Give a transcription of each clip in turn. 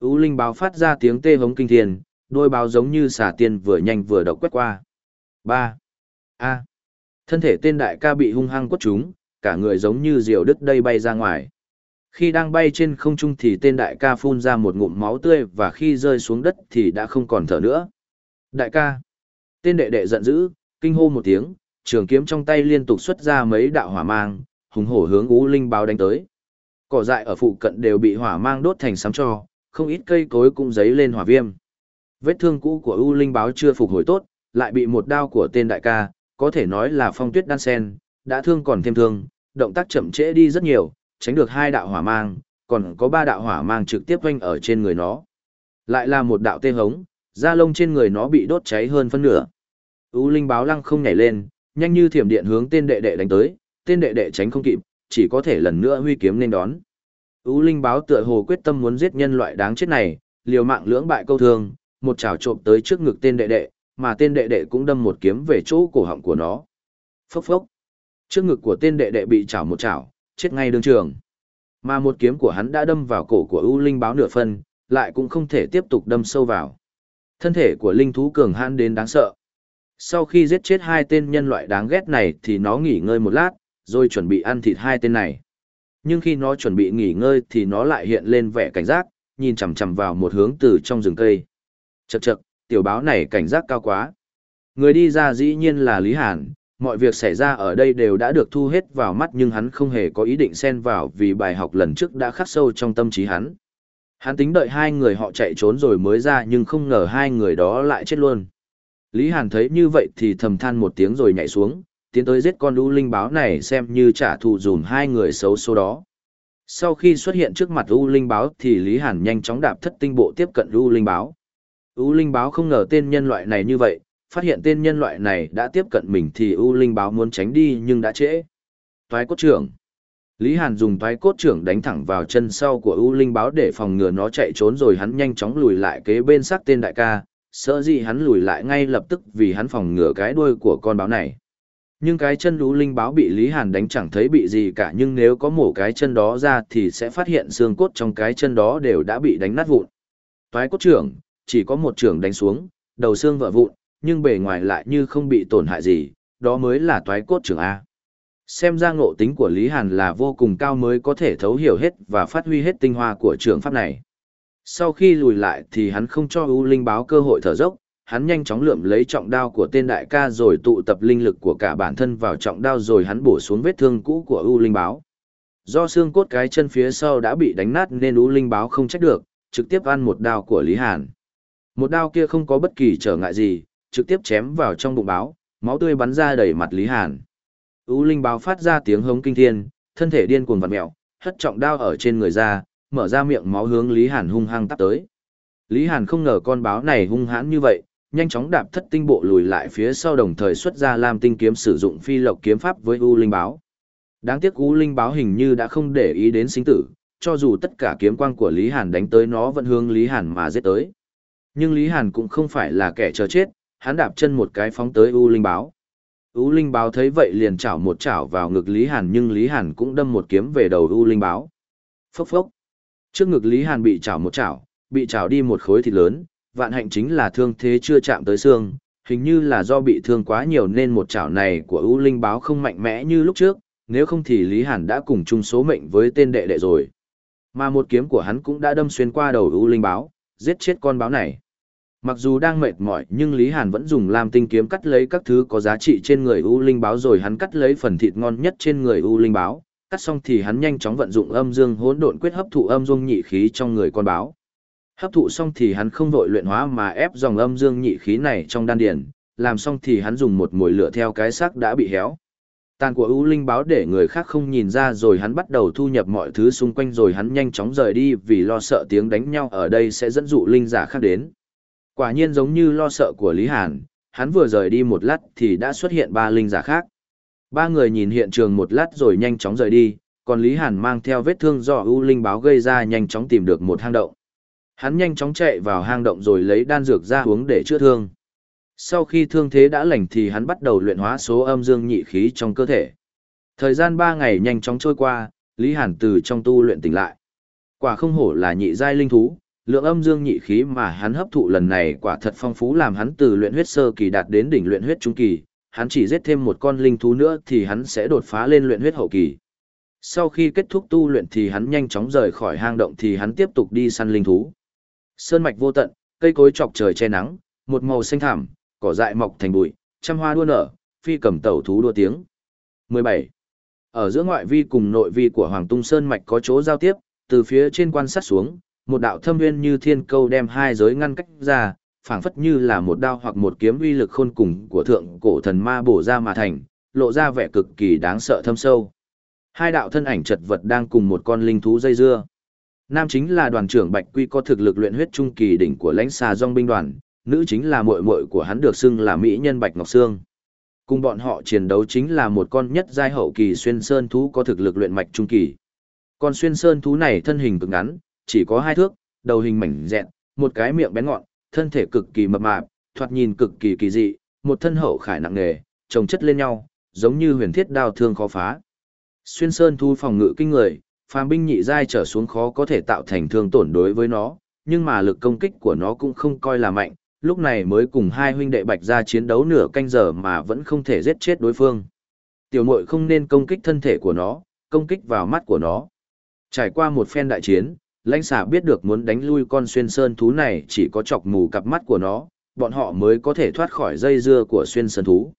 U linh báo phát ra tiếng tê hống kinh thiên, đôi báo giống như xả tiên vừa nhanh vừa độc quét qua. Ba. A. Thân thể tên đại ca bị hung hăng quất trúng, cả người giống như diều đứt đây bay ra ngoài. Khi đang bay trên không trung thì tên đại ca phun ra một ngụm máu tươi và khi rơi xuống đất thì đã không còn thở nữa. Đại ca. Tên đệ đệ giận dữ, kinh hô một tiếng, trường kiếm trong tay liên tục xuất ra mấy đạo hỏa mang, hùng hổ hướng U Linh báo đánh tới. Cỏ dại ở phụ cận đều bị hỏa mang đốt thành sắm cho, không ít cây cối cũng dấy lên hỏa viêm. Vết thương cũ của U Linh báo chưa phục hồi tốt, lại bị một đao của tên đại ca, có thể nói là phong tuyết đan sen, đã thương còn thêm thương, động tác chậm trễ đi rất nhiều, tránh được hai đạo hỏa mang, còn có ba đạo hỏa mang trực tiếp quanh ở trên người nó. Lại là một đạo tê hống, da lông trên người nó bị đốt cháy hơn phân nửa. U Linh báo lăng không nhảy lên, nhanh như thiểm điện hướng tên đệ đệ đánh tới, tên đệ đệ tránh không kịp, chỉ có thể lần nữa huy kiếm nên đón. U Linh báo tựa hồ quyết tâm muốn giết nhân loại đáng chết này, liều mạng lưỡng bại câu thương, một chảo trộm tới trước ngực tên đệ đệ, mà tên đệ đệ cũng đâm một kiếm về chỗ cổ họng của nó. Phốc phốc. Trước ngực của tên đệ đệ bị chảo một chảo, chết ngay đường trường. Mà một kiếm của hắn đã đâm vào cổ của U Linh báo nửa phân, lại cũng không thể tiếp tục đâm sâu vào. Thân thể của linh thú cường hãn đến đáng sợ. Sau khi giết chết hai tên nhân loại đáng ghét này thì nó nghỉ ngơi một lát, rồi chuẩn bị ăn thịt hai tên này. Nhưng khi nó chuẩn bị nghỉ ngơi thì nó lại hiện lên vẻ cảnh giác, nhìn chằm chằm vào một hướng từ trong rừng cây. Chậc chậc, tiểu báo này cảnh giác cao quá. Người đi ra dĩ nhiên là Lý Hàn, mọi việc xảy ra ở đây đều đã được thu hết vào mắt nhưng hắn không hề có ý định xen vào vì bài học lần trước đã khắc sâu trong tâm trí hắn. Hắn tính đợi hai người họ chạy trốn rồi mới ra nhưng không ngờ hai người đó lại chết luôn. Lý Hàn thấy như vậy thì thầm than một tiếng rồi nhảy xuống, tiến tới giết con U Linh báo này xem như trả thù dùm hai người xấu số đó. Sau khi xuất hiện trước mặt U Linh báo thì Lý Hàn nhanh chóng đạp thất tinh bộ tiếp cận U Linh báo. U Linh báo không ngờ tên nhân loại này như vậy, phát hiện tên nhân loại này đã tiếp cận mình thì U Linh báo muốn tránh đi nhưng đã trễ. Toái cốt trưởng. Lý Hàn dùng toái cốt trưởng đánh thẳng vào chân sau của U Linh báo để phòng ngừa nó chạy trốn rồi hắn nhanh chóng lùi lại kế bên xác tên đại ca, sợ gì hắn lùi lại ngay lập tức vì hắn phòng ngừa cái đuôi của con báo này. Nhưng cái chân lũ Linh báo bị Lý Hàn đánh chẳng thấy bị gì cả nhưng nếu có mổ cái chân đó ra thì sẽ phát hiện xương cốt trong cái chân đó đều đã bị đánh nát vụn. Toái cốt trưởng, chỉ có một trưởng đánh xuống, đầu xương vỡ vụn, nhưng bề ngoài lại như không bị tổn hại gì, đó mới là toái cốt trưởng A. Xem ra ngộ tính của Lý Hàn là vô cùng cao mới có thể thấu hiểu hết và phát huy hết tinh hoa của trường pháp này. Sau khi lùi lại thì hắn không cho U Linh báo cơ hội thở dốc, hắn nhanh chóng lượm lấy trọng đao của tên đại ca rồi tụ tập linh lực của cả bản thân vào trọng đao rồi hắn bổ xuống vết thương cũ của U Linh báo. Do xương cốt cái chân phía sau đã bị đánh nát nên U Linh báo không trách được, trực tiếp ăn một đao của Lý Hàn. Một đao kia không có bất kỳ trở ngại gì, trực tiếp chém vào trong bụng báo, máu tươi bắn ra đầy mặt Lý Hàn. U Linh báo phát ra tiếng hống kinh thiên, thân thể điên cuồng vặn mèo, hất trọng đao ở trên người ra, mở ra miệng máu hướng Lý Hàn hung hăng tắp tới. Lý Hàn không ngờ con báo này hung hãn như vậy, nhanh chóng đạp thất tinh bộ lùi lại phía sau đồng thời xuất ra Lam tinh kiếm sử dụng phi lộc kiếm pháp với U Linh báo. Đáng tiếc U Linh báo hình như đã không để ý đến sinh tử, cho dù tất cả kiếm quang của Lý Hàn đánh tới nó vẫn hướng Lý Hàn mà giết tới. Nhưng Lý Hàn cũng không phải là kẻ chờ chết, hắn đạp chân một cái phóng tới U Linh báo. U Linh báo thấy vậy liền chảo một chảo vào ngực Lý Hàn nhưng Lý Hàn cũng đâm một kiếm về đầu U Linh báo. Phốc phốc. Trước ngực Lý Hàn bị chảo một chảo, bị chảo đi một khối thịt lớn, vạn hạnh chính là thương thế chưa chạm tới xương, hình như là do bị thương quá nhiều nên một chảo này của U Linh báo không mạnh mẽ như lúc trước, nếu không thì Lý Hàn đã cùng chung số mệnh với tên đệ đệ rồi. Mà một kiếm của hắn cũng đã đâm xuyên qua đầu U Linh báo, giết chết con báo này. Mặc dù đang mệt mỏi nhưng Lý Hàn vẫn dùng lam tinh kiếm cắt lấy các thứ có giá trị trên người U Linh báo rồi hắn cắt lấy phần thịt ngon nhất trên người U Linh báo, cắt xong thì hắn nhanh chóng vận dụng âm dương hỗn độn quyết hấp thụ âm dương nhị khí trong người con báo. Hấp thụ xong thì hắn không vội luyện hóa mà ép dòng âm dương nhị khí này trong đan điền, làm xong thì hắn dùng một mồi lửa theo cái xác đã bị héo. Tàn của U Linh báo để người khác không nhìn ra rồi hắn bắt đầu thu nhập mọi thứ xung quanh rồi hắn nhanh chóng rời đi vì lo sợ tiếng đánh nhau ở đây sẽ dẫn dụ linh giả khác đến. Quả nhiên giống như lo sợ của Lý Hàn, hắn vừa rời đi một lát thì đã xuất hiện ba linh giả khác. Ba người nhìn hiện trường một lát rồi nhanh chóng rời đi, còn Lý Hàn mang theo vết thương do U Linh báo gây ra nhanh chóng tìm được một hang động. Hắn nhanh chóng chạy vào hang động rồi lấy đan dược ra uống để chữa thương. Sau khi thương thế đã lành thì hắn bắt đầu luyện hóa số âm dương nhị khí trong cơ thể. Thời gian ba ngày nhanh chóng trôi qua, Lý Hàn từ trong tu luyện tỉnh lại. Quả không hổ là nhị giai linh thú, Lượng âm dương nhị khí mà hắn hấp thụ lần này quả thật phong phú làm hắn từ luyện huyết sơ kỳ đạt đến đỉnh luyện huyết trung kỳ, hắn chỉ giết thêm một con linh thú nữa thì hắn sẽ đột phá lên luyện huyết hậu kỳ. Sau khi kết thúc tu luyện thì hắn nhanh chóng rời khỏi hang động thì hắn tiếp tục đi săn linh thú. Sơn mạch vô tận, cây cối chọc trời che nắng, một màu xanh thảm, cỏ dại mọc thành bụi, trăm hoa đua nở, phi cầm tẩu thú đua tiếng. 17. Ở giữa ngoại vi cùng nội vi của Hoàng Tung Sơn mạch có chỗ giao tiếp, từ phía trên quan sát xuống, một đạo thâm nguyên như thiên câu đem hai giới ngăn cách ra, phảng phất như là một đao hoặc một kiếm uy lực khôn cùng của thượng cổ thần ma bổ ra mà thành, lộ ra vẻ cực kỳ đáng sợ thâm sâu. Hai đạo thân ảnh chật vật đang cùng một con linh thú dây dưa. Nam chính là đoàn trưởng Bạch Quy có thực lực luyện huyết trung kỳ đỉnh của lãnh xà dòng binh đoàn, nữ chính là muội muội của hắn được xưng là mỹ nhân Bạch Ngọc Sương. Cùng bọn họ chiến đấu chính là một con nhất giai hậu kỳ xuyên sơn thú có thực lực luyện mạch trung kỳ. Con xuyên sơn thú này thân hình cực ngắn, chỉ có hai thước, đầu hình mảnh dẹn, một cái miệng bén ngọn, thân thể cực kỳ mập mạp, thoạt nhìn cực kỳ kỳ dị, một thân hậu khải nặng nề, chồng chất lên nhau, giống như huyền thiết đao thương khó phá. Xuyên sơn thú phòng ngự kinh người, phàm binh nhị giai trở xuống khó có thể tạo thành thương tổn đối với nó, nhưng mà lực công kích của nó cũng không coi là mạnh, lúc này mới cùng hai huynh đệ bạch ra chiến đấu nửa canh giờ mà vẫn không thể giết chết đối phương. Tiểu muội không nên công kích thân thể của nó, công kích vào mắt của nó. Trải qua một phen đại chiến, lãnh xà biết được muốn đánh lui con xuyên sơn thú này chỉ có chọc mù cặp mắt của nó, bọn họ mới có thể thoát khỏi dây dưa của xuyên sơn thú.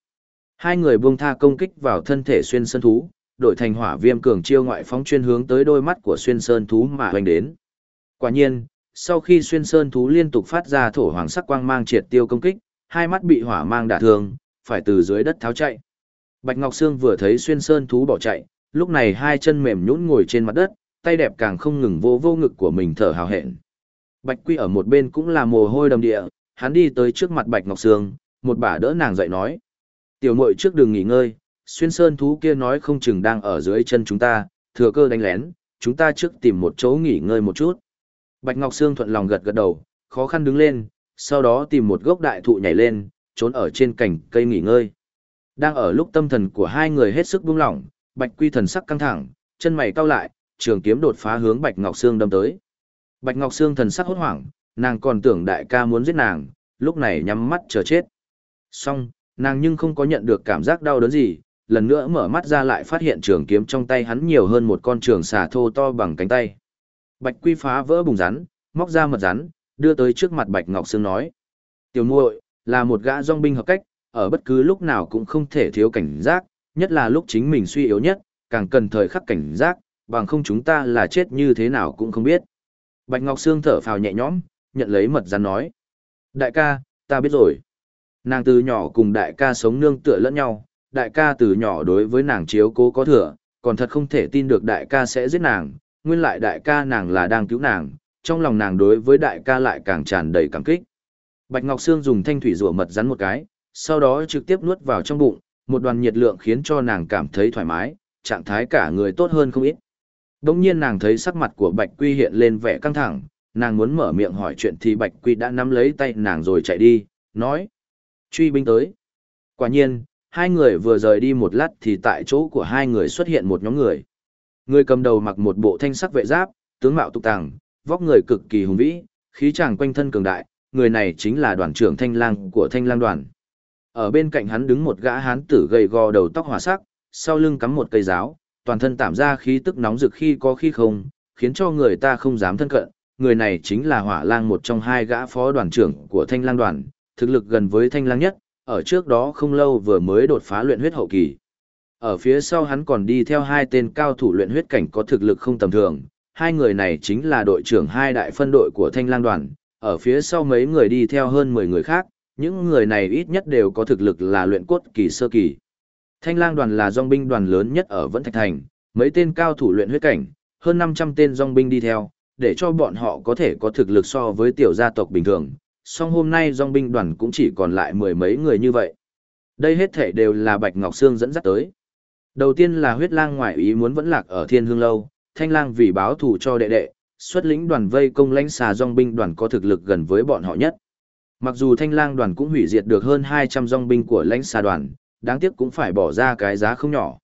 Hai người buông tha công kích vào thân thể xuyên sơn thú, đổi thành hỏa viêm cường chiêu ngoại phóng chuyên hướng tới đôi mắt của xuyên sơn thú mà hoành đến. Quả nhiên, sau khi xuyên sơn thú liên tục phát ra thổ hoàng sắc quang mang triệt tiêu công kích, hai mắt bị hỏa mang đả thương, phải từ dưới đất tháo chạy. Bạch Ngọc Sương vừa thấy xuyên sơn thú bỏ chạy, lúc này hai chân mềm nhũn ngồi trên mặt đất, tay đẹp càng không ngừng vô vô ngực của mình thở hào hẹn. Bạch Quy ở một bên cũng là mồ hôi đầm địa, hắn đi tới trước mặt Bạch Ngọc Sương, một bà đỡ nàng dậy nói. Tiểu muội trước đường nghỉ ngơi, xuyên sơn thú kia nói không chừng đang ở dưới chân chúng ta, thừa cơ đánh lén, chúng ta trước tìm một chỗ nghỉ ngơi một chút. Bạch Ngọc Sương thuận lòng gật gật đầu, khó khăn đứng lên, sau đó tìm một gốc đại thụ nhảy lên, trốn ở trên cành cây nghỉ ngơi. Đang ở lúc tâm thần của hai người hết sức buông lỏng, Bạch Quy thần sắc căng thẳng, chân mày cau lại, trường kiếm đột phá hướng Bạch Ngọc Sương đâm tới. Bạch Ngọc Sương thần sắc hốt hoảng, nàng còn tưởng đại ca muốn giết nàng, lúc này nhắm mắt chờ chết. Xong, nàng nhưng không có nhận được cảm giác đau đớn gì, lần nữa mở mắt ra lại phát hiện trường kiếm trong tay hắn nhiều hơn một con trường xà thô to bằng cánh tay. Bạch Quy phá vỡ bùng rắn, móc ra mật rắn, đưa tới trước mặt Bạch Ngọc Sương nói. Tiểu muội là một gã dòng binh hợp cách, ở bất cứ lúc nào cũng không thể thiếu cảnh giác, nhất là lúc chính mình suy yếu nhất, càng cần thời khắc cảnh giác, bằng không chúng ta là chết như thế nào cũng không biết. Bạch Ngọc Sương thở phào nhẹ nhõm, nhận lấy mật rắn nói. Đại ca, ta biết rồi. Nàng từ nhỏ cùng đại ca sống nương tựa lẫn nhau, đại ca từ nhỏ đối với nàng chiếu cố có thừa, còn thật không thể tin được đại ca sẽ giết nàng, nguyên lại đại ca nàng là đang cứu nàng, trong lòng nàng đối với đại ca lại càng tràn đầy cảm kích. Bạch Ngọc Sương dùng thanh thủy rửa mật rắn một cái, sau đó trực tiếp nuốt vào trong bụng, một đoàn nhiệt lượng khiến cho nàng cảm thấy thoải mái, trạng thái cả người tốt hơn không ít. Đống nhiên nàng thấy sắc mặt của Bạch Quy hiện lên vẻ căng thẳng, nàng muốn mở miệng hỏi chuyện thì Bạch Quy đã nắm lấy tay nàng rồi chạy đi, nói. Truy binh tới. Quả nhiên, hai người vừa rời đi một lát thì tại chỗ của hai người xuất hiện một nhóm người. Người cầm đầu mặc một bộ thanh sắc vệ giáp, tướng mạo tục tàng, vóc người cực kỳ hùng vĩ, khí chàng quanh thân cường đại, người này chính là đoàn trưởng thanh lang của thanh lang đoàn. Ở bên cạnh hắn đứng một gã hán tử gầy gò đầu tóc hỏa sắc, sau lưng cắm một cây giáo, toàn thân tản ra khí tức nóng rực khi có khi không, khiến cho người ta không dám thân cận. Người này chính là hỏa lang một trong hai gã phó đoàn trưởng của thanh lang đoàn, thực lực gần với thanh lang nhất, ở trước đó không lâu vừa mới đột phá luyện huyết hậu kỳ. Ở phía sau hắn còn đi theo hai tên cao thủ luyện huyết cảnh có thực lực không tầm thường, hai người này chính là đội trưởng hai đại phân đội của thanh lang đoàn, ở phía sau mấy người đi theo hơn 10 người khác, những người này ít nhất đều có thực lực là luyện cốt kỳ sơ kỳ. Thanh lang đoàn là dòng binh đoàn lớn nhất ở Vẫn Thạch Thành, mấy tên cao thủ luyện huyết cảnh, hơn 500 tên dòng binh đi theo, để cho bọn họ có thể có thực lực so với tiểu gia tộc bình thường. Song hôm nay dòng binh đoàn cũng chỉ còn lại mười mấy người như vậy. Đây hết thể đều là Bạch Ngọc Sương dẫn dắt tới. Đầu tiên là huyết lang ngoại ý muốn vẫn lạc ở Thiên Hương Lâu, thanh lang vì báo thù cho đệ đệ, xuất lĩnh đoàn vây công lãnh xà dòng binh đoàn có thực lực gần với bọn họ nhất. Mặc dù thanh lang đoàn cũng hủy diệt được hơn 200 dòng binh của lãnh xà đoàn, đáng tiếc cũng phải bỏ ra cái giá không nhỏ.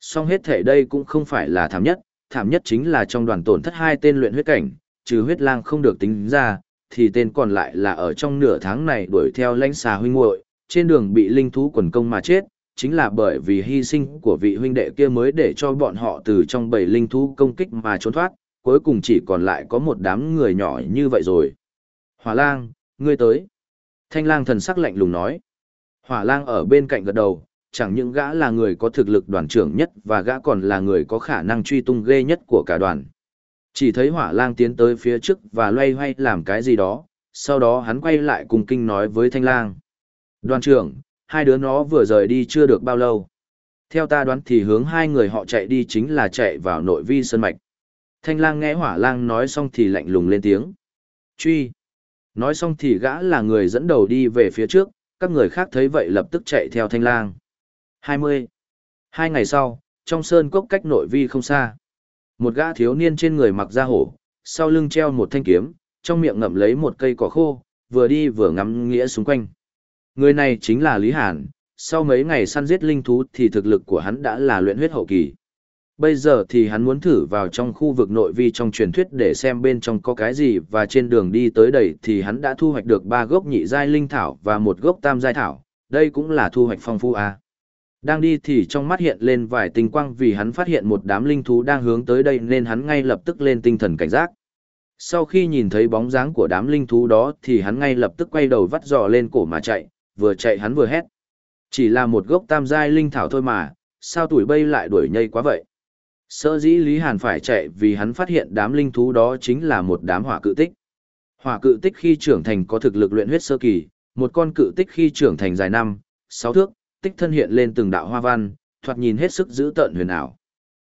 Song hết thể đây cũng không phải là thảm nhất, thảm nhất chính là trong đoàn tổn thất hai tên luyện huyết cảnh, trừ huyết lang không được tính ra, thì tên còn lại là ở trong nửa tháng này đuổi theo lãnh xà huynh muội trên đường bị linh thú quần công mà chết, chính là bởi vì hy sinh của vị huynh đệ kia mới để cho bọn họ từ trong bầy linh thú công kích mà trốn thoát, cuối cùng chỉ còn lại có một đám người nhỏ như vậy rồi. Hỏa lang, ngươi tới. Thanh lang thần sắc lạnh lùng nói. Hỏa lang ở bên cạnh gật đầu, chẳng những gã là người có thực lực đoàn trưởng nhất và gã còn là người có khả năng truy tung ghê nhất của cả đoàn. Chỉ thấy hỏa lang tiến tới phía trước và loay hoay làm cái gì đó, sau đó hắn quay lại cùng kinh nói với thanh lang. Đoàn trưởng, hai đứa nó vừa rời đi chưa được bao lâu. Theo ta đoán thì hướng hai người họ chạy đi chính là chạy vào nội vi sơn mạch. Thanh lang nghe hỏa lang nói xong thì lạnh lùng lên tiếng. Truy. Nói xong thì gã là người dẫn đầu đi về phía trước, các người khác thấy vậy lập tức chạy theo thanh lang. 20. Hai ngày sau, trong sơn cốc cách nội vi không xa. Một gã thiếu niên trên người mặc da hổ, sau lưng treo một thanh kiếm, trong miệng ngậm lấy một cây cỏ khô, vừa đi vừa ngắm nghĩa xung quanh. Người này chính là Lý Hàn, sau mấy ngày săn giết linh thú thì thực lực của hắn đã là luyện huyết hậu kỳ. Bây giờ thì hắn muốn thử vào trong khu vực nội vi trong truyền thuyết để xem bên trong có cái gì và trên đường đi tới đây thì hắn đã thu hoạch được ba gốc nhị giai linh thảo và một gốc tam giai thảo, đây cũng là thu hoạch phong phú à. Đang đi thì trong mắt hiện lên vài tinh quang vì hắn phát hiện một đám linh thú đang hướng tới đây nên hắn ngay lập tức lên tinh thần cảnh giác. Sau khi nhìn thấy bóng dáng của đám linh thú đó thì hắn ngay lập tức quay đầu vắt giò lên cổ mà chạy, vừa chạy hắn vừa hét. Chỉ là một gốc tam giai linh thảo thôi mà, sao tuổi bây lại đuổi nhây quá vậy? Sở dĩ Lý Hàn phải chạy vì hắn phát hiện đám linh thú đó chính là một đám hỏa cự tích. Hỏa cự tích khi trưởng thành có thực lực luyện huyết sơ kỳ, một con cự tích khi trưởng thành dài năm, sáu thước, tích thân hiện lên từng đạo hoa văn, thoạt nhìn hết sức giữ tợn huyền ảo.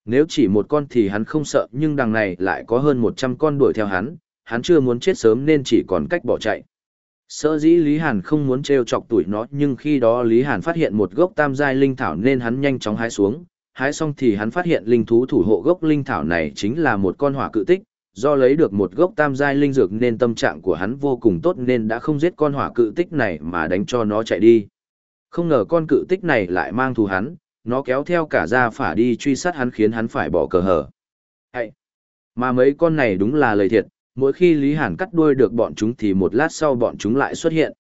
Nếu chỉ một con thì hắn không sợ nhưng đằng này lại có hơn 100 con đuổi theo hắn, hắn chưa muốn chết sớm nên chỉ còn cách bỏ chạy. Sở dĩ Lý Hàn không muốn trêu chọc tuổi nó nhưng khi đó Lý Hàn phát hiện một gốc tam giai linh thảo nên hắn nhanh chóng hái xuống, hái xong thì hắn phát hiện linh thú thủ hộ gốc linh thảo này chính là một con hỏa cự tích, do lấy được một gốc tam giai linh dược nên tâm trạng của hắn vô cùng tốt nên đã không giết con hỏa cự tích này mà đánh cho nó chạy đi. Không ngờ con cự tích này lại mang thù hắn, nó kéo theo cả ra phả đi truy sát hắn khiến hắn phải bỏ cờ hở. Hay! Mà mấy con này đúng là lời thiệt, mỗi khi Lý Hàn cắt đuôi được bọn chúng thì một lát sau bọn chúng lại xuất hiện.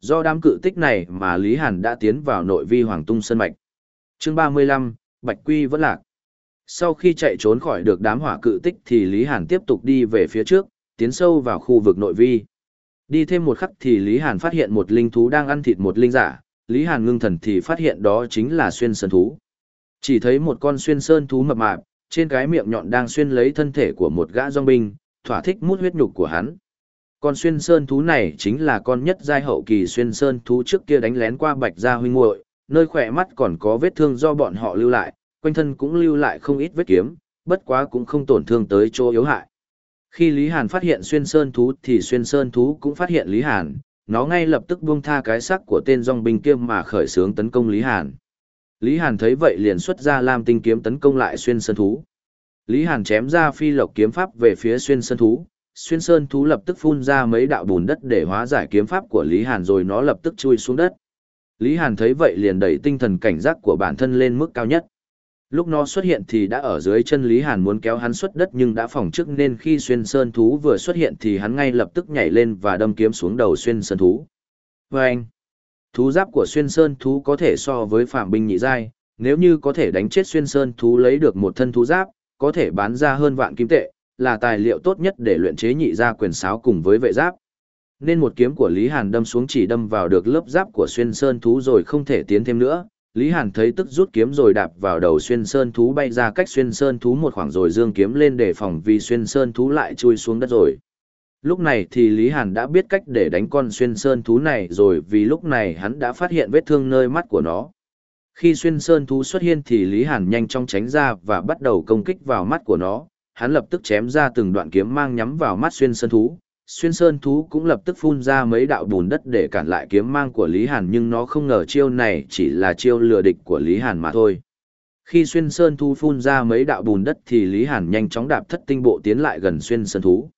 Do đám cự tích này mà Lý Hàn đã tiến vào nội vi Hoàng Tung Sơn Mạch. chương 35, Bạch Quy vẫn lạc. Sau khi chạy trốn khỏi được đám hỏa cự tích thì Lý Hàn tiếp tục đi về phía trước, tiến sâu vào khu vực nội vi. Đi thêm một khắc thì Lý Hàn phát hiện một linh thú đang ăn thịt một linh giả, Lý Hàn ngưng thần thì phát hiện đó chính là xuyên sơn thú. Chỉ thấy một con xuyên sơn thú mập mạp, trên cái miệng nhọn đang xuyên lấy thân thể của một gã dòng binh, thỏa thích mút huyết nhục của hắn. Con xuyên sơn thú này chính là con nhất giai hậu kỳ xuyên sơn thú trước kia đánh lén qua bạch gia huynh muội, nơi khỏe mắt còn có vết thương do bọn họ lưu lại, quanh thân cũng lưu lại không ít vết kiếm, bất quá cũng không tổn thương tới chỗ yếu hại. Khi Lý Hàn phát hiện xuyên sơn thú thì xuyên sơn thú cũng phát hiện Lý Hàn, nó ngay lập tức buông tha cái xác của tên dòng binh kia mà khởi xướng tấn công Lý Hàn. Lý Hàn thấy vậy liền xuất ra Lam Tinh kiếm tấn công lại xuyên sơn thú. Lý Hàn chém ra phi lộc kiếm pháp về phía xuyên sơn thú, xuyên sơn thú lập tức phun ra mấy đạo bùn đất để hóa giải kiếm pháp của Lý Hàn rồi nó lập tức chui xuống đất. Lý Hàn thấy vậy liền đẩy tinh thần cảnh giác của bản thân lên mức cao nhất. Lúc nó xuất hiện thì đã ở dưới chân Lý Hàn muốn kéo hắn xuất đất nhưng đã phòng trước nên khi xuyên sơn thú vừa xuất hiện thì hắn ngay lập tức nhảy lên và đâm kiếm xuống đầu xuyên sơn thú. Và anh, thú giáp của xuyên sơn thú có thể so với phạm binh nhị giai, nếu như có thể đánh chết xuyên sơn thú lấy được một thân thú giáp, có thể bán ra hơn vạn kim tệ, là tài liệu tốt nhất để luyện chế nhị gia quyền sáo cùng với vệ giáp. Nên một kiếm của Lý Hàn đâm xuống chỉ đâm vào được lớp giáp của xuyên sơn thú rồi không thể tiến thêm nữa. Lý Hàn thấy tức rút kiếm rồi đạp vào đầu xuyên sơn thú bay ra cách xuyên sơn thú một khoảng rồi dương kiếm lên để phòng vì xuyên sơn thú lại chui xuống đất rồi. Lúc này thì Lý Hàn đã biết cách để đánh con xuyên sơn thú này rồi vì lúc này hắn đã phát hiện vết thương nơi mắt của nó. Khi xuyên sơn thú xuất hiện thì Lý Hàn nhanh chóng tránh ra và bắt đầu công kích vào mắt của nó, hắn lập tức chém ra từng đoạn kiếm mang nhắm vào mắt xuyên sơn thú. Xuyên sơn thú cũng lập tức phun ra mấy đạo bùn đất để cản lại kiếm mang của Lý Hàn nhưng nó không ngờ chiêu này chỉ là chiêu lừa địch của Lý Hàn mà thôi. Khi xuyên sơn thú phun ra mấy đạo bùn đất thì Lý Hàn nhanh chóng đạp thất tinh bộ tiến lại gần xuyên sơn thú.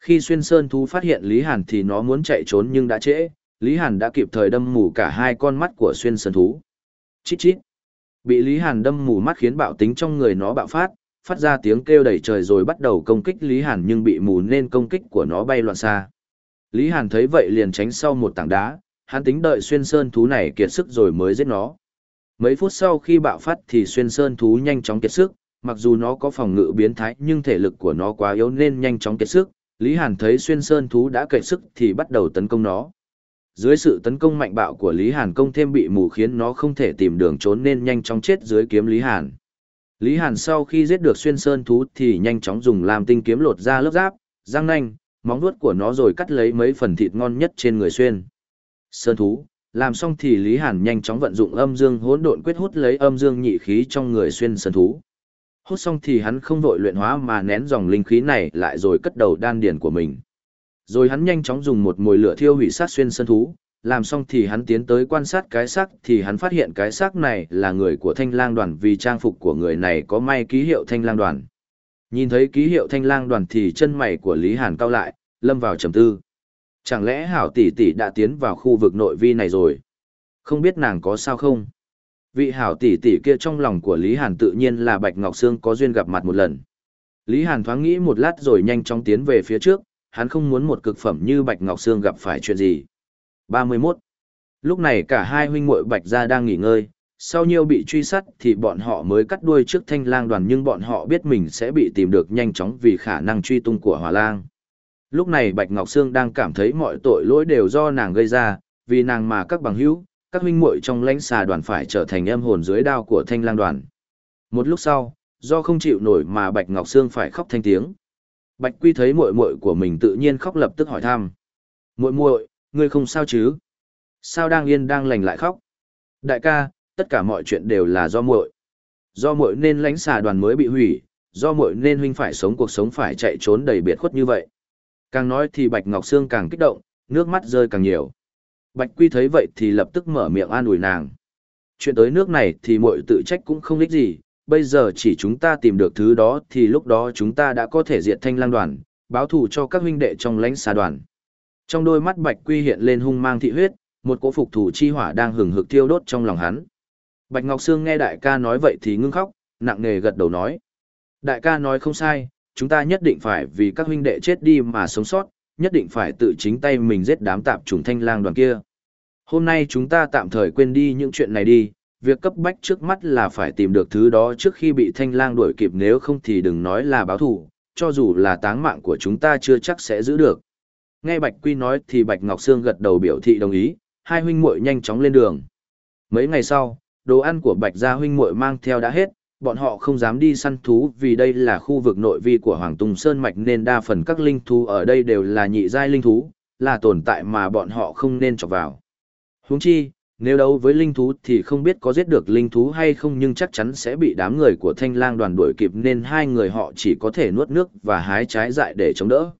Khi xuyên sơn thú phát hiện Lý Hàn thì nó muốn chạy trốn nhưng đã trễ, Lý Hàn đã kịp thời đâm mù cả hai con mắt của xuyên sơn thú. Chít chít. Bị Lý Hàn đâm mù mắt khiến bạo tính trong người nó bạo phát, phát ra tiếng kêu đầy trời rồi bắt đầu công kích Lý Hàn nhưng bị mù nên công kích của nó bay loạn xa. Lý Hàn thấy vậy liền tránh sau một tảng đá, hắn tính đợi xuyên sơn thú này kiệt sức rồi mới giết nó. Mấy phút sau khi bạo phát thì xuyên sơn thú nhanh chóng kiệt sức, mặc dù nó có phòng ngự biến thái nhưng thể lực của nó quá yếu nên nhanh chóng kiệt sức. Lý Hàn thấy xuyên sơn thú đã kiệt sức thì bắt đầu tấn công nó. Dưới sự tấn công mạnh bạo của Lý Hàn công thêm bị mù khiến nó không thể tìm đường trốn nên nhanh chóng chết dưới kiếm Lý Hàn. Lý Hàn sau khi giết được xuyên sơn thú thì nhanh chóng dùng làm tinh kiếm lột ra lớp giáp, răng nanh, móng vuốt của nó rồi cắt lấy mấy phần thịt ngon nhất trên người xuyên. Sơn thú, làm xong thì Lý Hàn nhanh chóng vận dụng âm dương hỗn độn quyết hút lấy âm dương nhị khí trong người xuyên sơn thú. Hút xong thì hắn không vội luyện hóa mà nén dòng linh khí này lại rồi cất đầu đan điền của mình. Rồi hắn nhanh chóng dùng một mồi lửa thiêu hủy sát xuyên sơn thú, làm xong thì hắn tiến tới quan sát cái xác thì hắn phát hiện cái xác này là người của thanh lang đoàn vì trang phục của người này có may ký hiệu thanh lang đoàn. Nhìn thấy ký hiệu thanh lang đoàn thì chân mày của Lý Hàn cao lại, lâm vào trầm tư. Chẳng lẽ hảo tỷ tỷ đã tiến vào khu vực nội vi này rồi? Không biết nàng có sao không? Vị hảo tỷ tỷ kia trong lòng của Lý Hàn tự nhiên là Bạch Ngọc Sương có duyên gặp mặt một lần. Lý Hàn thoáng nghĩ một lát rồi nhanh chóng tiến về phía trước, hắn không muốn một cực phẩm như Bạch Ngọc Sương gặp phải chuyện gì. 31. Lúc này cả hai huynh muội Bạch gia đang nghỉ ngơi, sau nhiều bị truy sát thì bọn họ mới cắt đuôi trước thanh lang đoàn nhưng bọn họ biết mình sẽ bị tìm được nhanh chóng vì khả năng truy tung của hỏa lang. Lúc này Bạch Ngọc Sương đang cảm thấy mọi tội lỗi đều do nàng gây ra, vì nàng mà các bằng hữu, các huynh muội trong lãnh xà đoàn phải trở thành âm hồn dưới đao của thanh lang đoàn. Một lúc sau, do không chịu nổi mà Bạch Ngọc Sương phải khóc thanh tiếng. Bạch Quy thấy muội muội của mình tự nhiên khóc lập tức hỏi thăm. Muội muội, ngươi không sao chứ? Sao đang yên đang lành lại khóc? Đại ca, tất cả mọi chuyện đều là do muội. Do muội nên lãnh xà đoàn mới bị hủy, do muội nên huynh phải sống cuộc sống phải chạy trốn đầy biệt khuất như vậy. Càng nói thì Bạch Ngọc Sương càng kích động, nước mắt rơi càng nhiều. Bạch Quy thấy vậy thì lập tức mở miệng an ủi nàng. Chuyện tới nước này thì muội tự trách cũng không ích gì, bây giờ chỉ chúng ta tìm được thứ đó thì lúc đó chúng ta đã có thể diệt thanh lang đoàn, báo thù cho các huynh đệ trong lãnh xà đoàn. Trong đôi mắt Bạch Quy hiện lên hung mang thị huyết, một cỗ phục thủ chi hỏa đang hừng hực thiêu đốt trong lòng hắn. Bạch Ngọc Sương nghe đại ca nói vậy thì ngưng khóc, nặng nề gật đầu nói. Đại ca nói không sai, chúng ta nhất định phải vì các huynh đệ chết đi mà sống sót, nhất định phải tự chính tay mình giết đám tạp trùng thanh lang đoàn kia. Hôm nay chúng ta tạm thời quên đi những chuyện này đi, việc cấp bách trước mắt là phải tìm được thứ đó trước khi bị thanh lang đuổi kịp nếu không thì đừng nói là báo thù, cho dù là táng mạng của chúng ta chưa chắc sẽ giữ được. Nghe Bạch Quy nói thì Bạch Ngọc Sương gật đầu biểu thị đồng ý, hai huynh muội nhanh chóng lên đường. Mấy ngày sau, đồ ăn của Bạch gia huynh muội mang theo đã hết, bọn họ không dám đi săn thú vì đây là khu vực nội vi của Hoàng Tùng Sơn Mạch nên đa phần các linh thú ở đây đều là nhị giai linh thú, là tồn tại mà bọn họ không nên chọc vào. Huống chi, nếu đấu với linh thú thì không biết có giết được linh thú hay không nhưng chắc chắn sẽ bị đám người của thanh lang đoàn đuổi kịp nên hai người họ chỉ có thể nuốt nước và hái trái dại để chống đỡ.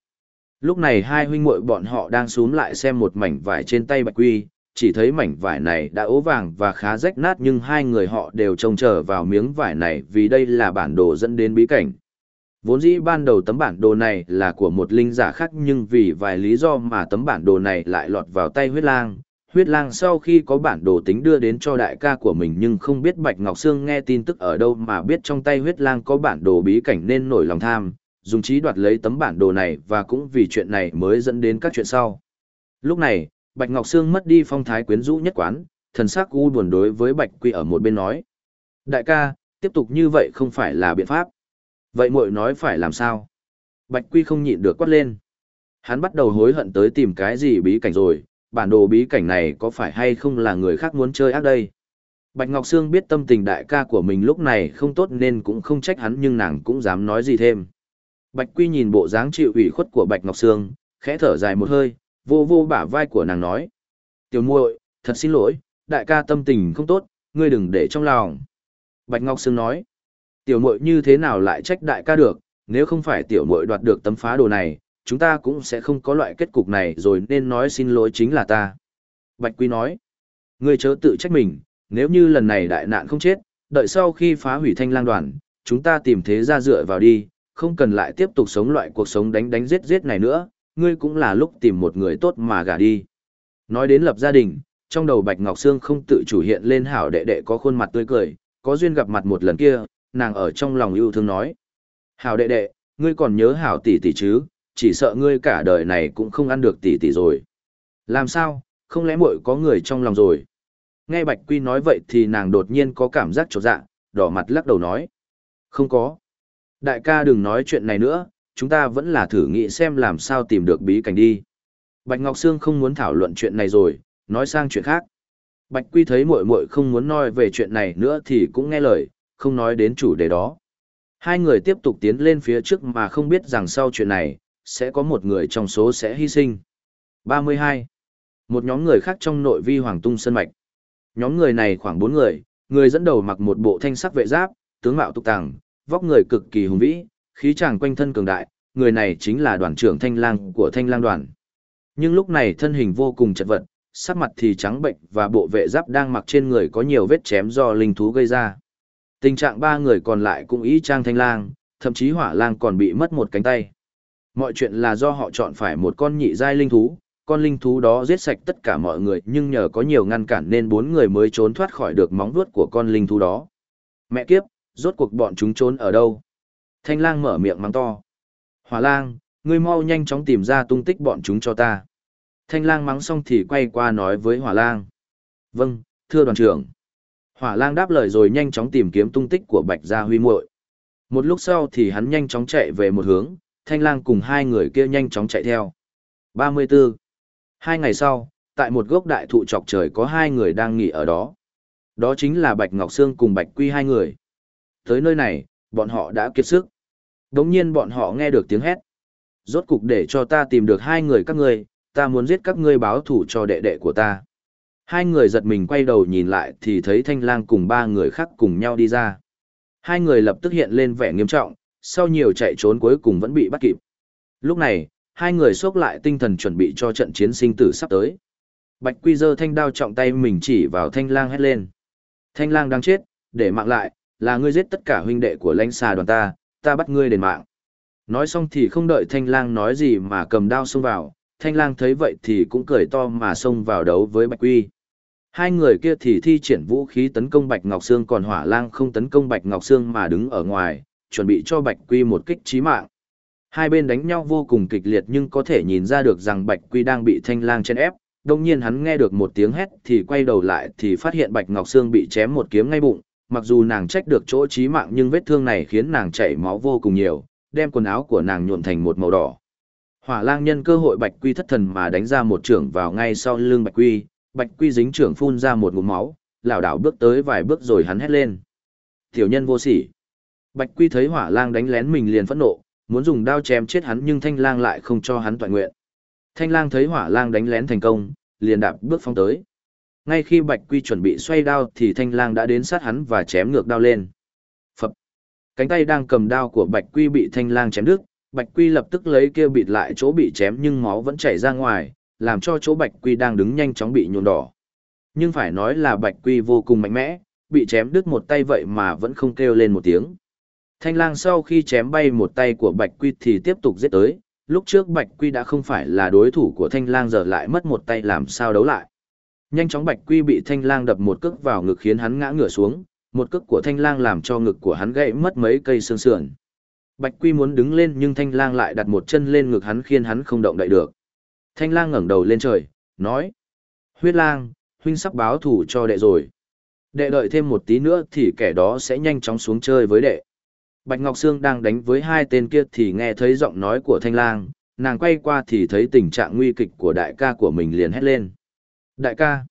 Lúc này hai huynh muội bọn họ đang xuống lại xem một mảnh vải trên tay Bạch Quy, chỉ thấy mảnh vải này đã ố vàng và khá rách nát nhưng hai người họ đều trông chờ vào miếng vải này vì đây là bản đồ dẫn đến bí cảnh. Vốn dĩ ban đầu tấm bản đồ này là của một linh giả khác nhưng vì vài lý do mà tấm bản đồ này lại lọt vào tay huyết lang. Huyết lang sau khi có bản đồ tính đưa đến cho đại ca của mình nhưng không biết Bạch Ngọc Sương nghe tin tức ở đâu mà biết trong tay huyết lang có bản đồ bí cảnh nên nổi lòng tham, dùng trí đoạt lấy tấm bản đồ này và cũng vì chuyện này mới dẫn đến các chuyện sau. Lúc này, Bạch Ngọc Sương mất đi phong thái quyến rũ nhất quán, thần sắc u buồn đối với Bạch Quy ở một bên nói. Đại ca, tiếp tục như vậy không phải là biện pháp. Vậy muội nói phải làm sao? Bạch Quy không nhịn được quát lên. Hắn bắt đầu hối hận tới tìm cái gì bí cảnh rồi, bản đồ bí cảnh này có phải hay không là người khác muốn chơi ác đây? Bạch Ngọc Sương biết tâm tình đại ca của mình lúc này không tốt nên cũng không trách hắn nhưng nàng cũng dám nói gì thêm. Bạch Quy nhìn bộ dáng chịu ủy khuất của Bạch Ngọc Sương, khẽ thở dài một hơi, vô vô bả vai của nàng nói. Tiểu muội, thật xin lỗi, đại ca tâm tình không tốt, ngươi đừng để trong lòng. Bạch Ngọc Sương nói, tiểu muội như thế nào lại trách đại ca được, nếu không phải tiểu muội đoạt được tấm phá đồ này, chúng ta cũng sẽ không có loại kết cục này rồi nên nói xin lỗi chính là ta. Bạch Quy nói, ngươi chớ tự trách mình, nếu như lần này đại nạn không chết, đợi sau khi phá hủy thanh lang đoàn, chúng ta tìm thế ra dựa vào đi, không cần lại tiếp tục sống loại cuộc sống đánh đánh giết giết này nữa, ngươi cũng là lúc tìm một người tốt mà gả đi. Nói đến lập gia đình, trong đầu Bạch Ngọc Sương không tự chủ hiện lên hảo đệ đệ có khuôn mặt tươi cười, có duyên gặp mặt một lần kia, nàng ở trong lòng yêu thương nói. Hảo đệ đệ, ngươi còn nhớ hảo tỷ tỷ chứ, chỉ sợ ngươi cả đời này cũng không ăn được tỷ tỷ rồi. Làm sao, không lẽ muội có người trong lòng rồi? Nghe Bạch Quy nói vậy thì nàng đột nhiên có cảm giác trột dạ, đỏ mặt lắc đầu nói. Không có. Đại ca đừng nói chuyện này nữa, chúng ta vẫn là thử nghĩ xem làm sao tìm được bí cảnh đi. Bạch Ngọc Sương không muốn thảo luận chuyện này rồi, nói sang chuyện khác. Bạch Quy thấy muội muội không muốn nói về chuyện này nữa thì cũng nghe lời, không nói đến chủ đề đó. Hai người tiếp tục tiến lên phía trước mà không biết rằng sau chuyện này, sẽ có một người trong số sẽ hy sinh. 32. Một nhóm người khác trong nội vi Hoàng Tung Sơn Mạch. Nhóm người này khoảng 4 người, người dẫn đầu mặc một bộ thanh sắc vệ giáp, tướng mạo tục tàng, vóc người cực kỳ hùng vĩ, khí chàng quanh thân cường đại, người này chính là đoàn trưởng thanh lang của thanh lang đoàn. Nhưng lúc này thân hình vô cùng chật vật, sắc mặt thì trắng bệnh và bộ vệ giáp đang mặc trên người có nhiều vết chém do linh thú gây ra. Tình trạng ba người còn lại cũng ý trang thanh lang, thậm chí hỏa lang còn bị mất một cánh tay. Mọi chuyện là do họ chọn phải một con nhị giai linh thú, con linh thú đó giết sạch tất cả mọi người nhưng nhờ có nhiều ngăn cản nên bốn người mới trốn thoát khỏi được móng vuốt của con linh thú đó. Mẹ kiếp, rốt cuộc bọn chúng trốn ở đâu? Thanh lang mở miệng mắng to. Hỏa lang, ngươi mau nhanh chóng tìm ra tung tích bọn chúng cho ta. Thanh lang mắng xong thì quay qua nói với hỏa lang. Vâng, thưa đoàn trưởng. Hỏa lang đáp lời rồi nhanh chóng tìm kiếm tung tích của bạch gia huy muội. Một lúc sau thì hắn nhanh chóng chạy về một hướng, thanh lang cùng hai người kia nhanh chóng chạy theo. 34. Hai ngày sau, tại một gốc đại thụ chọc trời có hai người đang nghỉ ở đó. Đó chính là Bạch Ngọc Sương cùng Bạch Quy hai người. Tới nơi này, bọn họ đã kiệt sức. Đống nhiên bọn họ nghe được tiếng hét. Rốt cục để cho ta tìm được hai người các ngươi, ta muốn giết các ngươi báo thủ cho đệ đệ của ta. Hai người giật mình quay đầu nhìn lại thì thấy thanh lang cùng ba người khác cùng nhau đi ra. Hai người lập tức hiện lên vẻ nghiêm trọng, sau nhiều chạy trốn cuối cùng vẫn bị bắt kịp. Lúc này, hai người xốc lại tinh thần chuẩn bị cho trận chiến sinh tử sắp tới. Bạch Quy giơ thanh đao trọng tay mình chỉ vào thanh lang hét lên. Thanh lang đang chết, để mạng lại, là ngươi giết tất cả huynh đệ của lãnh xà đoàn ta, ta bắt ngươi đền mạng. Nói xong thì không đợi thanh lang nói gì mà cầm đao xông vào, thanh lang thấy vậy thì cũng cười to mà xông vào đấu với Bạch Quy. Hai người kia thì thi triển vũ khí tấn công Bạch Ngọc Sương còn hỏa lang không tấn công Bạch Ngọc Sương mà đứng ở ngoài, chuẩn bị cho Bạch Quy một kích chí mạng. Hai bên đánh nhau vô cùng kịch liệt nhưng có thể nhìn ra được rằng Bạch Quy đang bị thanh lang chen ép. Đồng nhiên hắn nghe được một tiếng hét thì quay đầu lại thì phát hiện Bạch Ngọc Sương bị chém một kiếm ngay bụng. Mặc dù nàng trách được chỗ chí mạng nhưng vết thương này khiến nàng chảy máu vô cùng nhiều, đem quần áo của nàng nhuộm thành một màu đỏ. Hỏa lang nhân cơ hội Bạch Quy thất thần mà đánh ra một trưởng vào ngay sau lưng Bạch Quy, Bạch Quy dính trưởng phun ra một ngụm máu, lảo đảo bước tới vài bước rồi hắn hét lên. Tiểu nhân vô sỉ. Bạch Quy thấy hỏa lang đánh lén mình liền phẫn nộ, muốn dùng đao chém chết hắn nhưng thanh lang lại không cho hắn toàn nguyện. Thanh lang thấy hỏa lang đánh lén thành công, liền đạp bước phong tới. Ngay khi Bạch Quy chuẩn bị xoay đao thì thanh lang đã đến sát hắn và chém ngược đao lên. Phập. Cánh tay đang cầm đao của Bạch Quy bị thanh lang chém đứt, Bạch Quy lập tức lấy kia bịt lại chỗ bị chém nhưng máu vẫn chảy ra ngoài, làm cho chỗ Bạch Quy đang đứng nhanh chóng bị nhuộm đỏ. Nhưng phải nói là Bạch Quy vô cùng mạnh mẽ, bị chém đứt một tay vậy mà vẫn không kêu lên một tiếng. Thanh lang sau khi chém bay một tay của Bạch Quy thì tiếp tục giết tới, lúc trước Bạch Quy đã không phải là đối thủ của Thanh lang giờ lại mất một tay làm sao đấu lại. Nhanh chóng Bạch Quy bị Thanh lang đập một cước vào ngực khiến hắn ngã ngửa xuống, một cước của Thanh lang làm cho ngực của hắn gãy mất mấy cây xương sườn. Bạch Quy muốn đứng lên nhưng Thanh lang lại đặt một chân lên ngực hắn khiến hắn không động đậy được. Thanh lang ngẩng đầu lên trời, nói. Huyết lang, huynh sắp báo thủ cho đệ rồi. Đệ đợi thêm một tí nữa thì kẻ đó sẽ nhanh chóng xuống chơi với đệ. Bạch Ngọc Sương đang đánh với hai tên kia thì nghe thấy giọng nói của Thanh Lang, nàng quay qua thì thấy tình trạng nguy kịch của đại ca của mình liền hét lên. Đại ca!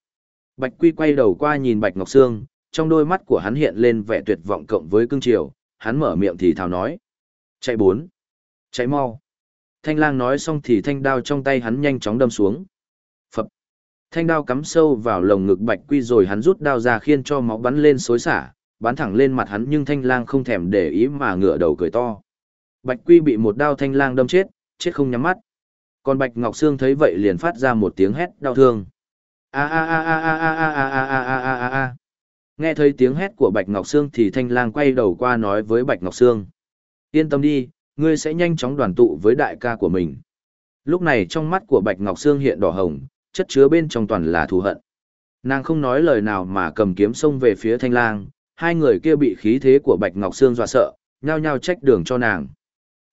Bạch Quy quay đầu qua nhìn Bạch Ngọc Sương, trong đôi mắt của hắn hiện lên vẻ tuyệt vọng cộng với cương triều, hắn mở miệng thì thào nói. Chạy bốn! Chạy mau! Thanh lang nói xong thì thanh đao trong tay hắn nhanh chóng đâm xuống. Phập! Thanh đao cắm sâu vào lồng ngực Bạch Quy rồi hắn rút đao ra khiên cho máu bắn lên xối xả, bắn thẳng lên mặt hắn nhưng thanh lang không thèm để ý mà ngửa đầu cười to. Bạch Quy bị một đao thanh lang đâm chết, chết không nhắm mắt. Còn Bạch Ngọc Sương thấy vậy liền phát ra một tiếng hét đau thương. A a a a a a a a a a a a a. Nghe thấy tiếng hét của Bạch Ngọc Sương thì thanh lang quay đầu qua nói với Bạch Ngọc Sương. Yên tâm đi, ngươi sẽ nhanh chóng đoàn tụ với đại ca của mình. Lúc này trong mắt của Bạch Ngọc Sương hiện đỏ hồng, chất chứa bên trong toàn là thù hận. Nàng không nói lời nào mà cầm kiếm xông về phía thanh lang, hai người kia bị khí thế của Bạch Ngọc Sương dọa sợ, nhao nhao trách đường cho nàng.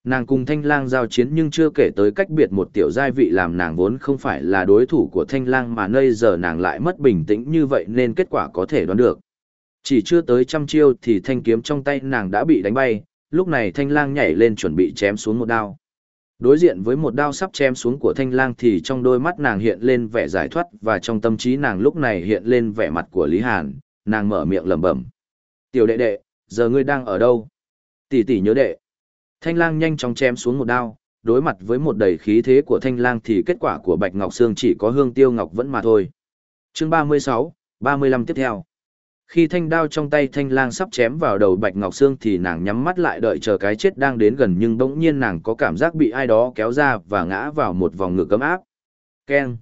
Nàng cùng thanh lang giao chiến nhưng chưa kể tới cách biệt một tiểu giai vị làm nàng vốn không phải là đối thủ của thanh lang mà nơi giờ nàng lại mất bình tĩnh như vậy nên kết quả có thể đoán được. Chỉ chưa tới trăm chiêu thì thanh kiếm trong tay nàng đã bị đánh bay, lúc này thanh lang nhảy lên chuẩn bị chém xuống một đao. Đối diện với một đao sắp chém xuống của thanh lang thì trong đôi mắt nàng hiện lên vẻ giải thoát và trong tâm trí nàng lúc này hiện lên vẻ mặt của Lý Hàn, nàng mở miệng lẩm bẩm. Tiểu đệ đệ, giờ ngươi đang ở đâu? Tỷ tỷ nhớ đệ. Thanh lang nhanh chóng chém xuống một đao, đối mặt với một đầy khí thế của thanh lang thì kết quả của Bạch Ngọc Sương chỉ có hương tiêu ngọc vẫn mà thôi. Chương 36, 35 tiếp theo. Khi thanh đao trong tay thanh lang sắp chém vào đầu Bạch Ngọc Sương thì nàng nhắm mắt lại đợi chờ cái chết đang đến gần nhưng bỗng nhiên nàng có cảm giác bị ai đó kéo ra và ngã vào một vòng ngực cấm áp. Keng.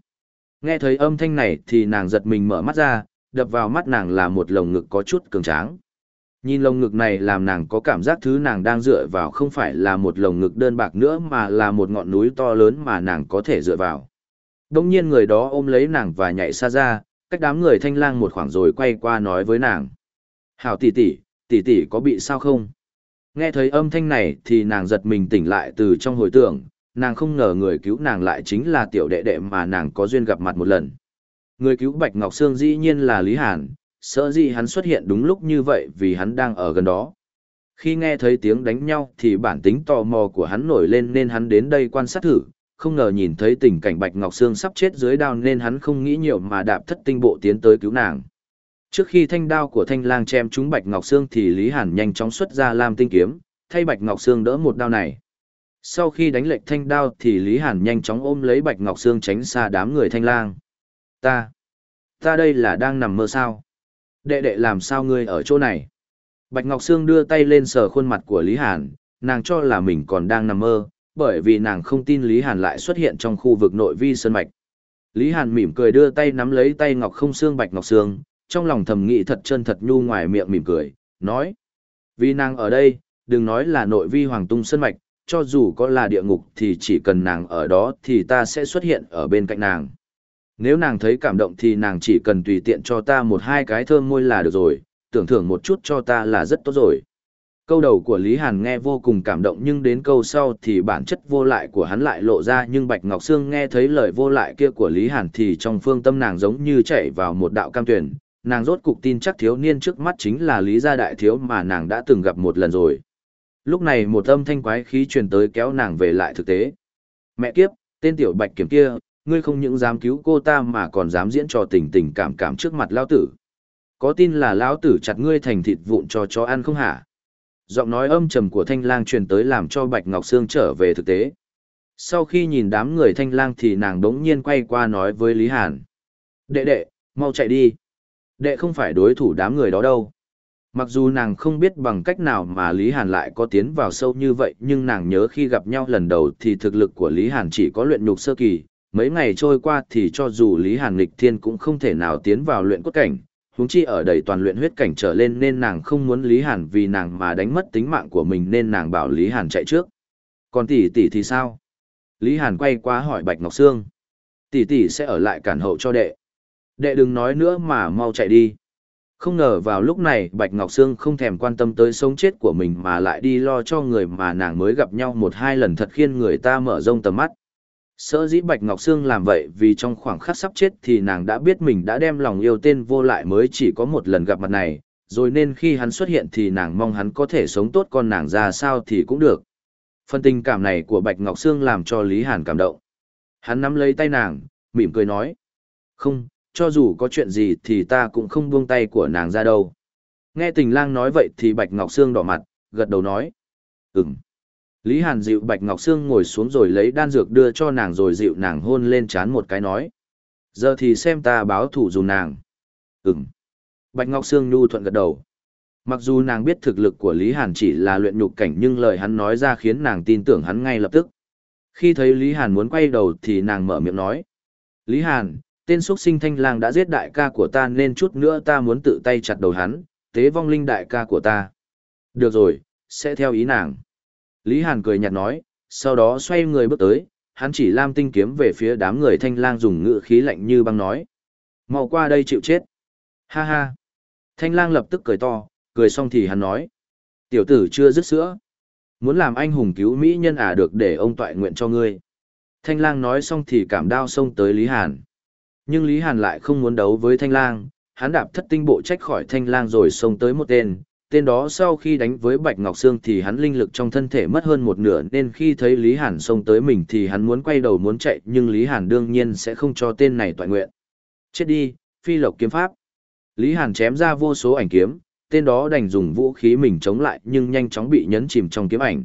Nghe thấy âm thanh này thì nàng giật mình mở mắt ra, đập vào mắt nàng là một lồng ngực có chút cường tráng. Nhìn lồng ngực này làm nàng có cảm giác thứ nàng đang dựa vào không phải là một lồng ngực đơn bạc nữa mà là một ngọn núi to lớn mà nàng có thể dựa vào. Đông nhiên người đó ôm lấy nàng và nhảy xa ra, cách đám người thanh lang một khoảng rồi quay qua nói với nàng. Hảo tỷ tỷ, tỷ tỷ có bị sao không? Nghe thấy âm thanh này thì nàng giật mình tỉnh lại từ trong hồi tưởng, nàng không ngờ người cứu nàng lại chính là tiểu đệ đệ mà nàng có duyên gặp mặt một lần. Người cứu Bạch Ngọc Sương dĩ nhiên là Lý Hàn, sợ gì hắn xuất hiện đúng lúc như vậy vì hắn đang ở gần đó. Khi nghe thấy tiếng đánh nhau thì bản tính tò mò của hắn nổi lên nên hắn đến đây quan sát thử, không ngờ nhìn thấy tình cảnh Bạch Ngọc Sương sắp chết dưới đao nên hắn không nghĩ nhiều mà đạp thất tinh bộ tiến tới cứu nàng. Trước khi thanh đao của thanh lang chém trúng Bạch Ngọc Sương thì Lý Hàn nhanh chóng xuất ra lam tinh kiếm, thay Bạch Ngọc Sương đỡ một đao này. Sau khi đánh lệch thanh đao thì Lý Hàn nhanh chóng ôm lấy Bạch Ngọc Sương tránh xa đám người thanh lang. Ta, ta đây là đang nằm mơ sao? Đệ đệ làm sao ngươi ở chỗ này? Bạch Ngọc Sương đưa tay lên sờ khuôn mặt của Lý Hàn, nàng cho là mình còn đang nằm mơ, bởi vì nàng không tin Lý Hàn lại xuất hiện trong khu vực nội vi sơn mạch. Lý Hàn mỉm cười đưa tay nắm lấy tay Ngọc không xương Bạch Ngọc Sương, trong lòng thầm nghĩ thật chân thật nhu ngoài miệng mỉm cười, nói. Vì nàng ở đây, đừng nói là nội vi hoàng tung sơn mạch, cho dù có là địa ngục thì chỉ cần nàng ở đó thì ta sẽ xuất hiện ở bên cạnh nàng. Nếu nàng thấy cảm động thì nàng chỉ cần tùy tiện cho ta một hai cái thơm môi là được rồi, tưởng thưởng một chút cho ta là rất tốt rồi. Câu đầu của Lý Hàn nghe vô cùng cảm động nhưng đến câu sau thì bản chất vô lại của hắn lại lộ ra nhưng Bạch Ngọc Sương nghe thấy lời vô lại kia của Lý Hàn thì trong phương tâm nàng giống như chạy vào một đạo cam tuyển, nàng rốt cục tin chắc thiếu niên trước mắt chính là Lý Gia Đại Thiếu mà nàng đã từng gặp một lần rồi. Lúc này một âm thanh quái khí truyền tới kéo nàng về lại thực tế. Mẹ kiếp, tên tiểu Bạch kiểm kia, ngươi không những dám cứu cô ta mà còn dám diễn trò tình tình cảm cảm trước mặt lão tử. Có tin là lão tử chặt ngươi thành thịt vụn cho chó ăn không hả? Giọng nói âm trầm của thanh lang truyền tới làm cho Bạch Ngọc Sương trở về thực tế. Sau khi nhìn đám người thanh lang thì nàng đống nhiên quay qua nói với Lý Hàn. Đệ đệ, mau chạy đi. Đệ không phải đối thủ đám người đó đâu. Mặc dù nàng không biết bằng cách nào mà Lý Hàn lại có tiến vào sâu như vậy nhưng nàng nhớ khi gặp nhau lần đầu thì thực lực của Lý Hàn chỉ có luyện nhục sơ kỳ, mấy ngày trôi qua thì cho dù Lý Hàn nghịch thiên cũng không thể nào tiến vào luyện cốt cảnh, huống chi ở đầy toàn luyện huyết cảnh trở lên nên nàng không muốn Lý Hàn vì nàng mà đánh mất tính mạng của mình nên nàng bảo Lý Hàn chạy trước. Còn tỷ tỷ thì sao? Lý Hàn quay qua hỏi Bạch Ngọc Sương. Tỷ tỷ sẽ ở lại cản hậu cho đệ. Đệ đừng nói nữa mà mau chạy đi. Không ngờ vào lúc này Bạch Ngọc Sương không thèm quan tâm tới sống chết của mình mà lại đi lo cho người mà nàng mới gặp nhau một hai lần thật khiến người ta mở rông tầm mắt. Sở dĩ Bạch Ngọc Sương làm vậy vì trong khoảng khắc sắp chết thì nàng đã biết mình đã đem lòng yêu tên vô lại mới chỉ có một lần gặp mặt này, rồi nên khi hắn xuất hiện thì nàng mong hắn có thể sống tốt con nàng ra sao thì cũng được. Phần tình cảm này của Bạch Ngọc Sương làm cho Lý Hàn cảm động. Hắn nắm lấy tay nàng, mỉm cười nói. Không, cho dù có chuyện gì thì ta cũng không buông tay của nàng ra đâu. Nghe tình lang nói vậy thì Bạch Ngọc Sương đỏ mặt, gật đầu nói. Ừm. Lý Hàn dịu Bạch Ngọc Sương ngồi xuống rồi lấy đan dược đưa cho nàng rồi dịu nàng hôn lên chán một cái nói. Giờ thì xem ta báo thủ dù nàng. Ừm. Bạch Ngọc Sương nhu thuận gật đầu. Mặc dù nàng biết thực lực của Lý Hàn chỉ là luyện nhục cảnh nhưng lời hắn nói ra khiến nàng tin tưởng hắn ngay lập tức. Khi thấy Lý Hàn muốn quay đầu thì nàng mở miệng nói. Lý Hàn, tên xuất sinh thanh lang đã giết đại ca của ta nên chút nữa ta muốn tự tay chặt đầu hắn, tế vong linh đại ca của ta. Được rồi, sẽ theo ý nàng. Lý Hàn cười nhạt nói, sau đó xoay người bước tới, hắn chỉ lam tinh kiếm về phía đám người thanh lang dùng ngữ khí lạnh như băng nói. mau qua đây chịu chết. Ha ha. Thanh lang lập tức cười to, cười xong thì hắn nói. Tiểu tử chưa dứt sữa. Muốn làm anh hùng cứu Mỹ nhân à được để ông toại nguyện cho ngươi. Thanh lang nói xong thì cảm đao xông tới Lý Hàn. Nhưng Lý Hàn lại không muốn đấu với Thanh lang, hắn đạp thất tinh bộ trách khỏi Thanh lang rồi xông tới một tên. Tên đó sau khi đánh với Bạch Ngọc Sương thì hắn linh lực trong thân thể mất hơn một nửa nên khi thấy Lý Hàn xông tới mình thì hắn muốn quay đầu muốn chạy nhưng Lý Hàn đương nhiên sẽ không cho tên này toại nguyện. Chết đi, phi lộc kiếm pháp. Lý Hàn chém ra vô số ảnh kiếm, tên đó đành dùng vũ khí mình chống lại nhưng nhanh chóng bị nhấn chìm trong kiếm ảnh.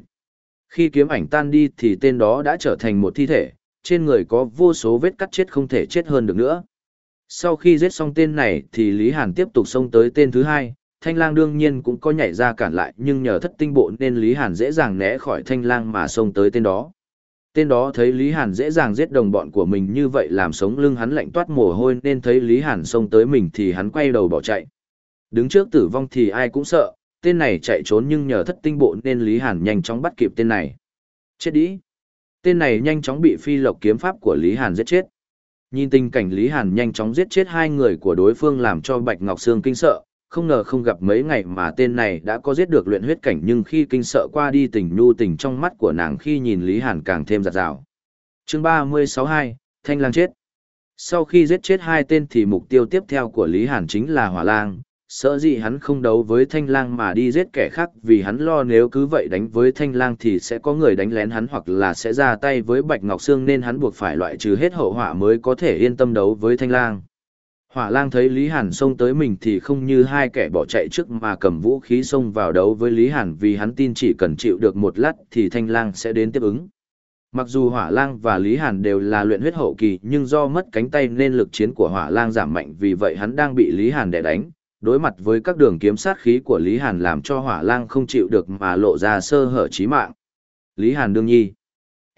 Khi kiếm ảnh tan đi thì tên đó đã trở thành một thi thể, trên người có vô số vết cắt chết không thể chết hơn được nữa. Sau khi giết xong tên này thì Lý Hàn tiếp tục xông tới tên thứ hai, Thanh lang đương nhiên cũng có nhảy ra cản lại nhưng nhờ thất tinh bộ nên Lý Hàn dễ dàng né khỏi Thanh lang mà xông tới tên đó. Tên đó thấy Lý Hàn dễ dàng giết đồng bọn của mình như vậy làm sống lưng hắn lạnh toát mồ hôi nên thấy Lý Hàn xông tới mình thì hắn quay đầu bỏ chạy. Đứng trước tử vong thì ai cũng sợ, tên này chạy trốn nhưng nhờ thất tinh bộ nên Lý Hàn nhanh chóng bắt kịp tên này. Chết đi! Tên này nhanh chóng bị phi lộc kiếm pháp của Lý Hàn giết chết. Nhìn tình cảnh Lý Hàn nhanh chóng giết chết hai người của đối phương làm cho Bạch Ngọc Sương kinh sợ, không ngờ không gặp mấy ngày mà tên này đã có giết được luyện huyết cảnh nhưng khi kinh sợ qua đi tình nhu tình trong mắt của nàng khi nhìn Lý Hàn càng thêm giặt rào. chương 362, Thanh Lang chết. Sau khi giết chết hai tên thì mục tiêu tiếp theo của Lý Hàn chính là Hỏa Lang, sợ gì hắn không đấu với thanh lang mà đi giết kẻ khác vì hắn lo nếu cứ vậy đánh với thanh lang thì sẽ có người đánh lén hắn hoặc là sẽ ra tay với bạch ngọc sương nên hắn buộc phải loại trừ hết hậu họa mới có thể yên tâm đấu với thanh lang hỏa lang thấy lý hàn xông tới mình thì không như hai kẻ bỏ chạy trước mà cầm vũ khí xông vào đấu với lý hàn vì hắn tin chỉ cần chịu được một lát thì thanh lang sẽ đến tiếp ứng mặc dù hỏa lang và lý hàn đều là luyện huyết hậu kỳ, nhưng do mất cánh tay nên lực chiến của hỏa lang giảm mạnh vì vậy hắn đang bị lý hàn đè đánh đối mặt với các đường kiếm sát khí của Lý Hàn làm cho hỏa lang không chịu được mà lộ ra sơ hở chí mạng. Lý Hàn đương nhi.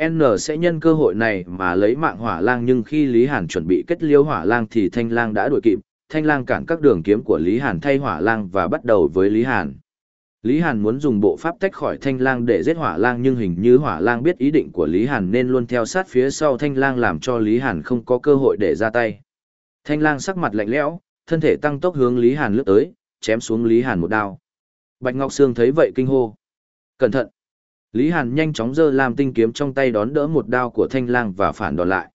N sẽ nhân cơ hội này mà lấy mạng hỏa lang nhưng khi Lý Hàn chuẩn bị kết liêu hỏa lang thì thanh lang đã đuổi kịp, thanh lang cản các đường kiếm của Lý Hàn thay hỏa lang và bắt đầu với Lý Hàn. Lý Hàn muốn dùng bộ pháp tách khỏi thanh lang để giết hỏa lang nhưng hình như hỏa lang biết ý định của Lý Hàn nên luôn theo sát phía sau thanh lang làm cho Lý Hàn không có cơ hội để ra tay. Thanh lang sắc mặt lạnh lẽo, thân thể tăng tốc hướng Lý Hàn lướt tới, chém xuống Lý Hàn một đao. Bạch Ngọc Sương thấy vậy kinh hô. Cẩn thận! Lý Hàn nhanh chóng giơ làm tinh kiếm trong tay đón đỡ một đao của thanh lang và phản đòn lại.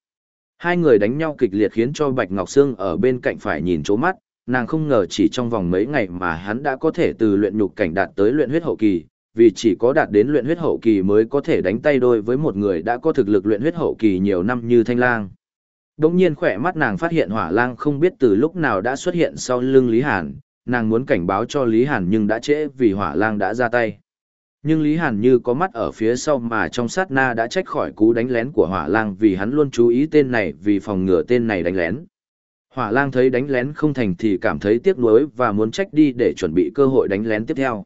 Hai người đánh nhau kịch liệt khiến cho Bạch Ngọc Sương ở bên cạnh phải nhìn chố mắt, nàng không ngờ chỉ trong vòng mấy ngày mà hắn đã có thể từ luyện nhục cảnh đạt tới luyện huyết hậu kỳ, vì chỉ có đạt đến luyện huyết hậu kỳ mới có thể đánh tay đôi với một người đã có thực lực luyện huyết hậu kỳ nhiều năm như Thanh Lang. Đống nhiên khỏe mắt nàng phát hiện hỏa lang không biết từ lúc nào đã xuất hiện sau lưng Lý Hàn, nàng muốn cảnh báo cho Lý Hàn nhưng đã trễ vì hỏa lang đã ra tay. Nhưng Lý Hàn như có mắt ở phía sau mà trong sát na đã trách khỏi cú đánh lén của hỏa lang vì hắn luôn chú ý tên này, vì phòng ngừa tên này đánh lén. Hỏa lang thấy đánh lén không thành thì cảm thấy tiếc nuối và muốn trách đi để chuẩn bị cơ hội đánh lén tiếp theo.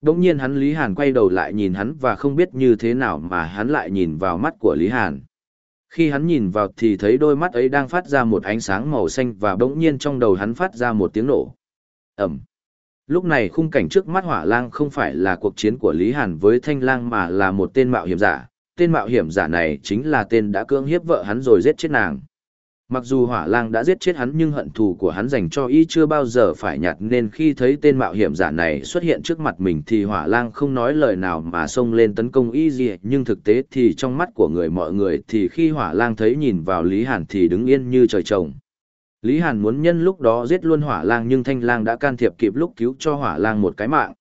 Đống nhiên hắn Lý Hàn quay đầu lại nhìn hắn và không biết như thế nào mà hắn lại nhìn vào mắt của Lý Hàn. Khi hắn nhìn vào thì thấy đôi mắt ấy đang phát ra một ánh sáng màu xanh và bỗng nhiên trong đầu hắn phát ra một tiếng nổ. Ẩm. Lúc này khung cảnh trước mắt hỏa lang không phải là cuộc chiến của Lý Hàn với Thanh Lang mà là một tên mạo hiểm giả. Tên mạo hiểm giả này chính là tên đã cưỡng hiếp vợ hắn rồi giết chết nàng. Mặc dù hỏa lang đã giết chết hắn nhưng hận thù của hắn dành cho y chưa bao giờ phải nhạt nên khi thấy tên mạo hiểm giả này xuất hiện trước mặt mình thì hỏa lang không nói lời nào mà xông lên tấn công y gì, nhưng thực tế thì trong mắt của người mọi người thì khi hỏa lang thấy nhìn vào Lý Hàn thì đứng yên như trời trồng. Lý Hàn muốn nhân lúc đó giết luôn hỏa lang nhưng thanh lang đã can thiệp kịp lúc cứu cho hỏa lang một cái mạng.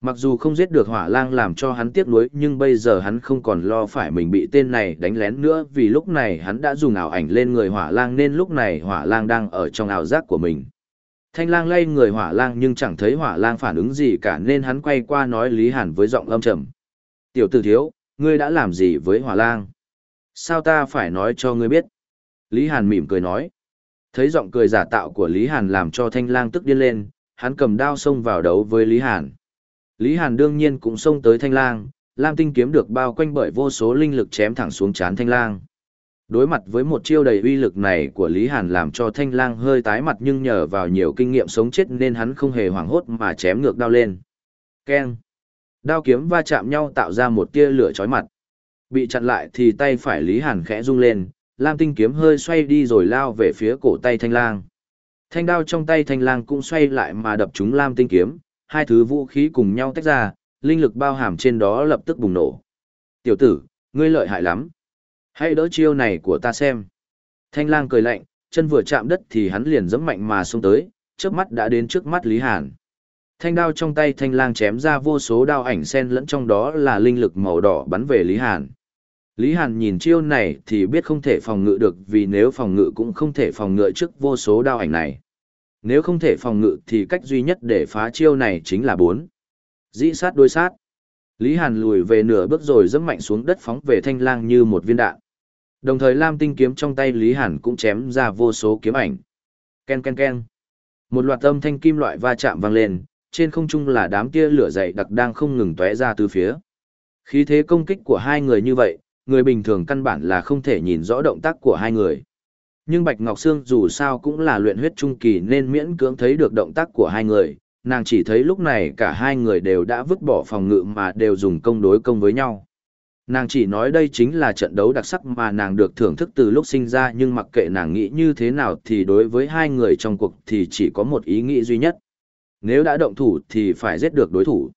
Mặc dù không giết được hỏa lang làm cho hắn tiếc nuối nhưng bây giờ hắn không còn lo phải mình bị tên này đánh lén nữa vì lúc này hắn đã dùng ảo ảnh lên người hỏa lang nên lúc này hỏa lang đang ở trong ảo giác của mình. Thanh lang lay người hỏa lang nhưng chẳng thấy hỏa lang phản ứng gì cả nên hắn quay qua nói Lý Hàn với giọng âm trầm. Tiểu tử thiếu, ngươi đã làm gì với hỏa lang? Sao ta phải nói cho ngươi biết? Lý Hàn mỉm cười nói. Thấy giọng cười giả tạo của Lý Hàn làm cho thanh lang tức điên lên, hắn cầm đao xông vào đấu với Lý Hàn. Lý Hàn đương nhiên cũng xông tới thanh lang, lam tinh kiếm được bao quanh bởi vô số linh lực chém thẳng xuống chán thanh lang. Đối mặt với một chiêu đầy uy lực này của Lý Hàn làm cho thanh lang hơi tái mặt nhưng nhờ vào nhiều kinh nghiệm sống chết nên hắn không hề hoảng hốt mà chém ngược đao lên. Keng! Đao kiếm va chạm nhau tạo ra một tia lửa chói mặt. Bị chặn lại thì tay phải Lý Hàn khẽ rung lên, lam tinh kiếm hơi xoay đi rồi lao về phía cổ tay thanh lang. Thanh đao trong tay thanh lang cũng xoay lại mà đập trúng lam tinh kiếm, hai thứ vũ khí cùng nhau tách ra, linh lực bao hàm trên đó lập tức bùng nổ. Tiểu tử, ngươi lợi hại lắm. Hãy đỡ chiêu này của ta xem. Thanh lang cười lạnh, chân vừa chạm đất thì hắn liền giẫm mạnh mà xông tới, trước mắt đã đến trước mắt Lý Hàn. Thanh đao trong tay thanh lang chém ra vô số đao ảnh sen lẫn trong đó là linh lực màu đỏ bắn về Lý Hàn. Lý Hàn nhìn chiêu này thì biết không thể phòng ngự được vì nếu phòng ngự cũng không thể phòng ngự trước vô số đao ảnh này. Nếu không thể phòng ngự thì cách duy nhất để phá chiêu này chính là bốn. Dĩ sát đối sát. Lý Hàn lùi về nửa bước rồi dẫm mạnh xuống đất phóng về thanh lang như một viên đạn. Đồng thời lam tinh kiếm trong tay Lý Hàn cũng chém ra vô số kiếm ảnh. Ken ken ken. Một loạt âm thanh kim loại va chạm vang lên, trên không trung là đám tia lửa dày đặc đang không ngừng tóe ra từ phía. Khí thế công kích của hai người như vậy, người bình thường căn bản là không thể nhìn rõ động tác của hai người. Nhưng Bạch Ngọc Sương dù sao cũng là luyện huyết trung kỳ nên miễn cưỡng thấy được động tác của hai người, nàng chỉ thấy lúc này cả hai người đều đã vứt bỏ phòng ngự mà đều dùng công đối công với nhau. Nàng chỉ nói đây chính là trận đấu đặc sắc mà nàng được thưởng thức từ lúc sinh ra nhưng mặc kệ nàng nghĩ như thế nào thì đối với hai người trong cuộc thì chỉ có một ý nghĩ duy nhất. Nếu đã động thủ thì phải giết được đối thủ.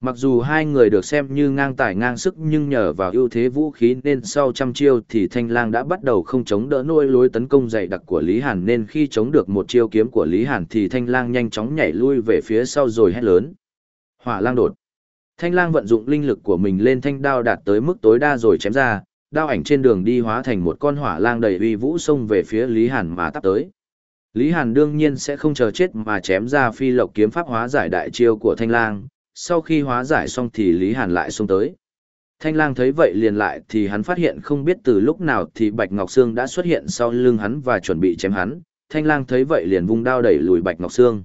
Mặc dù hai người được xem như ngang tài ngang sức nhưng nhờ vào ưu thế vũ khí nên sau trăm chiêu thì Thanh Lang đã bắt đầu không chống đỡ nôi lối tấn công dày đặc của Lý Hàn nên khi chống được một chiêu kiếm của Lý Hàn thì Thanh Lang nhanh chóng nhảy lui về phía sau rồi hét lớn. Hỏa lang đột. Thanh Lang vận dụng linh lực của mình lên thanh đao đạt tới mức tối đa rồi chém ra, đao ảnh trên đường đi hóa thành một con hỏa lang đầy uy vũ xông về phía Lý Hàn mà tắp tới. Lý Hàn đương nhiên sẽ không chờ chết mà chém ra phi lộc kiếm pháp hóa giải đại chiêu của Thanh Lang, sau khi hóa giải xong thì Lý Hàn lại xông tới. Thanh lang thấy vậy liền lại thì hắn phát hiện không biết từ lúc nào thì Bạch Ngọc Sương đã xuất hiện sau lưng hắn và chuẩn bị chém hắn. Thanh lang thấy vậy liền vung đao đẩy lùi Bạch Ngọc Sương.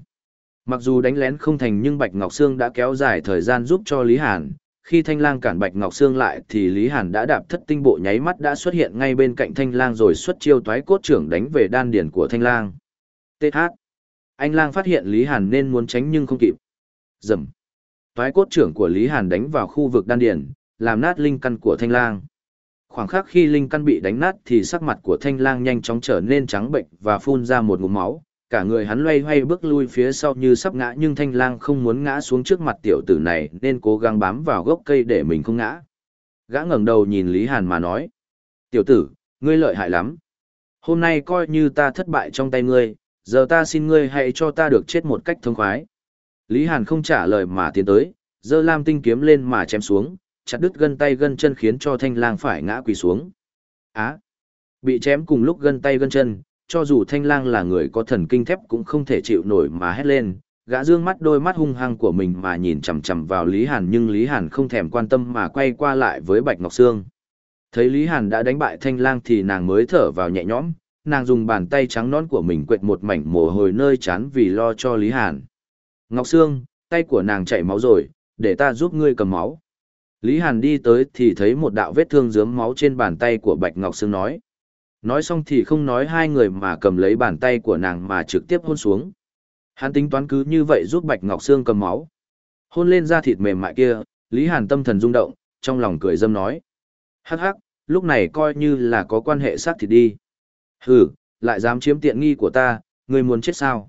Mặc dù đánh lén không thành nhưng Bạch Ngọc Sương đã kéo dài thời gian giúp cho Lý Hàn. Khi Thanh lang cản Bạch Ngọc Sương lại thì Lý Hàn đã đạp thất tinh bộ nháy mắt đã xuất hiện ngay bên cạnh Thanh lang rồi xuất chiêu toái cốt trưởng đánh về đan điển của Thanh lang. TH. Anh lang phát hiện Lý Hàn nên muốn tránh nhưng không kịp. Dầm toái cốt trưởng của Lý Hàn đánh vào khu vực đan điền, làm nát linh căn của thanh lang. Khoảng khắc khi linh căn bị đánh nát thì sắc mặt của thanh lang nhanh chóng trở nên trắng bệnh và phun ra một ngụm máu, cả người hắn loay hoay bước lui phía sau như sắp ngã nhưng thanh lang không muốn ngã xuống trước mặt tiểu tử này nên cố gắng bám vào gốc cây để mình không ngã. Gã ngẩng đầu nhìn Lý Hàn mà nói. Tiểu tử, ngươi lợi hại lắm. Hôm nay coi như ta thất bại trong tay ngươi, giờ ta xin ngươi hãy cho ta được chết một cách thông khoái. Lý Hàn không trả lời mà tiến tới, giơ lam tinh kiếm lên mà chém xuống, chặt đứt gân tay gân chân khiến cho thanh lang phải ngã quỳ xuống. Á! bị chém cùng lúc gân tay gân chân, cho dù thanh lang là người có thần kinh thép cũng không thể chịu nổi mà hét lên, gã dương mắt đôi mắt hung hăng của mình mà nhìn chằm chằm vào Lý Hàn nhưng Lý Hàn không thèm quan tâm mà quay qua lại với Bạch Ngọc Sương. Thấy Lý Hàn đã đánh bại thanh lang thì nàng mới thở vào nhẹ nhõm, nàng dùng bàn tay trắng nón của mình quệt một mảnh mồ hôi nơi chán vì lo cho Lý Hàn. Ngọc Sương, tay của nàng chảy máu rồi, để ta giúp ngươi cầm máu. Lý Hàn đi tới thì thấy một đạo vết thương dớm máu trên bàn tay của Bạch Ngọc Sương nói. Nói xong thì không nói hai người mà cầm lấy bàn tay của nàng mà trực tiếp hôn xuống. Hắn tính toán cứ như vậy giúp Bạch Ngọc Sương cầm máu. Hôn lên da thịt mềm mại kia, Lý Hàn tâm thần rung động, trong lòng cười dâm nói. Hắc hắc, lúc này coi như là có quan hệ sát thịt đi. Hừ, lại dám chiếm tiện nghi của ta, ngươi muốn chết sao?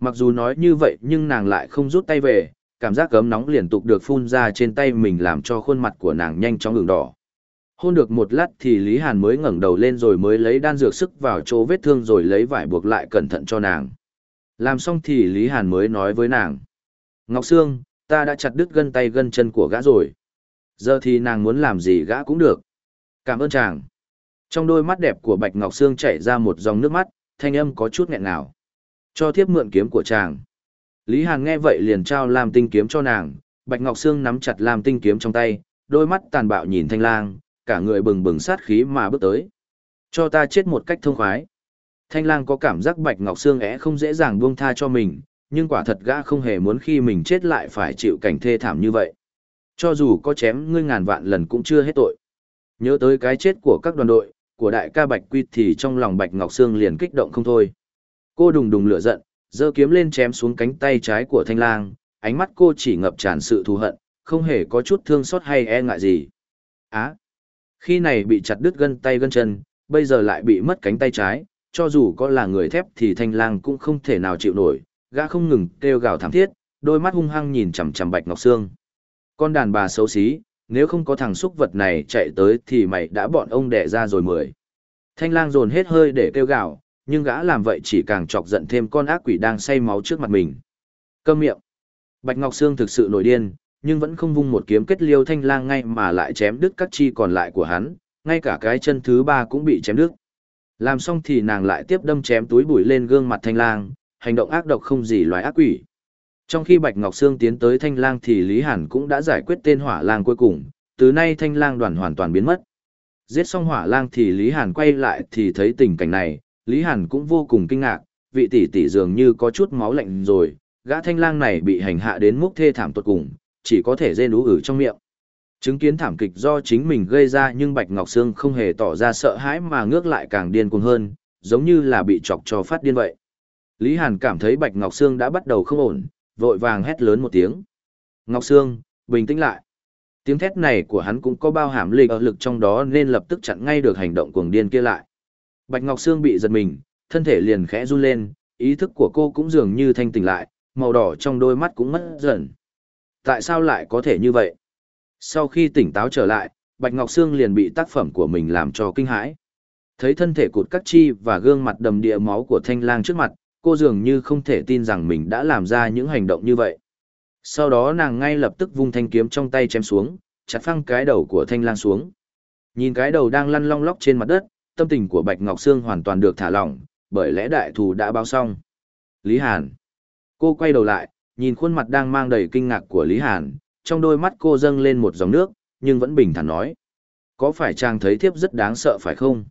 Mặc dù nói như vậy nhưng nàng lại không rút tay về, cảm giác cấm nóng liên tục được phun ra trên tay mình làm cho khuôn mặt của nàng nhanh chóng ửng đỏ. Hôn được một lát thì Lý Hàn mới ngẩng đầu lên rồi mới lấy đan dược sức vào chỗ vết thương rồi lấy vải buộc lại cẩn thận cho nàng. Làm xong thì Lý Hàn mới nói với nàng. Ngọc Sương, ta đã chặt đứt gân tay gân chân của gã rồi. Giờ thì nàng muốn làm gì gã cũng được. Cảm ơn chàng. Trong đôi mắt đẹp của Bạch Ngọc Sương chảy ra một dòng nước mắt, thanh âm có chút nghẹn ngào. Cho thiếp mượn kiếm của chàng. Lý Hàn nghe vậy liền trao Lam Tinh kiếm cho nàng, Bạch Ngọc Sương nắm chặt Lam Tinh kiếm trong tay, đôi mắt tàn bạo nhìn Thanh Lang, cả người bừng bừng sát khí mà bước tới. Cho ta chết một cách thông khoái. Thanh Lang có cảm giác Bạch Ngọc Sương é không dễ dàng buông tha cho mình, nhưng quả thật gã không hề muốn khi mình chết lại phải chịu cảnh thê thảm như vậy. Cho dù có chém ngươi ngàn vạn lần cũng chưa hết tội. Nhớ tới cái chết của các đoàn đội, của đại ca Bạch Quy thì trong lòng Bạch Ngọc Sương liền kích động không thôi. Cô đùng đùng lửa giận, giơ kiếm lên chém xuống cánh tay trái của thanh lang, ánh mắt cô chỉ ngập tràn sự thù hận, không hề có chút thương xót hay e ngại gì. Á! khi này bị chặt đứt gân tay gân chân, bây giờ lại bị mất cánh tay trái, cho dù có là người thép thì thanh lang cũng không thể nào chịu nổi, gã không ngừng kêu gào thảm thiết, đôi mắt hung hăng nhìn chằm chằm Bạch Ngọc Sương. Con đàn bà xấu xí, nếu không có thằng xúc vật này chạy tới thì mày đã bọn ông đẻ ra rồi mười. Thanh lang dồn hết hơi để kêu gào, nhưng gã làm vậy chỉ càng chọc giận thêm con ác quỷ đang say máu trước mặt mình. Câm miệng. Bạch Ngọc Sương thực sự nổi điên, nhưng vẫn không vung một kiếm kết liêu thanh lang ngay mà lại chém đứt các chi còn lại của hắn, ngay cả cái chân thứ ba cũng bị chém đứt. Làm xong thì nàng lại tiếp đâm chém túi bụi lên gương mặt thanh lang, hành động ác độc không gì loài ác quỷ. Trong khi Bạch Ngọc Sương tiến tới thanh lang thì Lý Hàn cũng đã giải quyết tên hỏa lang cuối cùng, từ nay thanh lang đoàn hoàn toàn biến mất. Giết xong hỏa lang thì Lý Hàn quay lại thì thấy tình cảnh này, Lý Hàn cũng vô cùng kinh ngạc, vị tỷ tỷ dường như có chút máu lạnh rồi, gã thanh lang này bị hành hạ đến mức thê thảm tột cùng, chỉ có thể rên ú ử trong miệng. Chứng kiến thảm kịch do chính mình gây ra nhưng Bạch Ngọc Sương không hề tỏ ra sợ hãi mà ngước lại càng điên cuồng hơn, giống như là bị chọc cho phát điên vậy. Lý Hàn cảm thấy Bạch Ngọc Sương đã bắt đầu không ổn, vội vàng hét lớn một tiếng. Ngọc Sương, bình tĩnh lại. Tiếng thét này của hắn cũng có bao hàm lịch ở lực trong đó nên lập tức chặn ngay được hành động cuồng điên kia lại. Bạch Ngọc Sương bị giật mình, thân thể liền khẽ run lên, ý thức của cô cũng dường như thanh tỉnh lại, màu đỏ trong đôi mắt cũng mất dần. Tại sao lại có thể như vậy? Sau khi tỉnh táo trở lại, Bạch Ngọc Sương liền bị tác phẩm của mình làm cho kinh hãi. Thấy thân thể cụt cắt chi và gương mặt đầm địa máu của thanh lang trước mặt, cô dường như không thể tin rằng mình đã làm ra những hành động như vậy. Sau đó nàng ngay lập tức vung thanh kiếm trong tay chém xuống, chặt phăng cái đầu của thanh lang xuống. Nhìn cái đầu đang lăn long lóc trên mặt đất, tâm tình của Bạch Ngọc Sương hoàn toàn được thả lỏng, bởi lẽ đại thù đã báo xong. Lý Hàn. Cô quay đầu lại, nhìn khuôn mặt đang mang đầy kinh ngạc của Lý Hàn, trong đôi mắt cô dâng lên một dòng nước, nhưng vẫn bình thản nói. Có phải chàng thấy thiếp rất đáng sợ phải không?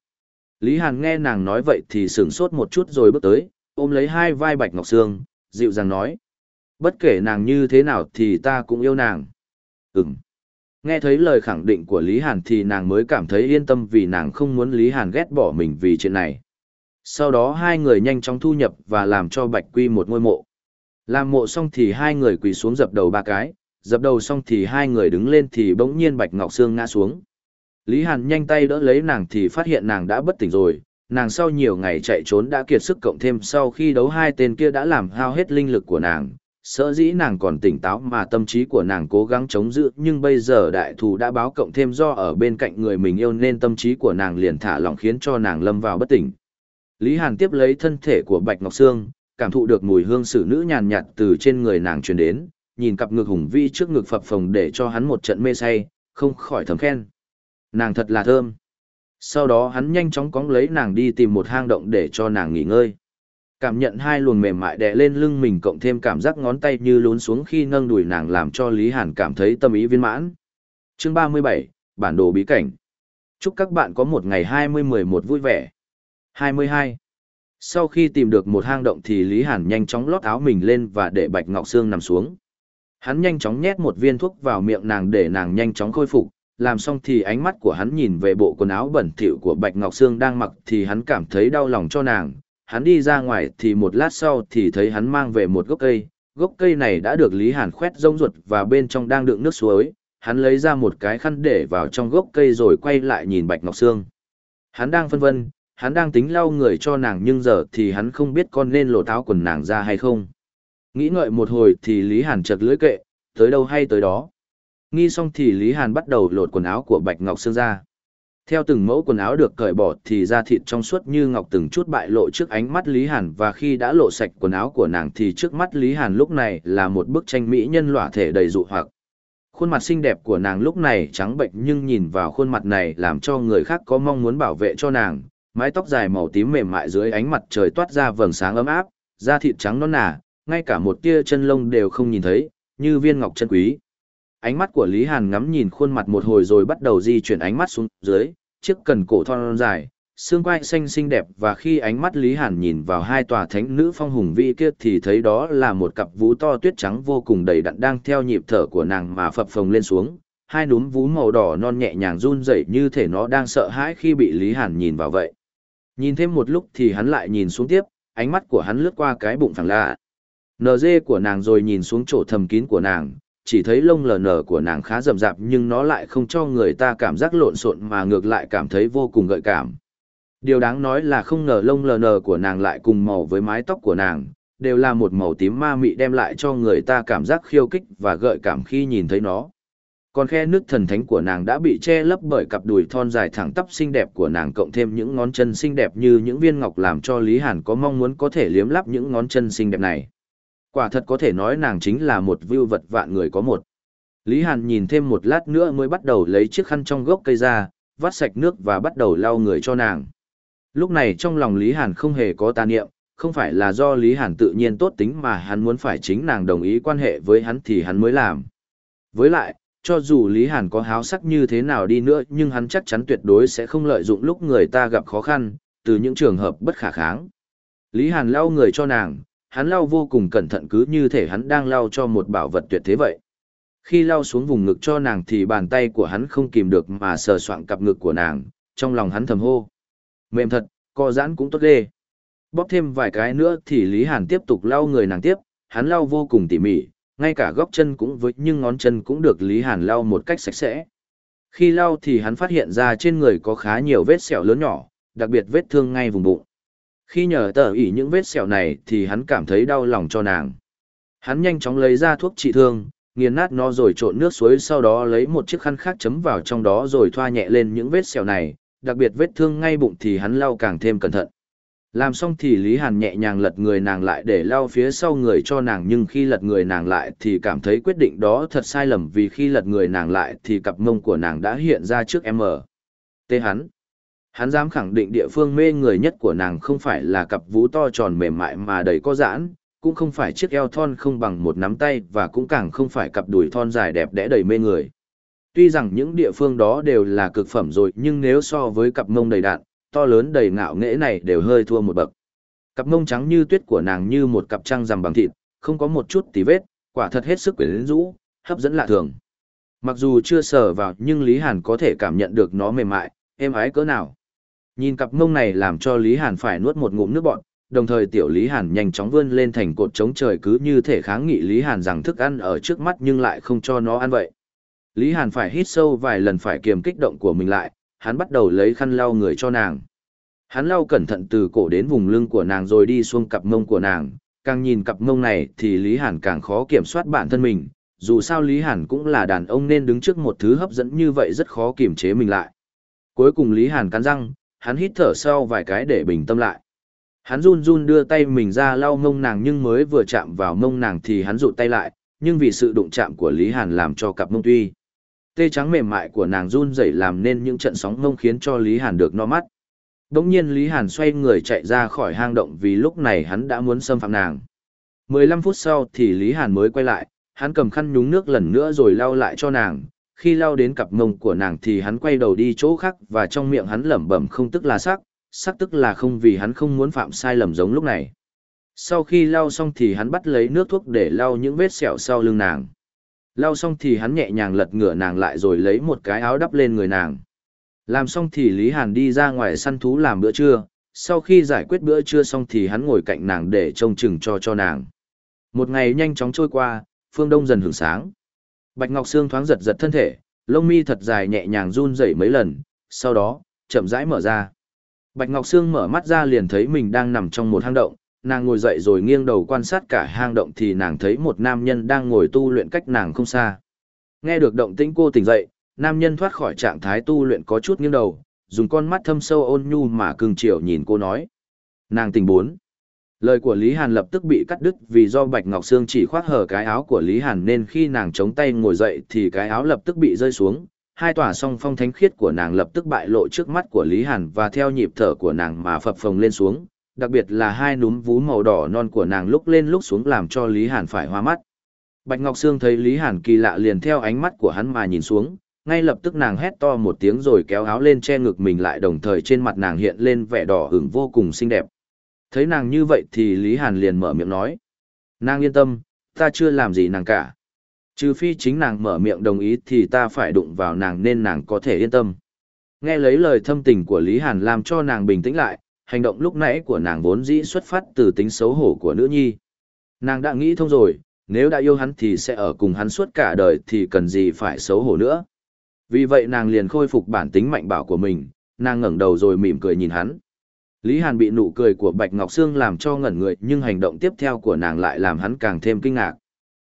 Lý Hàn nghe nàng nói vậy thì sửng sốt một chút rồi bước tới, ôm lấy hai vai Bạch Ngọc Sương, dịu dàng nói. Bất kể nàng như thế nào thì ta cũng yêu nàng. Ừm. Nghe thấy lời khẳng định của Lý Hàn thì nàng mới cảm thấy yên tâm vì nàng không muốn Lý Hàn ghét bỏ mình vì chuyện này. Sau đó hai người nhanh chóng thu nhập và làm cho Bạch Quy một ngôi mộ. Làm mộ xong thì hai người quỳ xuống dập đầu ba cái, dập đầu xong thì hai người đứng lên thì bỗng nhiên Bạch Ngọc Sương ngã xuống. Lý Hàn nhanh tay đỡ lấy nàng thì phát hiện nàng đã bất tỉnh rồi, nàng sau nhiều ngày chạy trốn đã kiệt sức cộng thêm sau khi đấu hai tên kia đã làm hao hết linh lực của nàng, sợ dĩ nàng còn tỉnh táo mà tâm trí của nàng cố gắng chống giữ nhưng bây giờ đại thù đã báo cộng thêm do ở bên cạnh người mình yêu nên tâm trí của nàng liền thả lỏng khiến cho nàng lâm vào bất tỉnh. Lý Hàn tiếp lấy thân thể của Bạch Ngọc Sương, cảm thụ được mùi hương sử nữ nhàn nhạt từ trên người nàng truyền đến, nhìn cặp ngực hùng vi trước ngực phập phồng để cho hắn một trận mê say, không khỏi thầm khen. Nàng thật là thơm. Sau đó hắn nhanh chóng cóng lấy nàng đi tìm một hang động để cho nàng nghỉ ngơi. Cảm nhận hai luồng mềm mại đè lên lưng mình cộng thêm cảm giác ngón tay như lún xuống khi nâng đùi nàng làm cho Lý Hàn cảm thấy tâm ý viên mãn. Chương 37, Bản đồ bí cảnh. Chúc các bạn có một ngày 20-11 vui vẻ. 22. Sau khi tìm được một hang động thì Lý Hàn nhanh chóng lót áo mình lên và để Bạch Ngọc Sương nằm xuống. Hắn nhanh chóng nhét một viên thuốc vào miệng nàng để nàng nhanh chóng khôi phục, làm xong thì ánh mắt của hắn nhìn về bộ quần áo bẩn thỉu của Bạch Ngọc Sương đang mặc thì hắn cảm thấy đau lòng cho nàng. Hắn đi ra ngoài thì một lát sau thì thấy hắn mang về một gốc cây, gốc cây này đã được Lý Hàn khoét rông ruột và bên trong đang đựng nước suối. Hắn lấy ra một cái khăn để vào trong gốc cây rồi quay lại nhìn Bạch Ngọc Sương. Hắn đang phân vân, hắn đang tính lau người cho nàng nhưng giờ thì hắn không biết con nên lộ tháo quần nàng ra hay không. Nghĩ ngợi một hồi thì Lý Hàn chật lưỡi kệ, tới đâu hay tới đó. Nghi xong thì Lý Hàn bắt đầu lột quần áo của Bạch Ngọc Sương ra. Theo từng mẫu quần áo được cởi bỏ thì da thịt trong suốt như ngọc từng chút bại lộ trước ánh mắt Lý Hàn và khi đã lộ sạch quần áo của nàng thì trước mắt Lý Hàn lúc này là một bức tranh mỹ nhân lỏa thể đầy dụ hoặc. Khuôn mặt xinh đẹp của nàng lúc này trắng bệnh nhưng nhìn vào khuôn mặt này làm cho người khác có mong muốn bảo vệ cho nàng. Mái tóc dài màu tím mềm mại dưới ánh mặt trời toát ra vầng sáng ấm áp, da thịt trắng non nà, ngay cả một tia chân lông đều không nhìn thấy, như viên ngọc chân quý. Ánh mắt của Lý Hàn ngắm nhìn khuôn mặt một hồi rồi bắt đầu di chuyển ánh mắt xuống dưới, chiếc cần cổ thon dài, xương quai xanh xinh đẹp và khi ánh mắt Lý Hàn nhìn vào hai tòa thánh nữ phong hùng vĩ kia thì thấy đó là một cặp vú to tuyết trắng vô cùng đầy đặn đang theo nhịp thở của nàng mà phập phồng lên xuống, hai núm vú màu đỏ non nhẹ nhàng run rẩy như thể nó đang sợ hãi khi bị Lý Hàn nhìn vào vậy. Nhìn thêm một lúc thì hắn lại nhìn xuống tiếp, ánh mắt của hắn lướt qua cái bụng phẳng lạ. NG của nàng rồi nhìn xuống chỗ thầm kín của nàng, chỉ thấy lông lờ nở của nàng khá rậm rạp nhưng nó lại không cho người ta cảm giác lộn xộn mà ngược lại cảm thấy vô cùng gợi cảm. Điều đáng nói là không ngờ lông lờ nở của nàng lại cùng màu với mái tóc của nàng, đều là một màu tím ma mị đem lại cho người ta cảm giác khiêu kích và gợi cảm khi nhìn thấy nó. Còn khe nước thần thánh của nàng đã bị che lấp bởi cặp đùi thon dài thẳng tắp xinh đẹp của nàng cộng thêm những ngón chân xinh đẹp như những viên ngọc làm cho Lý Hàn có mong muốn có thể liếm lắp những ngón chân xinh đẹp này. Quả thật có thể nói nàng chính là một vưu vật vạn người có một. Lý Hàn nhìn thêm một lát nữa mới bắt đầu lấy chiếc khăn trong gốc cây ra, vắt sạch nước và bắt đầu lau người cho nàng. Lúc này trong lòng Lý Hàn không hề có tà niệm, không phải là do Lý Hàn tự nhiên tốt tính mà hắn muốn phải chính nàng đồng ý quan hệ với hắn thì hắn mới làm. Với lại, cho dù Lý Hàn có háo sắc như thế nào đi nữa nhưng hắn chắc chắn tuyệt đối sẽ không lợi dụng lúc người ta gặp khó khăn, từ những trường hợp bất khả kháng. Lý Hàn lau người cho nàng, hắn lau vô cùng cẩn thận cứ như thể hắn đang lau cho một bảo vật tuyệt thế vậy. Khi lau xuống vùng ngực cho nàng thì bàn tay của hắn không kìm được mà sờ soạng cặp ngực của nàng, trong lòng hắn thầm hô. Mềm thật, co giãn cũng tốt ghê. Bóp thêm vài cái nữa thì Lý Hàn tiếp tục lau người nàng tiếp, hắn lau vô cùng tỉ mỉ, ngay cả góc chân cũng với nhưng ngón chân cũng được Lý Hàn lau một cách sạch sẽ. Khi lau thì hắn phát hiện ra trên người có khá nhiều vết sẹo lớn nhỏ, đặc biệt vết thương ngay vùng bụng. Khi nhờ tờ ỉ những vết sẹo này thì hắn cảm thấy đau lòng cho nàng. Hắn nhanh chóng lấy ra thuốc trị thương, nghiền nát nó rồi trộn nước suối sau đó lấy một chiếc khăn khác chấm vào trong đó rồi thoa nhẹ lên những vết sẹo này, đặc biệt vết thương ngay bụng thì hắn lau càng thêm cẩn thận. Làm xong thì Lý Hàn nhẹ nhàng lật người nàng lại để lau phía sau người cho nàng nhưng khi lật người nàng lại thì cảm thấy quyết định đó thật sai lầm vì khi lật người nàng lại thì cặp mông của nàng đã hiện ra trước em ở. Tê hắn. Hắn dám khẳng định địa phương mê người nhất của nàng không phải là cặp vú to tròn mềm mại mà đầy có giãn, cũng không phải chiếc eo thon không bằng một nắm tay và cũng càng không phải cặp đùi thon dài đẹp đẽ đầy mê người. Tuy rằng những địa phương đó đều là cực phẩm rồi nhưng nếu so với cặp mông đầy đạn, to lớn đầy ngạo nghễ này đều hơi thua một bậc. Cặp mông trắng như tuyết của nàng như một cặp trăng rằm bằng thịt, không có một chút tì vết, quả thật hết sức quyến rũ, hấp dẫn lạ thường. Mặc dù chưa sờ vào nhưng Lý Hàn có thể cảm nhận được nó mềm mại, êm ái cỡ nào. Nhìn cặp mông này làm cho Lý Hàn phải nuốt một ngụm nước bọt, đồng thời tiểu Lý Hàn nhanh chóng vươn lên thành cột chống trời cứ như thể kháng nghị Lý Hàn rằng thức ăn ở trước mắt nhưng lại không cho nó ăn vậy. Lý Hàn phải hít sâu vài lần phải kiềm kích động của mình lại, hắn bắt đầu lấy khăn lau người cho nàng. Hắn lau cẩn thận từ cổ đến vùng lưng của nàng rồi đi xuống cặp mông của nàng, càng nhìn cặp mông này thì Lý Hàn càng khó kiểm soát bản thân mình, dù sao Lý Hàn cũng là đàn ông nên đứng trước một thứ hấp dẫn như vậy rất khó kiềm chế mình lại. Cuối cùng Lý Hàn cắn răng, hắn hít thở sau vài cái để bình tâm lại. Hắn run run đưa tay mình ra lau mông nàng nhưng mới vừa chạm vào mông nàng thì hắn rụt tay lại, nhưng vì sự đụng chạm của Lý Hàn làm cho cặp mông tuy tê trắng mềm mại của nàng run rẩy làm nên những trận sóng mông khiến cho Lý Hàn được no mắt. Đống nhiên Lý Hàn xoay người chạy ra khỏi hang động vì lúc này hắn đã muốn xâm phạm nàng. 15 phút sau thì Lý Hàn mới quay lại, hắn cầm khăn nhúng nước lần nữa rồi lau lại cho nàng. Khi lau đến cặp mông của nàng thì hắn quay đầu đi chỗ khác và trong miệng hắn lẩm bẩm không tức là sắc, sắc tức là không vì hắn không muốn phạm sai lầm giống lúc này. Sau khi lau xong thì hắn bắt lấy nước thuốc để lau những vết sẹo sau lưng nàng. Lau xong thì hắn nhẹ nhàng lật ngửa nàng lại rồi lấy một cái áo đắp lên người nàng. Làm xong thì Lý Hàn đi ra ngoài săn thú làm bữa trưa, sau khi giải quyết bữa trưa xong thì hắn ngồi cạnh nàng để trông chừng cho cho nàng. Một ngày nhanh chóng trôi qua, phương đông dần hưởng sáng. Bạch Ngọc Sương thoáng giật giật thân thể, lông mi thật dài nhẹ nhàng run rẩy mấy lần, sau đó, chậm rãi mở ra. Bạch Ngọc Sương mở mắt ra liền thấy mình đang nằm trong một hang động, nàng ngồi dậy rồi nghiêng đầu quan sát cả hang động thì nàng thấy một nam nhân đang ngồi tu luyện cách nàng không xa. Nghe được động tĩnh cô tỉnh dậy, nam nhân thoát khỏi trạng thái tu luyện có chút nghiêng đầu, dùng con mắt thâm sâu ôn nhu mà cưng chiều nhìn cô nói. Nàng tỉnh bốn. Lời của Lý Hàn lập tức bị cắt đứt vì do Bạch Ngọc Sương chỉ khoác hở cái áo của Lý Hàn nên khi nàng chống tay ngồi dậy thì cái áo lập tức bị rơi xuống. Hai tỏa song phong thánh khiết của nàng lập tức bại lộ trước mắt của Lý Hàn và theo nhịp thở của nàng mà phập phồng lên xuống, đặc biệt là hai núm vú màu đỏ non của nàng lúc lên lúc xuống làm cho Lý Hàn phải hoa mắt. Bạch Ngọc Sương thấy Lý Hàn kỳ lạ liền theo ánh mắt của hắn mà nhìn xuống, ngay lập tức nàng hét to một tiếng rồi kéo áo lên che ngực mình lại đồng thời trên mặt nàng hiện lên vẻ đỏ hửng vô cùng xinh đẹp. Thấy nàng như vậy thì Lý Hàn liền mở miệng nói. Nàng yên tâm, ta chưa làm gì nàng cả. Trừ phi chính nàng mở miệng đồng ý thì ta phải đụng vào nàng nên nàng có thể yên tâm. Nghe lấy lời thâm tình của Lý Hàn làm cho nàng bình tĩnh lại, hành động lúc nãy của nàng vốn dĩ xuất phát từ tính xấu hổ của nữ nhi. Nàng đã nghĩ thông rồi, nếu đã yêu hắn thì sẽ ở cùng hắn suốt cả đời thì cần gì phải xấu hổ nữa. Vì vậy nàng liền khôi phục bản tính mạnh bảo của mình, nàng ngẩng đầu rồi mỉm cười nhìn hắn. Lý Hàn bị nụ cười của Bạch Ngọc Sương làm cho ngẩn người nhưng hành động tiếp theo của nàng lại làm hắn càng thêm kinh ngạc.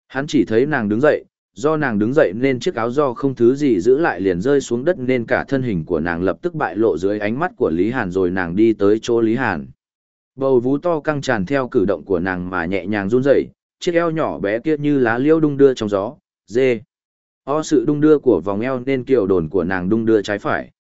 Hắn chỉ thấy nàng đứng dậy, Do nàng đứng dậy nên chiếc áo do không thứ gì giữ lại liền rơi xuống đất nên cả thân hình của nàng lập tức bại lộ dưới ánh mắt của Lý Hàn rồi nàng đi tới chỗ Lý Hàn. Bầu vú to căng tràn theo cử động của nàng mà nhẹ nhàng run rẩy, chiếc eo nhỏ bé kia như lá liễu đung đưa trong gió, dê. O sự đung đưa của vòng eo nên kiều đồn của nàng đung đưa trái phải.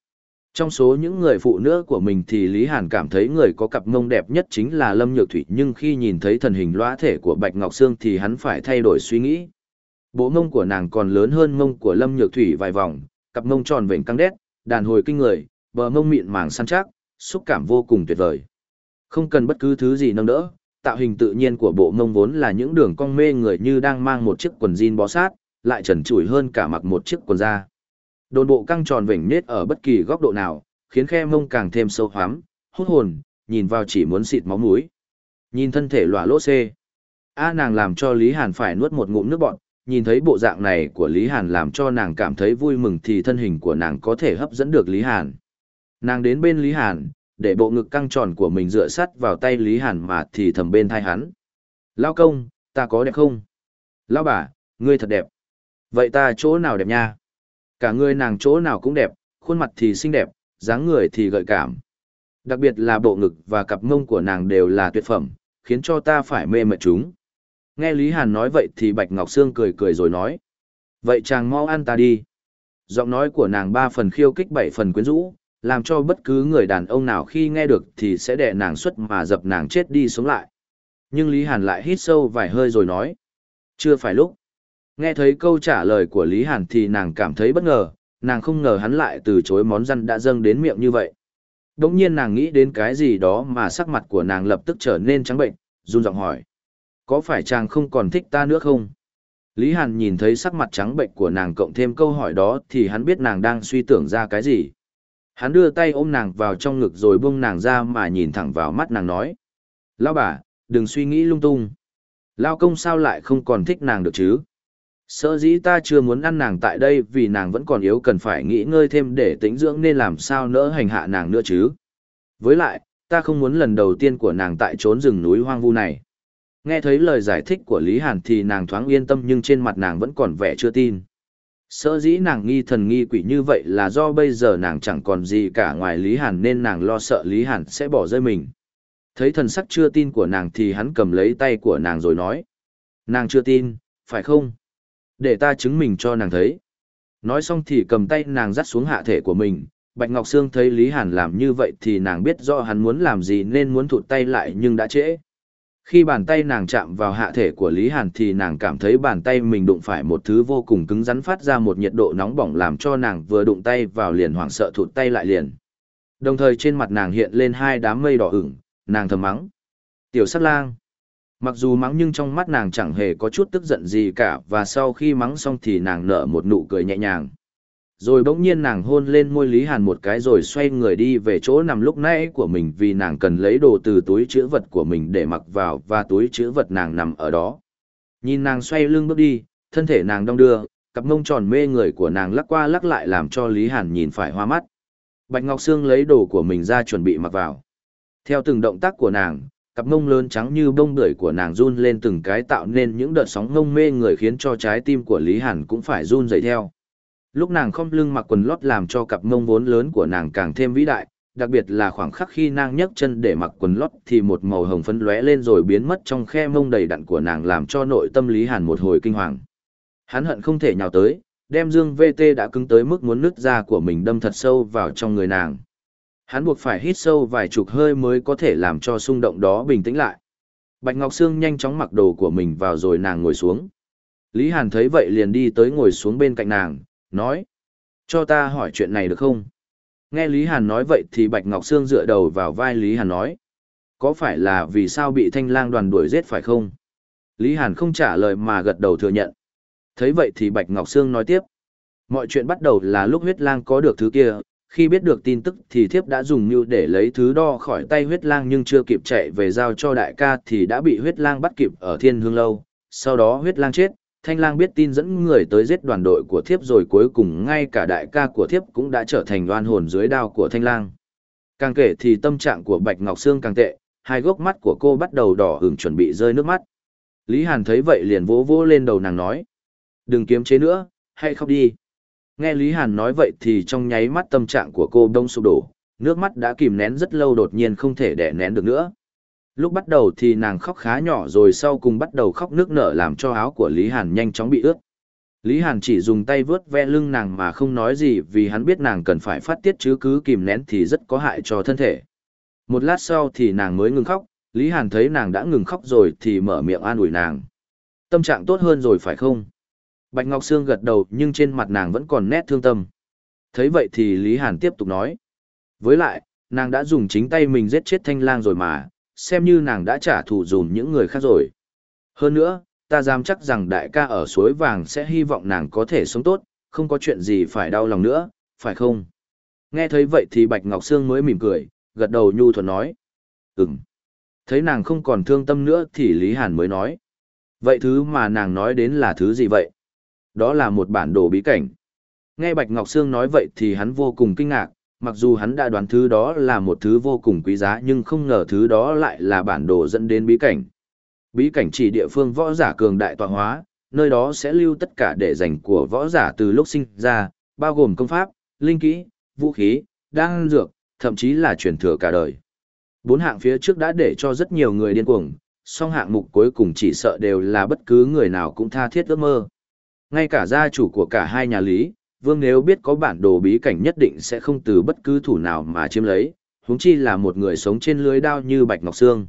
Trong số những người phụ nữ của mình thì Lý Hàn cảm thấy người có cặp mông đẹp nhất chính là Lâm Nhược Thủy nhưng khi nhìn thấy thần hình lõa thể của Bạch Ngọc Sương thì hắn phải thay đổi suy nghĩ. Bộ mông của nàng còn lớn hơn mông của Lâm Nhược Thủy vài vòng, cặp mông tròn vểnh căng đét, đàn hồi kinh người, bờ mông mịn màng săn chắc, xúc cảm vô cùng tuyệt vời. Không cần bất cứ thứ gì nâng đỡ, tạo hình tự nhiên của bộ mông vốn là những đường cong mê người như đang mang một chiếc quần jean bó sát, lại trần trụi hơn cả mặc một chiếc quần da. Đồn bộ căng tròn vểnh nết ở bất kỳ góc độ nào, khiến khe mông càng thêm sâu hoắm, hút hồn, nhìn vào chỉ muốn xịt máu mũi. Nhìn thân thể lỏa lỗ xê. A nàng làm cho Lý Hàn phải nuốt một ngụm nước bọt, nhìn thấy bộ dạng này của Lý Hàn làm cho nàng cảm thấy vui mừng thì thân hình của nàng có thể hấp dẫn được Lý Hàn. Nàng đến bên Lý Hàn, để bộ ngực căng tròn của mình dựa sắt vào tay Lý Hàn mà thì thầm bên thai hắn. Lao công, ta có đẹp không? Lao bà, ngươi thật đẹp. Vậy ta chỗ nào đẹp nha? Cả người nàng chỗ nào cũng đẹp, khuôn mặt thì xinh đẹp, dáng người thì gợi cảm. Đặc biệt là bộ ngực và cặp mông của nàng đều là tuyệt phẩm, khiến cho ta phải mê mệt chúng. Nghe Lý Hàn nói vậy thì Bạch Ngọc Sương cười cười rồi nói. Vậy chàng mau ăn ta đi. Giọng nói của nàng ba phần khiêu kích bảy phần quyến rũ, làm cho bất cứ người đàn ông nào khi nghe được thì sẽ đè nàng xuất mà dập nàng chết đi sống lại. Nhưng Lý Hàn lại hít sâu vài hơi rồi nói. Chưa phải lúc. Nghe thấy câu trả lời của Lý Hàn thì nàng cảm thấy bất ngờ, nàng không ngờ hắn lại từ chối món răn đã dâng đến miệng như vậy. Đống nhiên nàng nghĩ đến cái gì đó mà sắc mặt của nàng lập tức trở nên trắng bệnh, run giọng hỏi. Có phải chàng không còn thích ta nữa không? Lý Hàn nhìn thấy sắc mặt trắng bệnh của nàng cộng thêm câu hỏi đó thì hắn biết nàng đang suy tưởng ra cái gì. Hắn đưa tay ôm nàng vào trong ngực rồi buông nàng ra mà nhìn thẳng vào mắt nàng nói. Lão bà, đừng suy nghĩ lung tung. Lao công sao lại không còn thích nàng được chứ? Sợ dĩ ta chưa muốn ăn nàng tại đây vì nàng vẫn còn yếu cần phải nghỉ ngơi thêm để tĩnh dưỡng nên làm sao nỡ hành hạ nàng nữa chứ. Với lại, ta không muốn lần đầu tiên của nàng tại trốn rừng núi hoang vu này. Nghe thấy lời giải thích của Lý Hàn thì nàng thoáng yên tâm nhưng trên mặt nàng vẫn còn vẻ chưa tin. Sợ dĩ nàng nghi thần nghi quỷ như vậy là do bây giờ nàng chẳng còn gì cả ngoài Lý Hàn nên nàng lo sợ Lý Hàn sẽ bỏ rơi mình. Thấy thần sắc chưa tin của nàng thì hắn cầm lấy tay của nàng rồi nói. Nàng chưa tin, phải không? Để ta chứng minh cho nàng thấy. Nói xong thì cầm tay nàng dắt xuống hạ thể của mình. Bạch Ngọc Sương thấy Lý Hàn làm như vậy thì nàng biết rõ hắn muốn làm gì nên muốn thụt tay lại nhưng đã trễ. Khi bàn tay nàng chạm vào hạ thể của Lý Hàn thì nàng cảm thấy bàn tay mình đụng phải một thứ vô cùng cứng rắn phát ra một nhiệt độ nóng bỏng làm cho nàng vừa đụng tay vào liền hoảng sợ thụt tay lại liền. Đồng thời trên mặt nàng hiện lên hai đám mây đỏ ửng, nàng thầm mắng. Tiểu sát lang. Mặc dù mắng nhưng trong mắt nàng chẳng hề có chút tức giận gì cả và sau khi mắng xong thì nàng nở một nụ cười nhẹ nhàng. Rồi bỗng nhiên nàng hôn lên môi Lý Hàn một cái rồi xoay người đi về chỗ nằm lúc nãy của mình vì nàng cần lấy đồ từ túi chữ vật của mình để mặc vào và túi chữ vật nàng nằm ở đó. Nhìn nàng xoay lưng bước đi, thân thể nàng đong đưa, cặp mông tròn mê người của nàng lắc qua lắc lại làm cho Lý Hàn nhìn phải hoa mắt. Bạch Ngọc Sương lấy đồ của mình ra chuẩn bị mặc vào. Theo từng động tác của nàng, cặp mông lớn trắng như bông bưởi của nàng run lên từng cái tạo nên những đợt sóng ngông mê người khiến cho trái tim của Lý Hàn cũng phải run dậy theo. Lúc nàng không lưng mặc quần lót làm cho cặp mông vốn lớn của nàng càng thêm vĩ đại, đặc biệt là khoảng khắc khi nàng nhấc chân để mặc quần lót thì một màu hồng phấn lóe lên rồi biến mất trong khe mông đầy đặn của nàng làm cho nội tâm Lý Hàn một hồi kinh hoàng. Hắn hận không thể nhào tới, đem dương VT đã cứng tới mức muốn nứt ra của mình đâm thật sâu vào trong người nàng. Hắn buộc phải hít sâu vài chục hơi mới có thể làm cho xung động đó bình tĩnh lại. Bạch Ngọc Sương nhanh chóng mặc đồ của mình vào rồi nàng ngồi xuống. Lý Hàn thấy vậy liền đi tới ngồi xuống bên cạnh nàng, nói. Cho ta hỏi chuyện này được không? Nghe Lý Hàn nói vậy thì Bạch Ngọc Sương dựa đầu vào vai Lý Hàn nói. Có phải là vì sao bị thanh lang đoàn đuổi giết phải không? Lý Hàn không trả lời mà gật đầu thừa nhận. Thấy vậy thì Bạch Ngọc Sương nói tiếp. Mọi chuyện bắt đầu là lúc huyết lang có được thứ kia, khi biết được tin tức thì thiếp đã dùng như để lấy thứ đo khỏi tay huyết lang nhưng chưa kịp chạy về giao cho đại ca thì đã bị huyết lang bắt kịp ở thiên hương lâu. Sau đó huyết lang chết, thanh lang biết tin dẫn người tới giết đoàn đội của thiếp rồi cuối cùng ngay cả đại ca của thiếp cũng đã trở thành đoan hồn dưới đao của thanh lang. Càng kể thì tâm trạng của Bạch Ngọc Sương càng tệ, hai gốc mắt của cô bắt đầu đỏ hừng chuẩn bị rơi nước mắt. Lý Hàn thấy vậy liền vỗ vỗ lên đầu nàng nói. Đừng kiếm chế nữa, hay khóc đi. Nghe Lý Hàn nói vậy thì trong nháy mắt tâm trạng của cô đông sụp đổ, nước mắt đã kìm nén rất lâu đột nhiên không thể đè nén được nữa. Lúc bắt đầu thì nàng khóc khá nhỏ rồi sau cùng bắt đầu khóc nước nở làm cho áo của Lý Hàn nhanh chóng bị ướt. Lý Hàn chỉ dùng tay vướt ve lưng nàng mà không nói gì vì hắn biết nàng cần phải phát tiết chứ cứ kìm nén thì rất có hại cho thân thể. Một lát sau thì nàng mới ngừng khóc, Lý Hàn thấy nàng đã ngừng khóc rồi thì mở miệng an ủi nàng. Tâm trạng tốt hơn rồi phải không? Bạch Ngọc Sương gật đầu nhưng trên mặt nàng vẫn còn nét thương tâm. Thấy vậy thì Lý Hàn tiếp tục nói. Với lại, nàng đã dùng chính tay mình giết chết thanh lang rồi mà, xem như nàng đã trả thù dùn những người khác rồi. Hơn nữa, ta dám chắc rằng đại ca ở suối vàng sẽ hy vọng nàng có thể sống tốt, không có chuyện gì phải đau lòng nữa, phải không? Nghe thấy vậy thì Bạch Ngọc Sương mới mỉm cười, gật đầu nhu thuận nói. Ừm. Thấy nàng không còn thương tâm nữa thì Lý Hàn mới nói. Vậy thứ mà nàng nói đến là thứ gì vậy? Đó là một bản đồ bí cảnh. Nghe Bạch Ngọc Sương nói vậy thì hắn vô cùng kinh ngạc, mặc dù hắn đã đoán thứ đó là một thứ vô cùng quý giá nhưng không ngờ thứ đó lại là bản đồ dẫn đến bí cảnh. Bí cảnh chỉ địa phương võ giả cường đại tọa hóa, nơi đó sẽ lưu tất cả để dành của võ giả từ lúc sinh ra, bao gồm công pháp, linh kỹ, vũ khí, đan dược, thậm chí là truyền thừa cả đời. Bốn hạng phía trước đã để cho rất nhiều người điên cuồng, song hạng mục cuối cùng chỉ sợ đều là bất cứ người nào cũng tha thiết ước mơ. Ngay cả gia chủ của cả hai nhà Lý, Vương nếu biết có bản đồ bí cảnh nhất định sẽ không từ bất cứ thủ nào mà chiếm lấy, huống chi là một người sống trên lưới đao như Bạch Ngọc Sương.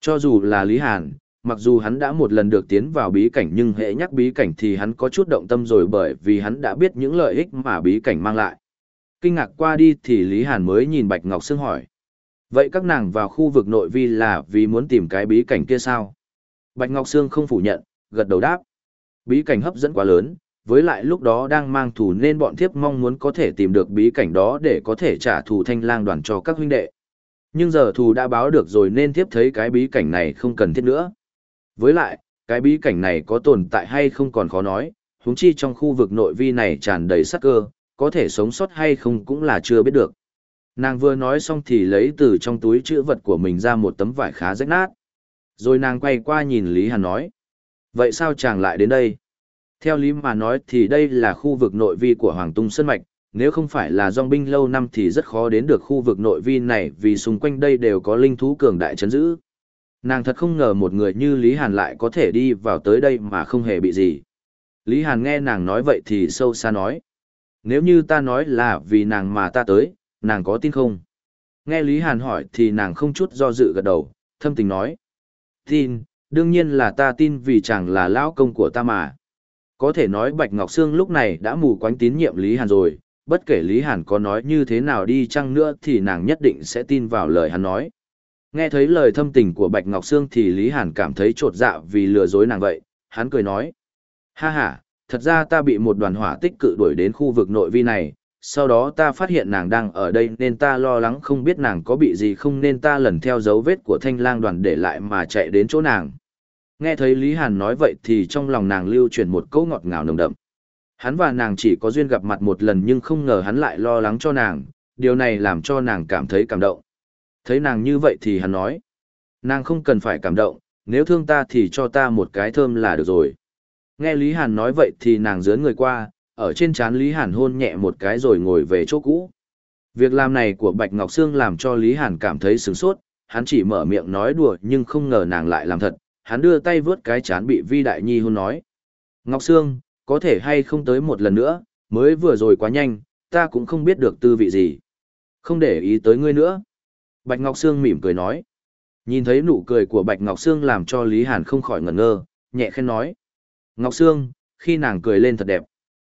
Cho dù là Lý Hàn, mặc dù hắn đã một lần được tiến vào bí cảnh nhưng hệ nhắc bí cảnh thì hắn có chút động tâm rồi bởi vì hắn đã biết những lợi ích mà bí cảnh mang lại. Kinh ngạc qua đi thì Lý Hàn mới nhìn Bạch Ngọc Sương hỏi. Vậy các nàng vào khu vực nội vi là vì muốn tìm cái bí cảnh kia sao? Bạch Ngọc Sương không phủ nhận, gật đầu đáp. Bí cảnh hấp dẫn quá lớn, với lại lúc đó đang mang thù nên bọn thiếp mong muốn có thể tìm được bí cảnh đó để có thể trả thù thanh lang đoàn cho các huynh đệ. Nhưng giờ thù đã báo được rồi nên thiếp thấy cái bí cảnh này không cần thiết nữa. Với lại, cái bí cảnh này có tồn tại hay không còn khó nói, huống chi trong khu vực nội vi này tràn đầy sắc cơ, có thể sống sót hay không cũng là chưa biết được. Nàng vừa nói xong thì lấy từ trong túi chữ vật của mình ra một tấm vải khá rách nát. Rồi nàng quay qua nhìn Lý Hàn nói. Vậy sao chàng lại đến đây? Theo lý mà nói thì đây là khu vực nội vi của Hoàng Tung Sơn Mạch, nếu không phải là dòng binh lâu năm thì rất khó đến được khu vực nội vi này vì xung quanh đây đều có linh thú cường đại chấn giữ. Nàng thật không ngờ một người như Lý Hàn lại có thể đi vào tới đây mà không hề bị gì. Lý Hàn nghe nàng nói vậy thì sâu xa nói. Nếu như ta nói là vì nàng mà ta tới, nàng có tin không? Nghe Lý Hàn hỏi thì nàng không chút do dự gật đầu, thâm tình nói. Tin, đương nhiên là ta tin vì chàng là lão công của ta mà. Có thể nói Bạch Ngọc Sương lúc này đã mù quáng tín nhiệm Lý Hàn rồi, bất kể Lý Hàn có nói như thế nào đi chăng nữa thì nàng nhất định sẽ tin vào lời hắn nói. Nghe thấy lời thâm tình của Bạch Ngọc Sương thì Lý Hàn cảm thấy trột dạ vì lừa dối nàng vậy, hắn cười nói. Ha ha, thật ra ta bị một đoàn hỏa tích cự đuổi đến khu vực nội vi này, sau đó ta phát hiện nàng đang ở đây nên ta lo lắng không biết nàng có bị gì không nên ta lần theo dấu vết của thanh lang đoàn để lại mà chạy đến chỗ nàng. Nghe thấy Lý Hàn nói vậy thì trong lòng nàng lưu chuyển một câu ngọt ngào nồng đậm. Hắn và nàng chỉ có duyên gặp mặt một lần nhưng không ngờ hắn lại lo lắng cho nàng, điều này làm cho nàng cảm thấy cảm động. Thấy nàng như vậy thì hắn nói, nàng không cần phải cảm động, nếu thương ta thì cho ta một cái thơm là được rồi. Nghe Lý Hàn nói vậy thì nàng dướn người qua, ở trên trán Lý Hàn hôn nhẹ một cái rồi ngồi về chỗ cũ. Việc làm này của Bạch Ngọc Sương làm cho Lý Hàn cảm thấy sướng sốt, hắn chỉ mở miệng nói đùa nhưng không ngờ nàng lại làm thật, hắn đưa tay vướt cái chán bị Vi Đại Nhi hôn nói. Ngọc Sương, có thể hay không tới một lần nữa, mới vừa rồi quá nhanh, ta cũng không biết được tư vị gì. Không để ý tới ngươi nữa. Bạch Ngọc Sương mỉm cười nói. Nhìn thấy nụ cười của Bạch Ngọc Sương làm cho Lý Hàn không khỏi ngẩn ngơ, nhẹ khen nói. Ngọc Sương, khi nàng cười lên thật đẹp.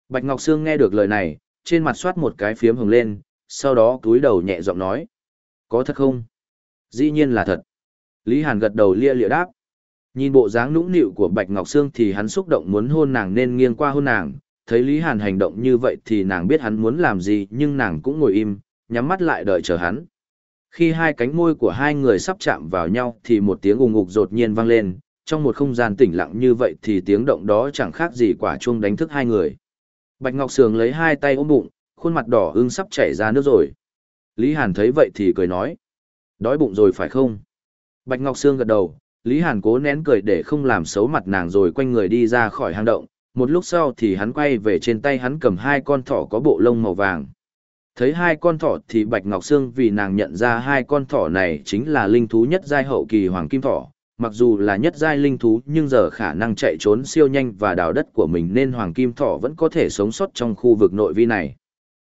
Bạch Ngọc Sương nghe được lời này, trên mặt soát một cái phiếm hồng lên, sau đó túi đầu nhẹ giọng nói. Có thật không? Dĩ nhiên là thật. Lý Hàn gật đầu lia lịa đáp. Nhìn bộ dáng nũng nịu của Bạch Ngọc Sương thì hắn xúc động muốn hôn nàng nên nghiêng qua hôn nàng, thấy Lý Hàn hành động như vậy thì nàng biết hắn muốn làm gì nhưng nàng cũng ngồi im, nhắm mắt lại đợi chờ hắn. Khi hai cánh môi của hai người sắp chạm vào nhau thì một tiếng ùng ục đột nhiên vang lên, trong một không gian tĩnh lặng như vậy thì tiếng động đó chẳng khác gì quả chuông đánh thức hai người. Bạch Ngọc Sương lấy hai tay ôm bụng, khuôn mặt đỏ ưng sắp chảy ra nước rồi. Lý Hàn thấy vậy thì cười nói. Đói bụng rồi phải không? Bạch Ngọc Sương gật đầu, Lý Hàn cố nén cười để không làm xấu mặt nàng rồi quanh người đi ra khỏi hang động, một lúc sau thì hắn quay về trên tay hắn cầm hai con thỏ có bộ lông màu vàng. Thấy hai con thỏ thì Bạch Ngọc Sương vì nàng nhận ra hai con thỏ này chính là linh thú nhất giai hậu kỳ hoàng kim thỏ, mặc dù là nhất giai linh thú nhưng giờ khả năng chạy trốn siêu nhanh và đào đất của mình nên hoàng kim thỏ vẫn có thể sống sót trong khu vực nội vi này.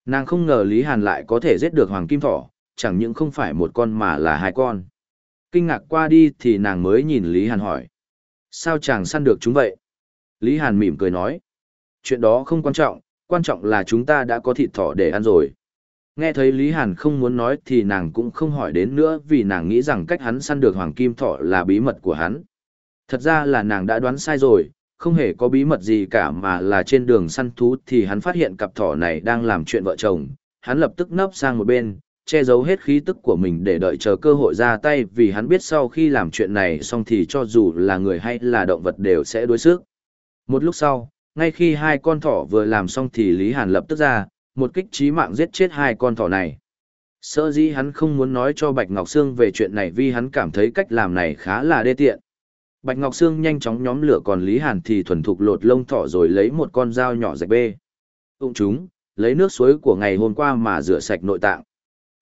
Nàng không ngờ Lý Hàn lại có thể giết được hoàng kim thỏ, chẳng những không phải một con mà là hai con. Kinh ngạc qua đi thì nàng mới nhìn Lý Hàn hỏi. Sao chàng săn được chúng vậy? Lý Hàn mỉm cười nói. Chuyện đó không quan trọng, quan trọng là chúng ta đã có thịt thỏ để ăn rồi. Nghe thấy Lý Hàn không muốn nói thì nàng cũng không hỏi đến nữa vì nàng nghĩ rằng cách hắn săn được hoàng kim thỏ là bí mật của hắn. Thật ra là nàng đã đoán sai rồi, không hề có bí mật gì cả mà là trên đường săn thú thì hắn phát hiện cặp thỏ này đang làm chuyện vợ chồng. Hắn lập tức nấp sang một bên, che giấu hết khí tức của mình để đợi chờ cơ hội ra tay vì hắn biết sau khi làm chuyện này xong thì cho dù là người hay là động vật đều sẽ đối sức. Một lúc sau, ngay khi hai con thỏ vừa làm xong thì Lý Hàn lập tức ra, một kích trí mạng giết chết hai con thỏ này. Sợ dĩ hắn không muốn nói cho Bạch Ngọc Sương về chuyện này vì hắn cảm thấy cách làm này khá là đê tiện. Bạch Ngọc Sương nhanh chóng nhóm lửa còn Lý Hàn thì thuần thục lột lông thỏ rồi lấy một con dao nhỏ rạch bê. Tụng chúng, lấy nước suối của ngày hôm qua mà rửa sạch nội tạng.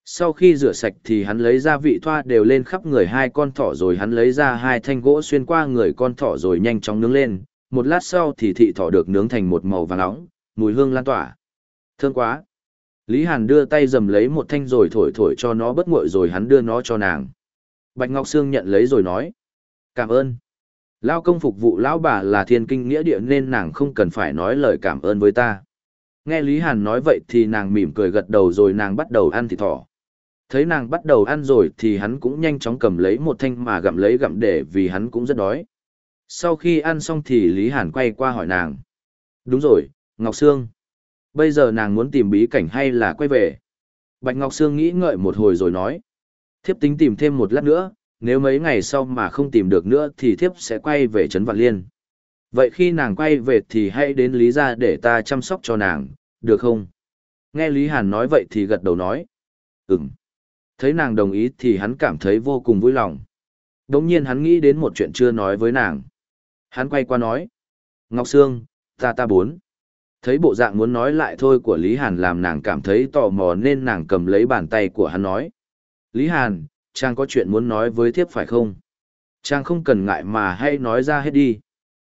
Sau khi rửa sạch thì hắn lấy ra vị thoa đều lên khắp người hai con thỏ rồi hắn lấy ra hai thanh gỗ xuyên qua người con thỏ rồi nhanh chóng nướng lên. Một lát sau thì thị thỏ được nướng thành một màu vàng nóng, mùi hương lan tỏa thương quá. Lý Hàn đưa tay dầm lấy một thanh rồi thổi thổi cho nó bất nguội rồi hắn đưa nó cho nàng. Bạch Ngọc Sương nhận lấy rồi nói. Cảm ơn. Lao công phục vụ lão bà là thiên kinh nghĩa địa nên nàng không cần phải nói lời cảm ơn với ta. Nghe Lý Hàn nói vậy thì nàng mỉm cười gật đầu rồi nàng bắt đầu ăn thịt thỏ. Thấy nàng bắt đầu ăn rồi thì hắn cũng nhanh chóng cầm lấy một thanh mà gặm lấy gặm để vì hắn cũng rất đói. Sau khi ăn xong thì Lý Hàn quay qua hỏi nàng. Đúng rồi, Ngọc Sương. Bây giờ nàng muốn tìm bí cảnh hay là quay về? Bạch Ngọc Sương nghĩ ngợi một hồi rồi nói. Thiếp tính tìm thêm một lát nữa, nếu mấy ngày sau mà không tìm được nữa thì thiếp sẽ quay về Trấn Vạn Liên. Vậy khi nàng quay về thì hãy đến Lý gia để ta chăm sóc cho nàng, được không? Nghe Lý Hàn nói vậy thì gật đầu nói. Ừm. Thấy nàng đồng ý thì hắn cảm thấy vô cùng vui lòng. Đồng nhiên hắn nghĩ đến một chuyện chưa nói với nàng. Hắn quay qua nói. Ngọc Sương, ta ta bốn. Thấy bộ dạng muốn nói lại thôi của Lý Hàn làm nàng cảm thấy tò mò nên nàng cầm lấy bàn tay của hắn nói. Lý Hàn, chàng có chuyện muốn nói với thiếp phải không? Chàng không cần ngại mà hay nói ra hết đi.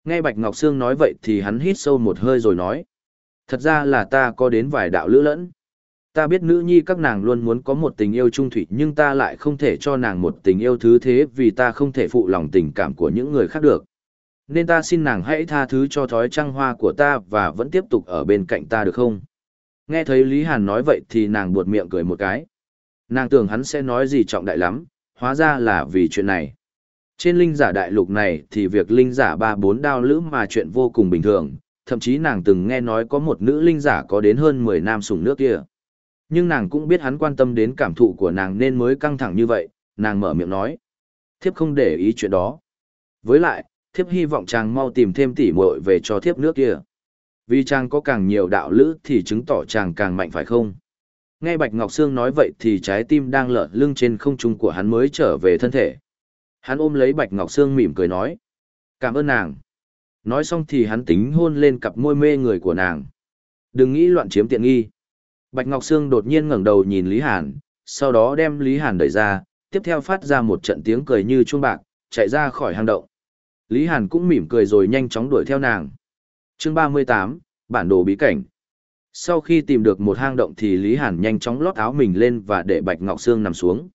Nghe Bạch Ngọc Sương nói vậy thì hắn hít sâu một hơi rồi nói. Thật ra là ta có đến vài đạo lữ lẫn. Ta biết nữ nhi các nàng luôn muốn có một tình yêu trung thủy nhưng ta lại không thể cho nàng một tình yêu thứ thế vì ta không thể phụ lòng tình cảm của những người khác được. Nên ta xin nàng hãy tha thứ cho thói trăng hoa của ta và vẫn tiếp tục ở bên cạnh ta được không? Nghe thấy Lý Hàn nói vậy thì nàng buột miệng cười một cái. Nàng tưởng hắn sẽ nói gì trọng đại lắm, hóa ra là vì chuyện này. Trên linh giả đại lục này thì việc linh giả ba bốn đao lữ mà chuyện vô cùng bình thường, thậm chí nàng từng nghe nói có một nữ linh giả có đến hơn 10 nam sủng nước kia. Nhưng nàng cũng biết hắn quan tâm đến cảm thụ của nàng nên mới căng thẳng như vậy, nàng mở miệng nói. Thiếp không để ý chuyện đó. Với lại, thiếp hy vọng chàng mau tìm thêm tỉ muội về cho thiếp nước kia. Vì chàng có càng nhiều đạo lữ thì chứng tỏ chàng càng mạnh phải không? Nghe Bạch Ngọc Sương nói vậy thì trái tim đang lở lưng trên không trung của hắn mới trở về thân thể. Hắn ôm lấy Bạch Ngọc Sương mỉm cười nói. Cảm ơn nàng. Nói xong thì hắn tính hôn lên cặp môi mê người của nàng. Đừng nghĩ loạn chiếm tiện nghi. Bạch Ngọc Sương đột nhiên ngẩng đầu nhìn Lý Hàn, sau đó đem Lý Hàn đẩy ra, tiếp theo phát ra một trận tiếng cười như chuông bạc, chạy ra khỏi hang động. Lý Hàn cũng mỉm cười rồi nhanh chóng đuổi theo nàng. Chương 38, bản đồ bí cảnh. Sau khi tìm được một hang động thì Lý Hàn nhanh chóng lót áo mình lên và để Bạch Ngọc Sương nằm xuống.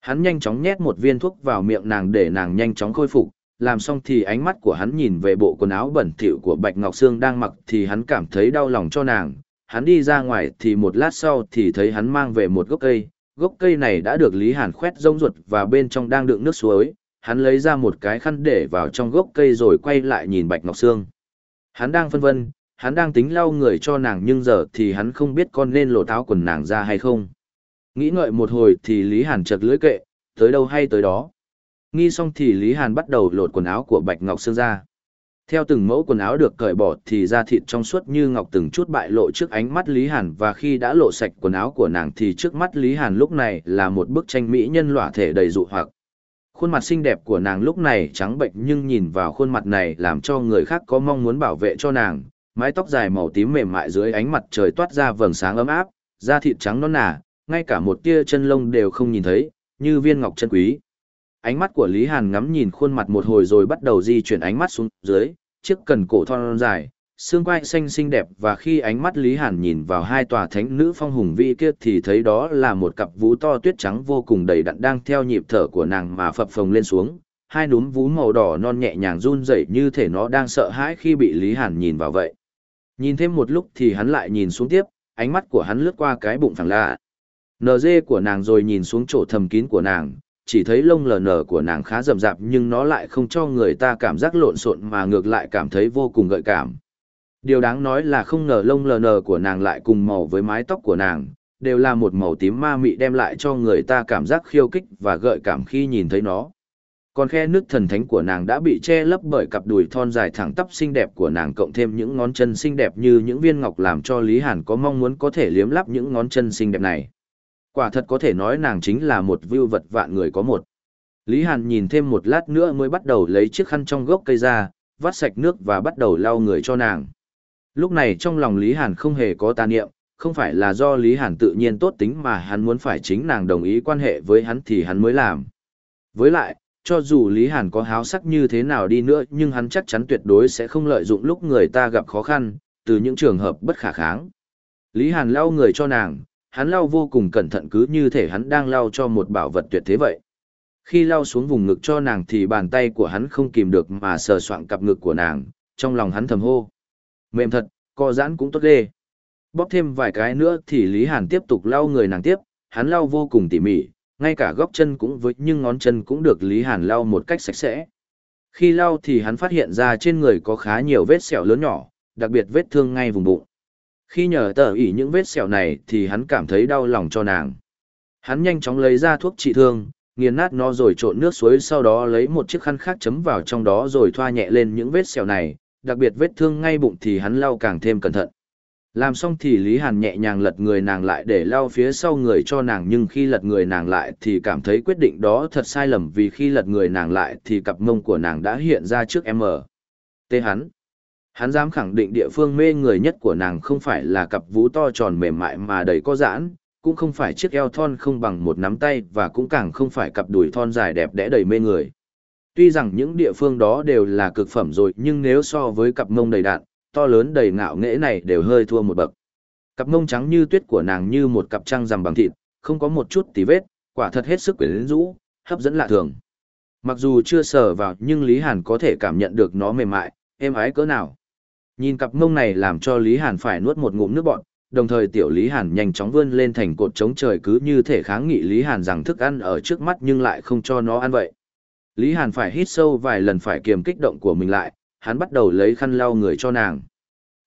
Hắn nhanh chóng nhét một viên thuốc vào miệng nàng để nàng nhanh chóng khôi phục, làm xong thì ánh mắt của hắn nhìn về bộ quần áo bẩn thỉu của Bạch Ngọc Sương đang mặc thì hắn cảm thấy đau lòng cho nàng. Hắn đi ra ngoài thì một lát sau thì thấy hắn mang về một gốc cây, gốc cây này đã được Lý Hàn khoét rông ruột và bên trong đang đựng nước suối, hắn lấy ra một cái khăn để vào trong gốc cây rồi quay lại nhìn Bạch Ngọc Sương. Hắn đang phân vân, hắn đang tính lau người cho nàng nhưng giờ thì hắn không biết con nên lộ tháo quần nàng ra hay không. Nghĩ ngợi một hồi thì Lý Hàn chật lưỡi kệ, tới đâu hay tới đó. Nghi xong thì Lý Hàn bắt đầu lột quần áo của Bạch Ngọc Sương ra. Theo từng mẫu quần áo được cởi bỏ thì da thịt trong suốt như ngọc từng chút bại lộ trước ánh mắt Lý Hàn và khi đã lộ sạch quần áo của nàng thì trước mắt Lý Hàn lúc này là một bức tranh mỹ nhân lỏa thể đầy dụ hoặc. Khuôn mặt xinh đẹp của nàng lúc này trắng bệnh nhưng nhìn vào khuôn mặt này làm cho người khác có mong muốn bảo vệ cho nàng, mái tóc dài màu tím mềm mại dưới ánh mặt trời toát ra vầng sáng ấm áp, da thịt trắng non nà, ngay cả một tia chân lông đều không nhìn thấy, như viên ngọc chân quý. Ánh mắt của Lý Hàn ngắm nhìn khuôn mặt một hồi rồi bắt đầu di chuyển ánh mắt xuống dưới, chiếc cần cổ thon dài, xương quai xanh xinh đẹp và khi ánh mắt Lý Hàn nhìn vào hai tòa thánh nữ phong hùng vĩ kia thì thấy đó là một cặp vú to tuyết trắng vô cùng đầy đặn đang theo nhịp thở của nàng mà phập phồng lên xuống, hai núm vú màu đỏ non nhẹ nhàng run rẩy như thể nó đang sợ hãi khi bị Lý Hàn nhìn vào vậy. Nhìn thêm một lúc thì hắn lại nhìn xuống tiếp, ánh mắt của hắn lướt qua cái bụng phẳng lạ. NG của nàng rồi nhìn xuống chỗ thầm kín của nàng, chỉ thấy lông lờ nở của nàng khá rậm rạp nhưng nó lại không cho người ta cảm giác lộn xộn mà ngược lại cảm thấy vô cùng gợi cảm. Điều đáng nói là không ngờ lông lờ nờ của nàng lại cùng màu với mái tóc của nàng, đều là một màu tím ma mị đem lại cho người ta cảm giác khiêu kích và gợi cảm khi nhìn thấy nó. Còn khe nước thần thánh của nàng đã bị che lấp bởi cặp đùi thon dài thẳng tắp xinh đẹp của nàng cộng thêm những ngón chân xinh đẹp như những viên ngọc làm cho Lý Hàn có mong muốn có thể liếm lắp những ngón chân xinh đẹp này. Quả thật có thể nói nàng chính là một vưu vật vạn người có một. Lý Hàn nhìn thêm một lát nữa mới bắt đầu lấy chiếc khăn trong gốc cây ra, vắt sạch nước và bắt đầu lau người cho nàng. Lúc này trong lòng Lý Hàn không hề có tà niệm, không phải là do Lý Hàn tự nhiên tốt tính mà hắn muốn phải chính nàng đồng ý quan hệ với hắn thì hắn mới làm. Với lại, cho dù Lý Hàn có háo sắc như thế nào đi nữa nhưng hắn chắc chắn tuyệt đối sẽ không lợi dụng lúc người ta gặp khó khăn, từ những trường hợp bất khả kháng. Lý Hàn lau người cho nàng, hắn lau vô cùng cẩn thận cứ như thể hắn đang lau cho một bảo vật tuyệt thế vậy. Khi lau xuống vùng ngực cho nàng thì bàn tay của hắn không kìm được mà sờ soạng cặp ngực của nàng, trong lòng hắn thầm hô. Mềm thật, co giãn cũng tốt ghê. Bóp thêm vài cái nữa thì Lý Hàn tiếp tục lau người nàng tiếp, hắn lau vô cùng tỉ mỉ, ngay cả góc chân cũng với nhưng ngón chân cũng được Lý Hàn lau một cách sạch sẽ. Khi lau thì hắn phát hiện ra trên người có khá nhiều vết sẹo lớn nhỏ, đặc biệt vết thương ngay vùng bụng. Khi nhờ tờ ỉ những vết sẹo này thì hắn cảm thấy đau lòng cho nàng. Hắn nhanh chóng lấy ra thuốc trị thương, nghiền nát nó rồi trộn nước suối sau đó lấy một chiếc khăn khác chấm vào trong đó rồi thoa nhẹ lên những vết sẹo này, đặc biệt vết thương ngay bụng thì hắn lau càng thêm cẩn thận. Làm xong thì Lý Hàn nhẹ nhàng lật người nàng lại để lau phía sau người cho nàng nhưng khi lật người nàng lại thì cảm thấy quyết định đó thật sai lầm vì khi lật người nàng lại thì cặp mông của nàng đã hiện ra trước em ở. Tê hắn. Hắn dám khẳng định địa phương mê người nhất của nàng không phải là cặp vú to tròn mềm mại mà đầy có giãn, cũng không phải chiếc eo thon không bằng một nắm tay và cũng càng không phải cặp đùi thon dài đẹp đẽ đầy mê người. Tuy rằng những địa phương đó đều là cực phẩm rồi nhưng nếu so với cặp mông đầy đạn, to lớn đầy ngạo nghễ này đều hơi thua một bậc. Cặp mông trắng như tuyết của nàng như một cặp trăng rằm bằng thịt, không có một chút tì vết, quả thật hết sức quyến rũ, hấp dẫn lạ thường. Mặc dù chưa sờ vào nhưng Lý Hàn có thể cảm nhận được nó mềm mại, êm ái cỡ nào. Nhìn cặp mông này làm cho Lý Hàn phải nuốt một ngụm nước bọt, đồng thời tiểu Lý Hàn nhanh chóng vươn lên thành cột chống trời cứ như thể kháng nghị Lý Hàn rằng thức ăn ở trước mắt nhưng lại không cho nó ăn vậy. Lý Hàn phải hít sâu vài lần phải kiềm kích động của mình lại, hắn bắt đầu lấy khăn lau người cho nàng.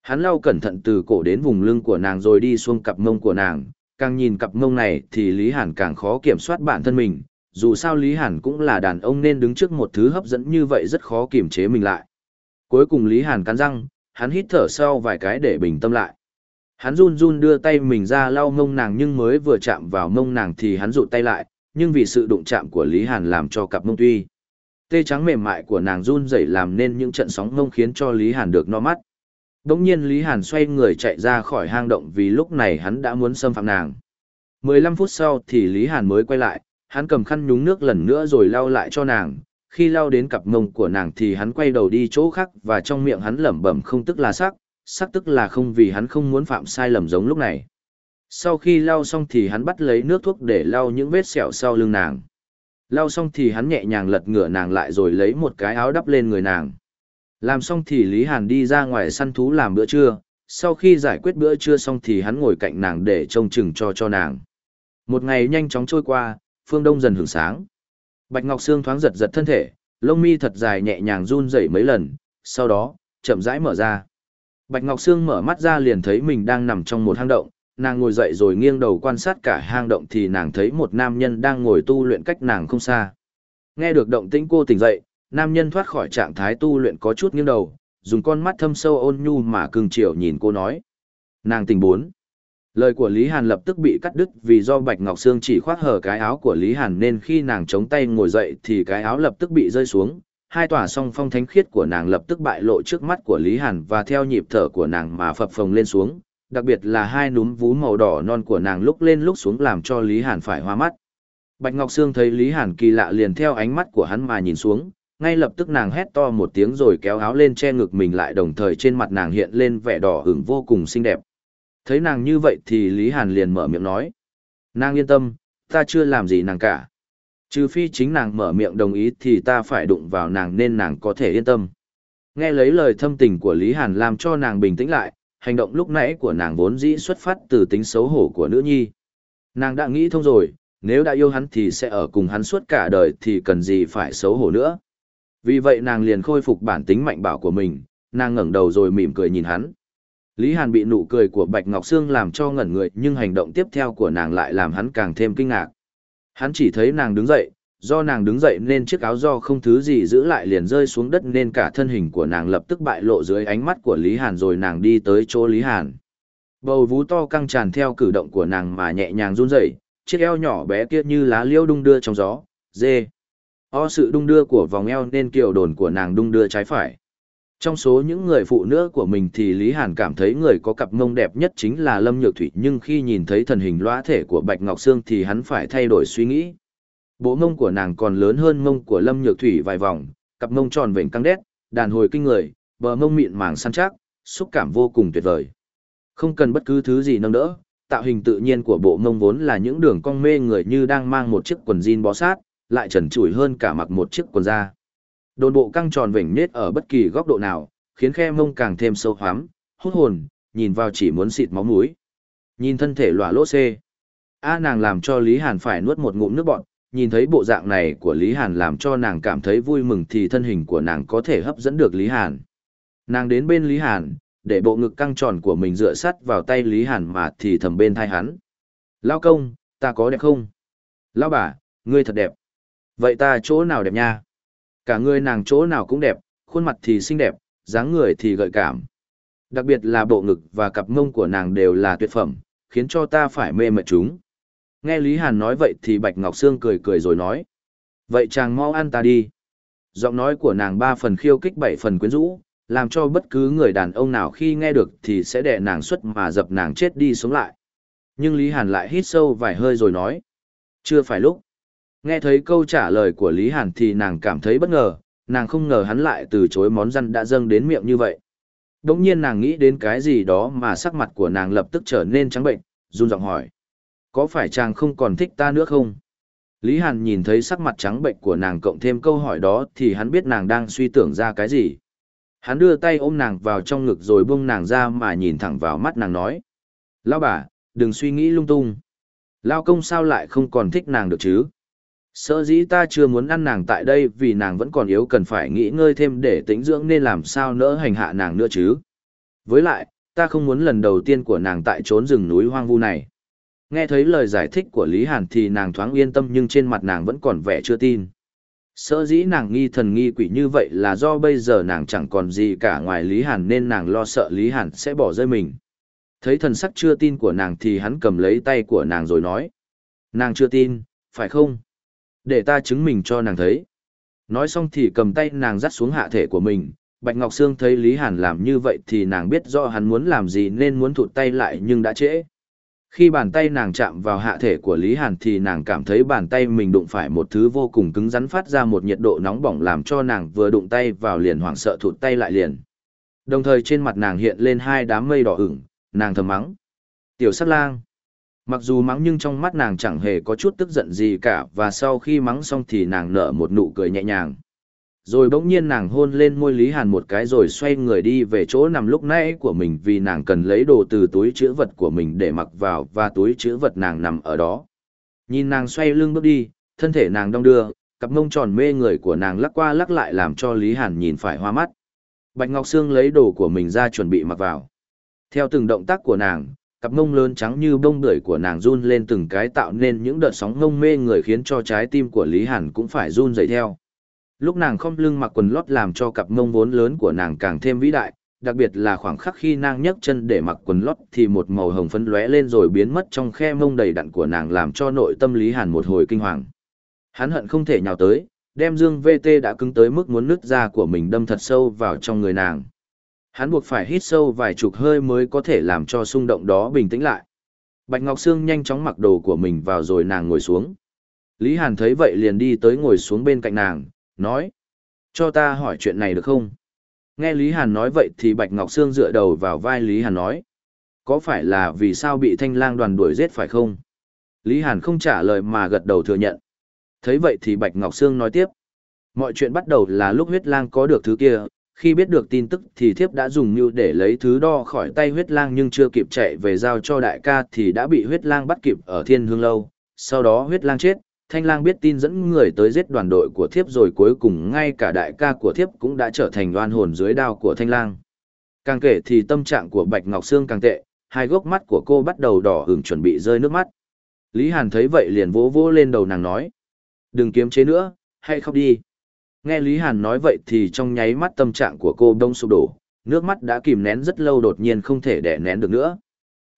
Hắn lau cẩn thận từ cổ đến vùng lưng của nàng rồi đi xuống cặp mông của nàng, càng nhìn cặp mông này thì Lý Hàn càng khó kiểm soát bản thân mình, dù sao Lý Hàn cũng là đàn ông nên đứng trước một thứ hấp dẫn như vậy rất khó kiềm chế mình lại. Cuối cùng Lý Hàn cắn răng, hắn hít thở sâu vài cái để bình tâm lại. Hắn run run đưa tay mình ra lau mông nàng nhưng mới vừa chạm vào mông nàng thì hắn rụt tay lại, nhưng vì sự đụng chạm của Lý Hàn làm cho cặp mông tuy. Tê trắng mềm mại của nàng run rẩy làm nên những trận sóng ngông khiến cho Lý Hàn được no mắt. Đống nhiên Lý Hàn xoay người chạy ra khỏi hang động vì lúc này hắn đã muốn xâm phạm nàng. 15 phút sau thì Lý Hàn mới quay lại, hắn cầm khăn nhúng nước lần nữa rồi lau lại cho nàng. Khi lau đến cặp mông của nàng thì hắn quay đầu đi chỗ khác và trong miệng hắn lẩm bẩm không tức là sắc, sắc tức là không vì hắn không muốn phạm sai lầm giống lúc này. Sau khi lau xong thì hắn bắt lấy nước thuốc để lau những vết sẹo sau lưng nàng. Lau xong thì hắn nhẹ nhàng lật ngửa nàng lại rồi lấy một cái áo đắp lên người nàng. Làm xong thì Lý Hàn đi ra ngoài săn thú làm bữa trưa, sau khi giải quyết bữa trưa xong thì hắn ngồi cạnh nàng để trông chừng cho cho nàng. Một ngày nhanh chóng trôi qua, phương đông dần hưởng sáng. Bạch Ngọc Sương thoáng giật giật thân thể, lông mi thật dài nhẹ nhàng run rẩy mấy lần, sau đó, chậm rãi mở ra. Bạch Ngọc Sương mở mắt ra liền thấy mình đang nằm trong một hang động, nàng ngồi dậy rồi nghiêng đầu quan sát cả hang động thì nàng thấy một nam nhân đang ngồi tu luyện cách nàng không xa. Nghe được động tĩnh cô tỉnh dậy, nam nhân thoát khỏi trạng thái tu luyện có chút nghiêng đầu, dùng con mắt thâm sâu ôn nhu mà cưng chiều nhìn cô nói. Nàng tỉnh bốn. Lời của Lý Hàn lập tức bị cắt đứt vì do Bạch Ngọc Sương chỉ khoác hở cái áo của Lý Hàn nên khi nàng chống tay ngồi dậy thì cái áo lập tức bị rơi xuống, hai tòa song phong thánh khiết của nàng lập tức bại lộ trước mắt của Lý Hàn và theo nhịp thở của nàng mà phập phồng lên xuống, đặc biệt là hai núm vú màu đỏ non của nàng lúc lên lúc xuống làm cho Lý Hàn phải hoa mắt. Bạch Ngọc Sương thấy Lý Hàn kỳ lạ liền theo ánh mắt của hắn mà nhìn xuống, ngay lập tức nàng hét to một tiếng rồi kéo áo lên che ngực mình lại đồng thời trên mặt nàng hiện lên vẻ đỏ hửng vô cùng xinh đẹp. Thấy nàng như vậy thì Lý Hàn liền mở miệng nói. Nàng yên tâm, ta chưa làm gì nàng cả. Trừ phi chính nàng mở miệng đồng ý thì ta phải đụng vào nàng nên nàng có thể yên tâm. Nghe lấy lời thâm tình của Lý Hàn làm cho nàng bình tĩnh lại, hành động lúc nãy của nàng vốn dĩ xuất phát từ tính xấu hổ của nữ nhi. Nàng đã nghĩ thông rồi, nếu đã yêu hắn thì sẽ ở cùng hắn suốt cả đời thì cần gì phải xấu hổ nữa. Vì vậy nàng liền khôi phục bản tính mạnh bảo của mình, nàng ngẩng đầu rồi mỉm cười nhìn hắn. Lý Hàn bị nụ cười của Bạch Ngọc Sương làm cho ngẩn người nhưng hành động tiếp theo của nàng lại làm hắn càng thêm kinh ngạc. Hắn chỉ thấy nàng đứng dậy, do nàng đứng dậy nên chiếc áo do không thứ gì giữ lại liền rơi xuống đất nên cả thân hình của nàng lập tức bại lộ dưới ánh mắt của Lý Hàn rồi nàng đi tới chỗ Lý Hàn. Bầu vú to căng tràn theo cử động của nàng mà nhẹ nhàng run rẩy, chiếc eo nhỏ bé kia như lá liễu đung đưa trong gió, dê. O sự đung đưa của vòng eo nên kiều đồn của nàng đung đưa trái phải. Trong số những người phụ nữ của mình thì Lý Hàn cảm thấy người có cặp mông đẹp nhất chính là Lâm Nhược Thủy nhưng khi nhìn thấy thần hình lõa thể của Bạch Ngọc Sương thì hắn phải thay đổi suy nghĩ. Bộ mông của nàng còn lớn hơn mông của Lâm Nhược Thủy vài vòng, cặp mông tròn vểnh căng đét, đàn hồi kinh người, bờ mông mịn màng săn chắc, xúc cảm vô cùng tuyệt vời. Không cần bất cứ thứ gì nâng đỡ, tạo hình tự nhiên của bộ mông vốn là những đường cong mê người như đang mang một chiếc quần jean bó sát, lại trần trụi hơn cả mặc một chiếc quần da. Đồn bộ căng tròn vểnh nết ở bất kỳ góc độ nào, khiến khe mông càng thêm sâu hoắm, hút hồn, nhìn vào chỉ muốn xịt máu mũi. Nhìn thân thể lỏa lỗ xê. A nàng làm cho Lý Hàn phải nuốt một ngụm nước bọt, nhìn thấy bộ dạng này của Lý Hàn làm cho nàng cảm thấy vui mừng thì thân hình của nàng có thể hấp dẫn được Lý Hàn. Nàng đến bên Lý Hàn, để bộ ngực căng tròn của mình dựa sắt vào tay Lý Hàn mà thì thầm bên thai hắn. Lao công, ta có đẹp không? Lao bà, ngươi thật đẹp. Vậy ta chỗ nào đẹp nha? Cả người nàng chỗ nào cũng đẹp, khuôn mặt thì xinh đẹp, dáng người thì gợi cảm. Đặc biệt là bộ ngực và cặp mông của nàng đều là tuyệt phẩm, khiến cho ta phải mê mệt chúng. Nghe Lý Hàn nói vậy thì Bạch Ngọc Sương cười cười rồi nói. Vậy chàng mau ăn ta đi. Giọng nói của nàng ba phần khiêu kích bảy phần quyến rũ, làm cho bất cứ người đàn ông nào khi nghe được thì sẽ đè nàng xuất mà dập nàng chết đi sống lại. Nhưng Lý Hàn lại hít sâu vài hơi rồi nói. Chưa phải lúc. Nghe thấy câu trả lời của Lý Hàn thì nàng cảm thấy bất ngờ, nàng không ngờ hắn lại từ chối món răn đã dâng đến miệng như vậy. Đống nhiên nàng nghĩ đến cái gì đó mà sắc mặt của nàng lập tức trở nên trắng bệnh, run giọng hỏi. Có phải chàng không còn thích ta nữa không? Lý Hàn nhìn thấy sắc mặt trắng bệnh của nàng cộng thêm câu hỏi đó thì hắn biết nàng đang suy tưởng ra cái gì. Hắn đưa tay ôm nàng vào trong ngực rồi buông nàng ra mà nhìn thẳng vào mắt nàng nói. Lão bà, đừng suy nghĩ lung tung. Lao công sao lại không còn thích nàng được chứ? Sợ dĩ ta chưa muốn ăn nàng tại đây vì nàng vẫn còn yếu cần phải nghỉ ngơi thêm để tĩnh dưỡng nên làm sao nỡ hành hạ nàng nữa chứ. Với lại, ta không muốn lần đầu tiên của nàng tại trốn rừng núi hoang vu này. Nghe thấy lời giải thích của Lý Hàn thì nàng thoáng yên tâm nhưng trên mặt nàng vẫn còn vẻ chưa tin. Sợ dĩ nàng nghi thần nghi quỷ như vậy là do bây giờ nàng chẳng còn gì cả ngoài Lý Hàn nên nàng lo sợ Lý Hàn sẽ bỏ rơi mình. Thấy thần sắc chưa tin của nàng thì hắn cầm lấy tay của nàng rồi nói. Nàng chưa tin, phải không? Để ta chứng minh cho nàng thấy. Nói xong thì cầm tay nàng dắt xuống hạ thể của mình. Bạch Ngọc Sương thấy Lý Hàn làm như vậy thì nàng biết rõ hắn muốn làm gì nên muốn thụt tay lại nhưng đã trễ. Khi bàn tay nàng chạm vào hạ thể của Lý Hàn thì nàng cảm thấy bàn tay mình đụng phải một thứ vô cùng cứng rắn phát ra một nhiệt độ nóng bỏng làm cho nàng vừa đụng tay vào liền hoảng sợ thụt tay lại liền. Đồng thời trên mặt nàng hiện lên hai đám mây đỏ ửng, nàng thầm mắng. Tiểu sát lang. Mặc dù mắng nhưng trong mắt nàng chẳng hề có chút tức giận gì cả và sau khi mắng xong thì nàng nở một nụ cười nhẹ nhàng. Rồi bỗng nhiên nàng hôn lên môi Lý Hàn một cái rồi xoay người đi về chỗ nằm lúc nãy của mình vì nàng cần lấy đồ từ túi chữ vật của mình để mặc vào và túi chữ vật nàng nằm ở đó. Nhìn nàng xoay lưng bước đi, thân thể nàng đong đưa, cặp mông tròn mê người của nàng lắc qua lắc lại làm cho Lý Hàn nhìn phải hoa mắt. Bạch Ngọc Sương lấy đồ của mình ra chuẩn bị mặc vào. Theo từng động tác của nàng, cặp mông lớn trắng như bông bưởi của nàng run lên từng cái tạo nên những đợt sóng ngông mê người khiến cho trái tim của Lý Hàn cũng phải run dậy theo. Lúc nàng không lưng mặc quần lót làm cho cặp mông vốn lớn của nàng càng thêm vĩ đại, đặc biệt là khoảng khắc khi nàng nhấc chân để mặc quần lót thì một màu hồng phấn lóe lên rồi biến mất trong khe mông đầy đặn của nàng làm cho nội tâm Lý Hàn một hồi kinh hoàng. Hắn hận không thể nhào tới, đem dương VT đã cứng tới mức muốn nứt ra của mình đâm thật sâu vào trong người nàng. Hắn buộc phải hít sâu vài chục hơi mới có thể làm cho xung động đó bình tĩnh lại. Bạch Ngọc Sương nhanh chóng mặc đồ của mình vào rồi nàng ngồi xuống. Lý Hàn thấy vậy liền đi tới ngồi xuống bên cạnh nàng, nói. Cho ta hỏi chuyện này được không? Nghe Lý Hàn nói vậy thì Bạch Ngọc Sương dựa đầu vào vai Lý Hàn nói. Có phải là vì sao bị thanh lang đoàn đuổi giết phải không? Lý Hàn không trả lời mà gật đầu thừa nhận. Thấy vậy thì Bạch Ngọc Sương nói tiếp. Mọi chuyện bắt đầu là lúc huyết lang có được thứ kia, khi biết được tin tức thì thiếp đã dùng như để lấy thứ đo khỏi tay huyết lang nhưng chưa kịp chạy về giao cho đại ca thì đã bị huyết lang bắt kịp ở thiên hương lâu. Sau đó huyết lang chết, thanh lang biết tin dẫn người tới giết đoàn đội của thiếp rồi cuối cùng ngay cả đại ca của thiếp cũng đã trở thành đoan hồn dưới đao của thanh lang. Càng kể thì tâm trạng của Bạch Ngọc Sương càng tệ, hai gốc mắt của cô bắt đầu đỏ hửng chuẩn bị rơi nước mắt. Lý Hàn thấy vậy liền vỗ vỗ lên đầu nàng nói. Đừng kiếm chế nữa, hay khóc đi. Nghe Lý Hàn nói vậy thì trong nháy mắt tâm trạng của cô đông sụp đổ, nước mắt đã kìm nén rất lâu đột nhiên không thể đè nén được nữa.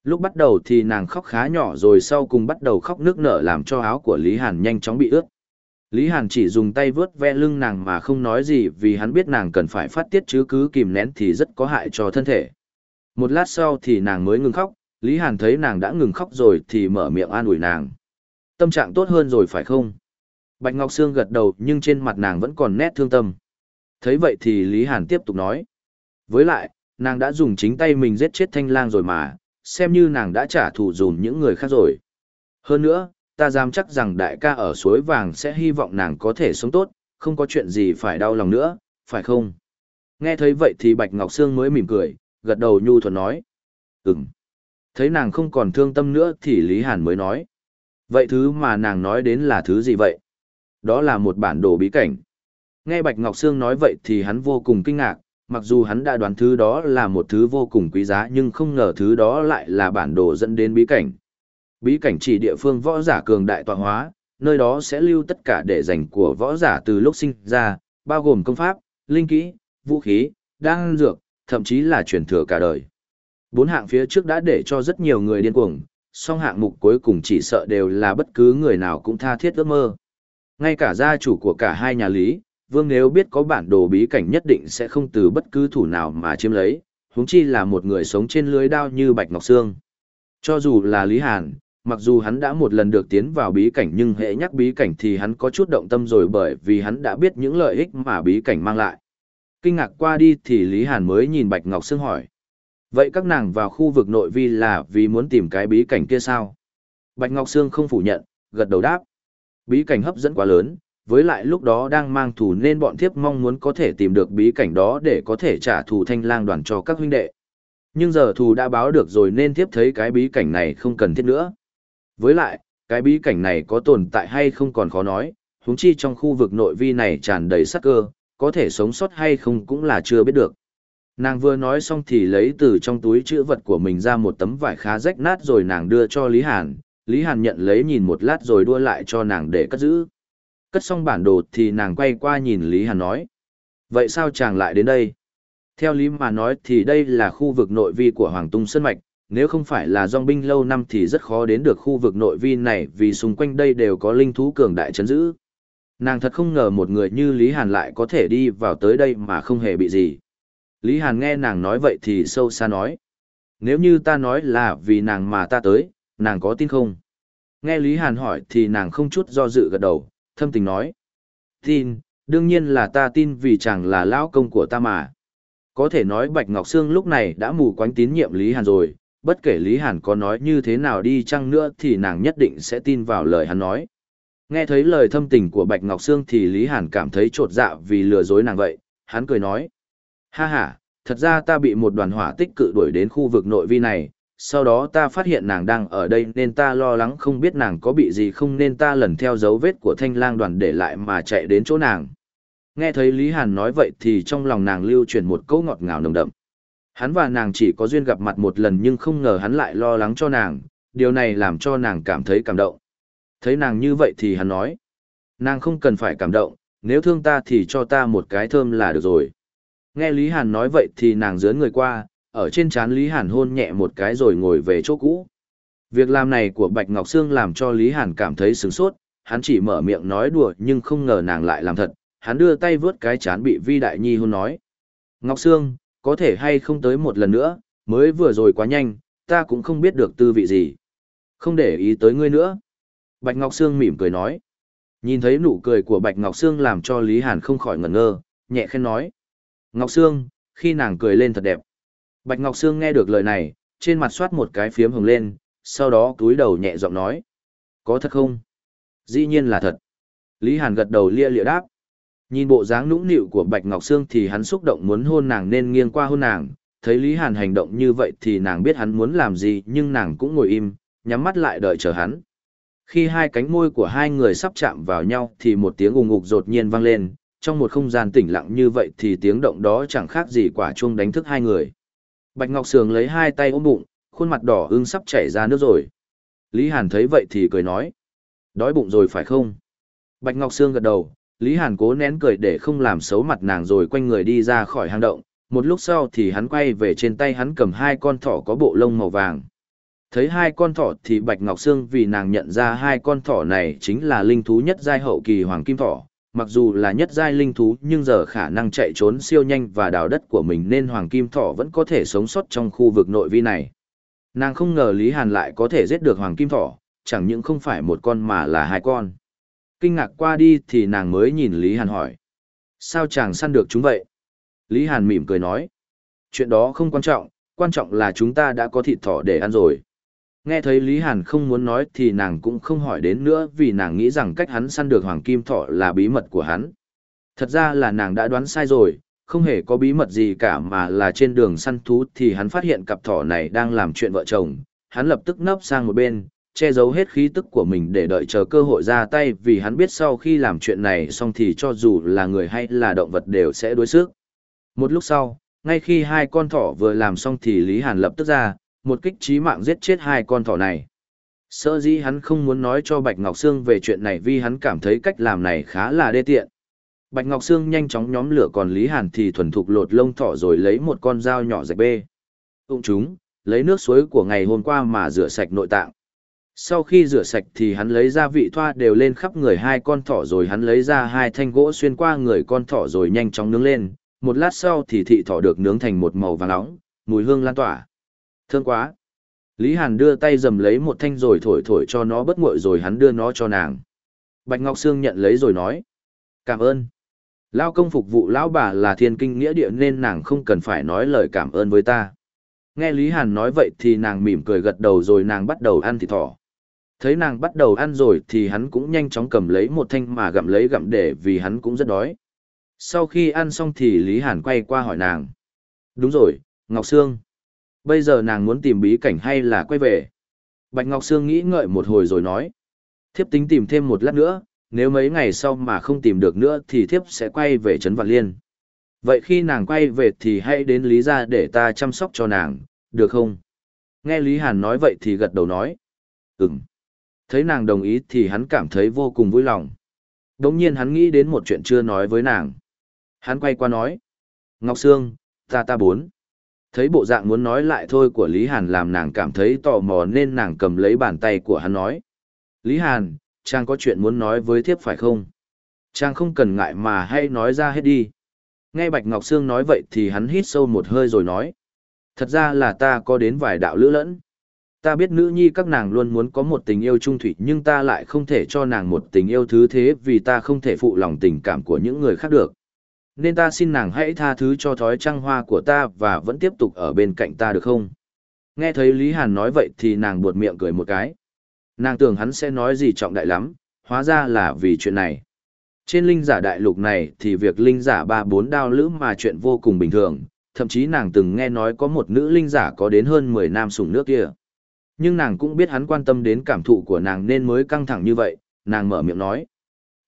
Lúc bắt đầu thì nàng khóc khá nhỏ rồi sau cùng bắt đầu khóc nước nở làm cho áo của Lý Hàn nhanh chóng bị ướt. Lý Hàn chỉ dùng tay vướt ve lưng nàng mà không nói gì vì hắn biết nàng cần phải phát tiết chứ cứ kìm nén thì rất có hại cho thân thể. Một lát sau thì nàng mới ngừng khóc, Lý Hàn thấy nàng đã ngừng khóc rồi thì mở miệng an ủi nàng. Tâm trạng tốt hơn rồi phải không? Bạch Ngọc Sương gật đầu nhưng trên mặt nàng vẫn còn nét thương tâm. Thấy vậy thì Lý Hàn tiếp tục nói. Với lại, nàng đã dùng chính tay mình giết chết thanh lang rồi mà, xem như nàng đã trả thù dùn những người khác rồi. Hơn nữa, ta dám chắc rằng đại ca ở suối vàng sẽ hy vọng nàng có thể sống tốt, không có chuyện gì phải đau lòng nữa, phải không? Nghe thấy vậy thì Bạch Ngọc Sương mới mỉm cười, gật đầu nhu thuận nói. Ừm. Thấy nàng không còn thương tâm nữa thì Lý Hàn mới nói. Vậy thứ mà nàng nói đến là thứ gì vậy? Đó là một bản đồ bí cảnh. Nghe Bạch Ngọc Sương nói vậy thì hắn vô cùng kinh ngạc, mặc dù hắn đã đoán thứ đó là một thứ vô cùng quý giá nhưng không ngờ thứ đó lại là bản đồ dẫn đến bí cảnh. Bí cảnh chỉ địa phương võ giả cường đại tọa hóa, nơi đó sẽ lưu tất cả để dành của võ giả từ lúc sinh ra, bao gồm công pháp, linh kỹ, vũ khí, đan dược, thậm chí là truyền thừa cả đời. Bốn hạng phía trước đã để cho rất nhiều người điên cuồng, song hạng mục cuối cùng chỉ sợ đều là bất cứ người nào cũng tha thiết ước mơ. Ngay cả gia chủ của cả hai nhà Lý, Vương nếu biết có bản đồ bí cảnh nhất định sẽ không từ bất cứ thủ nào mà chiếm lấy, huống chi là một người sống trên lưới đao như Bạch Ngọc Sương. Cho dù là Lý Hàn, mặc dù hắn đã một lần được tiến vào bí cảnh nhưng hệ nhắc bí cảnh thì hắn có chút động tâm rồi bởi vì hắn đã biết những lợi ích mà bí cảnh mang lại. Kinh ngạc qua đi thì Lý Hàn mới nhìn Bạch Ngọc Sương hỏi. Vậy các nàng vào khu vực nội vi là vì muốn tìm cái bí cảnh kia sao? Bạch Ngọc Sương không phủ nhận, gật đầu đáp. Bí cảnh hấp dẫn quá lớn, với lại lúc đó đang mang thù nên bọn thiếp mong muốn có thể tìm được bí cảnh đó để có thể trả thù thanh lang đoàn cho các huynh đệ. Nhưng giờ thù đã báo được rồi nên thiếp thấy cái bí cảnh này không cần thiết nữa. Với lại, cái bí cảnh này có tồn tại hay không còn khó nói, huống chi trong khu vực nội vi này tràn đầy sắc cơ, có thể sống sót hay không cũng là chưa biết được. Nàng vừa nói xong thì lấy từ trong túi chữ vật của mình ra một tấm vải khá rách nát rồi nàng đưa cho Lý Hàn, Lý Hàn nhận lấy nhìn một lát rồi đua lại cho nàng để cất giữ. Cất xong bản đồ thì nàng quay qua nhìn Lý Hàn nói. Vậy sao chàng lại đến đây? Theo Lý mà nói thì đây là khu vực nội vi của Hoàng Tung Sơn Mạch, nếu không phải là dòng binh lâu năm thì rất khó đến được khu vực nội vi này vì xung quanh đây đều có linh thú cường đại chấn giữ. Nàng thật không ngờ một người như Lý Hàn lại có thể đi vào tới đây mà không hề bị gì. Lý Hàn nghe nàng nói vậy thì sâu xa nói. Nếu như ta nói là vì nàng mà ta tới, nàng có tin không? Nghe Lý Hàn hỏi thì nàng không chút do dự gật đầu, thâm tình nói. Tin, đương nhiên là ta tin vì chàng là lão công của ta mà. Có thể nói Bạch Ngọc Sương lúc này đã mù quáng tín nhiệm Lý Hàn rồi, bất kể Lý Hàn có nói như thế nào đi chăng nữa thì nàng nhất định sẽ tin vào lời hắn nói. Nghe thấy lời thâm tình của Bạch Ngọc Sương thì Lý Hàn cảm thấy trột dạ vì lừa dối nàng vậy, hắn cười nói. Ha ha, thật ra ta bị một đoàn hỏa tích cự đuổi đến khu vực nội vi này, sau đó ta phát hiện nàng đang ở đây nên ta lo lắng không biết nàng có bị gì không nên ta lần theo dấu vết của thanh lang đoàn để lại mà chạy đến chỗ nàng. Nghe thấy Lý Hàn nói vậy thì trong lòng nàng lưu truyền một câu ngọt ngào nồng đậm. Hắn và nàng chỉ có duyên gặp mặt một lần nhưng không ngờ hắn lại lo lắng cho nàng, điều này làm cho nàng cảm thấy cảm động. Thấy nàng như vậy thì hắn nói, nàng không cần phải cảm động, nếu thương ta thì cho ta một cái thơm là được rồi. Nghe Lý Hàn nói vậy thì nàng dướn người qua, ở trên trán Lý Hàn hôn nhẹ một cái rồi ngồi về chỗ cũ. Việc làm này của Bạch Ngọc Sương làm cho Lý Hàn cảm thấy sướng sốt, hắn chỉ mở miệng nói đùa nhưng không ngờ nàng lại làm thật, hắn đưa tay vướt cái chán bị Vi Đại Nhi hôn nói. Ngọc Sương, có thể hay không tới một lần nữa, mới vừa rồi quá nhanh, ta cũng không biết được tư vị gì. Không để ý tới ngươi nữa. Bạch Ngọc Sương mỉm cười nói. Nhìn thấy nụ cười của Bạch Ngọc Sương làm cho Lý Hàn không khỏi ngẩn ngơ, nhẹ khen nói. Ngọc Sương, khi nàng cười lên thật đẹp. Bạch Ngọc Sương nghe được lời này, trên mặt soát một cái phiếm hồng lên, sau đó túi đầu nhẹ giọng nói. Có thật không? Dĩ nhiên là thật. Lý Hàn gật đầu lia lịa đáp. Nhìn bộ dáng nũng nịu của Bạch Ngọc Sương thì hắn xúc động muốn hôn nàng nên nghiêng qua hôn nàng, thấy Lý Hàn hành động như vậy thì nàng biết hắn muốn làm gì nhưng nàng cũng ngồi im, nhắm mắt lại đợi chờ hắn. Khi hai cánh môi của hai người sắp chạm vào nhau thì một tiếng ùng ục đột nhiên vang lên, trong một không gian tĩnh lặng như vậy thì tiếng động đó chẳng khác gì quả chuông đánh thức hai người. Bạch Ngọc Sương lấy hai tay ôm bụng, khuôn mặt đỏ ưng sắp chảy ra nước rồi. Lý Hàn thấy vậy thì cười nói. Đói bụng rồi phải không? Bạch Ngọc Sương gật đầu, Lý Hàn cố nén cười để không làm xấu mặt nàng rồi quanh người đi ra khỏi hang động. Một lúc sau thì hắn quay về trên tay hắn cầm hai con thỏ có bộ lông màu vàng. Thấy hai con thỏ thì Bạch Ngọc Sương vì nàng nhận ra hai con thỏ này chính là linh thú nhất giai hậu kỳ hoàng kim thỏ. Mặc dù là nhất giai linh thú nhưng giờ khả năng chạy trốn siêu nhanh và đào đất của mình nên hoàng kim thỏ vẫn có thể sống sót trong khu vực nội vi này. Nàng không ngờ Lý Hàn lại có thể giết được hoàng kim thỏ, chẳng những không phải một con mà là hai con. Kinh ngạc qua đi thì nàng mới nhìn Lý Hàn hỏi. Sao chàng săn được chúng vậy? Lý Hàn mỉm cười nói. Chuyện đó không quan trọng, quan trọng là chúng ta đã có thịt thỏ để ăn rồi. Nghe thấy Lý Hàn không muốn nói thì nàng cũng không hỏi đến nữa vì nàng nghĩ rằng cách hắn săn được hoàng kim thỏ là bí mật của hắn. Thật ra là nàng đã đoán sai rồi, không hề có bí mật gì cả mà là trên đường săn thú thì hắn phát hiện cặp thỏ này đang làm chuyện vợ chồng. Hắn lập tức nấp sang một bên, che giấu hết khí tức của mình để đợi chờ cơ hội ra tay vì hắn biết sau khi làm chuyện này xong thì cho dù là người hay là động vật đều sẽ đối sức. Một lúc sau, ngay khi hai con thỏ vừa làm xong thì Lý Hàn lập tức ra, một kích trí mạng giết chết hai con thỏ này. Sợ dĩ hắn không muốn nói cho Bạch Ngọc Sương về chuyện này vì hắn cảm thấy cách làm này khá là đê tiện. Bạch Ngọc Sương nhanh chóng nhóm lửa còn Lý Hàn thì thuần thục lột lông thỏ rồi lấy một con dao nhỏ rạch bê. Tụng chúng, lấy nước suối của ngày hôm qua mà rửa sạch nội tạng. Sau khi rửa sạch thì hắn lấy ra vị thoa đều lên khắp người hai con thỏ rồi hắn lấy ra hai thanh gỗ xuyên qua người con thỏ rồi nhanh chóng nướng lên. Một lát sau thì thị thỏ được nướng thành một màu vàng nóng, mùi hương lan tỏa. Thương quá! Lý Hàn đưa tay dầm lấy một thanh rồi thổi thổi cho nó bất nguội rồi hắn đưa nó cho nàng. Bạch Ngọc Sương nhận lấy rồi nói. Cảm ơn. Lao công phục vụ lão bà là thiên kinh nghĩa địa nên nàng không cần phải nói lời cảm ơn với ta. Nghe Lý Hàn nói vậy thì nàng mỉm cười gật đầu rồi nàng bắt đầu ăn thịt thỏ. Thấy nàng bắt đầu ăn rồi thì hắn cũng nhanh chóng cầm lấy một thanh mà gặm lấy gặm để vì hắn cũng rất đói. Sau khi ăn xong thì Lý Hàn quay qua hỏi nàng. Đúng rồi, Ngọc Sương. Bây giờ nàng muốn tìm bí cảnh hay là quay về? Bạch Ngọc Sương nghĩ ngợi một hồi rồi nói. Thiếp tính tìm thêm một lát nữa, nếu mấy ngày sau mà không tìm được nữa thì thiếp sẽ quay về Trấn Vạn Liên. Vậy khi nàng quay về thì hãy đến Lý gia để ta chăm sóc cho nàng, được không? Nghe Lý Hàn nói vậy thì gật đầu nói. Ừm. Thấy nàng đồng ý thì hắn cảm thấy vô cùng vui lòng. Đống nhiên hắn nghĩ đến một chuyện chưa nói với nàng. Hắn quay qua nói. Ngọc Sương, ta ta bốn. Thấy bộ dạng muốn nói lại thôi của Lý Hàn làm nàng cảm thấy tò mò nên nàng cầm lấy bàn tay của hắn nói. Lý Hàn, chàng có chuyện muốn nói với thiếp phải không? Chàng không cần ngại mà hay nói ra hết đi. Nghe Bạch Ngọc Sương nói vậy thì hắn hít sâu một hơi rồi nói. Thật ra là ta có đến vài đạo lữ lẫn. Ta biết nữ nhi các nàng luôn muốn có một tình yêu trung thủy nhưng ta lại không thể cho nàng một tình yêu thứ thế vì ta không thể phụ lòng tình cảm của những người khác được. Nên ta xin nàng hãy tha thứ cho thói trăng hoa của ta và vẫn tiếp tục ở bên cạnh ta được không? Nghe thấy Lý Hàn nói vậy thì nàng buột miệng cười một cái. Nàng tưởng hắn sẽ nói gì trọng đại lắm, hóa ra là vì chuyện này. Trên linh giả đại lục này thì việc linh giả ba bốn đao lữ mà chuyện vô cùng bình thường, thậm chí nàng từng nghe nói có một nữ linh giả có đến hơn 10 nam sủng nước kia. Nhưng nàng cũng biết hắn quan tâm đến cảm thụ của nàng nên mới căng thẳng như vậy, nàng mở miệng nói.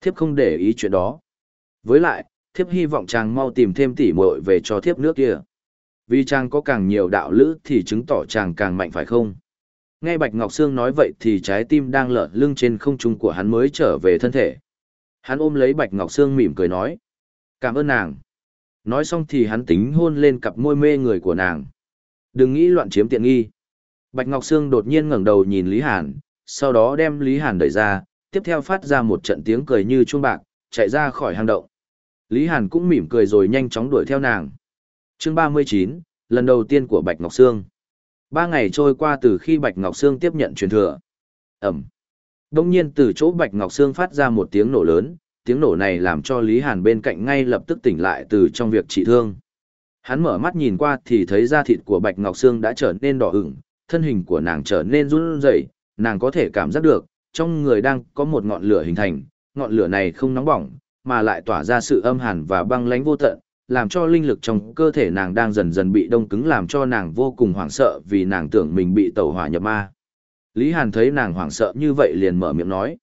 Thiếp không để ý chuyện đó. Với lại, thiếp hy vọng chàng mau tìm thêm tỉ muội về cho thiếp nước kia. Vì chàng có càng nhiều đạo lữ thì chứng tỏ chàng càng mạnh phải không? Nghe Bạch Ngọc Sương nói vậy thì trái tim đang lợn lưng trên không trung của hắn mới trở về thân thể. Hắn ôm lấy Bạch Ngọc Sương mỉm cười nói. Cảm ơn nàng. Nói xong thì hắn tính hôn lên cặp môi mê người của nàng. Đừng nghĩ loạn chiếm tiện nghi. Bạch Ngọc Sương đột nhiên ngẩng đầu nhìn Lý Hàn, sau đó đem Lý Hàn đẩy ra, tiếp theo phát ra một trận tiếng cười như chuông bạc, chạy ra khỏi hang động. Lý Hàn cũng mỉm cười rồi nhanh chóng đuổi theo nàng. Chương 39, lần đầu tiên của Bạch Ngọc Sương. Ba ngày trôi qua từ khi Bạch Ngọc Sương tiếp nhận truyền thừa. Ẩm. Đông nhiên từ chỗ Bạch Ngọc Sương phát ra một tiếng nổ lớn, tiếng nổ này làm cho Lý Hàn bên cạnh ngay lập tức tỉnh lại từ trong việc trị thương. Hắn mở mắt nhìn qua thì thấy da thịt của Bạch Ngọc Sương đã trở nên đỏ ửng, thân hình của nàng trở nên run rẩy, nàng có thể cảm giác được, trong người đang có một ngọn lửa hình thành, ngọn lửa này không nóng bỏng, mà lại tỏa ra sự âm hàn và băng lãnh vô tận, làm cho linh lực trong cơ thể nàng đang dần dần bị đông cứng làm cho nàng vô cùng hoảng sợ vì nàng tưởng mình bị tẩu hỏa nhập ma. Lý Hàn thấy nàng hoảng sợ như vậy liền mở miệng nói.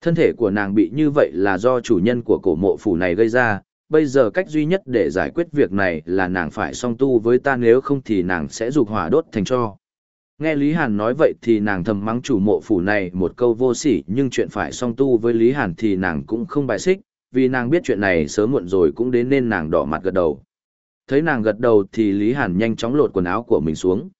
Thân thể của nàng bị như vậy là do chủ nhân của cổ mộ phủ này gây ra, bây giờ cách duy nhất để giải quyết việc này là nàng phải song tu với ta nếu không thì nàng sẽ dục hỏa đốt thành cho. Nghe Lý Hàn nói vậy thì nàng thầm mắng chủ mộ phủ này một câu vô sỉ nhưng chuyện phải song tu với Lý Hàn thì nàng cũng không bài xích, vì nàng biết chuyện này sớm muộn rồi cũng đến nên nàng đỏ mặt gật đầu. Thấy nàng gật đầu thì Lý Hàn nhanh chóng lột quần áo của mình xuống.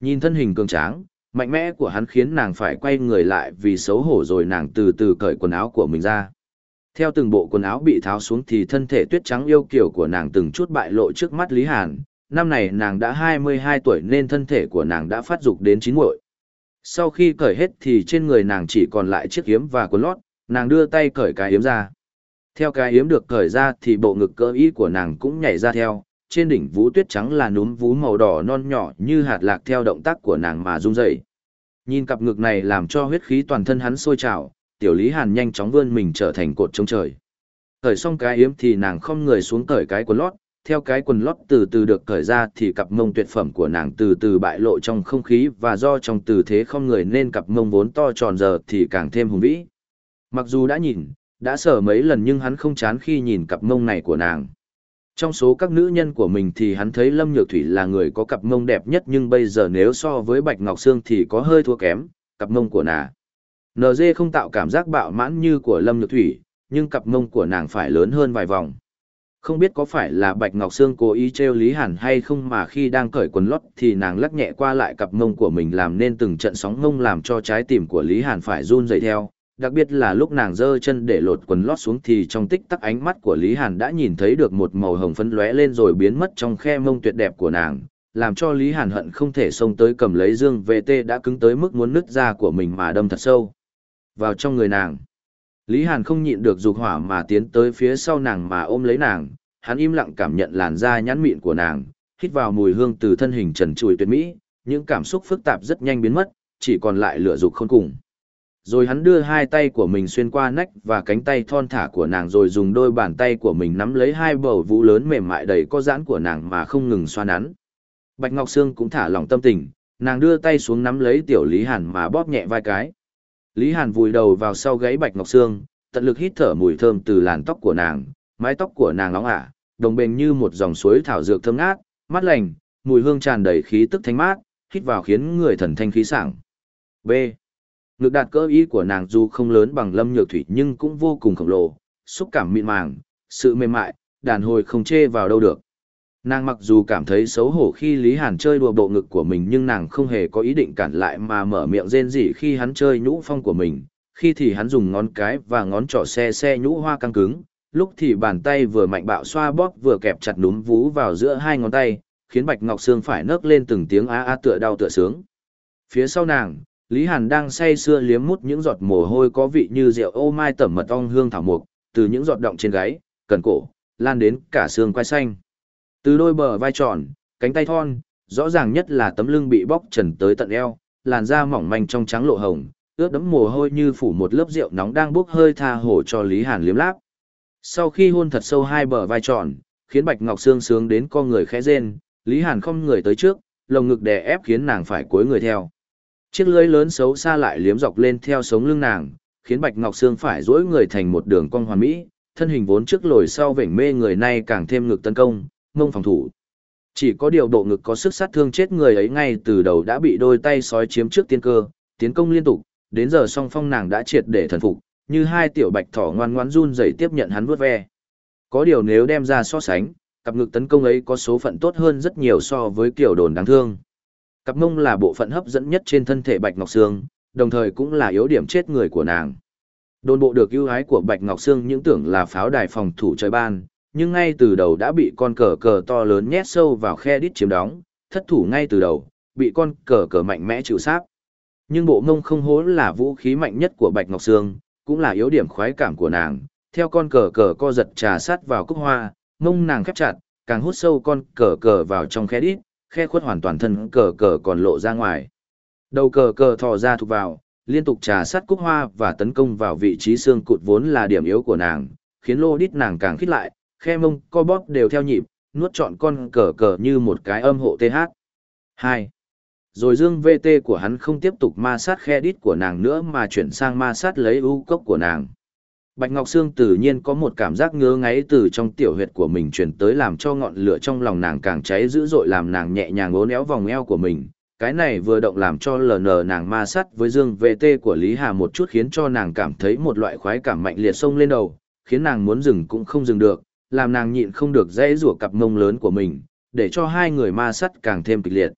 Nhìn thân hình cường tráng, mạnh mẽ của hắn khiến nàng phải quay người lại vì xấu hổ rồi nàng từ từ cởi quần áo của mình ra. Theo từng bộ quần áo bị tháo xuống thì thân thể tuyết trắng yêu kiều của nàng từng chút bại lộ trước mắt Lý Hàn. Năm này nàng đã 22 tuổi nên thân thể của nàng đã phát dục đến chín muội. Sau khi cởi hết thì trên người nàng chỉ còn lại chiếc yếm và quần lót, nàng đưa tay cởi cái yếm ra. Theo cái yếm được cởi ra thì bộ ngực cỡ ý của nàng cũng nhảy ra theo, trên đỉnh vú tuyết trắng là núm vú màu đỏ non nhỏ như hạt lạc theo động tác của nàng mà rung dậy. Nhìn cặp ngực này làm cho huyết khí toàn thân hắn sôi trào, tiểu lý hàn nhanh chóng vươn mình trở thành cột trống trời. Cởi xong cái yếm thì nàng không người xuống cởi cái quần lót, theo cái quần lót từ từ được cởi ra thì cặp mông tuyệt phẩm của nàng từ từ bại lộ trong không khí và do trong tư thế không người nên cặp mông vốn to tròn giờ thì càng thêm hùng vĩ. Mặc dù đã nhìn, đã sở mấy lần nhưng hắn không chán khi nhìn cặp mông này của nàng. Trong số các nữ nhân của mình thì hắn thấy Lâm Nhược Thủy là người có cặp mông đẹp nhất nhưng bây giờ nếu so với Bạch Ngọc Sương thì có hơi thua kém, cặp mông của nàng. NG không tạo cảm giác bạo mãn như của Lâm Nhược Thủy, nhưng cặp mông của nàng phải lớn hơn vài vòng. Không biết có phải là Bạch Ngọc Sương cố ý trêu Lý Hàn hay không mà khi đang cởi quần lót thì nàng lắc nhẹ qua lại cặp mông của mình làm nên từng trận sóng mông làm cho trái tim của Lý Hàn phải run dậy theo, đặc biệt là lúc nàng giơ chân để lột quần lót xuống thì trong tích tắc ánh mắt của Lý Hàn đã nhìn thấy được một màu hồng phấn lóe lên rồi biến mất trong khe mông tuyệt đẹp của nàng, làm cho Lý Hàn hận không thể xông tới cầm lấy dương VT đã cứng tới mức muốn nứt da của mình mà đâm thật sâu vào trong người nàng. Lý Hàn không nhịn được dục hỏa mà tiến tới phía sau nàng mà ôm lấy nàng, hắn im lặng cảm nhận làn da nhẵn mịn của nàng, hít vào mùi hương từ thân hình trần trụi tuyệt mỹ, những cảm xúc phức tạp rất nhanh biến mất, chỉ còn lại lửa dục không cùng. Rồi hắn đưa hai tay của mình xuyên qua nách và cánh tay thon thả của nàng rồi dùng đôi bàn tay của mình nắm lấy hai bầu vũ lớn mềm mại đầy có giãn của nàng mà không ngừng xoa nắn. Bạch Ngọc Sương cũng thả lỏng tâm tình, nàng đưa tay xuống nắm lấy tiểu Lý Hàn mà bóp nhẹ vai cái. Lý Hàn vùi đầu vào sau gáy Bạch Ngọc Sương, tận lực hít thở mùi thơm từ làn tóc của nàng, mái tóc của nàng nóng ả, đồng bền như một dòng suối thảo dược thơm ngát, mát lành, mùi hương tràn đầy khí tức thanh mát, hít vào khiến người thần thanh khí sảng. B. Ngực đạt cỡ ý của nàng dù không lớn bằng lâm nhược thủy nhưng cũng vô cùng khổng lồ, xúc cảm mịn màng, sự mềm mại, đàn hồi không chê vào đâu được. Nàng mặc dù cảm thấy xấu hổ khi Lý Hàn chơi đùa bộ ngực của mình nhưng nàng không hề có ý định cản lại mà mở miệng rên rỉ khi hắn chơi nhũ phong của mình, khi thì hắn dùng ngón cái và ngón trỏ xe xe nhũ hoa căng cứng, lúc thì bàn tay vừa mạnh bạo xoa bóp vừa kẹp chặt núm vú vào giữa hai ngón tay, khiến Bạch Ngọc Sương phải nấc lên từng tiếng á á tựa đau tựa sướng. Phía sau nàng, Lý Hàn đang say sưa liếm mút những giọt mồ hôi có vị như rượu ô mai tẩm mật ong hương thảo mục, từ những giọt động trên gáy, cần cổ, lan đến cả xương quai xanh. Từ đôi bờ vai tròn, cánh tay thon, rõ ràng nhất là tấm lưng bị bóc trần tới tận eo, làn da mỏng manh trong trắng lộ hồng, ướt đẫm mồ hôi như phủ một lớp rượu nóng đang bốc hơi tha hồ cho Lý Hàn liếm láp. Sau khi hôn thật sâu hai bờ vai tròn, khiến Bạch Ngọc Sương sướng đến con người khẽ rên, Lý Hàn không người tới trước, lồng ngực đè ép khiến nàng phải cúi người theo. Chiếc lưỡi lớn xấu xa lại liếm dọc lên theo sống lưng nàng, khiến Bạch Ngọc Sương phải duỗi người thành một đường cong hoàn mỹ, thân hình vốn trước lồi sau vểnh mê người nay càng thêm ngực tấn công, mông phòng thủ. Chỉ có điều độ ngực có sức sát thương chết người ấy ngay từ đầu đã bị đôi tay sói chiếm trước tiên cơ, tiến công liên tục, đến giờ song phong nàng đã triệt để thần phục, như hai tiểu bạch thỏ ngoan ngoãn run rẩy tiếp nhận hắn vuốt ve. Có điều nếu đem ra so sánh, cặp ngực tấn công ấy có số phận tốt hơn rất nhiều so với kiểu đồn đáng thương. Cặp mông là bộ phận hấp dẫn nhất trên thân thể Bạch Ngọc Sương, đồng thời cũng là yếu điểm chết người của nàng. Đồn bộ được ưu ái của Bạch Ngọc Sương những tưởng là pháo đài phòng thủ trời ban, nhưng ngay từ đầu đã bị con cờ cờ to lớn nhét sâu vào khe đít chiếm đóng, thất thủ ngay từ đầu, bị con cờ cờ mạnh mẽ chịu sát. Nhưng bộ mông không hố là vũ khí mạnh nhất của Bạch Ngọc Sương, cũng là yếu điểm khoái cảm của nàng. Theo con cờ cờ co giật trà sát vào cúc hoa, mông nàng khép chặt, càng hút sâu con cờ cờ vào trong khe đít, khe khuất hoàn toàn thân cờ cờ còn lộ ra ngoài. Đầu cờ cờ thò ra thụt vào, liên tục trà sát cúc hoa và tấn công vào vị trí xương cụt vốn là điểm yếu của nàng, khiến lô đít nàng càng khít lại, khe mông co bóp đều theo nhịp, nuốt trọn con cờ cờ như một cái âm hộ TH. 2. Rồi dương VT của hắn không tiếp tục ma sát khe đít của nàng nữa mà chuyển sang ma sát lấy u cốc của nàng. Bạch Ngọc Sương tự nhiên có một cảm giác ngứa ngáy từ trong tiểu huyệt của mình truyền tới làm cho ngọn lửa trong lòng nàng càng cháy dữ dội làm nàng nhẹ nhàng uốn éo vòng eo của mình. Cái này vừa động làm cho LN nàng ma sát với dương VT của Lý Hà một chút khiến cho nàng cảm thấy một loại khoái cảm mạnh liệt sông lên đầu, khiến nàng muốn dừng cũng không dừng được, làm nàng nhịn không được dễ rủa cặp mông lớn của mình, để cho hai người ma sát càng thêm kịch liệt.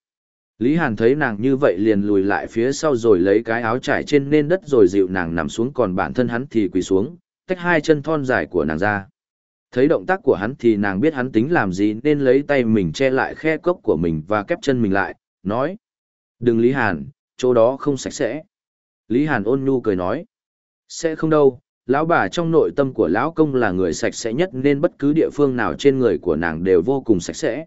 Lý Hàn thấy nàng như vậy liền lùi lại phía sau rồi lấy cái áo trải trên nên đất rồi dịu nàng nằm xuống còn bản thân hắn thì quỳ xuống, tách hai chân thon dài của nàng ra. Thấy động tác của hắn thì nàng biết hắn tính làm gì nên lấy tay mình che lại khe cốc của mình và kép chân mình lại, nói. Đừng Lý Hàn, chỗ đó không sạch sẽ. Lý Hàn ôn nhu cười nói. Sẽ không đâu, lão bà trong nội tâm của lão công là người sạch sẽ nhất nên bất cứ địa phương nào trên người của nàng đều vô cùng sạch sẽ.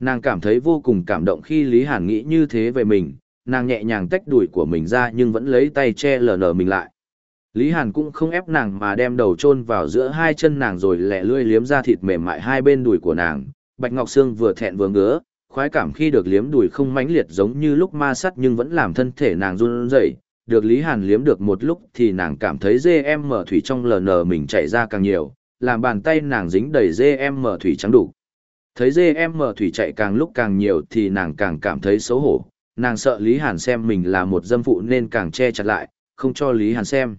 Nàng cảm thấy vô cùng cảm động khi Lý Hàn nghĩ như thế về mình, nàng nhẹ nhàng tách đùi của mình ra nhưng vẫn lấy tay che lờ nở mình lại. Lý Hàn cũng không ép nàng mà đem đầu chôn vào giữa hai chân nàng rồi lẹ lươi liếm ra thịt mềm mại hai bên đùi của nàng. Bạch Ngọc Sương vừa thẹn vừa ngứa, khoái cảm khi được liếm đùi không mãnh liệt giống như lúc ma sắt nhưng vẫn làm thân thể nàng run rẩy. Được Lý Hàn liếm được một lúc thì nàng cảm thấy dê em mở thủy trong lờ mình chạy ra càng nhiều, làm bàn tay nàng dính đầy dê em mở thủy trắng đủ. Thấy dê em mở thủy chạy càng lúc càng nhiều thì nàng càng cảm thấy xấu hổ, nàng sợ Lý Hàn xem mình là một dâm phụ nên càng che chặt lại, không cho Lý Hàn xem.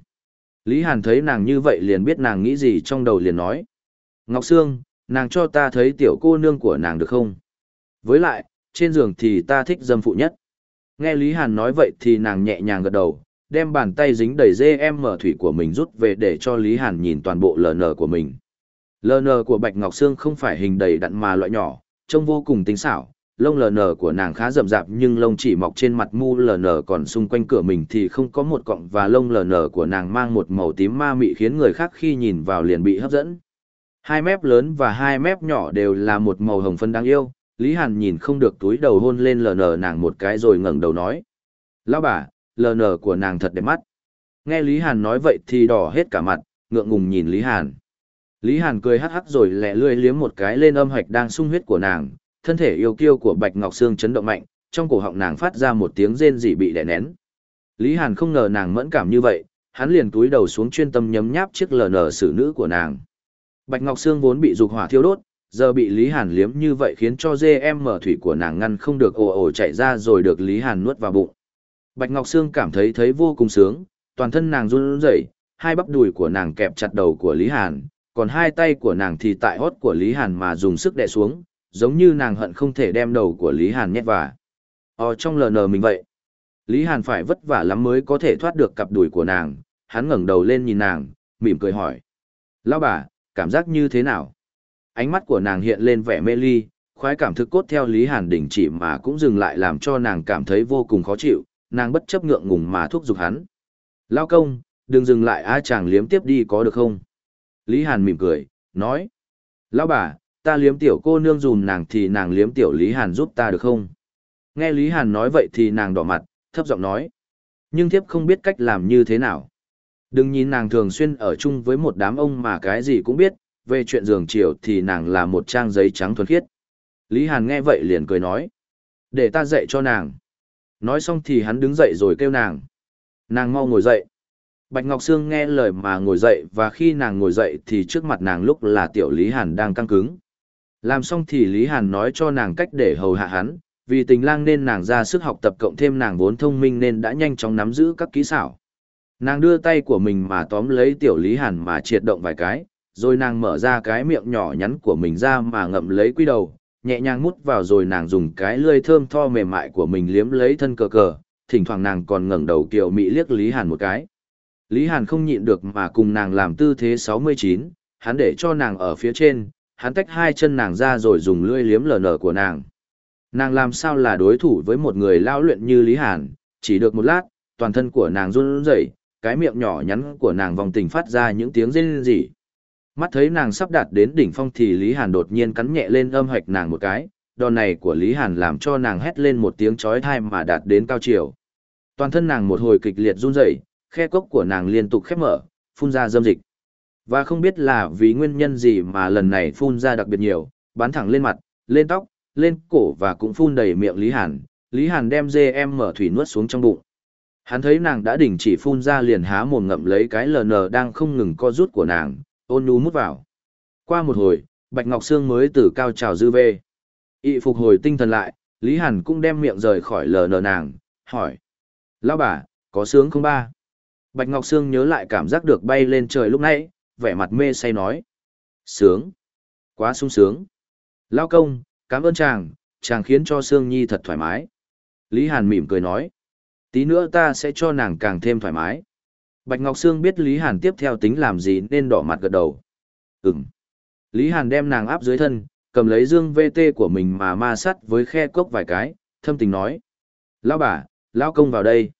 Lý Hàn thấy nàng như vậy liền biết nàng nghĩ gì trong đầu liền nói. Ngọc Sương, nàng cho ta thấy tiểu cô nương của nàng được không? Với lại, trên giường thì ta thích dâm phụ nhất. Nghe Lý Hàn nói vậy thì nàng nhẹ nhàng gật đầu, đem bàn tay dính đầy dê em mở thủy của mình rút về để cho Lý Hàn nhìn toàn bộ LN của mình. LN của Bạch Ngọc Sương không phải hình đầy đặn mà loại nhỏ, trông vô cùng tinh xảo, lông LN của nàng khá rậm rạp nhưng lông chỉ mọc trên mặt mu LN còn xung quanh cửa mình thì không có một cọng và lông LN của nàng mang một màu tím ma mị khiến người khác khi nhìn vào liền bị hấp dẫn. Hai mép lớn và hai mép nhỏ đều là một màu hồng phân đáng yêu, Lý Hàn nhìn không được túi đầu hôn lên LN nàng một cái rồi ngẩng đầu nói. Lão bà, LN của nàng thật đẹp mắt. Nghe Lý Hàn nói vậy thì đỏ hết cả mặt, ngượng ngùng nhìn Lý Hàn. Lý Hàn cười hắc hắc rồi lẹ lươi liếm một cái lên âm hạch đang sung huyết của nàng, thân thể yêu kiêu của Bạch Ngọc Sương chấn động mạnh, trong cổ họng nàng phát ra một tiếng rên rỉ bị đè nén. Lý Hàn không ngờ nàng mẫn cảm như vậy, hắn liền túi đầu xuống chuyên tâm nhấm nháp chiếc lờ nở xử nữ của nàng. Bạch Ngọc Sương vốn bị dục hỏa thiêu đốt, giờ bị Lý Hàn liếm như vậy khiến cho dê em mở thủy của nàng ngăn không được ồ ồ chạy ra rồi được Lý Hàn nuốt vào bụng. Bạch Ngọc Sương cảm thấy thấy vô cùng sướng, toàn thân nàng run rẩy, hai bắp đùi của nàng kẹp chặt đầu của Lý Hàn, còn hai tay của nàng thì tại hót của Lý Hàn mà dùng sức đè xuống, giống như nàng hận không thể đem đầu của Lý Hàn nhét vào. Ờ trong lờ nờ mình vậy. Lý Hàn phải vất vả lắm mới có thể thoát được cặp đùi của nàng, hắn ngẩng đầu lên nhìn nàng, mỉm cười hỏi. Lão bà, cảm giác như thế nào? Ánh mắt của nàng hiện lên vẻ mê ly, khoái cảm thức cốt theo Lý Hàn đỉnh chỉ mà cũng dừng lại làm cho nàng cảm thấy vô cùng khó chịu, nàng bất chấp ngượng ngùng mà thúc giục hắn. Lao công, đừng dừng lại a chàng liếm tiếp đi có được không? Lý Hàn mỉm cười, nói. Lão bà, ta liếm tiểu cô nương dùm nàng thì nàng liếm tiểu Lý Hàn giúp ta được không? Nghe Lý Hàn nói vậy thì nàng đỏ mặt, thấp giọng nói. Nhưng thiếp không biết cách làm như thế nào. Đừng nhìn nàng thường xuyên ở chung với một đám ông mà cái gì cũng biết, về chuyện giường chiều thì nàng là một trang giấy trắng thuần khiết. Lý Hàn nghe vậy liền cười nói. Để ta dạy cho nàng. Nói xong thì hắn đứng dậy rồi kêu nàng. Nàng mau ngồi dậy. Bạch Ngọc Sương nghe lời mà ngồi dậy và khi nàng ngồi dậy thì trước mặt nàng lúc là tiểu Lý Hàn đang căng cứng. Làm xong thì Lý Hàn nói cho nàng cách để hầu hạ hắn, vì tình lang nên nàng ra sức học tập cộng thêm nàng vốn thông minh nên đã nhanh chóng nắm giữ các kỹ xảo. Nàng đưa tay của mình mà tóm lấy tiểu Lý Hàn mà triệt động vài cái, rồi nàng mở ra cái miệng nhỏ nhắn của mình ra mà ngậm lấy quy đầu, nhẹ nhàng mút vào rồi nàng dùng cái lưỡi thơm tho mềm mại của mình liếm lấy thân cờ cờ, thỉnh thoảng nàng còn ngẩng đầu kiều mị liếc Lý Hàn một cái. Lý Hàn không nhịn được mà cùng nàng làm tư thế 69, hắn để cho nàng ở phía trên, hắn tách hai chân nàng ra rồi dùng lưỡi liếm lờ nở của nàng. Nàng làm sao là đối thủ với một người lao luyện như Lý Hàn, chỉ được một lát, toàn thân của nàng run rẩy, cái miệng nhỏ nhắn của nàng vòng tình phát ra những tiếng rên rỉ. Mắt thấy nàng sắp đạt đến đỉnh phong thì Lý Hàn đột nhiên cắn nhẹ lên âm hạch nàng một cái, đòn này của Lý Hàn làm cho nàng hét lên một tiếng chói tai mà đạt đến cao chiều. Toàn thân nàng một hồi kịch liệt run rẩy, khe cốc của nàng liên tục khép mở, phun ra dâm dịch. Và không biết là vì nguyên nhân gì mà lần này phun ra đặc biệt nhiều, bắn thẳng lên mặt, lên tóc, lên cổ và cũng phun đầy miệng Lý Hàn. Lý Hàn đem dê em mở thủy nuốt xuống trong bụng. Hắn thấy nàng đã đình chỉ phun ra liền há mồm ngậm lấy cái lờ nờ đang không ngừng co rút của nàng, ôn nhu mút vào. Qua một hồi, Bạch Ngọc Sương mới từ cao trào dư về. Ị phục hồi tinh thần lại, Lý Hàn cũng đem miệng rời khỏi lờ nờ nàng, hỏi. Lão bà, có sướng không ba? Bạch Ngọc Sương nhớ lại cảm giác được bay lên trời lúc nãy, vẻ mặt mê say nói. Sướng. Quá sung sướng. Lao công, cảm ơn chàng, chàng khiến cho Sương Nhi thật thoải mái. Lý Hàn mỉm cười nói. Tí nữa ta sẽ cho nàng càng thêm thoải mái. Bạch Ngọc Sương biết Lý Hàn tiếp theo tính làm gì nên đỏ mặt gật đầu. Ừm. Lý Hàn đem nàng áp dưới thân, cầm lấy dương VT của mình mà ma sắt với khe cốc vài cái, thâm tình nói. Lão bà, lão công vào đây.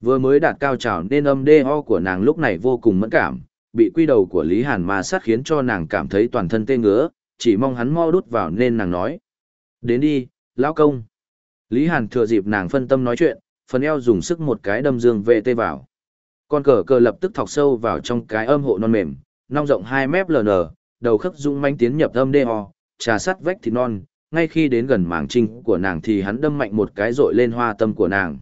Vừa mới đạt cao trào nên âm đê ho của nàng lúc này vô cùng mẫn cảm, bị quy đầu của Lý Hàn ma sát khiến cho nàng cảm thấy toàn thân tê ngứa, chỉ mong hắn mo đút vào nên nàng nói. Đến đi, lão công. Lý Hàn thừa dịp nàng phân tâm nói chuyện, phần eo dùng sức một cái đâm dương VT vào. Con cờ cờ lập tức thọc sâu vào trong cái âm hộ non mềm, nong rộng 2 mép lờ nờ, đầu khớp dung manh tiến nhập âm đê ho, trà sắt vách thịt non, ngay khi đến gần màng trinh của nàng thì hắn đâm mạnh một cái rội lên hoa tâm của nàng.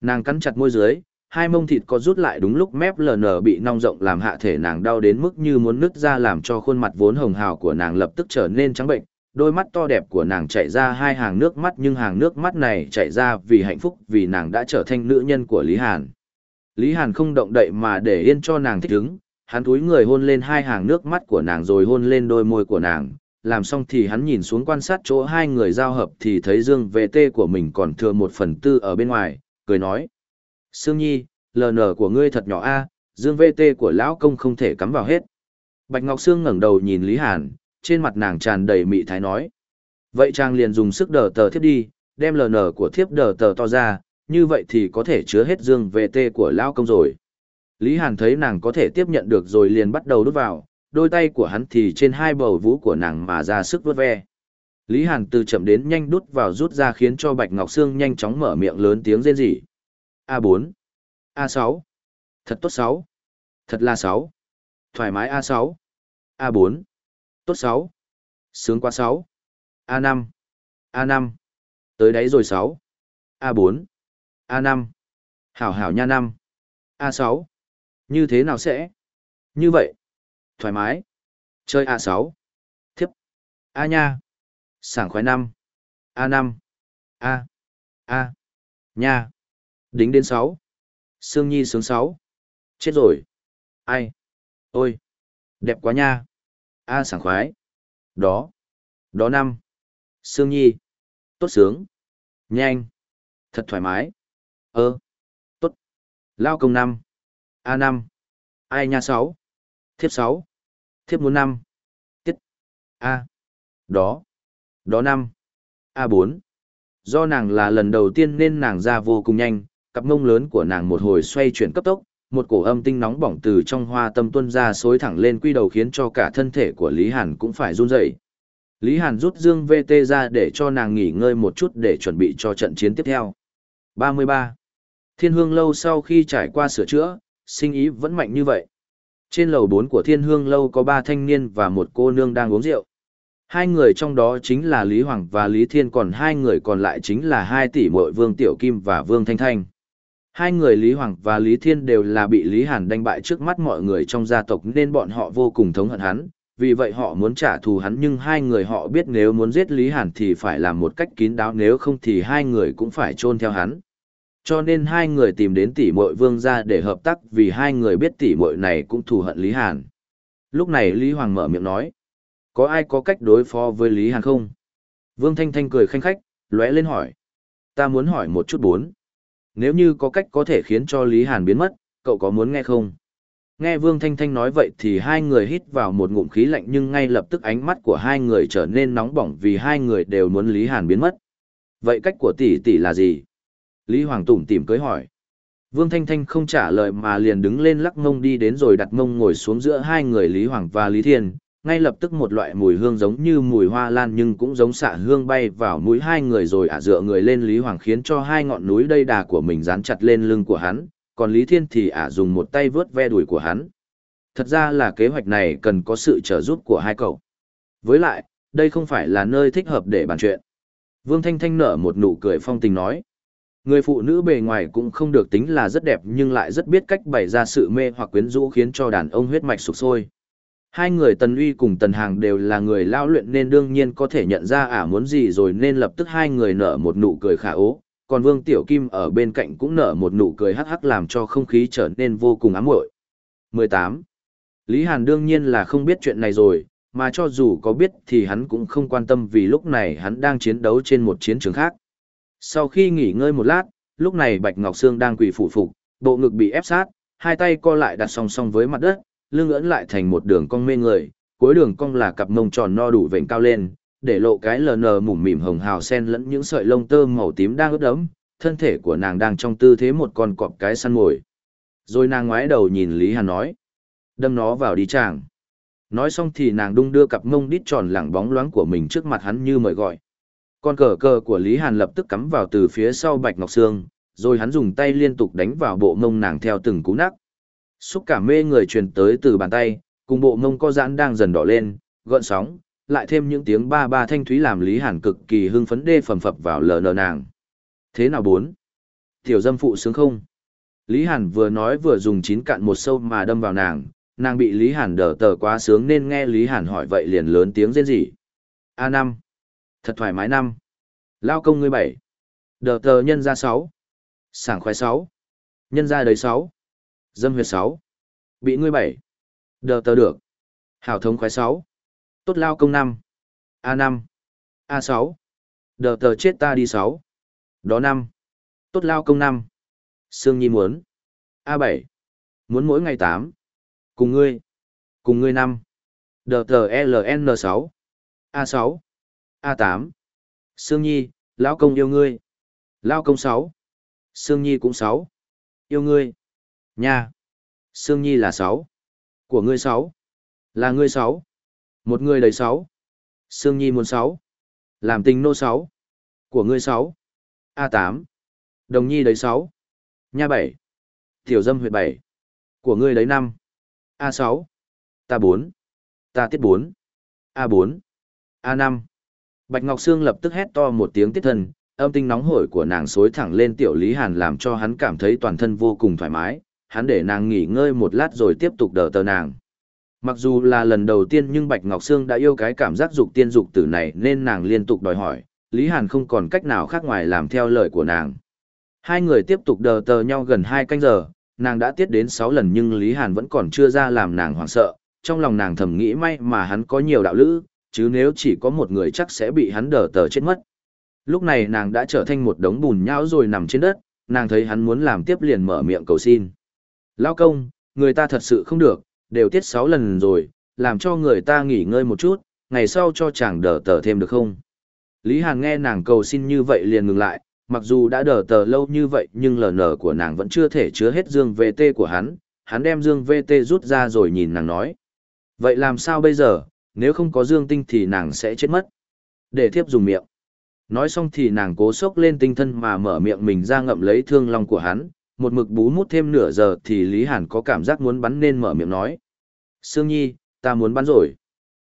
Nàng cắn chặt môi dưới, hai mông thịt có rút lại đúng lúc mép ln bị nong rộng làm hạ thể nàng đau đến mức như muốn nứt ra làm cho khuôn mặt vốn hồng hào của nàng lập tức trở nên trắng bệnh. Đôi mắt to đẹp của nàng chạy ra hai hàng nước mắt, nhưng hàng nước mắt này chạy ra vì hạnh phúc, vì nàng đã trở thành nữ nhân của lý hàn. Lý hàn không động đậy mà để yên cho nàng thích ứng. Hắn túi người hôn lên hai hàng nước mắt của nàng rồi hôn lên đôi môi của nàng. Làm xong thì hắn nhìn xuống quan sát chỗ hai người giao hợp thì thấy dương vệ tê của mình còn thừa một phần tư ở bên ngoài, cười nói sương nhi ln của ngươi thật nhỏ a, dương vt của lão công không thể cắm vào hết. Bạch ngọc sương ngẩng đầu nhìn lý hàn, trên mặt nàng tràn đầy mị thái nói. Vậy chàng liền dùng sức đờ tờ thiếp đi, đem ln của thiếp đờ tờ to ra, như vậy thì có thể chứa hết dương vt của lão công rồi. Lý hàn thấy nàng có thể tiếp nhận được rồi liền bắt đầu đút vào, đôi tay của hắn thì trên hai bầu vú của nàng mà ra sức vớt ve. Lý hàn từ chậm đến nhanh đút vào rút ra khiến cho bạch ngọc sương nhanh chóng mở miệng lớn tiếng rên rỉ a bốn. A sáu. Thật tốt sáu. Thật là sáu. Thoải mái a sáu. A bốn. Tốt sáu. Sướng quá sáu. A năm. A năm. Tới đấy rồi sáu. A bốn. A năm. Hảo hảo nha năm. A sáu. Như thế nào sẽ? Như vậy. Thoải mái. Chơi a sáu. Thiếp. A nha. Sảng khoái năm. A năm. A. A. Nha đính đến sáu. Sương nhi sướng sáu. Chết rồi. Ai? Ôi. Đẹp quá nha. A, sảng khoái. Đó. Đó năm. Sương nhi. Tốt sướng. Nhanh. Thật thoải mái. Ơ. Tốt. Lao công năm. A năm. Ai nha sáu. Thiếp sáu. Thiếp muốn năm. Tiết. A. Đó. Đó năm. A bốn. Do nàng là lần đầu tiên nên nàng ra vô cùng nhanh cặp mông lớn của nàng một hồi xoay chuyển cấp tốc một cổ âm tinh nóng bỏng từ trong hoa tâm tuân ra xối thẳng lên quy đầu khiến cho cả thân thể của Lý Hàn cũng phải run rẩy. Lý Hàn rút dương VT ra để cho nàng nghỉ ngơi một chút để chuẩn bị cho trận chiến tiếp theo. 33. Thiên Hương Lâu sau khi trải qua sửa chữa, sinh ý vẫn mạnh như vậy. Trên lầu 4 của Thiên Hương Lâu có 3 thanh niên và một cô nương đang uống rượu. Hai người trong đó chính là Lý Hoàng và Lý Thiên còn hai người còn lại chính là hai tỷ muội Vương Tiểu Kim và Vương Thanh Thanh. Hai người Lý Hoàng và Lý Thiên đều là bị Lý Hàn đánh bại trước mắt mọi người trong gia tộc nên bọn họ vô cùng thống hận hắn, vì vậy họ muốn trả thù hắn nhưng hai người họ biết nếu muốn giết Lý Hàn thì phải làm một cách kín đáo nếu không thì hai người cũng phải chôn theo hắn. Cho nên hai người tìm đến tỷ muội vương gia để hợp tác vì hai người biết tỷ muội này cũng thù hận Lý Hàn. Lúc này Lý Hoàng mở miệng nói. Có ai có cách đối phó với Lý Hàn không? Vương Thanh Thanh cười khanh khách, lóe lên hỏi. Ta muốn hỏi một chút bốn. Nếu như có cách có thể khiến cho Lý Hàn biến mất, cậu có muốn nghe không? Nghe Vương Thanh Thanh nói vậy thì hai người hít vào một ngụm khí lạnh nhưng ngay lập tức ánh mắt của hai người trở nên nóng bỏng vì hai người đều muốn Lý Hàn biến mất. Vậy cách của tỷ tỷ là gì? Lý Hoàng Tùng tìm cưới hỏi. Vương Thanh Thanh không trả lời mà liền đứng lên lắc mông đi đến rồi đặt mông ngồi xuống giữa hai người Lý Hoàng và Lý Thiên. Ngay lập tức một loại mùi hương giống như mùi hoa lan nhưng cũng giống xạ hương bay vào mũi hai người rồi ả dựa người lên Lý Hoàng khiến cho hai ngọn núi đây đà của mình dán chặt lên lưng của hắn, còn Lý Thiên thì ả dùng một tay vớt ve đùi của hắn. Thật ra là kế hoạch này cần có sự trợ giúp của hai cậu. Với lại, đây không phải là nơi thích hợp để bàn chuyện. Vương Thanh Thanh nở một nụ cười phong tình nói. Người phụ nữ bề ngoài cũng không được tính là rất đẹp nhưng lại rất biết cách bày ra sự mê hoặc quyến rũ khiến cho đàn ông huyết mạch sụp sôi. Hai người Tần Uy cùng Tần Hàng đều là người lao luyện nên đương nhiên có thể nhận ra ả muốn gì rồi nên lập tức hai người nở một nụ cười khả ố, còn Vương Tiểu Kim ở bên cạnh cũng nở một nụ cười hắc hắc làm cho không khí trở nên vô cùng ám muội. 18. Lý Hàn đương nhiên là không biết chuyện này rồi, mà cho dù có biết thì hắn cũng không quan tâm vì lúc này hắn đang chiến đấu trên một chiến trường khác. Sau khi nghỉ ngơi một lát, lúc này Bạch Ngọc Sương đang quỳ phủ phục, bộ ngực bị ép sát, hai tay co lại đặt song song với mặt đất, lưng ưỡn lại thành một đường cong mê người, cuối đường cong là cặp mông tròn no đủ vểnh cao lên, để lộ cái lờ nờ mủm mỉm hồng hào sen lẫn những sợi lông tơ màu tím đang ướt đẫm, thân thể của nàng đang trong tư thế một con cọp cái săn mồi. Rồi nàng ngoái đầu nhìn Lý Hàn nói, đâm nó vào đi chàng. Nói xong thì nàng đung đưa cặp mông đít tròn lẳng bóng loáng của mình trước mặt hắn như mời gọi. Con cờ cờ của Lý Hàn lập tức cắm vào từ phía sau Bạch Ngọc Sương, rồi hắn dùng tay liên tục đánh vào bộ mông nàng theo từng cú nắc. Xúc cảm mê người truyền tới từ bàn tay, cùng bộ mông co giãn đang dần đỏ lên, gợn sóng, lại thêm những tiếng ba ba thanh thúy làm Lý Hàn cực kỳ hưng phấn đê phẩm phập vào lờ nờ nàng. Thế nào bốn? Tiểu dâm phụ sướng không? Lý Hàn vừa nói vừa dùng chín cạn một sâu mà đâm vào nàng, nàng bị Lý Hàn đỡ tờ quá sướng nên nghe Lý Hàn hỏi vậy liền lớn tiếng rên rỉ. a năm Thật thoải mái năm. Lao công ngươi bảy. Đờ tờ nhân ra sáu. Sảng khoái sáu. Nhân ra đời sáu. Dâm huyệt sáu. Bị ngươi bảy. Đờ tờ được. Hảo thống khoái sáu. Tốt lao công năm. a năm. a sáu. Đờ tờ chết ta đi sáu. Đó năm. Tốt lao công năm. Sương Nhi muốn. a bảy. Muốn mỗi ngày tám. Cùng ngươi. Cùng ngươi năm. Đờ tờ LN sáu. a sáu. A8. Sương Nhi, lão công yêu ngươi. lao công 6. Sương Nhi cũng 6. Yêu ngươi. Nha! Sương Nhi là sáu. Của ngươi sáu. Là ngươi sáu. Một người đầy sáu. Sương Nhi muốn sáu. Làm tình nô sáu. Của ngươi sáu. a tám, Đồng Nhi đầy sáu. Nha bảy, Tiểu dâm huyện bảy, Của ngươi đấy năm, a sáu, Ta bốn, Ta tiết bốn, a bốn, a năm. Bạch Ngọc Sương lập tức hét to một tiếng tiết thần, âm tinh nóng hổi của nàng xối thẳng lên tiểu Lý Hàn làm cho hắn cảm thấy toàn thân vô cùng thoải mái, hắn để nàng nghỉ ngơi một lát rồi tiếp tục đỡ tờ nàng. Mặc dù là lần đầu tiên nhưng Bạch Ngọc Sương đã yêu cái cảm giác dục tiên dục tử này nên nàng liên tục đòi hỏi, Lý Hàn không còn cách nào khác ngoài làm theo lời của nàng. Hai người tiếp tục đờ tờ nhau gần hai canh giờ, nàng đã tiết đến sáu lần nhưng Lý Hàn vẫn còn chưa ra làm nàng hoảng sợ, trong lòng nàng thầm nghĩ may mà hắn có nhiều đạo lữ, chứ nếu chỉ có một người chắc sẽ bị hắn đờ tờ chết mất. Lúc này nàng đã trở thành một đống bùn nhão rồi nằm trên đất, nàng thấy hắn muốn làm tiếp liền mở miệng cầu xin. Lao công, người ta thật sự không được, đều tiết 6 lần rồi, làm cho người ta nghỉ ngơi một chút, ngày sau cho chàng đờ tờ thêm được không? Lý Hàn nghe nàng cầu xin như vậy liền ngừng lại, mặc dù đã đờ tờ lâu như vậy nhưng lờ nở của nàng vẫn chưa thể chứa hết dương VT của hắn, hắn đem dương VT rút ra rồi nhìn nàng nói. Vậy làm sao bây giờ, nếu không có dương tinh thì nàng sẽ chết mất. Để thiếp dùng miệng. Nói xong thì nàng cố sốc lên tinh thân mà mở miệng mình ra ngậm lấy thương long của hắn, một mực bú mút thêm nửa giờ thì Lý Hàn có cảm giác muốn bắn nên mở miệng nói. Sương Nhi, ta muốn bắn rồi.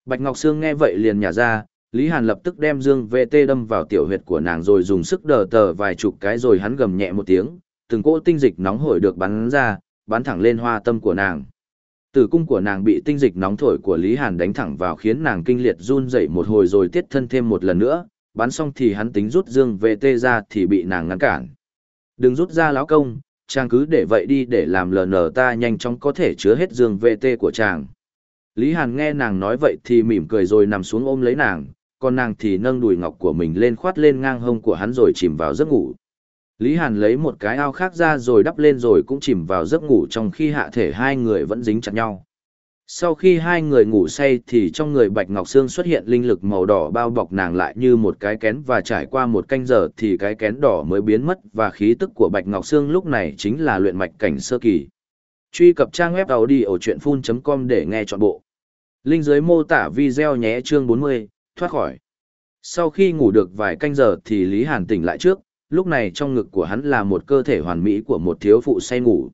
Bạch Ngọc Sương nghe vậy liền nhả ra, Lý Hàn lập tức đem dương VT đâm vào tiểu huyệt của nàng rồi dùng sức đờ tờ vài chục cái rồi hắn gầm nhẹ một tiếng, từng cỗ tinh dịch nóng hổi được bắn ra, bắn thẳng lên hoa tâm của nàng. Tử cung của nàng bị tinh dịch nóng thổi của Lý Hàn đánh thẳng vào khiến nàng kinh liệt run rẩy một hồi rồi tiết thân thêm một lần nữa, bắn xong thì hắn tính rút dương VT ra thì bị nàng ngăn cản. Đừng rút ra lão công, chàng cứ để vậy đi để làm LN ta nhanh chóng có thể chứa hết dương VT của chàng. Lý Hàn nghe nàng nói vậy thì mỉm cười rồi nằm xuống ôm lấy nàng, còn nàng thì nâng đùi ngọc của mình lên khoát lên ngang hông của hắn rồi chìm vào giấc ngủ. Lý Hàn lấy một cái ao khác ra rồi đắp lên rồi cũng chìm vào giấc ngủ trong khi hạ thể hai người vẫn dính chặt nhau. Sau khi hai người ngủ say thì trong người Bạch Ngọc Sương xuất hiện linh lực màu đỏ bao bọc nàng lại như một cái kén và trải qua một canh giờ thì cái kén đỏ mới biến mất và khí tức của Bạch Ngọc Sương lúc này chính là luyện mạch cảnh sơ kỳ. Truy cập trang web đầu đi ở chuyện full.com để nghe trọn bộ. Linh dưới mô tả video nhé chương 40, thoát khỏi. Sau khi ngủ được vài canh giờ thì Lý Hàn tỉnh lại trước, lúc này trong ngực của hắn là một cơ thể hoàn mỹ của một thiếu phụ say ngủ.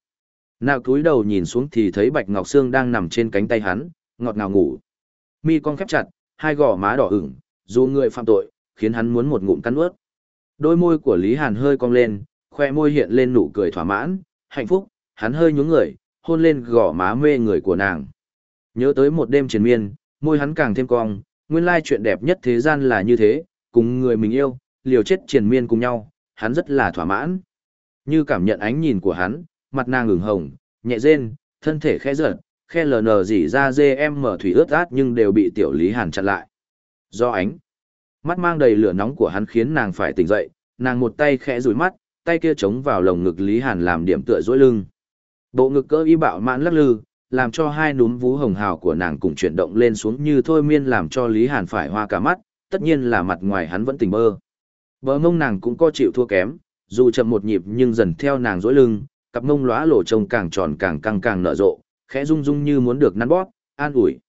Nào cúi đầu nhìn xuống thì thấy Bạch Ngọc Sương đang nằm trên cánh tay hắn, ngọt ngào ngủ. Mi con khép chặt, hai gò má đỏ ửng, dù người phạm tội, khiến hắn muốn một ngụm cắn ướt. Đôi môi của Lý Hàn hơi cong lên, khoe môi hiện lên nụ cười thỏa mãn, hạnh phúc, hắn hơi nhướng người, hôn lên gò má mê người của nàng. Nhớ tới một đêm triền miên, môi hắn càng thêm cong, nguyên lai chuyện đẹp nhất thế gian là như thế, cùng người mình yêu, liều chết triền miên cùng nhau, hắn rất là thỏa mãn. Như cảm nhận ánh nhìn của hắn, mặt nàng ửng hồng, nhẹ rên, thân thể khẽ giật, khe lờ nờ dỉ ra dê em mở thủy ướt át nhưng đều bị tiểu lý hàn chặn lại. Do ánh, mắt mang đầy lửa nóng của hắn khiến nàng phải tỉnh dậy, nàng một tay khẽ rủi mắt, tay kia chống vào lồng ngực lý hàn làm điểm tựa dối lưng. Bộ ngực cỡ y bạo mãn lắc lư, làm cho hai núm vú hồng hào của nàng cùng chuyển động lên xuống như thôi miên làm cho Lý Hàn phải hoa cả mắt, tất nhiên là mặt ngoài hắn vẫn tỉnh mơ. Bờ mông nàng cũng có chịu thua kém, dù chậm một nhịp nhưng dần theo nàng dỗi lưng, cặp mông lóa lổ trông càng tròn càng căng càng nở rộ, khẽ rung rung như muốn được nắn bóp, an ủi.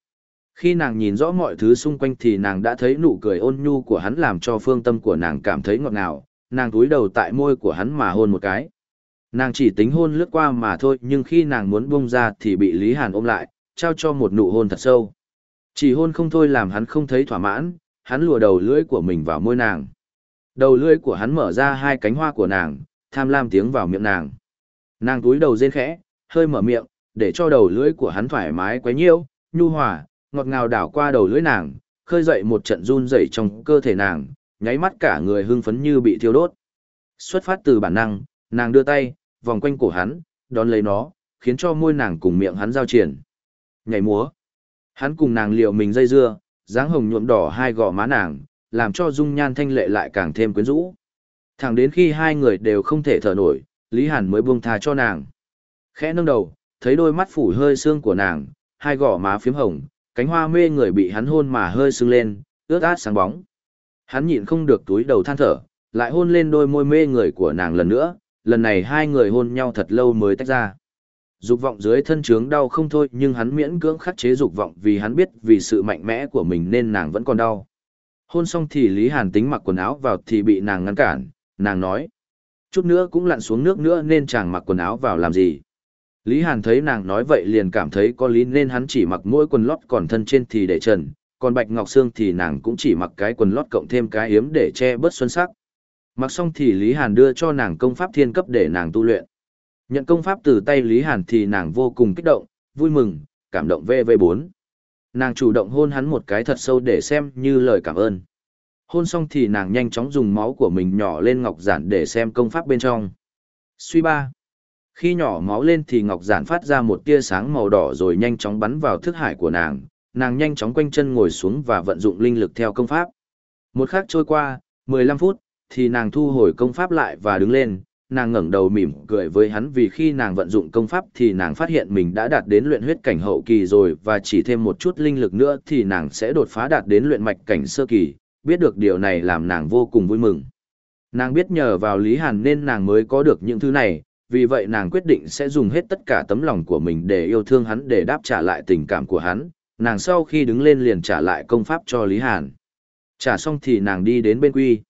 Khi nàng nhìn rõ mọi thứ xung quanh thì nàng đã thấy nụ cười ôn nhu của hắn làm cho phương tâm của nàng cảm thấy ngọt ngào, nàng túi đầu tại môi của hắn mà hôn một cái. Nàng chỉ tính hôn lướt qua mà thôi nhưng khi nàng muốn buông ra thì bị Lý Hàn ôm lại, trao cho một nụ hôn thật sâu. Chỉ hôn không thôi làm hắn không thấy thỏa mãn, hắn lùa đầu lưỡi của mình vào môi nàng. Đầu lưỡi của hắn mở ra hai cánh hoa của nàng, tham lam tiếng vào miệng nàng. Nàng túi đầu rên khẽ, hơi mở miệng, để cho đầu lưỡi của hắn thoải mái quấy nhiễu, nhu hòa, ngọt ngào đảo qua đầu lưỡi nàng, khơi dậy một trận run rẩy trong cơ thể nàng, nháy mắt cả người hưng phấn như bị thiêu đốt. Xuất phát từ bản năng, nàng đưa tay, vòng quanh cổ hắn, đón lấy nó, khiến cho môi nàng cùng miệng hắn giao triển. Nhảy múa. Hắn cùng nàng liệu mình dây dưa, dáng hồng nhuộm đỏ hai gò má nàng, làm cho dung nhan thanh lệ lại càng thêm quyến rũ. Thẳng đến khi hai người đều không thể thở nổi, Lý Hàn mới buông tha cho nàng. Khẽ nâng đầu, thấy đôi mắt phủ hơi sương của nàng, hai gò má phím hồng, cánh hoa mê người bị hắn hôn mà hơi sưng lên, ướt át sáng bóng. Hắn nhịn không được túi đầu than thở, lại hôn lên đôi môi mê người của nàng lần nữa, lần này hai người hôn nhau thật lâu mới tách ra. Dục vọng dưới thân trướng đau không thôi nhưng hắn miễn cưỡng khắc chế dục vọng vì hắn biết vì sự mạnh mẽ của mình nên nàng vẫn còn đau. Hôn xong thì Lý Hàn tính mặc quần áo vào thì bị nàng ngăn cản, nàng nói. Chút nữa cũng lặn xuống nước nữa nên chàng mặc quần áo vào làm gì. Lý Hàn thấy nàng nói vậy liền cảm thấy có lý nên hắn chỉ mặc mỗi quần lót còn thân trên thì để trần, còn Bạch Ngọc Sương thì nàng cũng chỉ mặc cái quần lót cộng thêm cái yếm để che bớt xuân sắc. Mặc xong thì Lý Hàn đưa cho nàng công pháp thiên cấp để nàng tu luyện. Nhận công pháp từ tay Lý Hàn thì nàng vô cùng kích động, vui mừng, cảm động vv bốn. Nàng chủ động hôn hắn một cái thật sâu để xem như lời cảm ơn. Hôn xong thì nàng nhanh chóng dùng máu của mình nhỏ lên ngọc giản để xem công pháp bên trong. Suy ba. Khi nhỏ máu lên thì ngọc giản phát ra một tia sáng màu đỏ rồi nhanh chóng bắn vào thức hải của nàng. Nàng nhanh chóng quanh chân ngồi xuống và vận dụng linh lực theo công pháp. Một khắc trôi qua, 15 phút, thì nàng thu hồi công pháp lại và đứng lên, nàng ngẩng đầu mỉm cười với hắn vì khi nàng vận dụng công pháp thì nàng phát hiện mình đã đạt đến luyện huyết cảnh hậu kỳ rồi và chỉ thêm một chút linh lực nữa thì nàng sẽ đột phá đạt đến luyện mạch cảnh sơ kỳ, biết được điều này làm nàng vô cùng vui mừng. Nàng biết nhờ vào Lý Hàn nên nàng mới có được những thứ này, vì vậy nàng quyết định sẽ dùng hết tất cả tấm lòng của mình để yêu thương hắn để đáp trả lại tình cảm của hắn. Nàng sau khi đứng lên liền trả lại công pháp cho Lý Hàn. Trả xong thì nàng đi đến bên quy.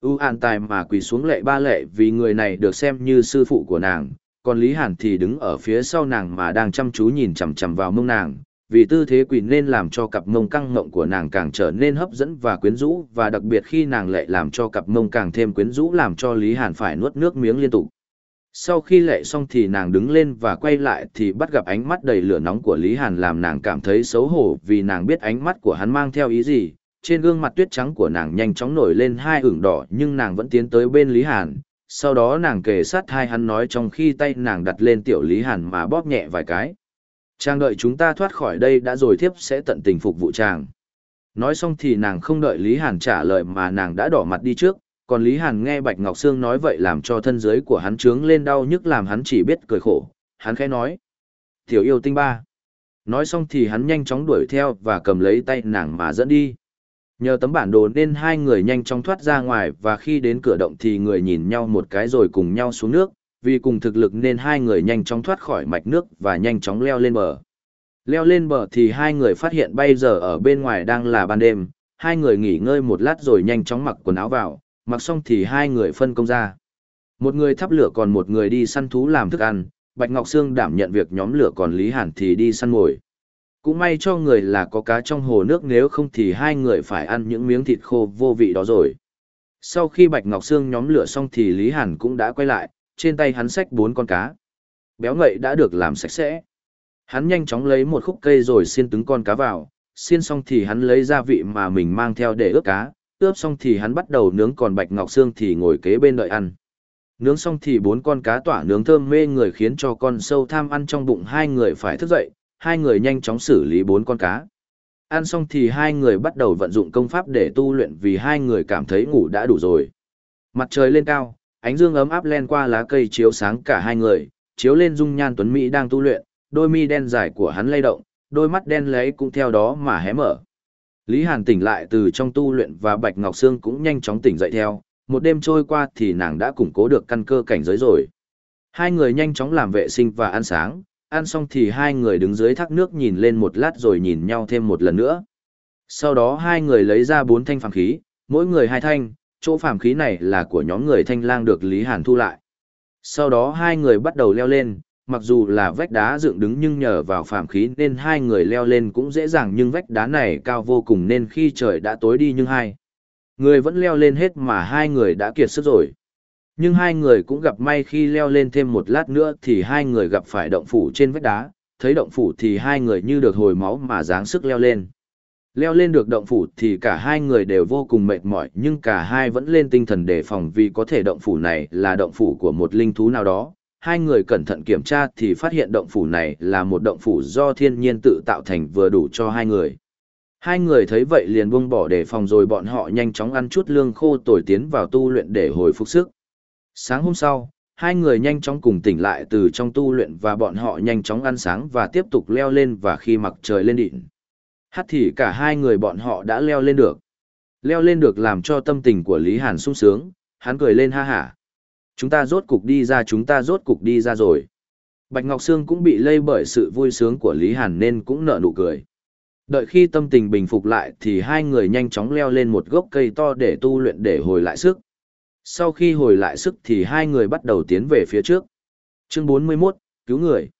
U an tài mà quỳ xuống lệ ba lệ vì người này được xem như sư phụ của nàng, còn Lý Hàn thì đứng ở phía sau nàng mà đang chăm chú nhìn chằm chằm vào mông nàng, vì tư thế quỳ nên làm cho cặp mông căng ngộng của nàng càng trở nên hấp dẫn và quyến rũ, và đặc biệt khi nàng lệ làm cho cặp mông càng thêm quyến rũ làm cho Lý Hàn phải nuốt nước miếng liên tục. Sau khi lệ xong thì nàng đứng lên và quay lại thì bắt gặp ánh mắt đầy lửa nóng của Lý Hàn làm nàng cảm thấy xấu hổ vì nàng biết ánh mắt của hắn mang theo ý gì. Trên gương mặt tuyết trắng của nàng nhanh chóng nổi lên hai ửng đỏ nhưng nàng vẫn tiến tới bên Lý Hàn. Sau đó nàng kề sát hai hắn nói trong khi tay nàng đặt lên tiểu Lý Hàn mà bóp nhẹ vài cái. Chàng đợi chúng ta thoát khỏi đây đã rồi thiếp sẽ tận tình phục vụ chàng. Nói xong thì nàng không đợi Lý Hàn trả lời mà nàng đã đỏ mặt đi trước, còn Lý Hàn nghe Bạch Ngọc Sương nói vậy làm cho thân giới của hắn trướng lên đau nhức làm hắn chỉ biết cười khổ, hắn khẽ nói. Tiểu yêu tinh ba. Nói xong thì hắn nhanh chóng đuổi theo và cầm lấy tay nàng mà dẫn đi. Nhờ tấm bản đồ nên hai người nhanh chóng thoát ra ngoài và khi đến cửa động thì người nhìn nhau một cái rồi cùng nhau xuống nước, vì cùng thực lực nên hai người nhanh chóng thoát khỏi mạch nước và nhanh chóng leo lên bờ. Leo lên bờ thì hai người phát hiện bây giờ ở bên ngoài đang là ban đêm, hai người nghỉ ngơi một lát rồi nhanh chóng mặc quần áo vào, mặc xong thì hai người phân công ra. Một người thắp lửa còn một người đi săn thú làm thức ăn, Bạch Ngọc Sương đảm nhận việc nhóm lửa còn Lý Hàn thì đi săn mồi. Cũng may cho người là có cá trong hồ nước nếu không thì hai người phải ăn những miếng thịt khô vô vị đó rồi. Sau khi Bạch Ngọc Sương nhóm lửa xong thì Lý Hàn cũng đã quay lại, trên tay hắn xách bốn con cá. Béo ngậy đã được làm sạch sẽ. Hắn nhanh chóng lấy một khúc cây rồi xiên từng con cá vào, xiên xong thì hắn lấy gia vị mà mình mang theo để ướp cá, ướp xong thì hắn bắt đầu nướng còn Bạch Ngọc xương thì ngồi kế bên đợi ăn. Nướng xong thì bốn con cá tỏa nướng thơm mê người khiến cho con sâu tham ăn trong bụng hai người phải thức dậy, hai người nhanh chóng xử lý bốn con cá. Ăn xong thì hai người bắt đầu vận dụng công pháp để tu luyện vì hai người cảm thấy ngủ đã đủ rồi. Mặt trời lên cao, ánh dương ấm áp len qua lá cây chiếu sáng cả hai người, chiếu lên dung nhan tuấn Mỹ đang tu luyện, đôi mi đen dài của hắn lay động, đôi mắt đen lấy cũng theo đó mà hé mở. Lý Hàn tỉnh lại từ trong tu luyện và Bạch Ngọc Sương cũng nhanh chóng tỉnh dậy theo, một đêm trôi qua thì nàng đã củng cố được căn cơ cảnh giới rồi. Hai người nhanh chóng làm vệ sinh và ăn sáng, ăn xong thì hai người đứng dưới thác nước nhìn lên một lát rồi nhìn nhau thêm một lần nữa. Sau đó hai người lấy ra bốn thanh phàm khí, mỗi người hai thanh, chỗ phàm khí này là của nhóm người thanh lang được Lý Hàn thu lại. Sau đó hai người bắt đầu leo lên, mặc dù là vách đá dựng đứng nhưng nhờ vào phàm khí nên hai người leo lên cũng dễ dàng nhưng vách đá này cao vô cùng nên khi trời đã tối đi nhưng hai người vẫn leo lên hết mà hai người đã kiệt sức rồi. Nhưng hai người cũng gặp may khi leo lên thêm một lát nữa thì hai người gặp phải động phủ trên vách đá, thấy động phủ thì hai người như được hồi máu mà dáng sức leo lên. Leo lên được động phủ thì cả hai người đều vô cùng mệt mỏi nhưng cả hai vẫn lên tinh thần đề phòng vì có thể động phủ này là động phủ của một linh thú nào đó. Hai người cẩn thận kiểm tra thì phát hiện động phủ này là một động phủ do thiên nhiên tự tạo thành vừa đủ cho hai người. Hai người thấy vậy liền buông bỏ đề phòng rồi bọn họ nhanh chóng ăn chút lương khô tồi tiến vào tu luyện để hồi phục sức. Sáng hôm sau, hai người nhanh chóng cùng tỉnh lại từ trong tu luyện và bọn họ nhanh chóng ăn sáng và tiếp tục leo lên và khi mặt trời lên đỉnh. Hát thì cả hai người bọn họ đã leo lên được. Leo lên được làm cho tâm tình của Lý Hàn sung sướng, hắn cười lên ha hả. Chúng ta rốt cục đi ra chúng ta rốt cục đi ra rồi. Bạch Ngọc Sương cũng bị lây bởi sự vui sướng của Lý Hàn nên cũng nở nụ cười. Đợi khi tâm tình bình phục lại thì hai người nhanh chóng leo lên một gốc cây to để tu luyện để hồi lại sức, sau khi hồi lại sức thì hai người bắt đầu tiến về phía trước. Chương 41, cứu người.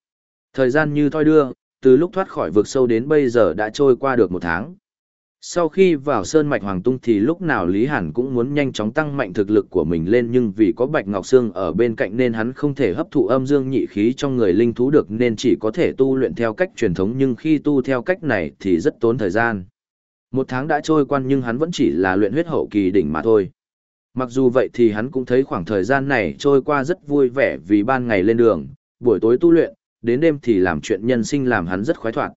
Thời gian như thoi đưa, từ lúc thoát khỏi vực sâu đến bây giờ đã trôi qua được một tháng. Sau khi vào Sơn Mạch Hoàng Tung thì lúc nào Lý Hàn cũng muốn nhanh chóng tăng mạnh thực lực của mình lên nhưng vì có Bạch Ngọc Sương ở bên cạnh nên hắn không thể hấp thụ âm dương nhị khí trong người linh thú được nên chỉ có thể tu luyện theo cách truyền thống nhưng khi tu theo cách này thì rất tốn thời gian. Một tháng đã trôi qua nhưng hắn vẫn chỉ là luyện huyết hậu kỳ đỉnh mà thôi. Mặc dù vậy thì hắn cũng thấy khoảng thời gian này trôi qua rất vui vẻ vì ban ngày lên đường, buổi tối tu luyện, đến đêm thì làm chuyện nhân sinh làm hắn rất khoái thoạt.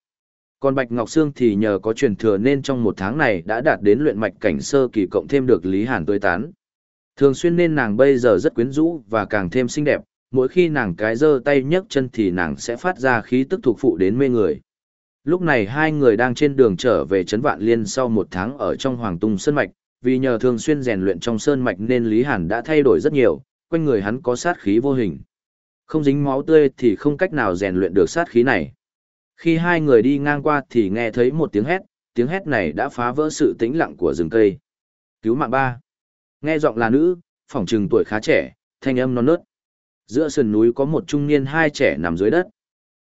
Còn Bạch Ngọc Sương thì nhờ có truyền thừa nên trong một tháng này đã đạt đến luyện mạch cảnh sơ kỳ cộng thêm được Lý Hàn tươi tán. Thường xuyên nên nàng bây giờ rất quyến rũ và càng thêm xinh đẹp, mỗi khi nàng cái giơ tay nhấc chân thì nàng sẽ phát ra khí tức thuộc phụ đến mê người. Lúc này hai người đang trên đường trở về Trấn Vạn Liên sau một tháng ở trong Hoàng Tung Sơn Mạch, vì nhờ thường xuyên rèn luyện trong sơn mạch nên Lý Hàn đã thay đổi rất nhiều, quanh người hắn có sát khí vô hình. Không dính máu tươi thì không cách nào rèn luyện được sát khí này. Khi hai người đi ngang qua thì nghe thấy một tiếng hét, tiếng hét này đã phá vỡ sự tĩnh lặng của rừng cây. Cứu mạng ba. Nghe giọng là nữ, phỏng trừng tuổi khá trẻ, thanh âm non nớt. Giữa sườn núi có một trung niên hai trẻ nằm dưới đất.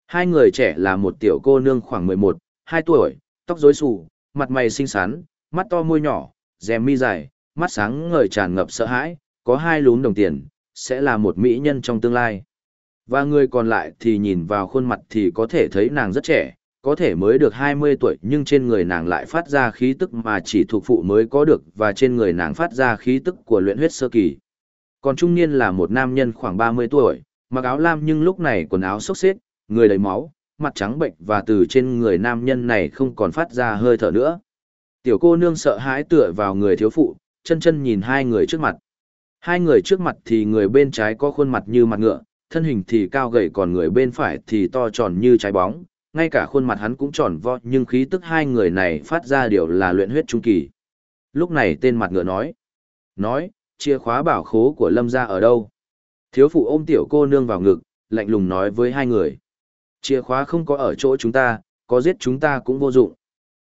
Hai người trẻ là một tiểu cô nương khoảng 11, 2 tuổi, tóc rối xù, mặt mày xinh xắn, mắt to môi nhỏ, rèm mi dài, mắt sáng ngời tràn ngập sợ hãi, có hai lún đồng tiền, sẽ là một mỹ nhân trong tương lai. Và người còn lại thì nhìn vào khuôn mặt thì có thể thấy nàng rất trẻ, có thể mới được 20 tuổi nhưng trên người nàng lại phát ra khí tức mà chỉ thuộc phụ mới có được và trên người nàng phát ra khí tức của luyện huyết sơ kỳ. Còn trung niên là một nam nhân khoảng 30 tuổi, mặc áo lam nhưng lúc này quần áo xốc xếp, người đầy máu, mặt trắng bệnh và từ trên người nam nhân này không còn phát ra hơi thở nữa. Tiểu cô nương sợ hãi tựa vào người thiếu phụ, chân chân nhìn hai người trước mặt. Hai người trước mặt thì người bên trái có khuôn mặt như mặt ngựa, thân hình thì cao gầy còn người bên phải thì to tròn như trái bóng, ngay cả khuôn mặt hắn cũng tròn vo nhưng khí tức hai người này phát ra điều là luyện huyết trung kỳ. Lúc này tên mặt ngựa nói. Nói, chìa khóa bảo khố của lâm gia ở đâu? Thiếu phụ ôm tiểu cô nương vào ngực, lạnh lùng nói với hai người. Chìa khóa không có ở chỗ chúng ta, có giết chúng ta cũng vô dụng.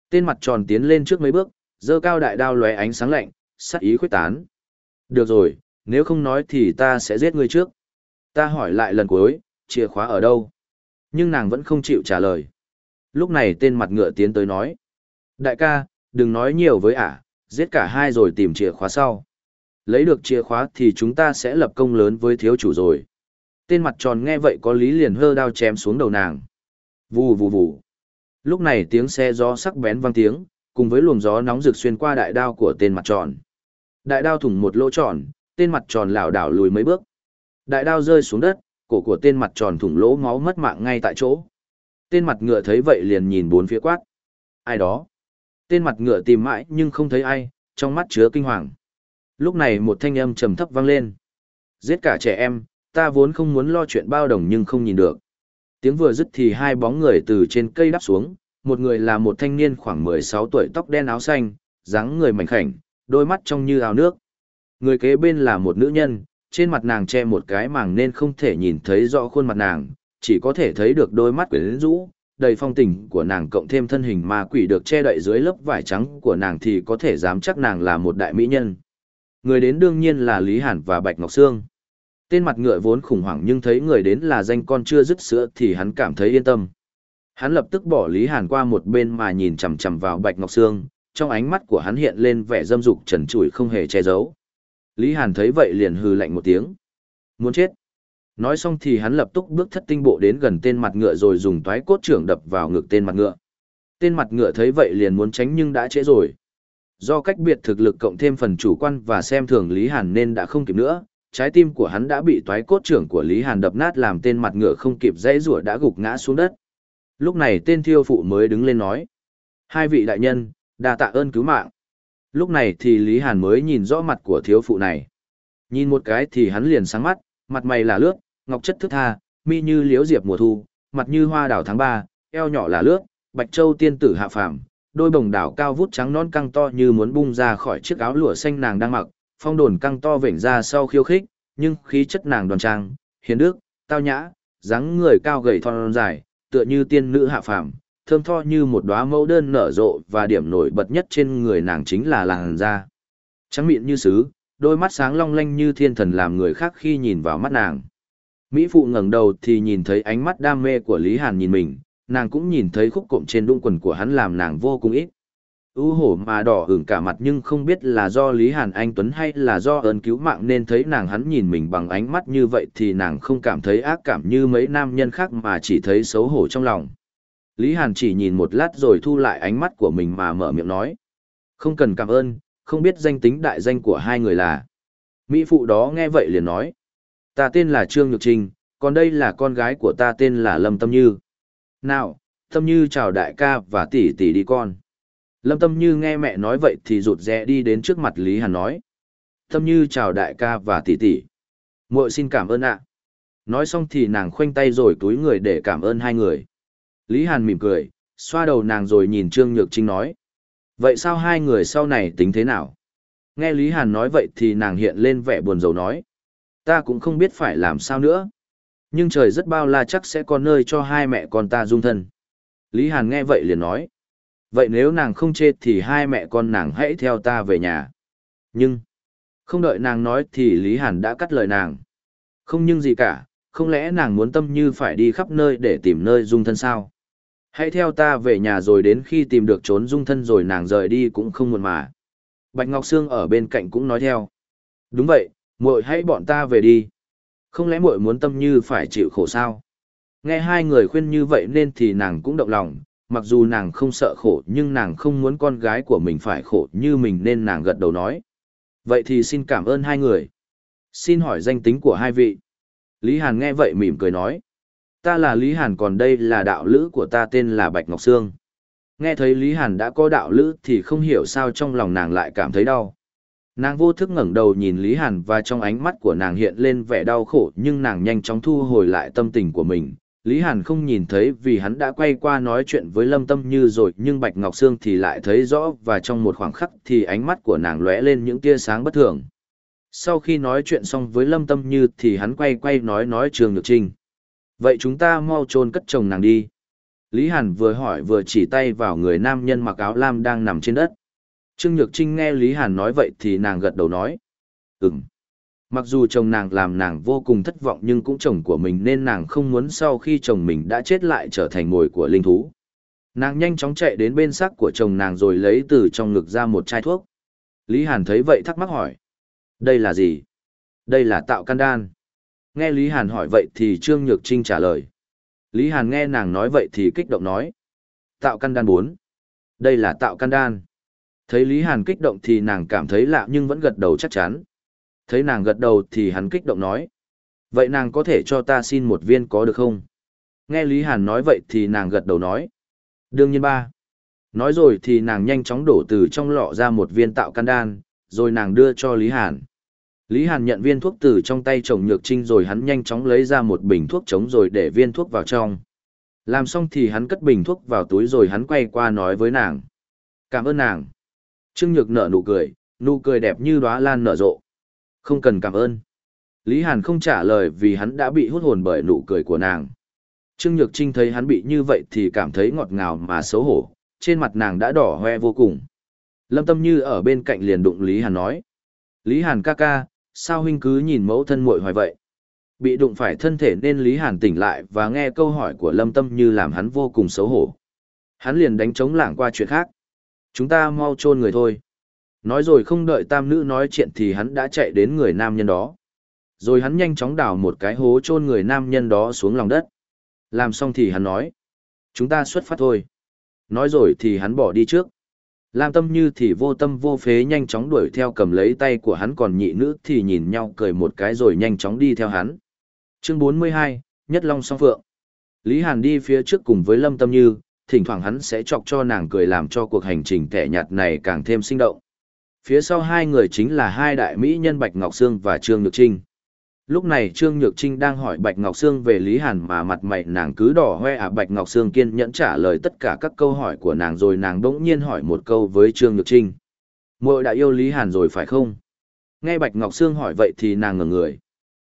Tên mặt tròn tiến lên trước mấy bước, giơ cao đại đao lóe ánh sáng lạnh, sắc ý khuếch tán. Được rồi, nếu không nói thì ta sẽ giết ngươi trước. Ta hỏi lại lần cuối, chìa khóa ở đâu? Nhưng nàng vẫn không chịu trả lời. Lúc này tên mặt ngựa tiến tới nói. Đại ca, đừng nói nhiều với ả, giết cả hai rồi tìm chìa khóa sau. Lấy được chìa khóa thì chúng ta sẽ lập công lớn với thiếu chủ rồi. Tên mặt tròn nghe vậy có lý liền hơ đao chém xuống đầu nàng. Vù vù vù. Lúc này tiếng xe gió sắc bén vang tiếng, cùng với luồng gió nóng rực xuyên qua đại đao của tên mặt tròn. Đại đao thủng một lỗ tròn, tên mặt tròn lảo đảo lùi mấy bước. Đại đao rơi xuống đất, cổ của tên mặt tròn thủng lỗ máu mất mạng ngay tại chỗ. Tên mặt ngựa thấy vậy liền nhìn bốn phía quát. Ai đó? Tên mặt ngựa tìm mãi nhưng không thấy ai, trong mắt chứa kinh hoàng. Lúc này một thanh âm trầm thấp vang lên. Giết cả trẻ em, ta vốn không muốn lo chuyện bao đồng nhưng không nhìn được. Tiếng vừa dứt thì hai bóng người từ trên cây đắp xuống, một người là một thanh niên khoảng 16 tuổi tóc đen áo xanh, dáng người mảnh khảnh, đôi mắt trong như ao nước. Người kế bên là một nữ nhân, trên mặt nàng che một cái màng nên không thể nhìn thấy rõ khuôn mặt nàng, chỉ có thể thấy được đôi mắt quyến rũ, đầy phong tình của nàng cộng thêm thân hình ma quỷ được che đậy dưới lớp vải trắng của nàng thì có thể dám chắc nàng là một đại mỹ nhân. Người đến đương nhiên là Lý Hàn và Bạch Ngọc Sương. Tên mặt ngựa vốn khủng hoảng nhưng thấy người đến là danh con chưa dứt sữa thì hắn cảm thấy yên tâm. Hắn lập tức bỏ Lý Hàn qua một bên mà nhìn chằm chằm vào Bạch Ngọc Sương, trong ánh mắt của hắn hiện lên vẻ dâm dục trần trụi không hề che giấu. Lý Hàn thấy vậy liền hừ lạnh một tiếng. Muốn chết. Nói xong thì hắn lập tức bước thất tinh bộ đến gần tên mặt ngựa rồi dùng toái cốt trưởng đập vào ngực tên mặt ngựa. Tên mặt ngựa thấy vậy liền muốn tránh nhưng đã trễ rồi. Do cách biệt thực lực cộng thêm phần chủ quan và xem thường Lý Hàn nên đã không kịp nữa, trái tim của hắn đã bị toái cốt trưởng của Lý Hàn đập nát làm tên mặt ngựa không kịp dãy rủa đã gục ngã xuống đất. Lúc này tên thiêu phụ mới đứng lên nói. Hai vị đại nhân, đa tạ ơn cứu mạng. Lúc này thì Lý Hàn mới nhìn rõ mặt của thiếu phụ này. Nhìn một cái thì hắn liền sáng mắt, mặt mày là lướt, ngọc chất thức tha, mi như liễu diệp mùa thu, mặt như hoa đào tháng ba, eo nhỏ là lướt, bạch châu tiên tử hạ phàm, đôi bồng đảo cao vút trắng non căng to như muốn bung ra khỏi chiếc áo lụa xanh nàng đang mặc, phong đồn căng to vểnh ra sau khiêu khích, nhưng khí chất nàng đoan trang, hiền đức, tao nhã, dáng người cao gầy thon dài, tựa như tiên nữ hạ phàm, thơm tho như một đóa mẫu đơn nở rộ và điểm nổi bật nhất trên người nàng chính là làn da. Trắng miệng như sứ, đôi mắt sáng long lanh như thiên thần làm người khác khi nhìn vào mắt nàng. Mỹ phụ ngẩng đầu thì nhìn thấy ánh mắt đam mê của Lý Hàn nhìn mình, nàng cũng nhìn thấy khúc cụm trên đũng quần của hắn làm nàng vô cùng ít. U hổ mà đỏ hửng cả mặt nhưng không biết là do Lý Hàn Anh Tuấn hay là do ơn cứu mạng nên thấy nàng hắn nhìn mình bằng ánh mắt như vậy thì nàng không cảm thấy ác cảm như mấy nam nhân khác mà chỉ thấy xấu hổ trong lòng. Lý Hàn chỉ nhìn một lát rồi thu lại ánh mắt của mình mà mở miệng nói. Không cần cảm ơn, không biết danh tính đại danh của hai người là. Mỹ phụ đó nghe vậy liền nói. Ta tên là Trương Nhược Trinh, còn đây là con gái của ta tên là Lâm Tâm Như. Nào, Tâm Như chào đại ca và tỷ tỷ đi con. Lâm Tâm Như nghe mẹ nói vậy thì rụt rè đi đến trước mặt Lý Hàn nói. Tâm Như chào đại ca và tỷ tỷ. muội xin cảm ơn ạ. Nói xong thì nàng khoanh tay rồi túi người để cảm ơn hai người. Lý Hàn mỉm cười, xoa đầu nàng rồi nhìn Trương Nhược Trinh nói. Vậy sao hai người sau này tính thế nào? Nghe Lý Hàn nói vậy thì nàng hiện lên vẻ buồn rầu nói. Ta cũng không biết phải làm sao nữa. Nhưng trời rất bao la chắc sẽ có nơi cho hai mẹ con ta dung thân. Lý Hàn nghe vậy liền nói. Vậy nếu nàng không chê thì hai mẹ con nàng hãy theo ta về nhà. Nhưng, không đợi nàng nói thì Lý Hàn đã cắt lời nàng. Không nhưng gì cả, không lẽ nàng muốn tâm như phải đi khắp nơi để tìm nơi dung thân sao? Hãy theo ta về nhà rồi đến khi tìm được trốn dung thân rồi nàng rời đi cũng không muộn mà. Bạch Ngọc Sương ở bên cạnh cũng nói theo. Đúng vậy, muội hãy bọn ta về đi. Không lẽ muội muốn tâm như phải chịu khổ sao? Nghe hai người khuyên như vậy nên thì nàng cũng động lòng, mặc dù nàng không sợ khổ nhưng nàng không muốn con gái của mình phải khổ như mình nên nàng gật đầu nói. Vậy thì xin cảm ơn hai người. Xin hỏi danh tính của hai vị. Lý Hàn nghe vậy mỉm cười nói. Ta là Lý Hàn còn đây là đạo lữ của ta tên là Bạch Ngọc Sương. Nghe thấy Lý Hàn đã có đạo lữ thì không hiểu sao trong lòng nàng lại cảm thấy đau. Nàng vô thức ngẩng đầu nhìn Lý Hàn và trong ánh mắt của nàng hiện lên vẻ đau khổ, nhưng nàng nhanh chóng thu hồi lại tâm tình của mình. Lý Hàn không nhìn thấy vì hắn đã quay qua nói chuyện với Lâm Tâm Như rồi, nhưng Bạch Ngọc Sương thì lại thấy rõ và trong một khoảng khắc thì ánh mắt của nàng lóe lên những tia sáng bất thường. Sau khi nói chuyện xong với Lâm Tâm Như thì hắn quay quay nói nói Trường Nhược Trinh. Vậy chúng ta mau chôn cất chồng nàng đi. Lý Hàn vừa hỏi vừa chỉ tay vào người nam nhân mặc áo lam đang nằm trên đất. Trương Nhược Trinh nghe Lý Hàn nói vậy thì nàng gật đầu nói. Ừm. Mặc dù chồng nàng làm nàng vô cùng thất vọng nhưng cũng chồng của mình nên nàng không muốn sau khi chồng mình đã chết lại trở thành mồi của linh thú. Nàng nhanh chóng chạy đến bên xác của chồng nàng rồi lấy từ trong ngực ra một chai thuốc. Lý Hàn thấy vậy thắc mắc hỏi. Đây là gì? Đây là tạo can đan. Nghe Lý Hàn hỏi vậy thì Trương Nhược Trinh trả lời. Lý Hàn nghe nàng nói vậy thì kích động nói. Tạo căn đan 4. Đây là tạo căn đan. Thấy Lý Hàn kích động thì nàng cảm thấy lạ nhưng vẫn gật đầu chắc chắn. Thấy nàng gật đầu thì hắn kích động nói. Vậy nàng có thể cho ta xin một viên có được không? Nghe Lý Hàn nói vậy thì nàng gật đầu nói. Đương nhiên ba. Nói rồi thì nàng nhanh chóng đổ từ trong lọ ra một viên tạo căn đan, rồi nàng đưa cho Lý Hàn. Lý Hàn nhận viên thuốc từ trong tay chồng nhược trinh rồi hắn nhanh chóng lấy ra một bình thuốc chống rồi để viên thuốc vào trong. Làm xong thì hắn cất bình thuốc vào túi rồi hắn quay qua nói với nàng. Cảm ơn nàng. Trương Nhược nở nụ cười, nụ cười đẹp như đóa lan nở rộ. Không cần cảm ơn. Lý Hàn không trả lời vì hắn đã bị hút hồn bởi nụ cười của nàng. Trương Nhược Trinh thấy hắn bị như vậy thì cảm thấy ngọt ngào mà xấu hổ, trên mặt nàng đã đỏ hoe vô cùng. Lâm Tâm Như ở bên cạnh liền đụng Lý Hàn nói. Lý Hàn ca ca, sao huynh cứ nhìn mẫu thân muội hoài vậy? Bị đụng phải thân thể nên Lý Hàn tỉnh lại và nghe câu hỏi của Lâm Tâm Như làm hắn vô cùng xấu hổ. Hắn liền đánh trống lảng qua chuyện khác. Chúng ta mau chôn người thôi. Nói rồi không đợi tam nữ nói chuyện thì hắn đã chạy đến người nam nhân đó. Rồi hắn nhanh chóng đào một cái hố chôn người nam nhân đó xuống lòng đất. Làm xong thì hắn nói. Chúng ta xuất phát thôi. Nói rồi thì hắn bỏ đi trước. Lam tâm như thì vô tâm vô phế nhanh chóng đuổi theo cầm lấy tay của hắn còn nhị nữ thì nhìn nhau cười một cái rồi nhanh chóng đi theo hắn. Chương 42, Nhất Long Song Phượng. Lý Hàn đi phía trước cùng với Lâm Tâm Như, thỉnh thoảng hắn sẽ chọc cho nàng cười làm cho cuộc hành trình tẻ nhạt này càng thêm sinh động. Phía sau hai người chính là hai đại mỹ nhân Bạch Ngọc Sương và Trương Nhược Trinh. Lúc này Trương Nhược Trinh đang hỏi Bạch Ngọc Sương về Lý Hàn mà mặt mày nàng cứ đỏ hoe à Bạch Ngọc Sương kiên nhẫn trả lời tất cả các câu hỏi của nàng rồi nàng bỗng nhiên hỏi một câu với Trương Nhược Trinh. Muội đã yêu Lý Hàn rồi phải không? Nghe Bạch Ngọc Sương hỏi vậy thì nàng ngẩn người.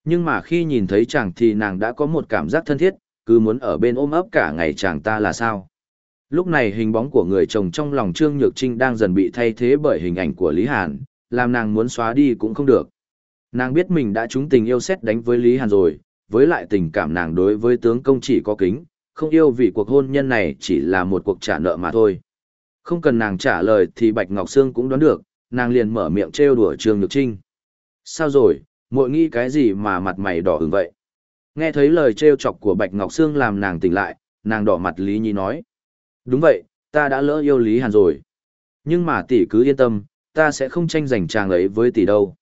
Nhưng mà khi nhìn thấy chàng thì nàng đã có một cảm giác thân thiết, cứ muốn ở bên ôm ấp cả ngày chàng ta là sao? Lúc này hình bóng của người chồng trong lòng Trương Nhược Trinh đang dần bị thay thế bởi hình ảnh của Lý Hàn, làm nàng muốn xóa đi cũng không được. Nàng biết mình đã trúng tình yêu xét đánh với Lý Hàn rồi, với lại tình cảm nàng đối với tướng công chỉ có kính, không yêu vì cuộc hôn nhân này chỉ là một cuộc trả nợ mà thôi. Không cần nàng trả lời thì Bạch Ngọc Sương cũng đoán được, nàng liền mở miệng trêu đùa Trương Nhược Trinh. Sao rồi, muội nghĩ cái gì mà mặt mày đỏ ửng vậy? Nghe thấy lời trêu chọc của Bạch Ngọc Sương làm nàng tỉnh lại, nàng đỏ mặt Lý Nhi nói. Đúng vậy, ta đã lỡ yêu Lý Hàn rồi. Nhưng mà tỷ cứ yên tâm, ta sẽ không tranh giành chàng ấy với tỷ đâu.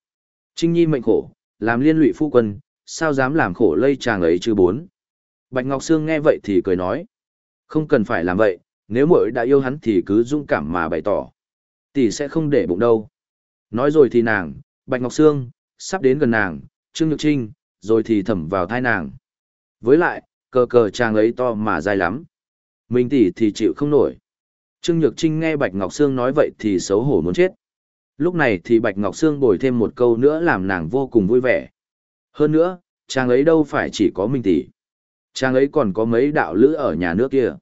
Trinh Nhi mệnh khổ, làm liên lụy phu quân, sao dám làm khổ lây chàng ấy chứ bốn. Bạch Ngọc Sương nghe vậy thì cười nói. Không cần phải làm vậy, nếu muội đã yêu hắn thì cứ dũng cảm mà bày tỏ. Tỷ sẽ không để bụng đâu. Nói rồi thì nàng, Bạch Ngọc Sương, sắp đến gần nàng, Trương Nhược Trinh, rồi thì thẩm vào thai nàng. Với lại, cờ cờ chàng ấy to mà dài lắm. Mình tỷ thì chịu không nổi. Trương Nhược Trinh nghe Bạch Ngọc Sương nói vậy thì xấu hổ muốn chết. Lúc này thì Bạch Ngọc Sương bồi thêm một câu nữa làm nàng vô cùng vui vẻ. Hơn nữa, chàng ấy đâu phải chỉ có mình tỷ. Chàng ấy còn có mấy đạo lữ ở nhà nước kia.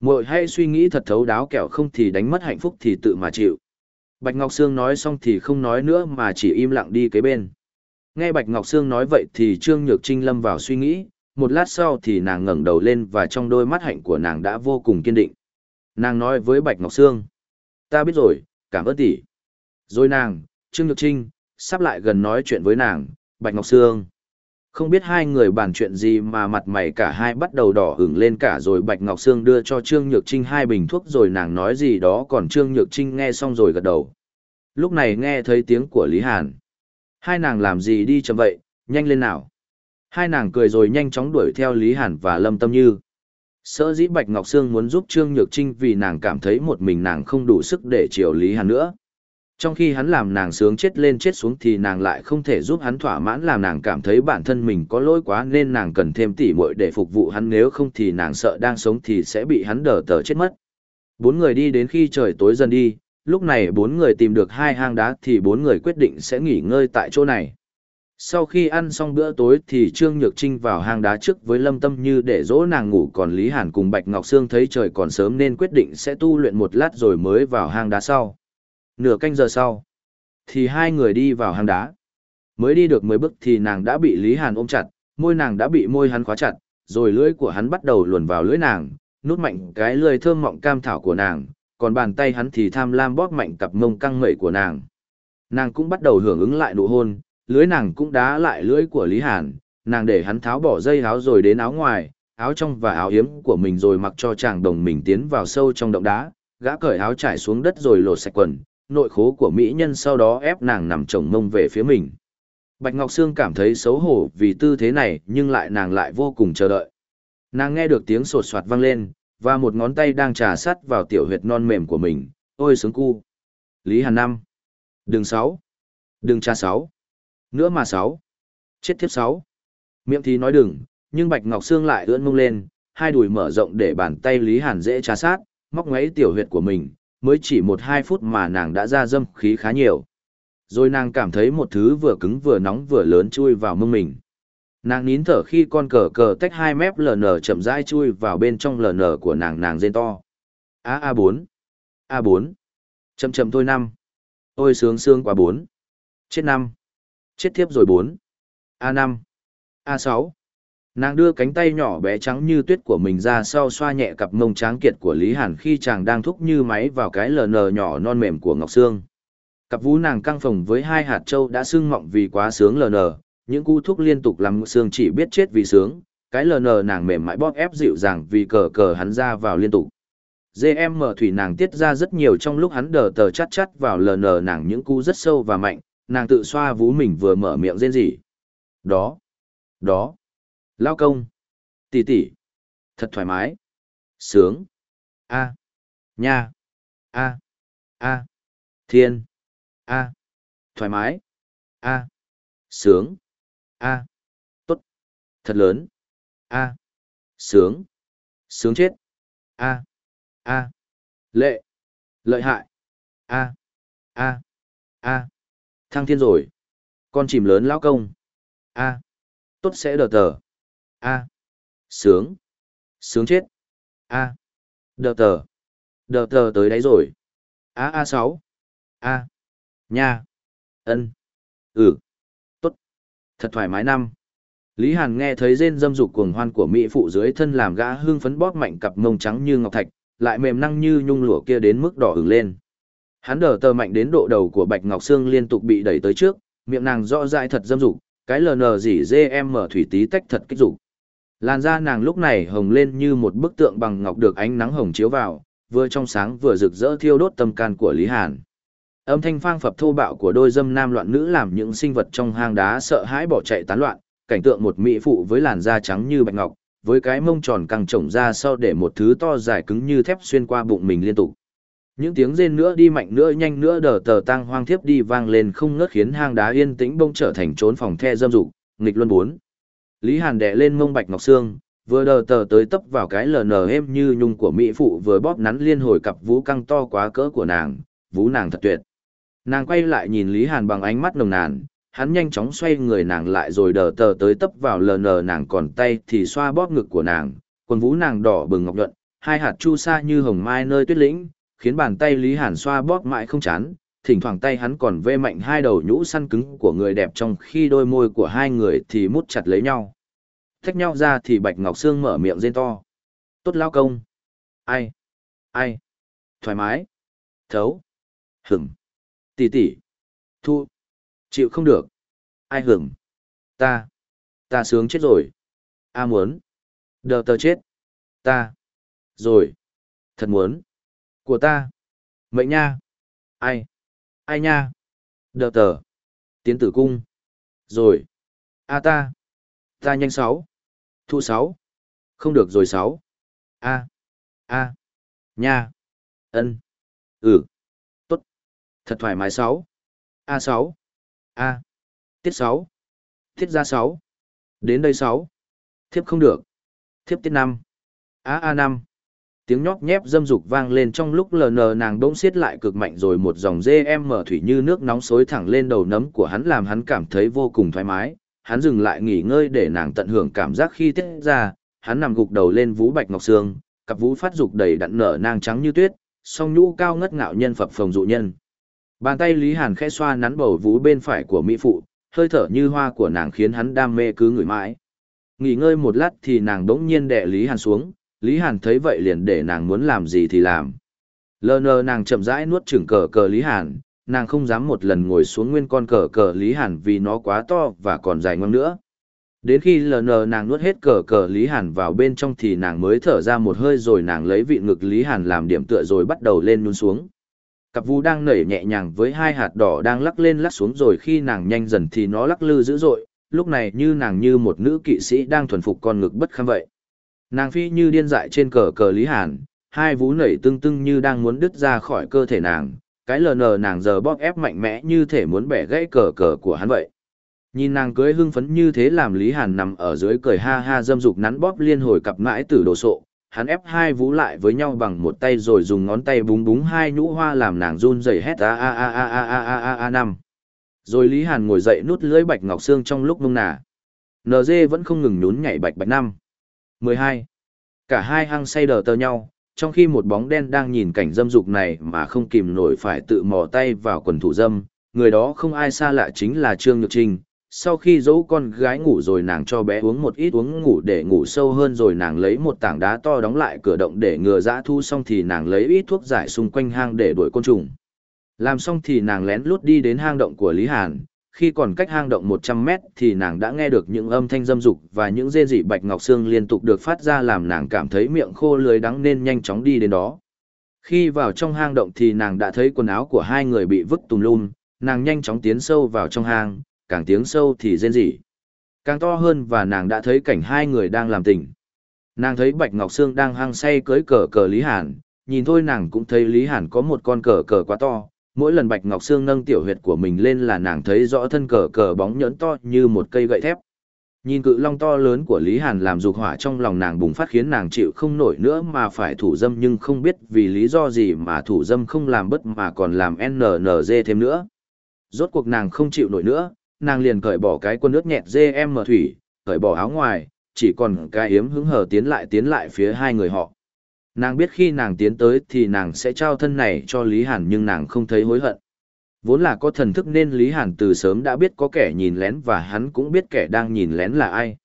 Mội hay suy nghĩ thật thấu đáo kẻo không thì đánh mất hạnh phúc thì tự mà chịu. Bạch Ngọc Sương nói xong thì không nói nữa mà chỉ im lặng đi kế bên. Nghe Bạch Ngọc Sương nói vậy thì Trương Nhược Trinh lâm vào suy nghĩ, một lát sau thì nàng ngẩng đầu lên và trong đôi mắt hạnh của nàng đã vô cùng kiên định. Nàng nói với Bạch Ngọc Sương, ta biết rồi, cảm ơn tỷ. Rồi nàng, Trương Nhược Trinh, sắp lại gần nói chuyện với nàng, Bạch Ngọc Sương. Không biết hai người bàn chuyện gì mà mặt mày cả hai bắt đầu đỏ ửng lên cả rồi Bạch Ngọc Sương đưa cho Trương Nhược Trinh hai bình thuốc rồi nàng nói gì đó còn Trương Nhược Trinh nghe xong rồi gật đầu. Lúc này nghe thấy tiếng của Lý Hàn. Hai nàng làm gì đi chậm vậy, nhanh lên nào. Hai nàng cười rồi nhanh chóng đuổi theo Lý Hàn và Lâm Tâm Như. Sở dĩ Bạch Ngọc Sương muốn giúp Trương Nhược Trinh vì nàng cảm thấy một mình nàng không đủ sức để chiều Lý Hàn nữa. Trong khi hắn làm nàng sướng chết lên chết xuống thì nàng lại không thể giúp hắn thỏa mãn làm nàng cảm thấy bản thân mình có lỗi quá nên nàng cần thêm tỉ muội để phục vụ hắn nếu không thì nàng sợ đang sống thì sẽ bị hắn đờ tờ chết mất. Bốn người đi đến khi trời tối dần đi, lúc này bốn người tìm được hai hang đá thì bốn người quyết định sẽ nghỉ ngơi tại chỗ này. Sau khi ăn xong bữa tối thì Trương Nhược Trinh vào hang đá trước với Lâm Tâm Như để dỗ nàng ngủ còn Lý Hàn cùng Bạch Ngọc Sương thấy trời còn sớm nên quyết định sẽ tu luyện một lát rồi mới vào hang đá sau. Nửa canh giờ sau, thì hai người đi vào hang đá. Mới đi được mấy bước thì nàng đã bị Lý Hàn ôm chặt, môi nàng đã bị môi hắn khóa chặt, rồi lưỡi của hắn bắt đầu luồn vào lưỡi nàng, nút mạnh cái lưỡi thơm mọng cam thảo của nàng, còn bàn tay hắn thì tham lam bóp mạnh cặp mông căng mẩy của nàng. Nàng cũng bắt đầu hưởng ứng lại nụ hôn, lưỡi nàng cũng đá lại lưỡi của Lý Hàn, nàng để hắn tháo bỏ dây áo rồi đến áo ngoài, áo trong và áo yếm của mình rồi mặc cho chàng đồng mình tiến vào sâu trong động đá, gã cởi áo trải xuống đất rồi lột sạch quần, nội khố của mỹ nhân sau đó ép nàng nằm chồng mông về phía mình. Bạch Ngọc Sương cảm thấy xấu hổ vì tư thế này nhưng lại nàng lại vô cùng chờ đợi. Nàng nghe được tiếng sột soạt vang lên, và một ngón tay đang trà sắt vào tiểu huyệt non mềm của mình, ôi sướng cu. Lý Hàn Năm. đường sáu. Đường trà sáu. Nữa mà sáu. Chết thiếp sáu. Miệng thì nói đừng, nhưng Bạch Ngọc Sương lại ưỡn mông lên, hai đùi mở rộng để bàn tay Lý Hàn dễ trà sát, móc ngoáy tiểu huyệt của mình, mới chỉ một hai phút mà nàng đã ra dâm khí khá nhiều. Rồi nàng cảm thấy một thứ vừa cứng vừa nóng vừa lớn chui vào mông mình. Nàng nín thở khi con cờ cờ tách hai mép LN chậm rãi chui vào bên trong LN của nàng nàng rên to. A A bốn a bốn, Chậm chậm thôi năm. Ôi sướng sướng quá bốn. Chết năm. Chết thiếp rồi bốn. a năm, a sáu. Nàng đưa cánh tay nhỏ bé trắng như tuyết của mình ra sau xoa nhẹ cặp mông tráng kiệt của Lý Hàn khi chàng đang thúc như máy vào cái LN nhỏ non mềm của Ngọc Sương. Cặp vú nàng căng phồng với hai hạt trâu đã sưng mọng vì quá sướng LN, những cú thúc liên tục làm Sương chỉ biết chết vì sướng, cái LN nàng mềm mại bóp ép dịu dàng vì cờ cờ hắn ra vào liên tục. GM thủy nàng tiết ra rất nhiều trong lúc hắn đờ tờ chắt chắt vào LN nàng những cú rất sâu và mạnh, nàng tự xoa vú mình vừa mở miệng rên rỉ. Đó, đó, Lao công. Tỷ tỷ. Thật thoải mái. Sướng. A. Nha. A. A. Thiên. A. Thoải mái. A. Sướng. A. Tốt. Thật lớn. A. Sướng. Sướng chết. A. A. Lệ. Lợi hại. A. A. A. Thăng thiên rồi. Con chìm lớn lão công. A. Tốt sẽ đờ tờ a. Sướng. Sướng chết. A. Đờ tờ. Đờ tờ tới đấy rồi. A a sáu. A. Nha. Ân. Ừ. Tốt. Thật thoải mái năm. Lý hàn nghe thấy rên dâm dục cuồng hoan của mỹ phụ dưới thân làm gã hương phấn bóp mạnh cặp mông trắng như ngọc thạch, lại mềm năng như nhung lụa kia đến mức đỏ ửng lên. Hắn đờ tờ mạnh đến độ đầu của bạch ngọc sương liên tục bị đẩy tới trước, miệng nàng rõ dại thật dâm dục, cái ln dỉ dê em mở thủy tí tách thật kích dục. Làn da nàng lúc này hồng lên như một bức tượng bằng ngọc được ánh nắng hồng chiếu vào, vừa trong sáng vừa rực rỡ thiêu đốt tâm can của Lý Hàn. Âm thanh phang phập thô bạo của đôi dâm nam loạn nữ làm những sinh vật trong hang đá sợ hãi bỏ chạy tán loạn, cảnh tượng một mỹ phụ với làn da trắng như bạch ngọc, với cái mông tròn căng trổng ra sau để một thứ to dài cứng như thép xuyên qua bụng mình liên tục. Những tiếng rên nữa đi mạnh nữa nhanh nữa đờ tờ tăng hoang thiếp đi vang lên không ngớt khiến hang đá yên tĩnh bông trở thành trốn phòng the dâm dục, nghịch luân bốn. Lý Hàn đè lên mông Bạch Ngọc xương, vừa đờ tờ tới tấp vào cái lờ nờ êm như nhung của mỹ phụ vừa bóp nắn liên hồi cặp vú căng to quá cỡ của nàng, vú nàng thật tuyệt. Nàng quay lại nhìn Lý Hàn bằng ánh mắt nồng nàn, hắn nhanh chóng xoay người nàng lại rồi đờ tờ tới tấp vào lờ nờ nàng còn tay thì xoa bóp ngực của nàng, quần vú nàng đỏ bừng ngọc nhuận, hai hạt chu sa như hồng mai nơi tuyết lĩnh, khiến bàn tay Lý Hàn xoa bóp mãi không chán, thỉnh thoảng tay hắn còn vê mạnh hai đầu nhũ săn cứng của người đẹp trong khi đôi môi của hai người thì mút chặt lấy nhau. Thách nhau ra thì Bạch Ngọc Sương mở miệng rên to. Tốt lao công. Ai? Ai? Thoải mái. Thấu. Hửng. Tỷ tỷ. Thu. Chịu không được. Ai hửng? Ta. Ta sướng chết rồi. A muốn. Đờ tờ chết. Ta. Rồi. Thật muốn. Của ta. Mệnh nha. Ai? Ai nha? Đờ tờ. Tiến tử cung. Rồi. A ta. Ta nhanh sáu. Thu sáu. Không được rồi sáu. A. A. Nha. Ân. Ừ. Tốt. Thật thoải mái sáu. A sáu. A. Tiết sáu. Tiết ra sáu. Đến đây sáu. Thiếp không được. Thiếp tiết năm. A A năm. Tiếng nhóc nhép dâm dục vang lên trong lúc lờ nờ nàng bỗng xiết lại cực mạnh rồi một dòng dê em mở thủy như nước nóng xối thẳng lên đầu nấm của hắn làm hắn cảm thấy vô cùng thoải mái. Hắn dừng lại nghỉ ngơi để nàng tận hưởng cảm giác khi tiết ra, hắn nằm gục đầu lên vú bạch ngọc xương, cặp vú phát dục đầy đặn nở nang trắng như tuyết, song nhũ cao ngất ngạo nhân phập phồng dụ nhân. Bàn tay Lý Hàn khẽ xoa nắn bầu vú bên phải của mỹ phụ, hơi thở như hoa của nàng khiến hắn đam mê cứ ngửi mãi. Nghỉ ngơi một lát thì nàng đỗng nhiên đè Lý Hàn xuống, Lý Hàn thấy vậy liền để nàng muốn làm gì thì làm. Lờ nờ nàng chậm rãi nuốt chửng cờ cờ Lý Hàn, nàng không dám một lần ngồi xuống nguyên con cờ cờ Lý Hàn vì nó quá to và còn dài ngon nữa. Đến khi lờ nờ nàng nuốt hết cờ cờ Lý Hàn vào bên trong thì nàng mới thở ra một hơi rồi nàng lấy vị ngực Lý Hàn làm điểm tựa rồi bắt đầu lên nhún xuống. Cặp vu đang nảy nhẹ nhàng với hai hạt đỏ đang lắc lên lắc xuống rồi khi nàng nhanh dần thì nó lắc lư dữ dội, lúc này như nàng như một nữ kỵ sĩ đang thuần phục con ngực bất kham vậy. Nàng phi như điên dại trên cờ cờ Lý Hàn, hai vú nảy tưng tưng như đang muốn đứt ra khỏi cơ thể nàng, cái lờ nờ nàng giờ bóp ép mạnh mẽ như thể muốn bẻ gãy cờ cờ của hắn vậy. Nhìn nàng cưới hưng phấn như thế làm Lý Hàn nằm ở dưới cười ha ha dâm dục nắn bóp liên hồi cặp mãi tử đồ sộ, hắn ép hai vú lại với nhau bằng một tay rồi dùng ngón tay búng búng hai nhũ hoa làm nàng run rẩy hét a a a a a a a a a năm. Rồi Lý Hàn ngồi dậy nút lưỡi bạch ngọc xương trong lúc nung nà. NG vẫn không ngừng nhún nhảy bạch bạch năm. 12. Cả hai hăng say đờ tơ nhau, trong khi một bóng đen đang nhìn cảnh dâm dục này mà không kìm nổi phải tự mò tay vào quần thủ dâm, người đó không ai xa lạ chính là Trương Nhược Trinh. Sau khi dỗ con gái ngủ rồi nàng cho bé uống một ít uống ngủ để ngủ sâu hơn rồi nàng lấy một tảng đá to đóng lại cửa động để ngừa dã thu xong thì nàng lấy ít thuốc giải xung quanh hang để đuổi côn trùng. Làm xong thì nàng lén lút đi đến hang động của Lý Hàn, khi còn cách hang động 100 mét thì nàng đã nghe được những âm thanh dâm dục và những dê dị bạch ngọc xương liên tục được phát ra làm nàng cảm thấy miệng khô lưới đắng nên nhanh chóng đi đến đó. Khi vào trong hang động thì nàng đã thấy quần áo của hai người bị vứt tùm lum, nàng nhanh chóng tiến sâu vào trong hang, càng tiếng sâu thì rên rỉ. Càng to hơn và nàng đã thấy cảnh hai người đang làm tình. Nàng thấy Bạch Ngọc Sương đang hăng say cưới cờ cờ Lý Hàn, nhìn thôi nàng cũng thấy Lý Hàn có một con cờ cờ quá to, mỗi lần Bạch Ngọc Sương nâng tiểu huyệt của mình lên là nàng thấy rõ thân cờ cờ bóng nhẫn to như một cây gậy thép. Nhìn cự long to lớn của Lý Hàn làm dục hỏa trong lòng nàng bùng phát khiến nàng chịu không nổi nữa mà phải thủ dâm nhưng không biết vì lý do gì mà thủ dâm không làm bất mà còn làm nnz thêm nữa. Rốt cuộc nàng không chịu nổi nữa, nàng liền cởi bỏ cái quân nước nhẹt dê em mở thủy, cởi bỏ áo ngoài, chỉ còn cái hiếm hứng hờ tiến lại tiến lại phía hai người họ. Nàng biết khi nàng tiến tới thì nàng sẽ trao thân này cho Lý Hàn nhưng nàng không thấy hối hận. Vốn là có thần thức nên Lý Hàn từ sớm đã biết có kẻ nhìn lén và hắn cũng biết kẻ đang nhìn lén là ai.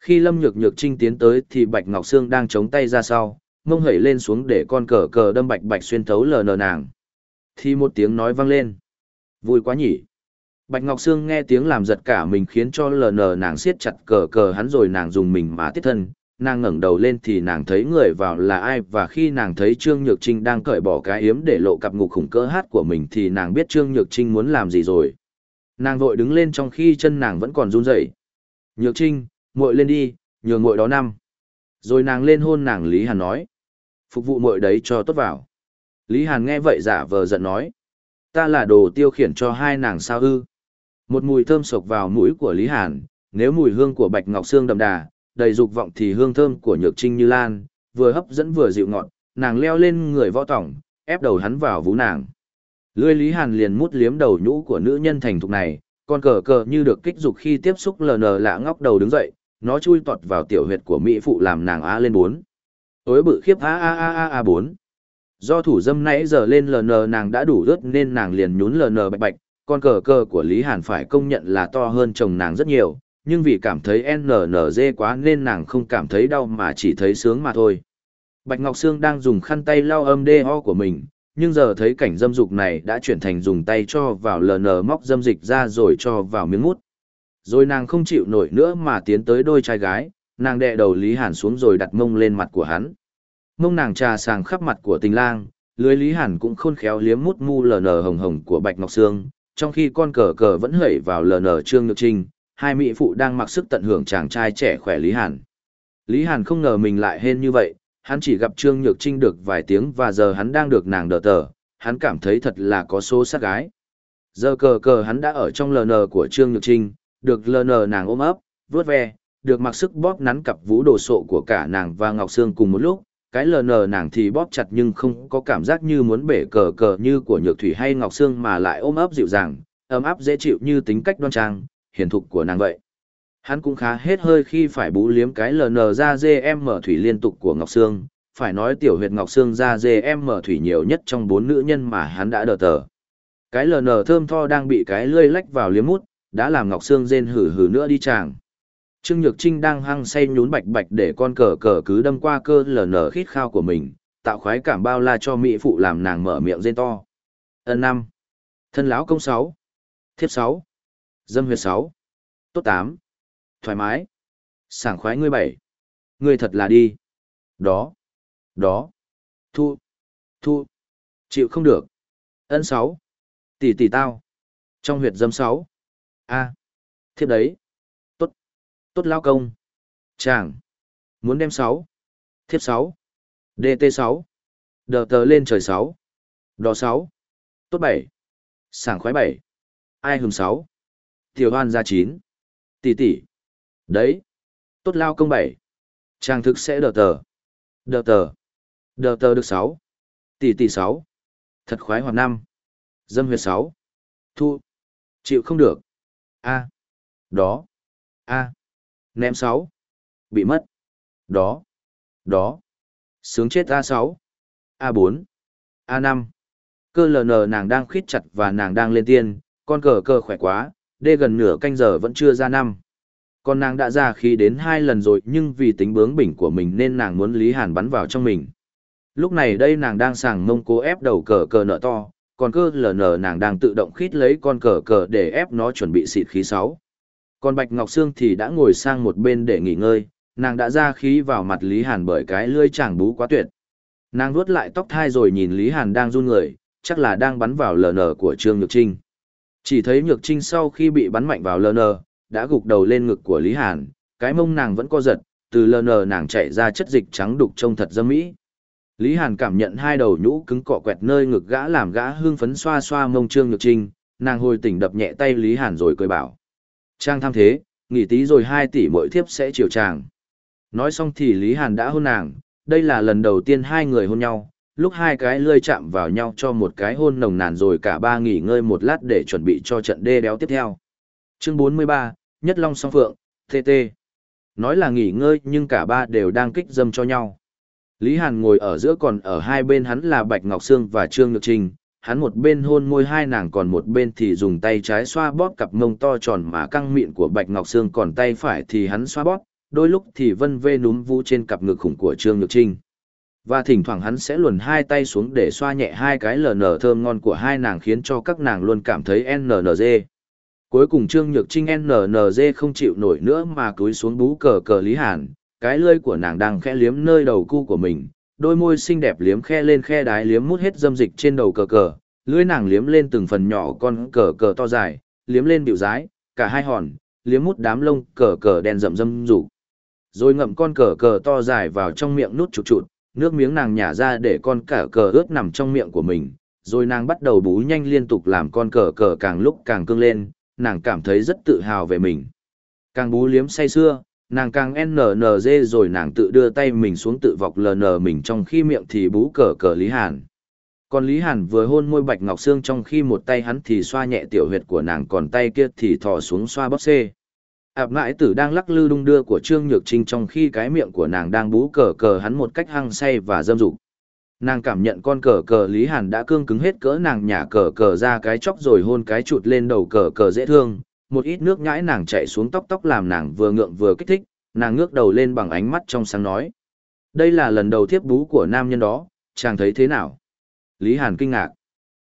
Khi Lâm Nhược Nhược Trinh tiến tới thì Bạch Ngọc Sương đang chống tay ra sau, mông hẩy lên xuống để con cờ cờ đâm Bạch Bạch xuyên thấu lờ nờ nàng. Thì một tiếng nói vang lên. Vui quá nhỉ. Bạch Ngọc Sương nghe tiếng làm giật cả mình khiến cho lờ nờ nàng siết chặt cờ cờ hắn rồi nàng dùng mình mà tiết thân, nàng ngẩng đầu lên thì nàng thấy người vào là ai và khi nàng thấy Trương Nhược Trinh đang cởi bỏ cái yếm để lộ cặp ngục khủng cỡ hát của mình thì nàng biết Trương Nhược Trinh muốn làm gì rồi. Nàng vội đứng lên trong khi chân nàng vẫn còn run rẩy. Nhược Trinh, muội lên đi, nhường muội đó năm. Rồi nàng lên hôn nàng Lý Hàn nói. Phục vụ muội đấy cho tốt vào. Lý Hàn nghe vậy giả vờ giận nói. Ta là đồ tiêu khiển cho hai nàng sao ư. Một mùi thơm sộc vào mũi của Lý Hàn, nếu mùi hương của Bạch Ngọc Sương đậm đà, đầy dục vọng thì hương thơm của nhược trinh như lan, vừa hấp dẫn vừa dịu ngọt, nàng leo lên người võ tổng ép đầu hắn vào vú nàng. Lưỡi Lý Hàn liền mút liếm đầu nhũ của nữ nhân thành thục này, con cờ cờ như được kích dục khi tiếp xúc lờ nờ lạ ngóc đầu đứng dậy, nó chui tọt vào tiểu huyệt của mỹ phụ làm nàng á lên bốn. Tối bự khiếp a a a a a bốn. Do thủ dâm nãy giờ lên lờ nờ nàng đã đủ rớt nên nàng liền nhún lờ nờ bạch bạch, con cờ cờ của Lý Hàn phải công nhận là to hơn chồng nàng rất nhiều, nhưng vì cảm thấy NNZ quá nên nàng không cảm thấy đau mà chỉ thấy sướng mà thôi. Bạch Ngọc Sương đang dùng khăn tay lau âm đê ho của mình, nhưng giờ thấy cảnh dâm dục này đã chuyển thành dùng tay cho vào LN móc dâm dịch ra rồi cho vào miếng mút. Rồi nàng không chịu nổi nữa mà tiến tới đôi trai gái, nàng đè đầu Lý Hàn xuống rồi đặt mông lên mặt của hắn. Mông nàng trà sàng khắp mặt của tình lang, lưới Lý Hàn cũng khôn khéo liếm mút mu LN hồng hồng của Bạch Ngọc Sương, trong khi con cờ cờ vẫn hẩy vào LN Trương Nhược Trinh, hai mỹ phụ đang mặc sức tận hưởng chàng trai trẻ khỏe Lý Hàn. Lý Hàn không ngờ mình lại hên như vậy, hắn chỉ gặp Trương Nhược Trinh được vài tiếng và giờ hắn đang được nàng đỡ tờ, hắn cảm thấy thật là có số sát gái. Giờ cờ cờ hắn đã ở trong LN của Trương Nhược Trinh, được LN nàng ôm ấp, vuốt ve, được mặc sức bóp nắn cặp vũ đồ sộ của cả nàng và Ngọc Sương cùng một lúc, cái LN nàng thì bóp chặt nhưng không có cảm giác như muốn bể cờ cờ như của Nhược Thủy hay Ngọc Sương mà lại ôm ấp dịu dàng, ấm áp dễ chịu như tính cách đoan trang, hiền thục của nàng vậy. Hắn cũng khá hết hơi khi phải bú liếm cái LN ra GM mở thủy liên tục của Ngọc Sương, phải nói tiểu huyệt Ngọc Sương ra GM mở thủy nhiều nhất trong bốn nữ nhân mà hắn đã đờ tờ. Cái LN thơm tho đang bị cái lươi lách vào liếm mút, đã làm Ngọc Sương rên hử hử nữa đi chàng. Trương Nhược Trinh đang hăng say nhún bạch bạch để con cờ cờ cứ đâm qua cơ LN khít khao của mình, tạo khoái cảm bao la cho mỹ phụ làm nàng mở miệng rên to. Ân năm, Thân lão công sáu, Thiếp sáu, Dâm huyệt sáu, Tốt tám, Thoải mái. Sảng khoái ngươi bảy. Ngươi thật là đi. Đó. Đó. Thu. Thu. Chịu không được. Ân sáu. Tỷ tỷ tao. Trong huyệt dâm sáu. A. Thiếp đấy. Tốt. Tốt lao công. Chàng. Muốn đem sáu. Thiếp sáu. DT sáu. Đờ tờ lên trời sáu. Đỏ sáu. Tốt bảy. Sảng khoái bảy. Ai hùng sáu. Tiểu hoan ra chín. Tỷ tỷ. Đấy. Tốt lao công bảy. trang thực sẽ đờ tờ. Đờ tờ. Đờ tờ được sáu. Tỷ tỷ sáu. Thật khoái hoạt năm. Dâm huyệt sáu. Thu. Chịu không được. A. Đó. A. Ném sáu. Bị mất. Đó. Đó. Sướng chết a sáu. a bốn. a năm. Cơ LN nàng đang khít chặt và nàng đang lên tiên, con cờ cờ khỏe quá, đê gần nửa canh giờ vẫn chưa ra năm. còn nàng đã ra khi đến hai lần rồi nhưng vì tính bướng bỉnh của mình nên nàng muốn Lý Hàn bắn vào trong mình. Lúc này đây nàng đang sàng mông cố ép đầu cờ cờ nợ to, còn cơ LN nàng đang tự động khít lấy con cờ cờ để ép nó chuẩn bị xịt khí sáu. Còn Bạch Ngọc Sương thì đã ngồi sang một bên để nghỉ ngơi, nàng đã ra khí vào mặt Lý Hàn bởi cái lươi chàng bú quá tuyệt. Nàng vuốt lại tóc thai rồi nhìn Lý Hàn đang run người, chắc là đang bắn vào lờ nở của Trương Nhược Trinh. Chỉ thấy Nhược Trinh sau khi bị bắn mạnh vào LN, đã gục đầu lên ngực của Lý Hàn, cái mông nàng vẫn co giật, từ LN nàng chạy ra chất dịch trắng đục trông thật dâm mỹ. Lý Hàn cảm nhận hai đầu nhũ cứng cọ quẹt nơi ngực gã làm gã hương phấn xoa xoa mông Trương Nhược Trinh, nàng hồi tỉnh đập nhẹ tay Lý Hàn rồi cười bảo. Trang tham thế, nghỉ tí rồi hai tỷ mỗi thiếp sẽ chiều chàng. Nói xong thì Lý Hàn đã hôn nàng, đây là lần đầu tiên hai người hôn nhau, lúc hai cái lươi chạm vào nhau cho một cái hôn nồng nàn rồi cả ba nghỉ ngơi một lát để chuẩn bị cho trận đê đéo tiếp theo. Chương 43, Nhất Long Song Phượng, TT. Nói là nghỉ ngơi nhưng cả ba đều đang kích dâm cho nhau. Lý Hàn ngồi ở giữa còn ở hai bên hắn là Bạch Ngọc Sương và Trương Nhược Trinh, hắn một bên hôn môi hai nàng còn một bên thì dùng tay trái xoa bóp cặp mông to tròn mà căng miệng của Bạch Ngọc Sương còn tay phải thì hắn xoa bóp, đôi lúc thì vân vê núm vũ trên cặp ngực khủng của Trương Nhược Trinh. Và thỉnh thoảng hắn sẽ luồn hai tay xuống để xoa nhẹ hai cái lờ nở thơm ngon của hai nàng khiến cho các nàng luôn cảm thấy NNZ. Cuối cùng Trương Nhược Trinh NNZ không chịu nổi nữa mà cúi xuống bú cờ cờ Lý Hàn, cái lưỡi của nàng đang khẽ liếm nơi đầu cu của mình, đôi môi xinh đẹp liếm khe lên khe đái liếm mút hết dâm dịch trên đầu cờ cờ, lưỡi nàng liếm lên từng phần nhỏ con cờ cờ to dài, liếm lên biểu dái, cả hai hòn, liếm mút đám lông cờ cờ đen rậm râm rủ. Rồi ngậm con cờ cờ to dài vào trong miệng nút chụt chụt, nước miếng nàng nhả ra để con cả cờ ướt nằm trong miệng của mình, rồi nàng bắt đầu bú nhanh liên tục làm con cờ cờ càng lúc càng cương lên, nàng cảm thấy rất tự hào về mình. Càng bú liếm say xưa, nàng càng NNZ rồi nàng tự đưa tay mình xuống tự vọc LN mình trong khi miệng thì bú cờ cờ Lý Hàn. Còn Lý Hàn vừa hôn môi Bạch Ngọc Sương trong khi một tay hắn thì xoa nhẹ tiểu huyệt của nàng còn tay kia thì thò xuống xoa bóp xê. Ảp ngãi tử đang lắc lư đung đưa của Trương Nhược Trinh trong khi cái miệng của nàng đang bú cờ cờ hắn một cách hăng say và dâm dục. Nàng cảm nhận con cờ cờ Lý Hàn đã cương cứng hết cỡ nàng nhả cờ cờ ra cái chóc rồi hôn cái chụt lên đầu cờ cờ dễ thương, một ít nước nhãi nàng chạy xuống tóc tóc làm nàng vừa ngượng vừa kích thích, nàng ngước đầu lên bằng ánh mắt trong sáng nói. Đây là lần đầu thiếp bú của nam nhân đó, chàng thấy thế nào? Lý Hàn kinh ngạc.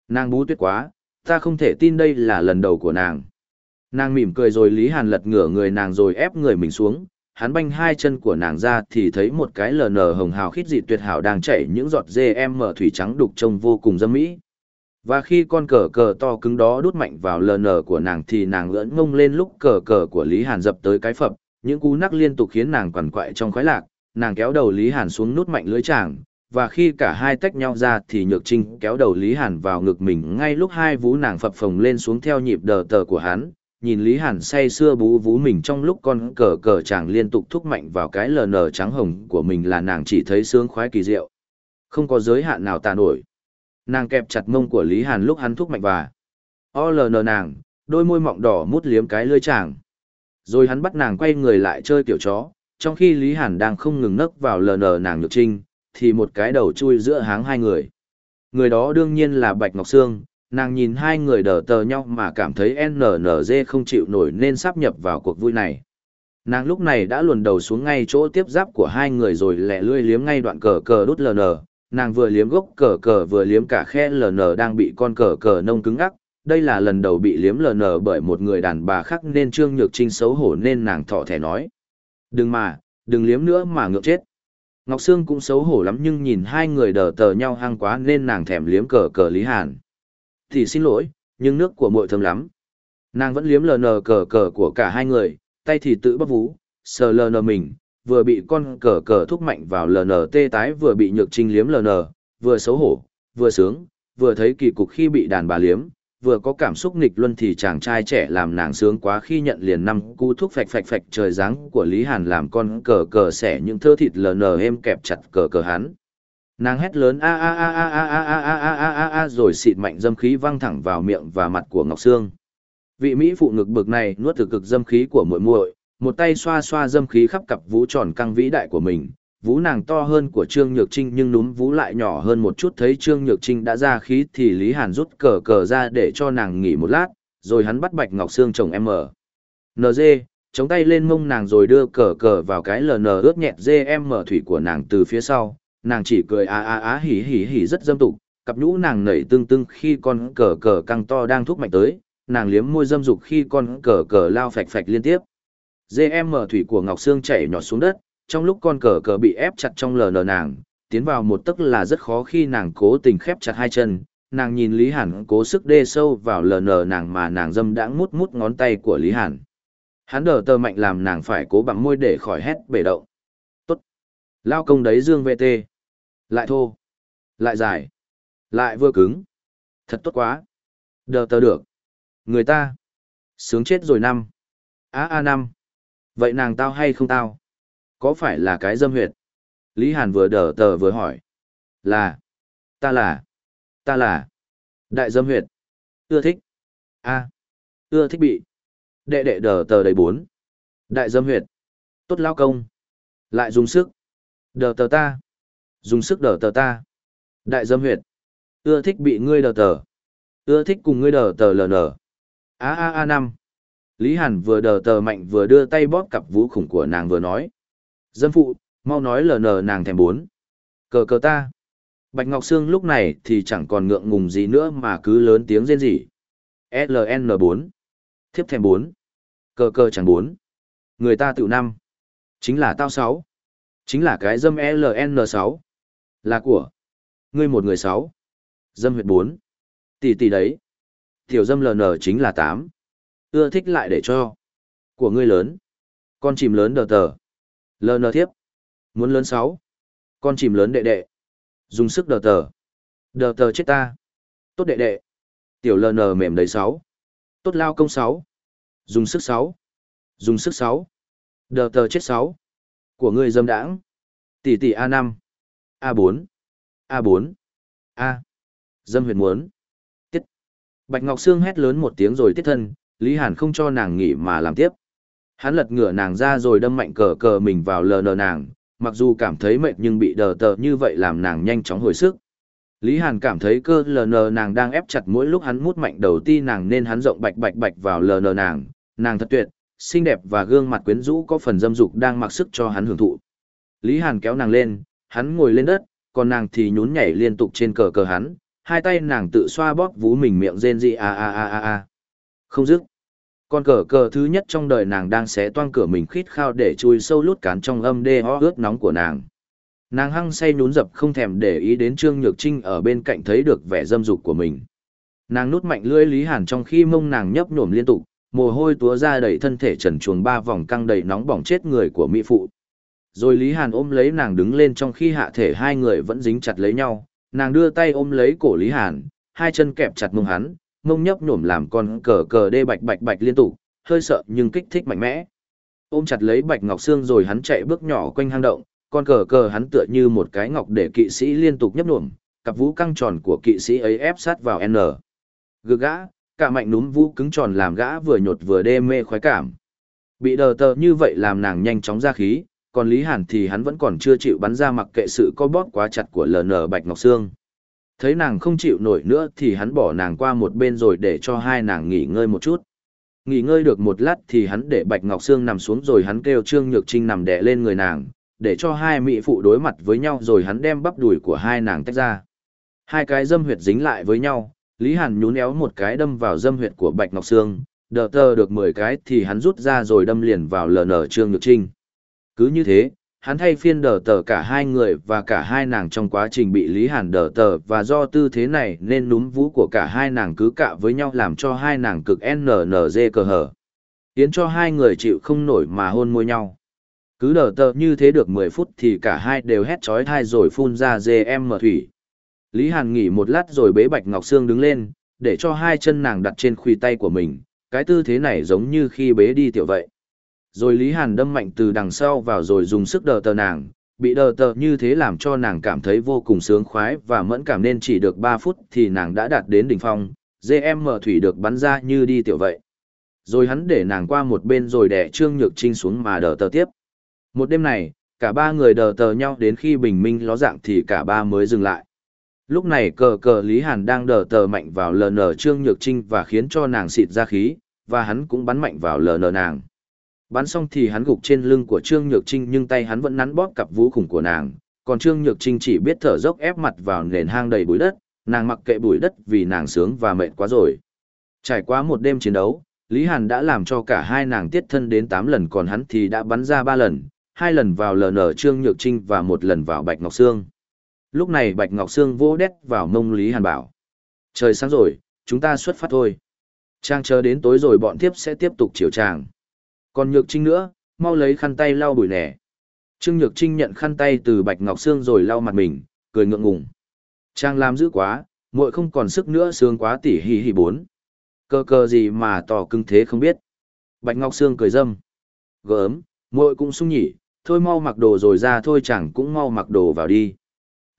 Nàng bú tuyệt quá, ta không thể tin đây là lần đầu của nàng. Nàng mỉm cười rồi Lý Hàn lật ngửa người nàng rồi ép người mình xuống, hắn banh hai chân của nàng ra thì thấy một cái lờ nở hồng hào khít dị tuyệt hảo đang chảy những giọt dê em mở thủy trắng đục trông vô cùng dâm mỹ. Và khi con cờ cờ to cứng đó đút mạnh vào LN của nàng thì nàng ưỡn ngông lên lúc cờ cờ của Lý Hàn dập tới cái phập, những cú nắc liên tục khiến nàng quằn quại trong khoái lạc, nàng kéo đầu Lý Hàn xuống nút mạnh lưới chàng, và khi cả hai tách nhau ra thì Nhược Trinh kéo đầu Lý Hàn vào ngực mình ngay lúc hai vú nàng phập phồng lên xuống theo nhịp đờ tờ của hắn, nhìn Lý Hàn say xưa bú vú mình trong lúc con cờ cờ chàng liên tục thúc mạnh vào cái lờ nờ trắng hồng của mình là nàng chỉ thấy sướng khoái kỳ diệu. Không có giới hạn nào tà nổi. Nàng kẹp chặt mông của Lý Hàn lúc hắn thúc mạnh và o lờ nờ nàng, đôi môi mọng đỏ mút liếm cái lưỡi chàng. Rồi hắn bắt nàng quay người lại chơi tiểu chó, trong khi Lý Hàn đang không ngừng nấc vào lờ nờ nàng nhược trinh, thì một cái đầu chui giữa háng hai người. Người đó đương nhiên là Bạch Ngọc Sương, nàng nhìn hai người đờ tờ nhau mà cảm thấy NNZ không chịu nổi nên sắp nhập vào cuộc vui này. Nàng lúc này đã luồn đầu xuống ngay chỗ tiếp giáp của hai người rồi lẹ lươi liếm ngay đoạn cờ cờ đút LN, nàng vừa liếm gốc cờ cờ vừa liếm cả khe LN đang bị con cờ cờ nông cứng ngắc. Đây là lần đầu bị liếm LN bởi một người đàn bà khác nên Trương Nhược Trinh xấu hổ nên nàng thỏ thẻ nói. Đừng mà, đừng liếm nữa mà ngược chết. Ngọc Sương cũng xấu hổ lắm nhưng nhìn hai người đờ tờ nhau hăng quá nên nàng thèm liếm cờ cờ Lý Hàn. Thì xin lỗi, nhưng nước của muội thơm lắm. Nàng vẫn liếm lờ nờ cờ cờ của cả hai người, tay thì tự bắp vú, sờ lờ nờ mình, vừa bị con cờ cờ thúc mạnh vào lờ nờ tê tái vừa bị nhược trinh liếm lờ nờ, vừa xấu hổ, vừa sướng, vừa thấy kỳ cục khi bị đàn bà liếm, vừa có cảm xúc nghịch luân thì chàng trai trẻ làm nàng sướng quá khi nhận liền năm cú thúc phạch phạch phạch trời dáng của Lý Hàn làm con cờ cờ xẻ những thơ thịt lờ nờ êm kẹp chặt cờ cờ hắn. Nàng hét lớn a a a a a a a a a a a a rồi xịt mạnh dâm khí văng thẳng vào miệng và mặt của Ngọc Sương. Vị mỹ phụ ngực bực này nuốt từ cực dâm khí của muội muội, một tay xoa xoa dâm khí khắp cặp vú tròn căng vĩ đại của mình. Vú nàng to hơn của Trương Nhược Trinh nhưng núm vú lại nhỏ hơn một chút thấy Trương Nhược Trinh đã ra khí thì Lý Hàn rút cờ cờ ra để cho nàng nghỉ một lát, rồi hắn bắt Bạch Ngọc Sương chồng em mở. NG, chống tay lên mông nàng rồi đưa cờ cờ vào cái LN ướt nhẹt GM mở thủy của nàng từ phía sau, nàng chỉ cười a a á hỉ hỉ hỉ rất dâm tục, cặp nhũ nàng nảy tương tương khi con cờ cờ căng to đang thúc mạnh tới, nàng liếm môi dâm dục khi con cờ cờ lao phạch phạch liên tiếp. GM thủy của Ngọc Sương chảy nhỏ xuống đất, trong lúc con cờ cờ bị ép chặt trong lờ nờ nàng, tiến vào một tấc là rất khó khi nàng cố tình khép chặt hai chân, nàng nhìn Lý Hàn cố sức đê sâu vào lờ nờ nàng mà nàng dâm đãng mút mút ngón tay của Lý Hàn. Hắn đờ tơ mạnh làm nàng phải cố bằng môi để khỏi hét bể động. Lao công đấy dương VT. Lại thô. Lại dài. Lại vừa cứng. Thật tốt quá. Đờ tờ được. Người ta. Sướng chết rồi năm. Á a năm. Vậy nàng tao hay không tao? Có phải là cái dâm huyệt? Lý Hàn vừa đờ tờ vừa hỏi. Là. Ta là. Ta là. Đại dâm huyệt. Ưa thích. A. Ưa thích bị. Đệ đệ đờ tờ đầy bốn. Đại dâm huyệt. Tốt lao công. Lại dùng sức. Đờ tờ ta dùng sức đờ tờ ta. Đại dâm huyệt. Ưa thích bị ngươi đờ tờ. Ưa thích cùng ngươi đờ tờ lờ ln. A a a năm. Lý Hàn vừa đờ tờ mạnh vừa đưa tay bóp cặp vũ khủng của nàng vừa nói. Dâm phụ, mau nói lờ ln nàng thèm bốn. Cờ cờ ta. Bạch Ngọc Sương lúc này thì chẳng còn ngượng ngùng gì nữa mà cứ lớn tiếng rên rỉ. LN4. Thiếp thèm 4. Cờ cờ chẳng 4. Người ta tự năm. Chính là tao 6. Chính là cái dâm LN6. Là của. Ngươi một người sáu. Dâm huyệt bốn. Tỷ tỷ đấy. Tiểu dâm LN chính là tám. Ưa thích lại để cho. Của ngươi lớn. Con chìm lớn đờ tờ. LN thiếp. Muốn lớn sáu. Con chìm lớn đệ đệ. Dùng sức đờ tờ. Đờ tờ chết ta. Tốt đệ đệ. Tiểu LN mềm đầy sáu. Tốt lao công sáu. Dùng sức sáu. Dùng sức sáu. Đờ tờ chết sáu. Của ngươi dâm đãng. Tỷ tỷ a năm A4, A4, A. Dâm huyệt muốn. Tiết. Bạch Ngọc Sương hét lớn một tiếng rồi tiết thân, Lý Hàn không cho nàng nghỉ mà làm tiếp. Hắn lật ngửa nàng ra rồi đâm mạnh cờ cờ mình vào lờ nờ nàng, mặc dù cảm thấy mệt nhưng bị đờ tờ như vậy làm nàng nhanh chóng hồi sức. Lý Hàn cảm thấy cơ lờ nờ nàng đang ép chặt mỗi lúc hắn mút mạnh đầu ti nàng nên hắn rộng bạch bạch bạch vào lờ nờ nàng, nàng thật tuyệt, xinh đẹp và gương mặt quyến rũ có phần dâm dục đang mặc sức cho hắn hưởng thụ. Lý Hàn kéo nàng lên, hắn ngồi lên đất, còn nàng thì nhún nhảy liên tục trên cờ cờ hắn, hai tay nàng tự xoa bóp vú mình miệng rên rỉ a a a a a. Không dứt. Con cờ cờ thứ nhất trong đời nàng đang xé toang cửa mình khít khao để chui sâu lút cán trong âm đê ho ướt nóng của nàng. Nàng hăng say nhún dập không thèm để ý đến Trương Nhược Trinh ở bên cạnh thấy được vẻ dâm dục của mình. Nàng nút mạnh lưỡi Lý Hàn trong khi mông nàng nhấp nhổm liên tục, mồ hôi túa ra đầy thân thể trần chuồng ba vòng căng đầy nóng bỏng chết người của mỹ phụ. Rồi Lý Hàn ôm lấy nàng đứng lên trong khi hạ thể hai người vẫn dính chặt lấy nhau, nàng đưa tay ôm lấy cổ Lý Hàn, hai chân kẹp chặt mông hắn, mông nhấp nhổm làm con cờ cờ đê bạch bạch bạch liên tục, hơi sợ nhưng kích thích mạnh mẽ. Ôm chặt lấy Bạch Ngọc xương rồi hắn chạy bước nhỏ quanh hang động, con cờ cờ hắn tựa như một cái ngọc để kỵ sĩ liên tục nhấp nhổm, cặp vũ căng tròn của kỵ sĩ ấy ép sát vào N. gừ gã, cả mạnh núm vũ cứng tròn làm gã vừa nhột vừa đê mê khoái cảm. Bị đờ tờ như vậy làm nàng nhanh chóng ra khí, còn Lý Hàn thì hắn vẫn còn chưa chịu bắn ra mặc kệ sự co bóp quá chặt của LN Bạch Ngọc Sương. Thấy nàng không chịu nổi nữa thì hắn bỏ nàng qua một bên rồi để cho hai nàng nghỉ ngơi một chút. Nghỉ ngơi được một lát thì hắn để Bạch Ngọc Sương nằm xuống rồi hắn kêu Trương Nhược Trinh nằm đè lên người nàng, để cho hai mỹ phụ đối mặt với nhau rồi hắn đem bắp đùi của hai nàng tách ra. Hai cái dâm huyệt dính lại với nhau, Lý Hàn nhún éo một cái đâm vào dâm huyệt của Bạch Ngọc Sương, đỡ tơ được 10 cái thì hắn rút ra rồi đâm liền vào lờ nở Trương Nhược Trinh. Cứ như thế, hắn thay phiên đờ tờ cả hai người và cả hai nàng trong quá trình bị Lý Hàn đờ tờ và do tư thế này nên núm vũ của cả hai nàng cứ cạ với nhau làm cho hai nàng cực NNZ cờ hở. Yến cho hai người chịu không nổi mà hôn môi nhau. Cứ đờ tờ như thế được 10 phút thì cả hai đều hét trói thai rồi phun ra GM thủy. Lý Hàn nghỉ một lát rồi bế Bạch Ngọc Sương đứng lên, để cho hai chân nàng đặt trên khuỷu tay của mình, cái tư thế này giống như khi bế đi tiểu vậy. Rồi Lý Hàn đâm mạnh từ đằng sau vào rồi dùng sức đờ tờ nàng, bị đờ tờ như thế làm cho nàng cảm thấy vô cùng sướng khoái và mẫn cảm nên chỉ được 3 phút thì nàng đã đạt đến đỉnh phong, GM thủy được bắn ra như đi tiểu vậy. Rồi hắn để nàng qua một bên rồi đẻ Trương Nhược Trinh xuống mà đờ tờ tiếp. Một đêm này, cả ba người đờ tờ nhau đến khi bình minh ló dạng thì cả ba mới dừng lại. Lúc này cờ cờ Lý Hàn đang đờ tờ mạnh vào LN Trương Nhược Trinh và khiến cho nàng xịt ra khí, và hắn cũng bắn mạnh vào LN nàng. Bắn xong thì hắn gục trên lưng của Trương Nhược Trinh nhưng tay hắn vẫn nắn bóp cặp vũ khủng của nàng, còn Trương Nhược Trinh chỉ biết thở dốc ép mặt vào nền hang đầy bụi đất, nàng mặc kệ bụi đất vì nàng sướng và mệt quá rồi. Trải qua một đêm chiến đấu, Lý Hàn đã làm cho cả hai nàng tiết thân đến 8 lần còn hắn thì đã bắn ra 3 lần, hai lần vào LN Trương Nhược Trinh và một lần vào Bạch Ngọc Sương. Lúc này Bạch Ngọc Sương vỗ đét vào mông Lý Hàn bảo. Trời sáng rồi, chúng ta xuất phát thôi. Trang chờ đến tối rồi bọn tiếp sẽ tiếp tục chiều tràng. Còn Nhược Trinh nữa, mau lấy khăn tay lau bụi nẻ. Trương Nhược Trinh nhận khăn tay từ Bạch Ngọc Sương rồi lau mặt mình, cười ngượng ngùng. Trang làm dữ quá, muội không còn sức nữa sướng quá tỉ hì hì bốn. Cơ cơ gì mà tỏ cưng thế không biết. Bạch Ngọc Sương cười dâm. Gớm, muội cũng sung nhỉ, thôi mau mặc đồ rồi ra thôi chẳng cũng mau mặc đồ vào đi.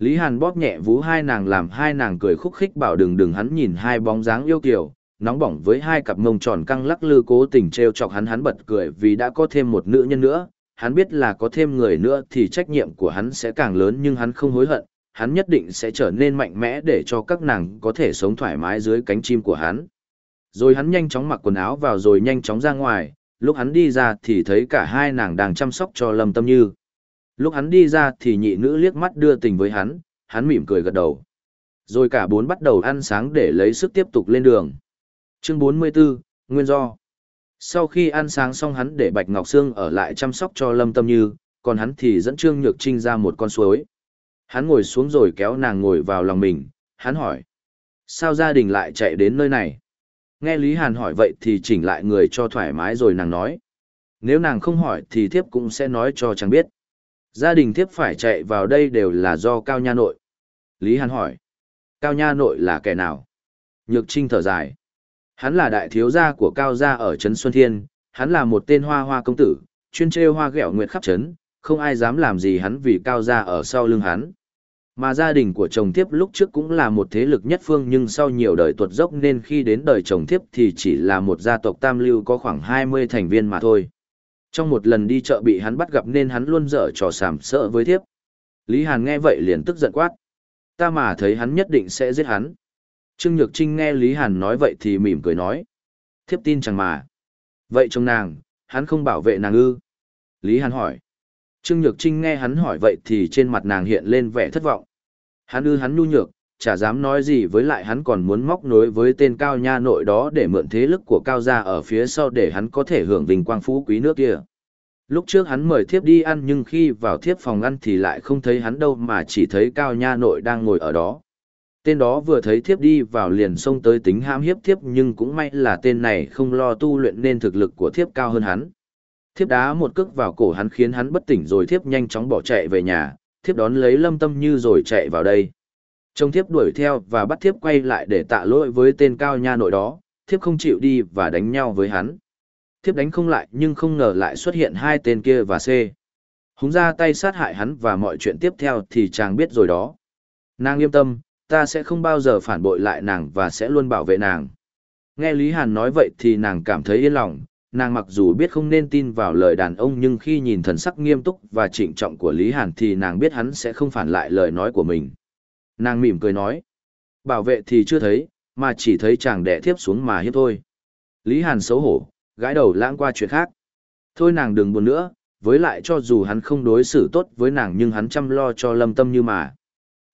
Lý Hàn bóp nhẹ vú hai nàng làm hai nàng cười khúc khích bảo đừng đừng hắn nhìn hai bóng dáng yêu kiều, nóng bỏng với hai cặp mông tròn căng lắc lư cố tình treo chọc hắn hắn bật cười vì đã có thêm một nữ nhân nữa, hắn biết là có thêm người nữa thì trách nhiệm của hắn sẽ càng lớn nhưng hắn không hối hận, hắn nhất định sẽ trở nên mạnh mẽ để cho các nàng có thể sống thoải mái dưới cánh chim của hắn. Rồi hắn nhanh chóng mặc quần áo vào rồi nhanh chóng ra ngoài, lúc hắn đi ra thì thấy cả hai nàng đang chăm sóc cho Lâm Tâm Như. Lúc hắn đi ra thì nhị nữ liếc mắt đưa tình với hắn, hắn mỉm cười gật đầu. Rồi cả bốn bắt đầu ăn sáng để lấy sức tiếp tục lên đường. Chương 44, Nguyên do. Sau khi ăn sáng xong hắn để Bạch Ngọc Sương ở lại chăm sóc cho Lâm Tâm Như, còn hắn thì dẫn Trương Nhược Trinh ra một con suối. Hắn ngồi xuống rồi kéo nàng ngồi vào lòng mình, hắn hỏi. Sao gia đình lại chạy đến nơi này? Nghe Lý Hàn hỏi vậy thì chỉnh lại người cho thoải mái rồi nàng nói. Nếu nàng không hỏi thì thiếp cũng sẽ nói cho chàng biết. Gia đình thiếp phải chạy vào đây đều là do Cao Nha Nội. Lý Hàn hỏi. Cao Nha Nội là kẻ nào? Nhược Trinh thở dài. Hắn là đại thiếu gia của Cao gia ở Trấn Xuân Thiên, hắn là một tên hoa hoa công tử, chuyên trêu hoa ghẹo nguyệt khắp trấn, không ai dám làm gì hắn vì Cao gia ở sau lưng hắn. Mà gia đình của chồng thiếp lúc trước cũng là một thế lực nhất phương nhưng sau nhiều đời tuột dốc nên khi đến đời chồng thiếp thì chỉ là một gia tộc tam lưu có khoảng 20 thành viên mà thôi. Trong một lần đi chợ bị hắn bắt gặp nên hắn luôn dở trò sàm sợ với thiếp. Lý Hàn nghe vậy liền tức giận quát. Ta mà thấy hắn nhất định sẽ giết hắn. Trương Nhược Trinh nghe Lý Hàn nói vậy thì mỉm cười nói. Thiếp tin chẳng mà. Vậy trong nàng, hắn không bảo vệ nàng ư? Lý Hàn hỏi. Trương Nhược Trinh nghe hắn hỏi vậy thì trên mặt nàng hiện lên vẻ thất vọng. Hắn ư hắn nhu nhược, chả dám nói gì với lại hắn còn muốn móc nối với tên cao nha nội đó để mượn thế lực của cao gia ở phía sau để hắn có thể hưởng vinh quang phú quý nước kia. Lúc trước hắn mời thiếp đi ăn nhưng khi vào thiếp phòng ăn thì lại không thấy hắn đâu mà chỉ thấy cao nha nội đang ngồi ở đó. Tên đó vừa thấy thiếp đi vào liền xông tới tính ham hiếp thiếp nhưng cũng may là tên này không lo tu luyện nên thực lực của thiếp cao hơn hắn. Thiếp đá một cước vào cổ hắn khiến hắn bất tỉnh rồi thiếp nhanh chóng bỏ chạy về nhà, thiếp đón lấy lâm tâm như rồi chạy vào đây. Trông thiếp đuổi theo và bắt thiếp quay lại để tạ lỗi với tên cao nha nội đó, thiếp không chịu đi và đánh nhau với hắn. Thiếp đánh không lại nhưng không ngờ lại xuất hiện hai tên kia và C. Húng ra tay sát hại hắn và mọi chuyện tiếp theo thì chàng biết rồi đó. Nàng yên tâm, ta sẽ không bao giờ phản bội lại nàng và sẽ luôn bảo vệ nàng. Nghe Lý Hàn nói vậy thì nàng cảm thấy yên lòng, nàng mặc dù biết không nên tin vào lời đàn ông nhưng khi nhìn thần sắc nghiêm túc và trịnh trọng của Lý Hàn thì nàng biết hắn sẽ không phản lại lời nói của mình. Nàng mỉm cười nói, bảo vệ thì chưa thấy, mà chỉ thấy chàng đẻ thiếp xuống mà hiếp thôi. Lý Hàn xấu hổ, gãi đầu lãng qua chuyện khác. Thôi nàng đừng buồn nữa, với lại cho dù hắn không đối xử tốt với nàng nhưng hắn chăm lo cho lâm tâm như mà.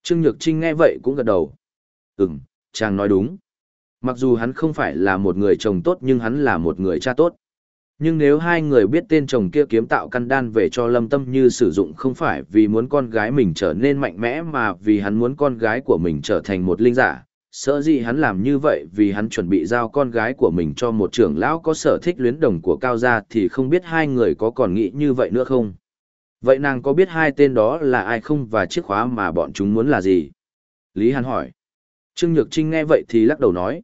Trương Nhược Trinh nghe vậy cũng gật đầu. Ừm, chàng nói đúng. Mặc dù hắn không phải là một người chồng tốt nhưng hắn là một người cha tốt. Nhưng nếu hai người biết tên chồng kia kiếm tạo căn đan về cho lâm tâm như sử dụng không phải vì muốn con gái mình trở nên mạnh mẽ mà vì hắn muốn con gái của mình trở thành một linh giả, sợ gì hắn làm như vậy vì hắn chuẩn bị giao con gái của mình cho một trưởng lão có sở thích luyến đồng của cao gia thì không biết hai người có còn nghĩ như vậy nữa không. Vậy nàng có biết hai tên đó là ai không và chiếc khóa mà bọn chúng muốn là gì? Lý Hàn hỏi. Trương Nhược Trinh nghe vậy thì lắc đầu nói.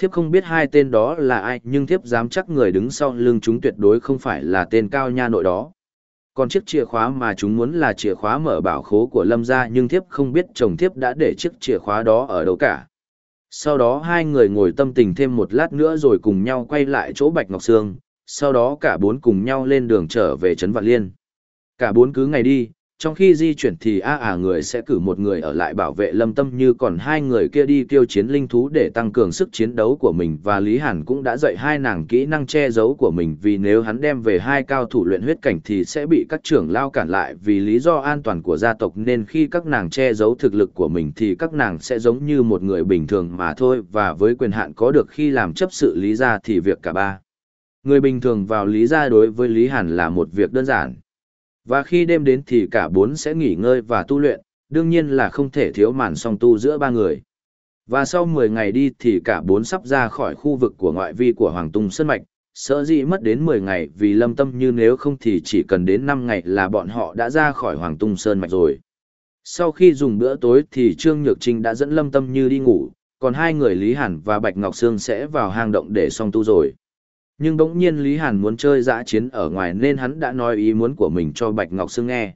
Thiếp không biết hai tên đó là ai nhưng thiếp dám chắc người đứng sau lưng chúng tuyệt đối không phải là tên cao nha nội đó. Còn chiếc chìa khóa mà chúng muốn là chìa khóa mở bảo khố của lâm gia nhưng thiếp không biết chồng thiếp đã để chiếc chìa khóa đó ở đâu cả. Sau đó hai người ngồi tâm tình thêm một lát nữa rồi cùng nhau quay lại chỗ Bạch Ngọc Sương, sau đó cả bốn cùng nhau lên đường trở về Trấn Vạn Liên. Cả bốn cứ ngày đi, trong khi di chuyển thì a à, à người sẽ cử một người ở lại bảo vệ lâm tâm như còn hai người kia đi tiêu chiến linh thú để tăng cường sức chiến đấu của mình và Lý Hàn cũng đã dạy hai nàng kỹ năng che giấu của mình vì nếu hắn đem về hai cao thủ luyện huyết cảnh thì sẽ bị các trưởng lao cản lại vì lý do an toàn của gia tộc nên khi các nàng che giấu thực lực của mình thì các nàng sẽ giống như một người bình thường mà thôi và với quyền hạn có được khi làm chấp sự lý gia thì việc cả ba. Người bình thường vào lý gia đối với Lý Hàn là một việc đơn giản và khi đêm đến thì cả bốn sẽ nghỉ ngơi và tu luyện, đương nhiên là không thể thiếu màn song tu giữa ba người. Và sau 10 ngày đi thì cả bốn sắp ra khỏi khu vực của ngoại vi của Hoàng Tung Sơn Mạch, sợ dĩ mất đến 10 ngày vì lâm tâm như nếu không thì chỉ cần đến 5 ngày là bọn họ đã ra khỏi Hoàng Tung Sơn Mạch rồi. Sau khi dùng bữa tối thì Trương Nhược Trinh đã dẫn lâm tâm như đi ngủ, còn hai người Lý Hàn và Bạch Ngọc Sương sẽ vào hang động để song tu rồi. Nhưng bỗng nhiên Lý Hàn muốn chơi dã chiến ở ngoài nên hắn đã nói ý muốn của mình cho Bạch Ngọc Sương nghe.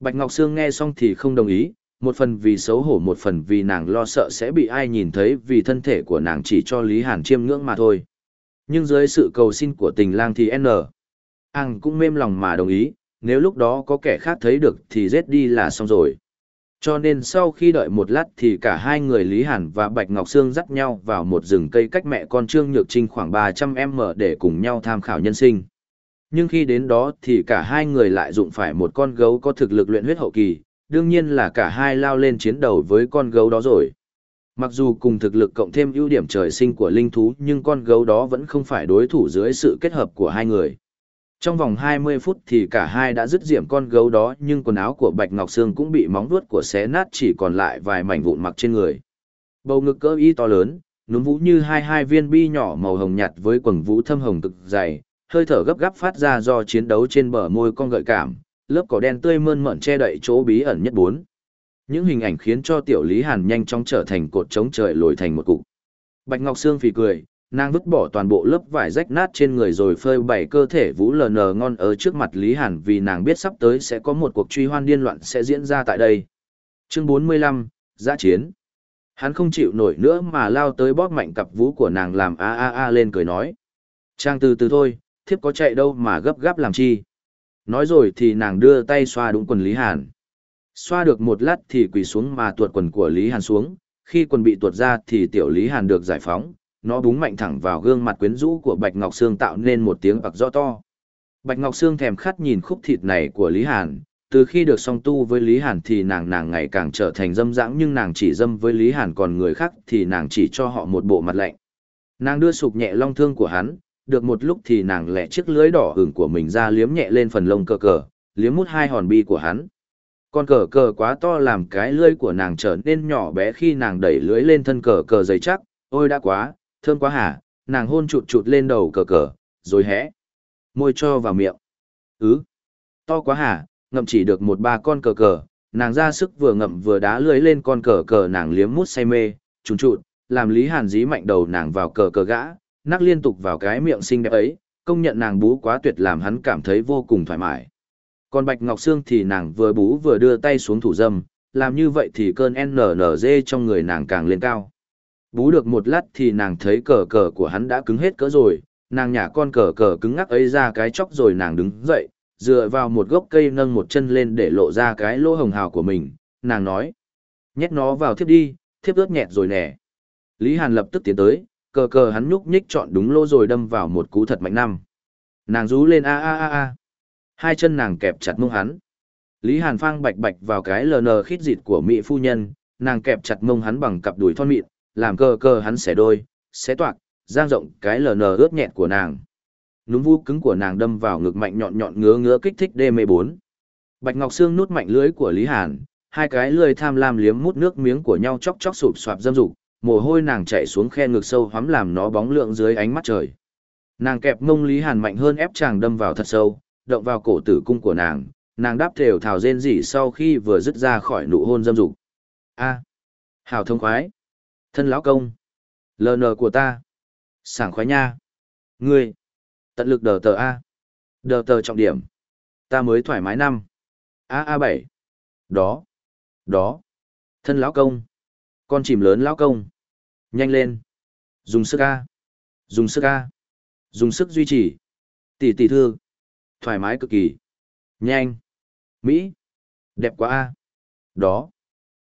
Bạch Ngọc Sương nghe xong thì không đồng ý, một phần vì xấu hổ một phần vì nàng lo sợ sẽ bị ai nhìn thấy vì thân thể của nàng chỉ cho Lý Hàn chiêm ngưỡng mà thôi. Nhưng dưới sự cầu xin của tình lang thì N. Ang cũng mềm lòng mà đồng ý, nếu lúc đó có kẻ khác thấy được thì giết đi là xong rồi. Cho nên sau khi đợi một lát thì cả hai người Lý Hàn và Bạch Ngọc Sương dắt nhau vào một rừng cây cách mẹ con Trương Nhược Trinh khoảng 300m để cùng nhau tham khảo nhân sinh. Nhưng khi đến đó thì cả hai người lại dụng phải một con gấu có thực lực luyện huyết hậu kỳ, đương nhiên là cả hai lao lên chiến đấu với con gấu đó rồi. Mặc dù cùng thực lực cộng thêm ưu điểm trời sinh của linh thú nhưng con gấu đó vẫn không phải đối thủ dưới sự kết hợp của hai người. Trong vòng 20 phút thì cả hai đã dứt diệm con gấu đó nhưng quần áo của Bạch Ngọc Sương cũng bị móng vuốt của xé nát chỉ còn lại vài mảnh vụn mặc trên người. Bầu ngực cỡ y to lớn, núm vũ như hai hai viên bi nhỏ màu hồng nhạt với quần vũ thâm hồng cực dày, hơi thở gấp gáp phát ra do chiến đấu trên bờ môi con gợi cảm, lớp cỏ đen tươi mơn mởn che đậy chỗ bí ẩn nhất bốn. Những hình ảnh khiến cho tiểu Lý Hàn nhanh chóng trở thành cột chống trời lồi thành một cục. Bạch Ngọc Sương phì cười, nàng vứt bỏ toàn bộ lớp vải rách nát trên người rồi phơi bày cơ thể vũ lờ nờ ngon ở trước mặt Lý Hàn vì nàng biết sắp tới sẽ có một cuộc truy hoan điên loạn sẽ diễn ra tại đây. Chương 45, Giã Chiến Hắn không chịu nổi nữa mà lao tới bóp mạnh cặp vũ của nàng làm a a a lên cười nói. Trang từ từ thôi, thiếp có chạy đâu mà gấp gáp làm chi. Nói rồi thì nàng đưa tay xoa đúng quần Lý Hàn. Xoa được một lát thì quỳ xuống mà tuột quần của Lý Hàn xuống, khi quần bị tuột ra thì tiểu Lý Hàn được giải phóng, nó búng mạnh thẳng vào gương mặt quyến rũ của Bạch Ngọc Sương tạo nên một tiếng bạc rõ to. Bạch Ngọc Sương thèm khát nhìn khúc thịt này của Lý Hàn, từ khi được song tu với Lý Hàn thì nàng nàng ngày càng trở thành dâm dãng nhưng nàng chỉ dâm với Lý Hàn còn người khác thì nàng chỉ cho họ một bộ mặt lạnh. Nàng đưa sụp nhẹ long thương của hắn, được một lúc thì nàng lẹ chiếc lưới đỏ hửng của mình ra liếm nhẹ lên phần lông cờ cờ, liếm mút hai hòn bi của hắn. Con cờ cờ quá to làm cái lưỡi của nàng trở nên nhỏ bé khi nàng đẩy lưỡi lên thân cờ cờ dày chắc, ôi đã quá, thơm quá hả, nàng hôn chụt chụt lên đầu cờ cờ, rồi hẽ. Môi cho vào miệng. Ừ, to quá hả, ngậm chỉ được một ba con cờ cờ, nàng ra sức vừa ngậm vừa đá lưỡi lên con cờ cờ nàng liếm mút say mê, trùng trụt, làm Lý Hàn dí mạnh đầu nàng vào cờ cờ gã, nắc liên tục vào cái miệng xinh đẹp ấy, công nhận nàng bú quá tuyệt làm hắn cảm thấy vô cùng thoải mái. Còn Bạch Ngọc Sương thì nàng vừa bú vừa đưa tay xuống thủ dâm, làm như vậy thì cơn NNZ trong người nàng càng lên cao. Bú được một lát thì nàng thấy cờ cờ của hắn đã cứng hết cỡ rồi, nàng nhả con cờ cờ cứng ngắc ấy ra cái chóc rồi nàng đứng dậy, dựa vào một gốc cây nâng một chân lên để lộ ra cái lỗ hồng hào của mình, nàng nói. Nhét nó vào thiếp đi, thiếp ướt nhẹt rồi nè. Lý Hàn lập tức tiến tới, cờ cờ hắn nhúc nhích chọn đúng lỗ rồi đâm vào một cú thật mạnh năm. Nàng rú lên a a a a. Hai chân nàng kẹp chặt mông hắn. Lý Hàn phang bạch bạch vào cái lờ nờ khít dịt của mỹ phu nhân, nàng kẹp chặt mông hắn bằng cặp đùi thon mịn, làm cơ cơ hắn xẻ đôi, xé toạc, giang rộng cái lờ nờ ướt nhẹt của nàng. Núm vu cứng của nàng đâm vào ngực mạnh nhọn nhọn ngứa ngứa kích thích Dm4. Bạch Ngọc Sương nút mạnh lưới của Lý Hàn, hai cái lưỡi tham lam liếm mút nước miếng của nhau chóc chóc sụp xoạp dâm dục, mồ hôi nàng chạy xuống khe ngực sâu hoắm làm nó bóng lượng dưới ánh mắt trời. Nàng kẹp mông Lý Hàn mạnh hơn ép chàng đâm vào thật sâu, động vào cổ tử cung của nàng, nàng đáp thều thào rên rỉ sau khi vừa dứt ra khỏi nụ hôn dâm dục. A, hào thông khoái, thân lão công, ln của ta, sảng khoái nha, ngươi, tận lực đờ tờ A, đờ tờ trọng điểm, ta mới thoải mái năm, A A bảy, đó, đó, thân lão công, con chìm lớn lão công, nhanh lên, dùng sức A, dùng sức A, dùng sức duy trì, tỷ tỷ thư. Thoải mái cực kỳ. Nhanh. Mỹ. Đẹp quá a. Đó.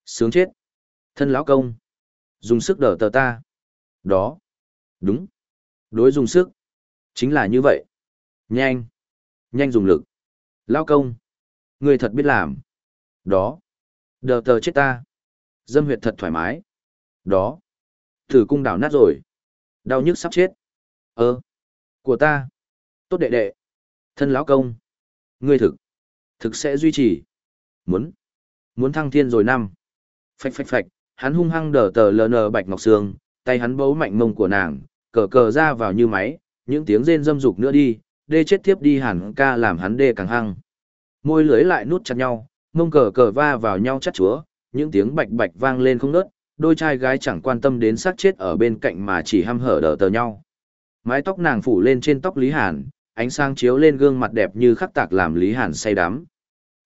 Sướng chết. Thân lão công. Dùng sức đỡ tờ ta. Đó. Đúng. Đối dùng sức. Chính là như vậy. Nhanh. Nhanh dùng lực. Lão công. Người thật biết làm. Đó. Đờ tờ chết ta. Dâm huyệt thật thoải mái. Đó. Thử cung đảo nát rồi. Đau nhức sắp chết. Ơ. Của ta. Tốt đệ đệ. Thân lão công. Ngươi thực. Thực sẽ duy trì. Muốn. Muốn thăng thiên rồi năm. Phạch phạch phạch, hắn hung hăng đờ tờ ln bạch ngọc sương, tay hắn bấu mạnh mông của nàng, cờ cờ ra vào như máy, những tiếng rên dâm dục nữa đi, đê chết tiếp đi hẳn ca làm hắn đê càng hăng. Môi lưới lại nút chặt nhau, mông cờ cờ va vào nhau chắt chúa, những tiếng bạch bạch vang lên không nớt, đôi trai gái chẳng quan tâm đến xác chết ở bên cạnh mà chỉ hăm hở đờ tờ nhau. Mái tóc nàng phủ lên trên tóc Lý Hàn, ánh sáng chiếu lên gương mặt đẹp như khắc tạc làm Lý Hàn say đắm.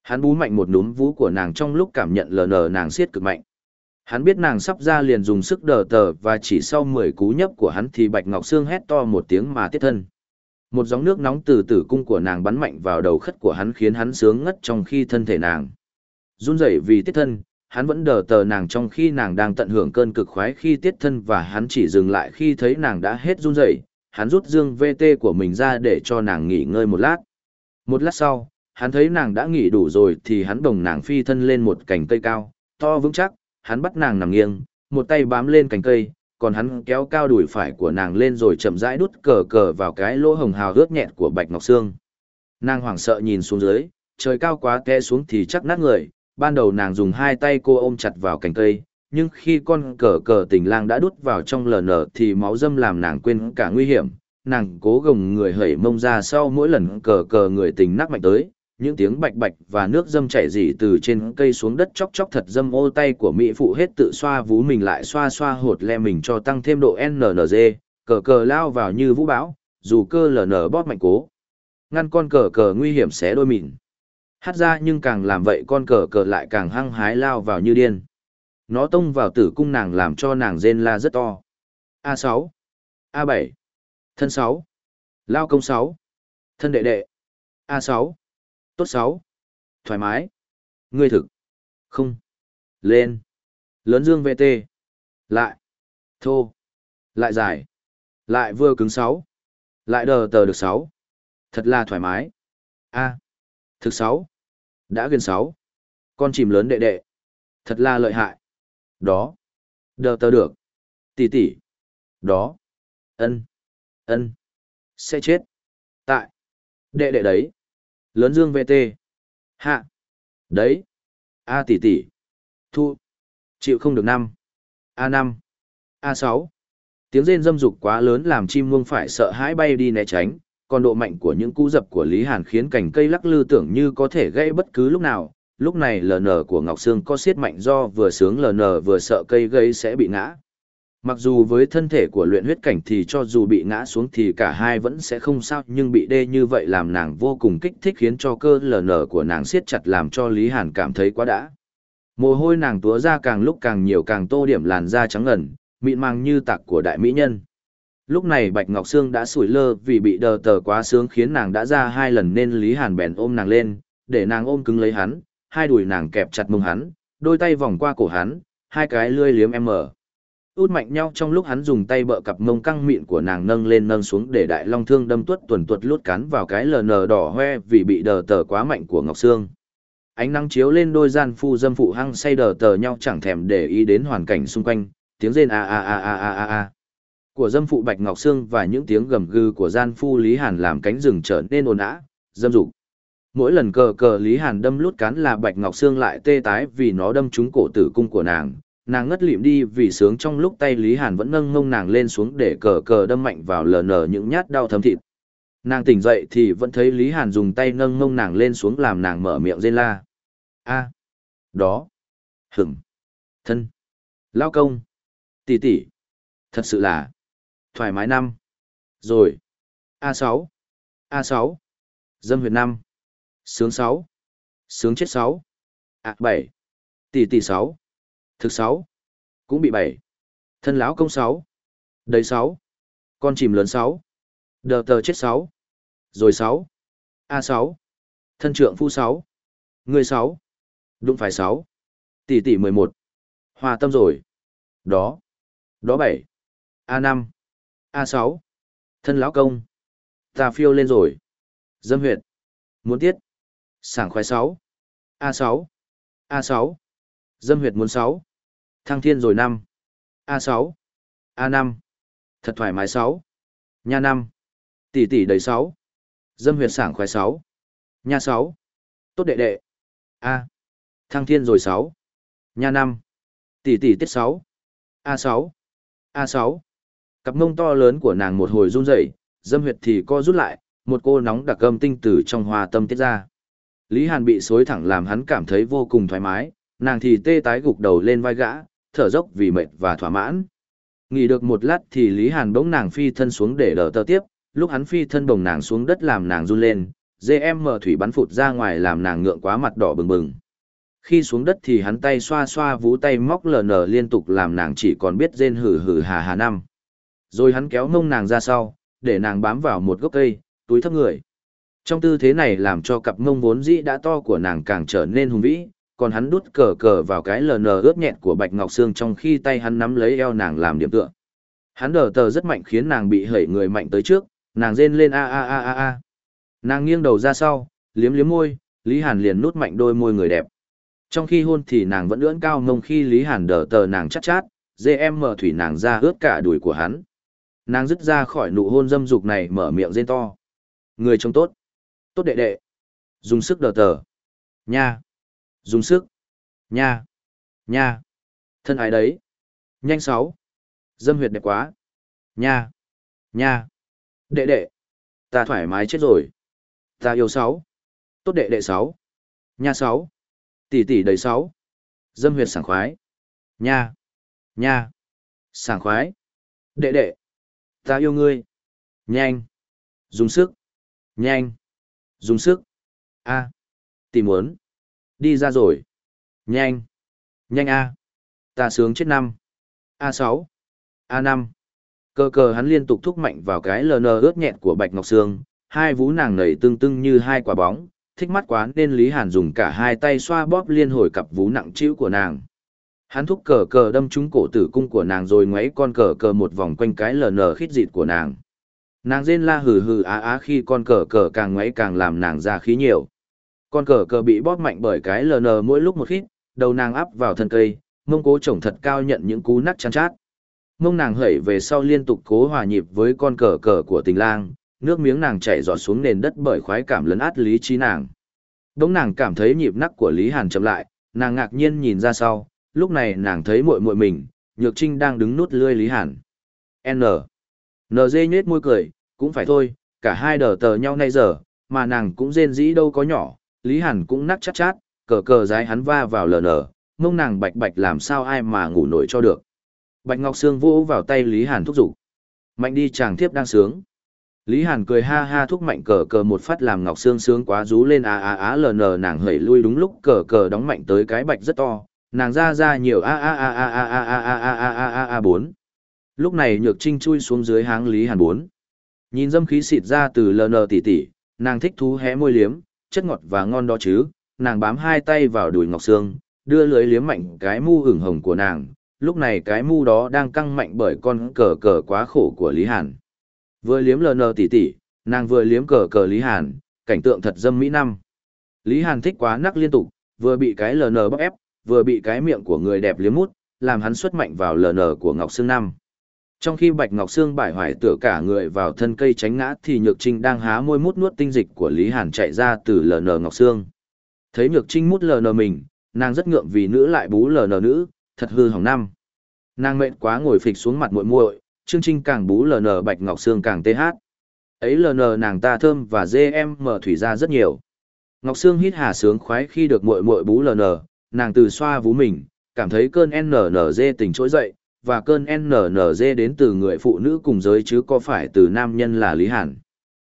Hắn bú mạnh một núm vú của nàng trong lúc cảm nhận lờ nờ nàng siết cực mạnh. Hắn biết nàng sắp ra liền dùng sức đờ tờ và chỉ sau 10 cú nhấp của hắn thì Bạch Ngọc Sương hét to một tiếng mà tiết thân. Một gióng nước nóng từ tử cung của nàng bắn mạnh vào đầu khất của hắn khiến hắn sướng ngất trong khi thân thể nàng. Run rẩy vì tiết thân, hắn vẫn đờ tờ nàng trong khi nàng đang tận hưởng cơn cực khoái khi tiết thân và hắn chỉ dừng lại khi thấy nàng đã hết run rẩy, hắn rút dương VT của mình ra để cho nàng nghỉ ngơi một lát. Một lát sau, hắn thấy nàng đã nghỉ đủ rồi thì hắn đồng nàng phi thân lên một cành cây cao, to vững chắc, hắn bắt nàng nằm nghiêng, một tay bám lên cành cây, còn hắn kéo cao đùi phải của nàng lên rồi chậm rãi đút cờ cờ vào cái lỗ hồng hào ướt nhẹt của Bạch Ngọc Sương. Nàng hoảng sợ nhìn xuống dưới, trời cao quá té xuống thì chắc nát người, ban đầu nàng dùng hai tay cô ôm chặt vào cành cây, nhưng khi con cờ cờ tình lang đã đút vào trong lờ nở thì máu dâm làm nàng quên cả nguy hiểm, nàng cố gồng người hẩy mông ra sau mỗi lần cờ cờ người tình nắc mạnh tới, những tiếng bạch bạch và nước dâm chảy dỉ từ trên cây xuống đất chóc chóc thật dâm ô tay của mỹ phụ hết tự xoa vú mình lại xoa xoa hột le mình cho tăng thêm độ nnz cờ cờ lao vào như vũ bão, dù cơ LN bóp mạnh cố. Ngăn con cờ cờ nguy hiểm xé đôi mịn. Hát ra nhưng càng làm vậy con cờ cờ lại càng hăng hái lao vào như điên. Nó tông vào tử cung nàng làm cho nàng rên la rất to. a sáu a bảy thân sáu lao công sáu thân đệ đệ, a sáu tốt 6, thoải mái, ngươi thực, không, lên, lớn dương VT, lại, thô, lại dài, lại vừa cứng 6, lại đờ tờ được 6, thật là thoải mái. A, thực 6, đã gần 6, con chìm lớn đệ đệ, thật là lợi hại. Đó. Đờ tờ được. Tỷ tỷ. Đó. ân ân Sẽ chết. Tại. Đệ đệ đấy. Lớn dương VT. Hạ. Đấy. A tỷ tỷ. Thu. Chịu không được năm. A5. A6. Tiếng rên dâm dục quá lớn làm chim muông phải sợ hãi bay đi né tránh, còn độ mạnh của những cú dập của Lý Hàn khiến cành cây lắc lư tưởng như có thể gãy bất cứ lúc nào. Lúc này LN của Ngọc Sương có siết mạnh do vừa sướng LN vừa sợ cây gây sẽ bị ngã. Mặc dù với thân thể của luyện huyết cảnh thì cho dù bị ngã xuống thì cả hai vẫn sẽ không sao nhưng bị đê như vậy làm nàng vô cùng kích thích khiến cho cơ LN của nàng siết chặt làm cho Lý Hàn cảm thấy quá đã. Mồ hôi nàng túa ra càng lúc càng nhiều càng tô điểm làn da trắng ngần, mịn màng như tạc của đại mỹ nhân. Lúc này Bạch Ngọc Sương đã sủi lơ vì bị đờ tờ quá sướng khiến nàng đã ra hai lần nên Lý Hàn bèn ôm nàng lên, để nàng ôm cứng lấy hắn, hai đùi nàng kẹp chặt mông hắn, đôi tay vòng qua cổ hắn, hai cái lươi liếm em mở. Út mạnh nhau trong lúc hắn dùng tay bợ cặp mông căng mịn của nàng nâng lên nâng xuống để đại long thương đâm tuất tuần tuột lút cắn vào cái lờ nờ đỏ hoe vì bị đờ tờ quá mạnh của Ngọc Sương. Ánh nắng chiếu lên đôi gian phu dâm phụ hăng say đờ tờ nhau chẳng thèm để ý đến hoàn cảnh xung quanh, tiếng rên a a a a a a a. Của dâm phụ Bạch Ngọc Sương và những tiếng gầm gừ của gian phu Lý Hàn làm cánh rừng trở nên ồn ã, dâm dục. Mỗi lần cờ cờ Lý Hàn đâm lút cán là Bạch Ngọc Sương lại tê tái vì nó đâm trúng cổ tử cung của nàng, nàng ngất lịm đi vì sướng trong lúc tay Lý Hàn vẫn nâng ngông nàng lên xuống để cờ cờ đâm mạnh vào lờ nở những nhát đau thấm thịt. Nàng tỉnh dậy thì vẫn thấy Lý Hàn dùng tay nâng ngông nàng lên xuống làm nàng mở miệng rên la. A. Đó. Hửng thân. Lao công. Tỷ tỷ. Thật sự là thoải mái năm. Rồi. A sáu. A sáu. Dâm huyệt năm. Sướng sáu. Sướng chết sáu. A bảy. Tỷ tỷ sáu thực sáu. Cũng bị bảy. Thân lão công sáu. Đầy sáu. Con chìm lớn sáu. Đờ tờ chết sáu. Rồi sáu. A sáu. Thân trượng phu sáu. Người sáu. Đụng phải sáu. Tỷ tỷ mười một. Hòa tâm rồi. Đó. Đó bảy. A năm. A sáu. Thân lão công. Ta phiêu lên rồi. Dâm huyệt. Muốn tiết. Sảng khoái sáu. A sáu. A sáu. Dâm huyệt muốn sáu. Thăng thiên rồi năm. A sáu. A năm. Thật thoải mái sáu. Nha năm. Tỷ tỷ đầy sáu. Dâm huyệt sảng khoái sáu. Nha sáu. Tốt đệ đệ. A. Thăng thiên rồi sáu. Nha năm. Tỷ tỷ tiết sáu. A sáu. A sáu. Cặp mông to lớn của nàng một hồi run rẩy, dâm huyệt thì co rút lại, một cô nóng đặc âm tinh tử trong hoa tâm tiết ra. Lý Hàn bị xối thẳng làm hắn cảm thấy vô cùng thoải mái, nàng thì tê tái gục đầu lên vai gã, thở dốc vì mệt và thỏa mãn. Nghỉ được một lát thì Lý Hàn bỗng nàng phi thân xuống để đỡ tơ tiếp, lúc hắn phi thân bồng nàng xuống đất làm nàng run lên, GM thủy bắn phụt ra ngoài làm nàng ngượng quá mặt đỏ bừng bừng. Khi xuống đất thì hắn tay xoa xoa vú tay móc lờ nở liên tục làm nàng chỉ còn biết rên hử hử hà hà năm. Rồi hắn kéo mông nàng ra sau để nàng bám vào một gốc cây túi thấp người. Trong tư thế này làm cho cặp mông vốn dĩ đã to của nàng càng trở nên hùng vĩ còn hắn đút cờ cờ vào cái lờ nờ ướt nhẹn của bạch ngọc sương trong khi tay hắn nắm lấy eo nàng làm điểm tựa hắn đờ tờ rất mạnh khiến nàng bị hẩy người mạnh tới trước nàng rên lên a a a a a nàng nghiêng đầu ra sau liếm liếm môi lý hàn liền nút mạnh đôi môi người đẹp trong khi hôn thì nàng vẫn ưỡn cao mông khi Lý Hàn đờ tờ nàng chát chát, dê mở thủy nàng ra ướt cả đùi của hắn. Nàng dứt ra khỏi nụ hôn dâm dục này mở miệng rên to. Người trông tốt. Tốt đệ đệ. Dùng sức đờ tờ. Nha. Dùng sức. Nha. Nha. Thân ái đấy. Nhanh sáu. Dâm huyệt đẹp quá. Nha. Nha. Đệ đệ. Ta thoải mái chết rồi. Ta yêu sáu. Tốt đệ đệ sáu. Nha sáu. Tỷ tỷ đầy sáu. Dâm huyệt sảng khoái. Nha. Nha. Sảng khoái. Đệ đệ. Ta yêu ngươi. Nhanh. Dùng sức. Nhanh. Dùng sức. A. À. Tỷ muốn. Đi ra rồi. Nhanh. Nhanh A. Ta sướng chết năm. A6. A5. Cơ cờ hắn liên tục thúc mạnh vào cái lờ nờ ướt nhẹn của Bạch Ngọc Sương, hai vú nàng nảy tương tưng như hai quả bóng, thích mắt quá nên Lý Hàn dùng cả hai tay xoa bóp liên hồi cặp vú nặng trĩu của nàng. Hắn thúc cờ cờ đâm trúng cổ tử cung của nàng rồi ngoáy con cờ cờ một vòng quanh cái lờ nờ khít dịt của nàng. Nàng rên la hừ hừ á á khi con cờ cờ càng ngoáy càng làm nàng ra khí nhiều. Con cờ cờ bị bóp mạnh bởi cái LN mỗi lúc một khít, đầu nàng áp vào thân cây, mông cố chồng thật cao nhận những cú nát chăn chát. Mông nàng hẩy về sau liên tục cố hòa nhịp với con cờ cờ của tình lang, nước miếng nàng chảy giọt xuống nền đất bởi khoái cảm lấn át lý trí nàng. Đống nàng cảm thấy nhịp nắc của Lý Hàn chậm lại, nàng ngạc nhiên nhìn ra sau, lúc này nàng thấy muội muội mình, Nhược Trinh đang đứng nút lươi Lý Hàn. N. NG nhếch môi cười, cũng phải thôi, cả hai đờ tờ nhau nay giờ, mà nàng cũng rên dĩ đâu có nhỏ, Lý Hàn cũng nắc chát chát, cờ cờ giái hắn va vào lờ nở, mông nàng bạch bạch làm sao ai mà ngủ nổi cho được. Bạch Ngọc Sương vỗ vào tay Lý Hàn thúc giục. Mạnh đi chàng thiếp đang sướng. Lý Hàn cười ha ha thúc mạnh cờ cờ một phát làm Ngọc Sương sướng quá rú lên a a a lờ nờ nàng hẩy lui đúng lúc cờ cờ đóng mạnh tới cái bạch rất to, nàng ra ra nhiều a a a a a a a a a a a a a bốn. Lúc này Nhược Trinh chui xuống dưới háng Lý Hàn bốn. Nhìn dâm khí xịt ra từ lờ nờ tỉ tỉ, nàng thích thú hé môi liếm, chất ngọt và ngon đó chứ, nàng bám hai tay vào đùi Ngọc Sương, đưa lưới liếm mạnh cái mu hửng hồng của nàng, lúc này cái mu đó đang căng mạnh bởi con cờ cờ quá khổ của Lý Hàn. Vừa liếm lờ nờ tỉ tỉ, nàng vừa liếm cờ cờ Lý Hàn, cảnh tượng thật dâm mỹ năm. Lý Hàn thích quá nắc liên tục, vừa bị cái lờ nờ bóp ép, vừa bị cái miệng của người đẹp liếm mút, làm hắn xuất mạnh vào lờ nờ của Ngọc Sương năm. Trong khi Bạch Ngọc Sương bại hoại tựa cả người vào thân cây tránh ngã thì Nhược Trinh đang há môi mút nuốt tinh dịch của Lý Hàn chạy ra từ LN Ngọc Sương. Thấy Nhược Trinh mút LN mình, nàng rất ngượng vì nữ lại bú LN nữ, thật hư hỏng năm. Nàng mệt quá ngồi phịch xuống mặt muội muội, Trương Trinh càng bú LN Bạch Ngọc Sương càng tê hát. Ấy LN nàng ta thơm và dê em mở thủy ra rất nhiều. Ngọc Sương hít hà sướng khoái khi được muội muội bú LN, nàng từ xoa vú mình, cảm thấy cơn NNZ tỉnh trỗi dậy, và cơn NNZ đến từ người phụ nữ cùng giới chứ có phải từ nam nhân là Lý Hàn.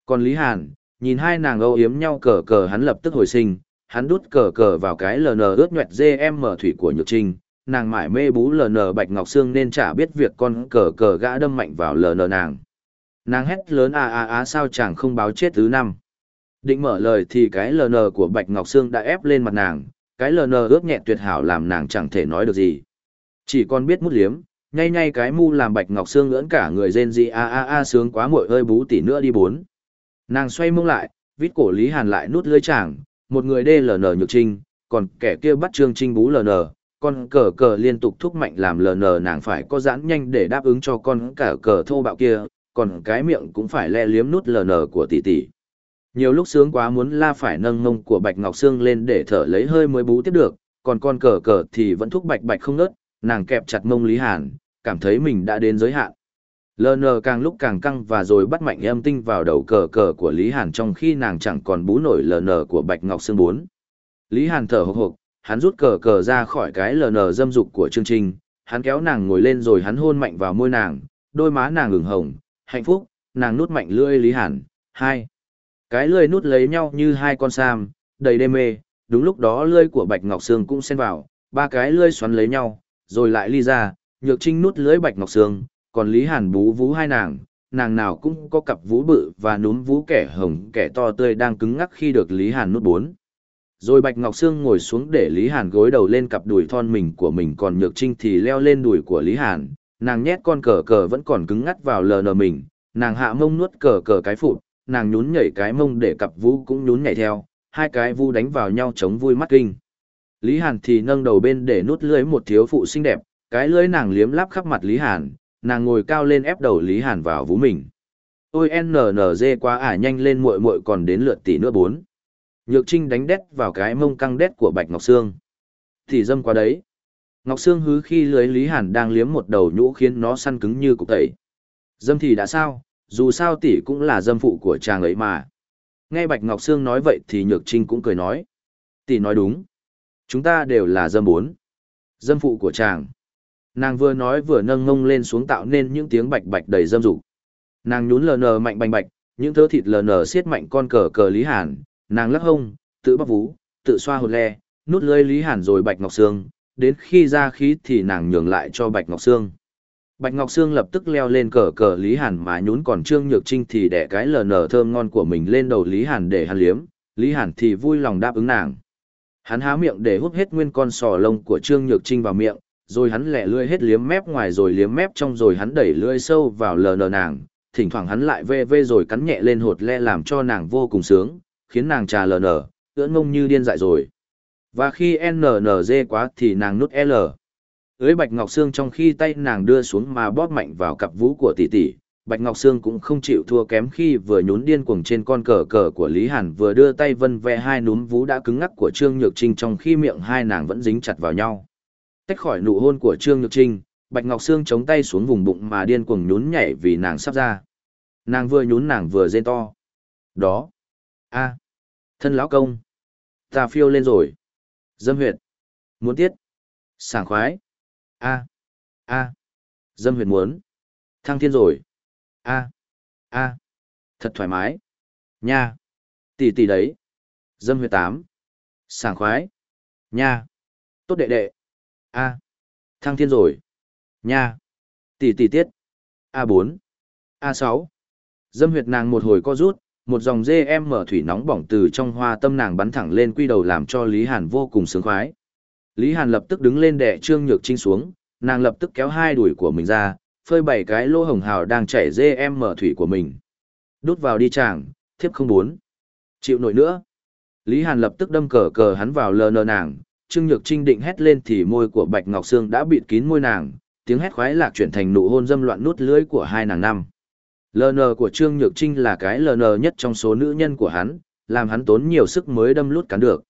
Còn Lý Hàn, nhìn hai nàng âu yếm nhau cờ cờ hắn lập tức hồi sinh, hắn đút cờ cờ vào cái LN ướt nhuẹt GM thủy của Nhược Trinh, nàng mải mê bú LN Bạch Ngọc Sương nên chả biết việc con cờ cờ gã đâm mạnh vào LN nàng. Nàng hét lớn a a a sao chàng không báo chết thứ năm. Định mở lời thì cái LN của Bạch Ngọc Sương đã ép lên mặt nàng, cái LN ướt nhẹ tuyệt hảo làm nàng chẳng thể nói được gì. Chỉ còn biết mút liếm, ngay ngay cái mu làm Bạch Ngọc xương ngưỡng cả người rên dị a a a sướng quá muội ơi bú tỉ nữa đi bốn. Nàng xoay mông lại, vít cổ Lý Hàn lại nút lưỡi chàng, một người DLN nhược trinh, còn kẻ kia bắt Trương Trinh bú LN, con cờ cờ liên tục thúc mạnh làm LN nàng phải có giãn nhanh để đáp ứng cho con cả cờ thô bạo kia, còn cái miệng cũng phải le liếm nút LN của tỷ tỷ. Nhiều lúc sướng quá muốn la phải nâng ngông của Bạch Ngọc Sương lên để thở lấy hơi mới bú tiếp được, còn con cờ cờ thì vẫn thúc bạch bạch không ngớt, nàng kẹp chặt mông Lý Hàn, cảm thấy mình đã đến giới hạn. LN càng lúc càng căng và rồi bắt mạnh âm tinh vào đầu cờ cờ của Lý Hàn trong khi nàng chẳng còn bú nổi LN của Bạch Ngọc Sương 4. Lý Hàn thở hộc hộc, hắn rút cờ cờ ra khỏi cái LN dâm dục của Trương trình hắn kéo nàng ngồi lên rồi hắn hôn mạnh vào môi nàng, đôi má nàng ửng hồng, hạnh phúc, nàng nút mạnh lưỡi Lý Hàn. Hai. Cái lưỡi nút lấy nhau như hai con sam, đầy đê mê, đúng lúc đó lưỡi của Bạch Ngọc Sương cũng xen vào, ba cái lưỡi xoắn lấy nhau, rồi lại ly ra, Nhược Trinh nút lưới Bạch Ngọc Sương, còn Lý Hàn bú vú hai nàng, nàng nào cũng có cặp vú bự và núm vú kẻ hồng kẻ to tươi đang cứng ngắc khi được Lý Hàn nút bốn. Rồi Bạch Ngọc Sương ngồi xuống để Lý Hàn gối đầu lên cặp đùi thon mình của mình còn Nhược Trinh thì leo lên đùi của Lý Hàn, nàng nhét con cờ cờ vẫn còn cứng ngắt vào lờ nờ mình, nàng hạ mông nuốt cờ cờ cái phụt, nàng nhún nhảy cái mông để cặp vú cũng nhún nhảy theo, hai cái vu đánh vào nhau chống vui mắt kinh. Lý Hàn thì nâng đầu bên để nút lưới một thiếu phụ xinh đẹp, cái lưới nàng liếm láp khắp mặt Lý Hàn, nàng ngồi cao lên ép đầu Lý Hàn vào vú mình. Ôi NNZ quá ả nhanh lên muội muội còn đến lượt tỷ nữa bốn. Nhược Trinh đánh đét vào cái mông căng đét của Bạch Ngọc Sương. Thì dâm quá đấy. Ngọc Sương hứ khi lưới Lý Hàn đang liếm một đầu nhũ khiến nó săn cứng như cục tẩy. Dâm thì đã sao, dù sao tỷ cũng là dâm phụ của chàng ấy mà. Nghe Bạch Ngọc Sương nói vậy thì Nhược Trinh cũng cười nói. Tỷ nói đúng. Chúng ta đều là dâm bốn. Dâm phụ của chàng. Nàng vừa nói vừa nâng ngông lên xuống tạo nên những tiếng bạch bạch đầy dâm dục. Nàng nhún lờ nờ mạnh bành bạch, những thớ thịt lờ nờ xiết mạnh con cờ cờ Lý Hàn, nàng lắc hông, tự bắp vú, tự xoa hột le, nút lưỡi Lý Hàn rồi Bạch Ngọc Sương, đến khi ra khí thì nàng nhường lại cho Bạch Ngọc Sương. Bạch Ngọc Sương lập tức leo lên cờ cờ Lý Hàn mà nhún còn Trương Nhược Trinh thì đẻ cái lờ nờ thơm ngon của mình lên đầu Lý Hàn để hắn liếm, Lý Hàn thì vui lòng đáp ứng nàng. Hắn há miệng để hút hết nguyên con sò lông của Trương Nhược Trinh vào miệng, rồi hắn lẹ lưỡi hết liếm mép ngoài rồi liếm mép trong rồi hắn đẩy lưỡi sâu vào lờ nờ nàng, thỉnh thoảng hắn lại vê vê rồi cắn nhẹ lên hột le làm cho nàng vô cùng sướng, khiến nàng trà lờ nờ, ưỡn ngông như điên dại rồi. Và khi NNZ quá thì nàng nút L. Ưới bạch ngọc xương trong khi tay nàng đưa xuống mà bóp mạnh vào cặp vú của tỷ tỷ, Bạch Ngọc Sương cũng không chịu thua kém khi vừa nhún điên cuồng trên con cờ cờ của Lý Hàn vừa đưa tay vân vẽ hai núm vú đã cứng ngắc của Trương Nhược Trinh trong khi miệng hai nàng vẫn dính chặt vào nhau. Tách khỏi nụ hôn của Trương Nhược Trinh, Bạch Ngọc Sương chống tay xuống vùng bụng mà điên cuồng nhún nhảy vì nàng sắp ra. Nàng vừa nhún nàng vừa rên to. Đó. a Thân lão công. Ta phiêu lên rồi. Dâm huyệt. Muốn tiết. Sảng khoái. a a Dâm huyệt muốn. Thăng thiên rồi a a Thật thoải mái. Nha. Tỷ tỷ đấy. Dâm huyệt tám. Sảng khoái. Nha. Tốt đệ đệ. a Thăng thiên rồi. Nha. Tỷ tỷ tiết. a bốn a sáu Dâm huyệt nàng một hồi co rút, một dòng dê em mở thủy nóng bỏng từ trong hoa tâm nàng bắn thẳng lên quy đầu làm cho Lý Hàn vô cùng sướng khoái. Lý Hàn lập tức đứng lên đệ Trương Nhược Trinh xuống, nàng lập tức kéo hai đùi của mình ra, phơi bảy cái lỗ hồng hào đang chảy dê em mở thủy của mình. Đút vào đi chàng, thiếp không bốn. Chịu nổi nữa. Lý Hàn lập tức đâm cờ cờ hắn vào lờ nờ nàng, Trương Nhược Trinh định hét lên thì môi của Bạch Ngọc Sương đã bịt kín môi nàng, tiếng hét khoái lạc chuyển thành nụ hôn dâm loạn nút lưỡi của hai nàng năm. LN của Trương Nhược Trinh là cái LN nhất trong số nữ nhân của hắn, làm hắn tốn nhiều sức mới đâm lút cắn được.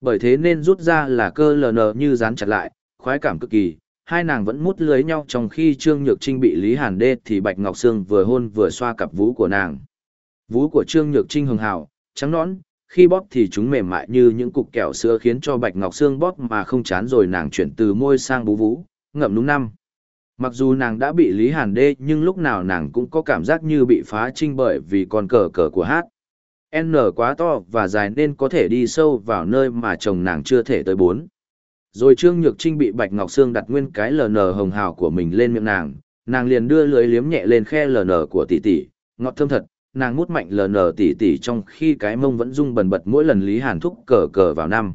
Bởi thế nên rút ra là cơ LN như dán chặt lại, khoái cảm cực kỳ, hai nàng vẫn mút lưới nhau trong khi Trương Nhược Trinh bị Lý Hàn đê thì Bạch Ngọc Sương vừa hôn vừa xoa cặp vú của nàng. Vú của Trương Nhược Trinh hường hào, trắng nõn, khi bóp thì chúng mềm mại như những cục kẹo sữa khiến cho Bạch Ngọc Sương bóp mà không chán rồi nàng chuyển từ môi sang bú vú, ngậm núm năm. Mặc dù nàng đã bị Lý Hàn đê nhưng lúc nào nàng cũng có cảm giác như bị phá trinh bởi vì con cờ cờ của hát. N quá to và dài nên có thể đi sâu vào nơi mà chồng nàng chưa thể tới bốn. Rồi Trương Nhược Trinh bị Bạch Ngọc Sương đặt nguyên cái LN hồng hào của mình lên miệng nàng, nàng liền đưa lưới liếm nhẹ lên khe LN của tỷ tỷ, ngọt thơm thật, nàng mút mạnh LN tỷ tỷ trong khi cái mông vẫn rung bần bật mỗi lần Lý Hàn thúc cờ cờ vào năm.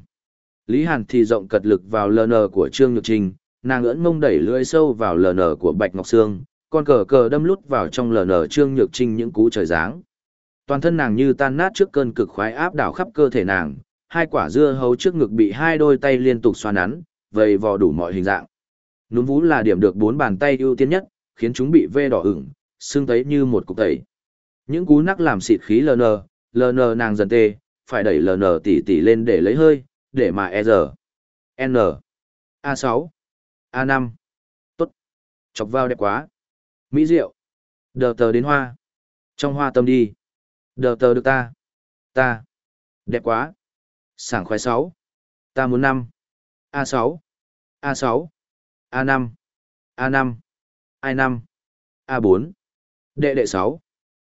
Lý Hàn thì rộng cật lực vào LN của Trương Nhược Trinh, nàng ưỡn mông đẩy lưỡi sâu vào lờ nờ của bạch ngọc sương con cờ cờ đâm lút vào trong lờ nờ trương nhược trinh những cú trời dáng toàn thân nàng như tan nát trước cơn cực khoái áp đảo khắp cơ thể nàng hai quả dưa hấu trước ngực bị hai đôi tay liên tục xoa nắn, vầy vò đủ mọi hình dạng núm vú là điểm được bốn bàn tay ưu tiên nhất, khiến chúng bị vê đỏ ửng, xương thấy như một cục tẩy những cú nắc làm xịt khí lờ nờ lờ nờ nàng dần tê, phải đẩy lờ nờ tỉ tỉ lên để lấy hơi, để mà e giờ n a sáu A5. Tốt. Chọc vào đẹp quá. Mỹ Diệu. Đờ tờ đến hoa. Trong hoa tâm đi. Đờ tờ được ta. Ta. Đẹp quá. Sảng khoái 6. Ta muốn 5. A6. A6. A5. A5. A5. A4. Đệ đệ 6.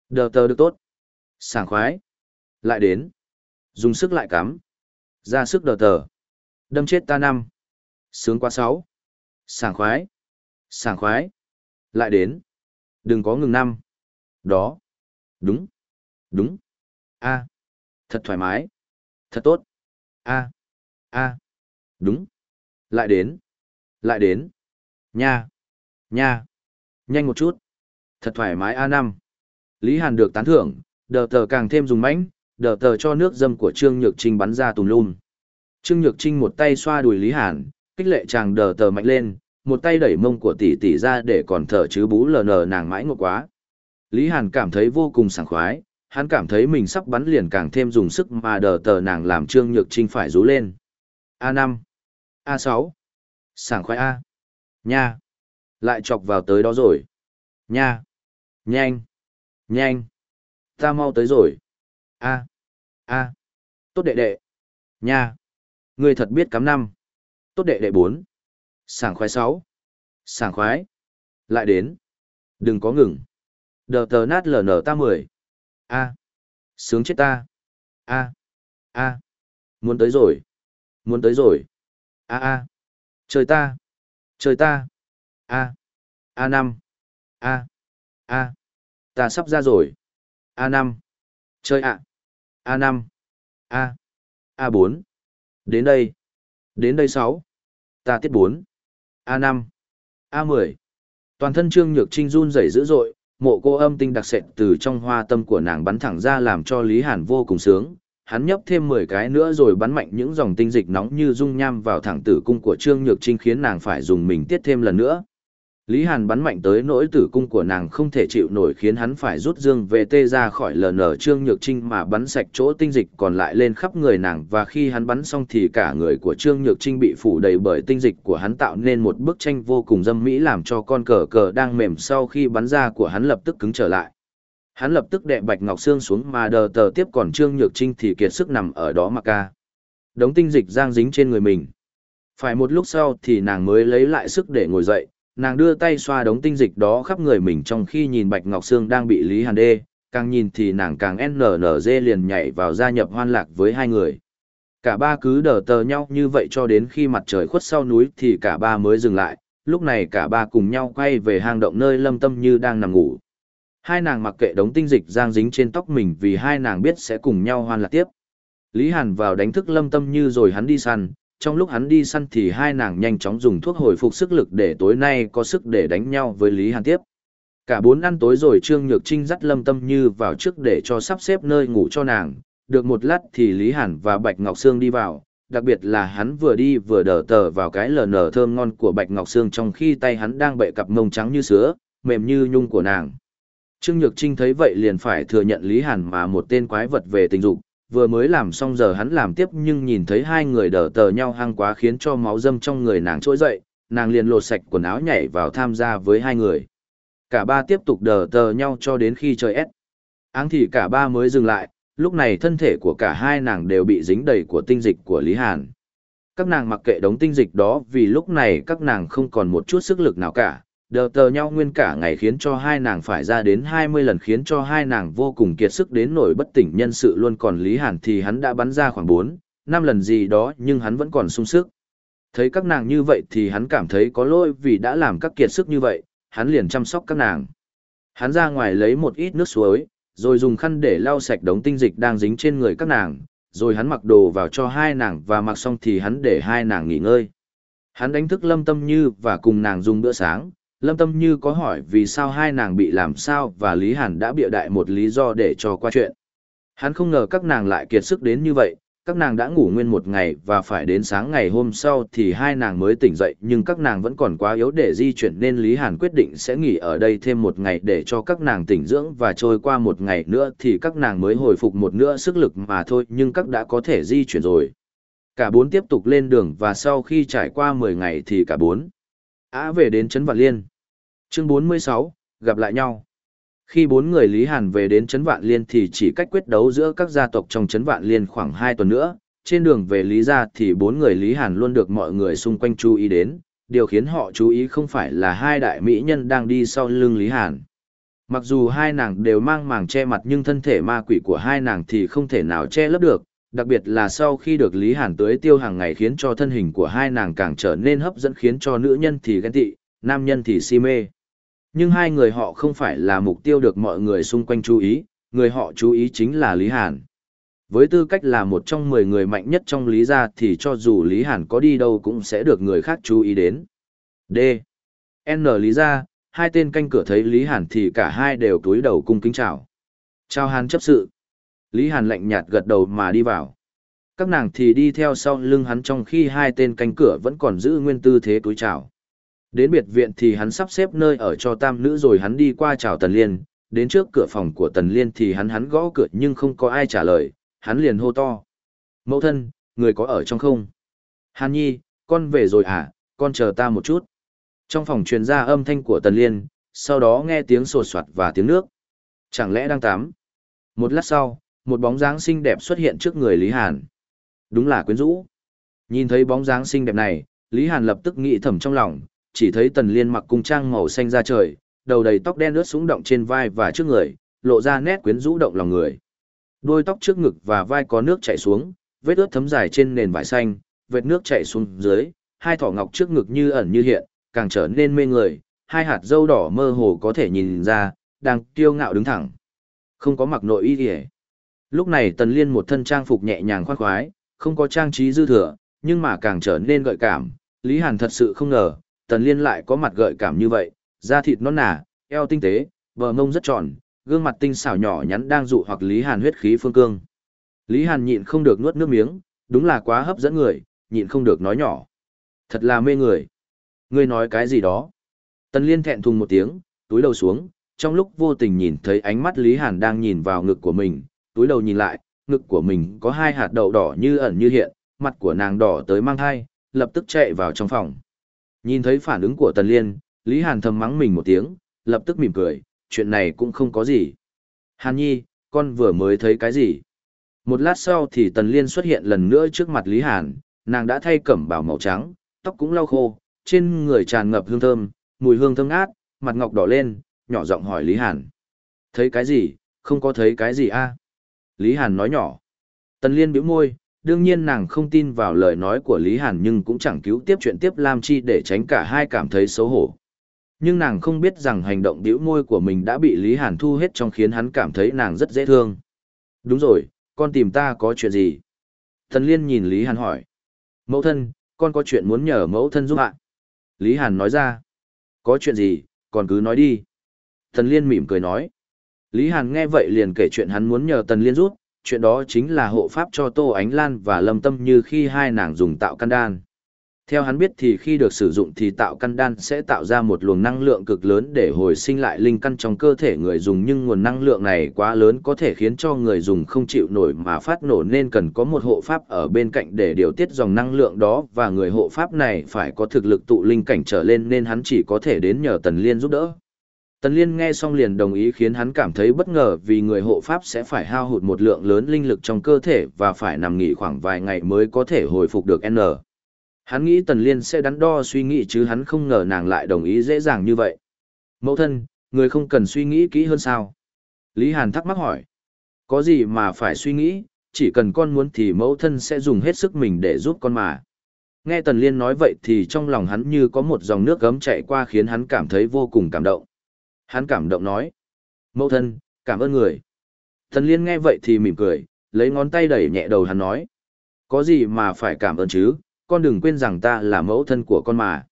Đờ tờ được tốt. Sảng khoái. Lại đến. Dùng sức lại cắm. Ra sức đờ tờ. Đâm chết ta 5. Sướng quá 6. Sảng khoái. Sảng khoái. Lại đến. Đừng có ngừng 5. Đó. Đúng. Đúng. A. Thật thoải mái. Thật tốt. A. A. Đúng. Lại đến. Lại đến. Nha. Nha. Nhanh một chút. Thật thoải mái a năm. Lý Hàn được tán thưởng, đờ tờ càng thêm dùng mãnh, đờ tờ cho nước dâm của Trương Nhược Trinh bắn ra tùm lum. Trương Nhược Trinh một tay xoa đùi Lý Hàn, kích lệ chàng đờ tờ mạnh lên, một tay đẩy mông của tỷ tỷ ra để còn thở chứ bú lờ nờ nàng mãi ngột quá. Lý Hàn cảm thấy vô cùng sảng khoái, hắn cảm thấy mình sắp bắn liền càng thêm dùng sức mà đờ tờ nàng làm Trương Nhược Trinh phải rú lên. A năm, a sáu, sảng khoái A, nha, lại chọc vào tới đó rồi, nha, nhanh, nhanh, ta mau tới rồi, A, A, tốt đệ đệ, nha, người thật biết cắm năm. Tốt đệ đệ bốn sảng khoái sáu sảng khoái. Lại đến đừng có ngừng. Đờ tờ nát lờ nở ta mười a. Sướng chết ta. A. A. Muốn tới rồi. Muốn tới rồi. A a. Chơi ta. Chơi ta. A. A năm. A. A. Ta sắp ra rồi. A năm. Chơi ạ. A năm. A. A bốn. Đến đây. Đến đây sáu, Ta tiết bốn. a năm, A10. Toàn thân Trương Nhược Trinh run rẩy dữ dội, mộ cô âm tinh đặc sệt từ trong hoa tâm của nàng bắn thẳng ra làm cho Lý Hàn vô cùng sướng. Hắn nhấp thêm 10 cái nữa rồi bắn mạnh những dòng tinh dịch nóng như dung nham vào thẳng tử cung của Trương Nhược Trinh khiến nàng phải dùng mình tiết thêm lần nữa. Lý Hàn bắn mạnh tới nỗi tử cung của nàng không thể chịu nổi khiến hắn phải rút dương về tê ra khỏi LN Trương Nhược Trinh mà bắn sạch chỗ tinh dịch còn lại lên khắp người nàng và khi hắn bắn xong thì cả người của Trương Nhược Trinh bị phủ đầy bởi tinh dịch của hắn tạo nên một bức tranh vô cùng dâm mỹ làm cho con cờ cờ đang mềm sau khi bắn ra của hắn lập tức cứng trở lại. Hắn lập tức đè Bạch Ngọc Sương xuống mà đờ tờ tiếp còn Trương Nhược Trinh thì kiệt sức nằm ở đó mà ca. Đống tinh dịch giang dính trên người mình. Phải một lúc sau thì nàng mới lấy lại sức để ngồi dậy, nàng đưa tay xoa đống tinh dịch đó khắp người mình trong khi nhìn Bạch Ngọc Sương đang bị Lý Hàn đê, càng nhìn thì nàng càng NNZ liền nhảy vào gia nhập hoan lạc với hai người. Cả ba cứ đờ tờ nhau như vậy cho đến khi mặt trời khuất sau núi thì cả ba mới dừng lại, lúc này cả ba cùng nhau quay về hang động nơi lâm tâm như đang nằm ngủ. Hai nàng mặc kệ đống tinh dịch giang dính trên tóc mình vì hai nàng biết sẽ cùng nhau hoan lạc tiếp. Lý Hàn vào đánh thức lâm tâm như rồi hắn đi săn, trong lúc hắn đi săn thì hai nàng nhanh chóng dùng thuốc hồi phục sức lực để tối nay có sức để đánh nhau với Lý Hàn tiếp. Cả bốn ăn tối rồi Trương Nhược Trinh dắt Lâm Tâm Như vào trước để cho sắp xếp nơi ngủ cho nàng. Được một lát thì Lý Hàn và Bạch Ngọc Sương đi vào, đặc biệt là hắn vừa đi vừa đờ tờ vào cái lờ nở thơm ngon của Bạch Ngọc Sương trong khi tay hắn đang bậy cặp mông trắng như sữa, mềm như nhung của nàng. Trương Nhược Trinh thấy vậy liền phải thừa nhận Lý Hàn mà một tên quái vật về tình dục, vừa mới làm xong giờ hắn làm tiếp nhưng nhìn thấy hai người đờ tờ nhau hăng quá khiến cho máu dâm trong người nàng trỗi dậy, nàng liền lột sạch quần áo nhảy vào tham gia với hai người. Cả ba tiếp tục đờ tờ nhau cho đến khi trời ép. Áng thì cả ba mới dừng lại, lúc này thân thể của cả hai nàng đều bị dính đầy của tinh dịch của Lý Hàn. Các nàng mặc kệ đống tinh dịch đó vì lúc này các nàng không còn một chút sức lực nào cả, đờ tờ nhau nguyên cả ngày khiến cho hai nàng phải ra đến 20 lần khiến cho hai nàng vô cùng kiệt sức đến nổi bất tỉnh nhân sự luôn còn Lý Hàn thì hắn đã bắn ra khoảng 4, 5 lần gì đó nhưng hắn vẫn còn sung sức. Thấy các nàng như vậy thì hắn cảm thấy có lỗi vì đã làm các kiệt sức như vậy, hắn liền chăm sóc các nàng. Hắn ra ngoài lấy một ít nước suối, rồi dùng khăn để lau sạch đống tinh dịch đang dính trên người các nàng, rồi hắn mặc đồ vào cho hai nàng và mặc xong thì hắn để hai nàng nghỉ ngơi. Hắn đánh thức Lâm Tâm Như và cùng nàng dùng bữa sáng, Lâm Tâm Như có hỏi vì sao hai nàng bị làm sao và Lý Hàn đã bịa đại một lý do để cho qua chuyện. Hắn không ngờ các nàng lại kiệt sức đến như vậy, các nàng đã ngủ nguyên một ngày và phải đến sáng ngày hôm sau thì hai nàng mới tỉnh dậy nhưng các nàng vẫn còn quá yếu để di chuyển nên Lý Hàn quyết định sẽ nghỉ ở đây thêm một ngày để cho các nàng tỉnh dưỡng và trôi qua một ngày nữa thì các nàng mới hồi phục một nửa sức lực mà thôi nhưng các đã có thể di chuyển rồi. Cả bốn tiếp tục lên đường và sau khi trải qua 10 ngày thì cả bốn á về đến Trấn Vạn Liên. Chương 46, gặp lại nhau. Khi bốn người Lý Hàn về đến Trấn Vạn Liên thì chỉ cách quyết đấu giữa các gia tộc trong Trấn Vạn Liên khoảng 2 tuần nữa. Trên đường về Lý Gia thì bốn người Lý Hàn luôn được mọi người xung quanh chú ý đến. Điều khiến họ chú ý không phải là hai đại mỹ nhân đang đi sau lưng Lý Hàn. Mặc dù hai nàng đều mang màng che mặt nhưng thân thể ma quỷ của hai nàng thì không thể nào che lấp được, đặc biệt là sau khi được Lý Hàn tưới tiêu hàng ngày khiến cho thân hình của hai nàng càng trở nên hấp dẫn khiến cho nữ nhân thì ghen tị, nam nhân thì si mê. Nhưng hai người họ không phải là mục tiêu được mọi người xung quanh chú ý, người họ chú ý chính là Lý Hàn. Với tư cách là một trong 10 người mạnh nhất trong Lý gia thì cho dù Lý Hàn có đi đâu cũng sẽ được người khác chú ý đến. D. N. Lý gia, hai tên canh cửa thấy Lý Hàn thì cả hai đều túi đầu cung kính chào. Chào Hàn chấp sự. Lý Hàn lạnh nhạt gật đầu mà đi vào. Các nàng thì đi theo sau lưng hắn trong khi hai tên canh cửa vẫn còn giữ nguyên tư thế túi chào. Đến biệt viện thì hắn sắp xếp nơi ở cho tam nữ rồi hắn đi qua chào Tần Liên, đến trước cửa phòng của Tần Liên thì hắn hắn gõ cửa nhưng không có ai trả lời, hắn liền hô to. Mẫu thân, người có ở trong không? Hàn Nhi, con về rồi à, con chờ ta một chút. Trong phòng truyền ra âm thanh của Tần Liên, sau đó nghe tiếng sột soạt và tiếng nước. Chẳng lẽ đang tắm? Một lát sau, một bóng dáng xinh đẹp xuất hiện trước người Lý Hàn. Đúng là quyến rũ. Nhìn thấy bóng dáng xinh đẹp này, Lý Hàn lập tức nghĩ thầm trong lòng, chỉ thấy Tần Liên mặc cung trang màu xanh ra trời, đầu đầy tóc đen ướt súng động trên vai và trước người, lộ ra nét quyến rũ động lòng người. Đôi tóc trước ngực và vai có nước chảy xuống, vết ướt thấm dài trên nền vải xanh, vết nước chảy xuống dưới, hai thỏ ngọc trước ngực như ẩn như hiện, càng trở nên mê người, hai hạt dâu đỏ mơ hồ có thể nhìn ra, đang kiêu ngạo đứng thẳng. Không có mặc nội y gì Lúc này Tần Liên một thân trang phục nhẹ nhàng khoan khoái, không có trang trí dư thừa, nhưng mà càng trở nên gợi cảm. Lý Hàn thật sự không ngờ, Tần Liên lại có mặt gợi cảm như vậy, da thịt non nà, eo tinh tế, bờ mông rất tròn, gương mặt tinh xảo nhỏ nhắn đang dụ hoặc Lý Hàn huyết khí phương cương. Lý Hàn nhịn không được nuốt nước miếng, đúng là quá hấp dẫn người, nhịn không được nói nhỏ. Thật là mê người. Ngươi nói cái gì đó? Tần Liên thẹn thùng một tiếng, túi đầu xuống, trong lúc vô tình nhìn thấy ánh mắt Lý Hàn đang nhìn vào ngực của mình, túi đầu nhìn lại, ngực của mình có hai hạt đậu đỏ như ẩn như hiện, mặt của nàng đỏ tới mang thai, lập tức chạy vào trong phòng. Nhìn thấy phản ứng của Tần Liên, Lý Hàn thầm mắng mình một tiếng, lập tức mỉm cười, chuyện này cũng không có gì. Hàn Nhi, con vừa mới thấy cái gì? Một lát sau thì Tần Liên xuất hiện lần nữa trước mặt Lý Hàn, nàng đã thay cẩm bào màu trắng, tóc cũng lau khô, trên người tràn ngập hương thơm, mùi hương thơm ngát, mặt ngọc đỏ lên, nhỏ giọng hỏi Lý Hàn. Thấy cái gì, không có thấy cái gì a Lý Hàn nói nhỏ. Tần Liên bĩu môi, đương nhiên nàng không tin vào lời nói của Lý Hàn nhưng cũng chẳng cứu tiếp chuyện tiếp Lam Chi để tránh cả hai cảm thấy xấu hổ. Nhưng nàng không biết rằng hành động bĩu môi của mình đã bị Lý Hàn thu hết trong khiến hắn cảm thấy nàng rất dễ thương. Đúng rồi, con tìm ta có chuyện gì? Thần Liên nhìn Lý Hàn hỏi. Mẫu thân, con có chuyện muốn nhờ mẫu thân giúp ạ. Lý Hàn nói ra. Có chuyện gì, còn cứ nói đi. Thần Liên mỉm cười nói. Lý Hàn nghe vậy liền kể chuyện hắn muốn nhờ Tần Liên giúp, chuyện đó chính là hộ pháp cho Tô Ánh Lan và Lâm Tâm như khi hai nàng dùng tạo căn đan. Theo hắn biết thì khi được sử dụng thì tạo căn đan sẽ tạo ra một luồng năng lượng cực lớn để hồi sinh lại linh căn trong cơ thể người dùng, nhưng nguồn năng lượng này quá lớn có thể khiến cho người dùng không chịu nổi mà phát nổ, nên cần có một hộ pháp ở bên cạnh để điều tiết dòng năng lượng đó, và người hộ pháp này phải có thực lực tụ linh cảnh trở lên, nên hắn chỉ có thể đến nhờ Tần Liên giúp đỡ. Tần Liên nghe xong liền đồng ý khiến hắn cảm thấy bất ngờ vì người hộ pháp sẽ phải hao hụt một lượng lớn linh lực trong cơ thể và phải nằm nghỉ khoảng vài ngày mới có thể hồi phục được N. Hắn nghĩ Tần Liên sẽ đắn đo suy nghĩ chứ hắn không ngờ nàng lại đồng ý dễ dàng như vậy. Mẫu thân, người không cần suy nghĩ kỹ hơn sao? Lý Hàn thắc mắc hỏi. Có gì mà phải suy nghĩ, chỉ cần con muốn thì mẫu thân sẽ dùng hết sức mình để giúp con mà. Nghe Tần Liên nói vậy thì trong lòng hắn như có một dòng nước gấm chạy qua khiến hắn cảm thấy vô cùng cảm động. Hắn cảm động nói. Mẫu thân, cảm ơn người. Thần Liên nghe vậy thì mỉm cười, lấy ngón tay đẩy nhẹ đầu hắn nói. Có gì mà phải cảm ơn chứ, con đừng quên rằng ta là mẫu thân của con mà.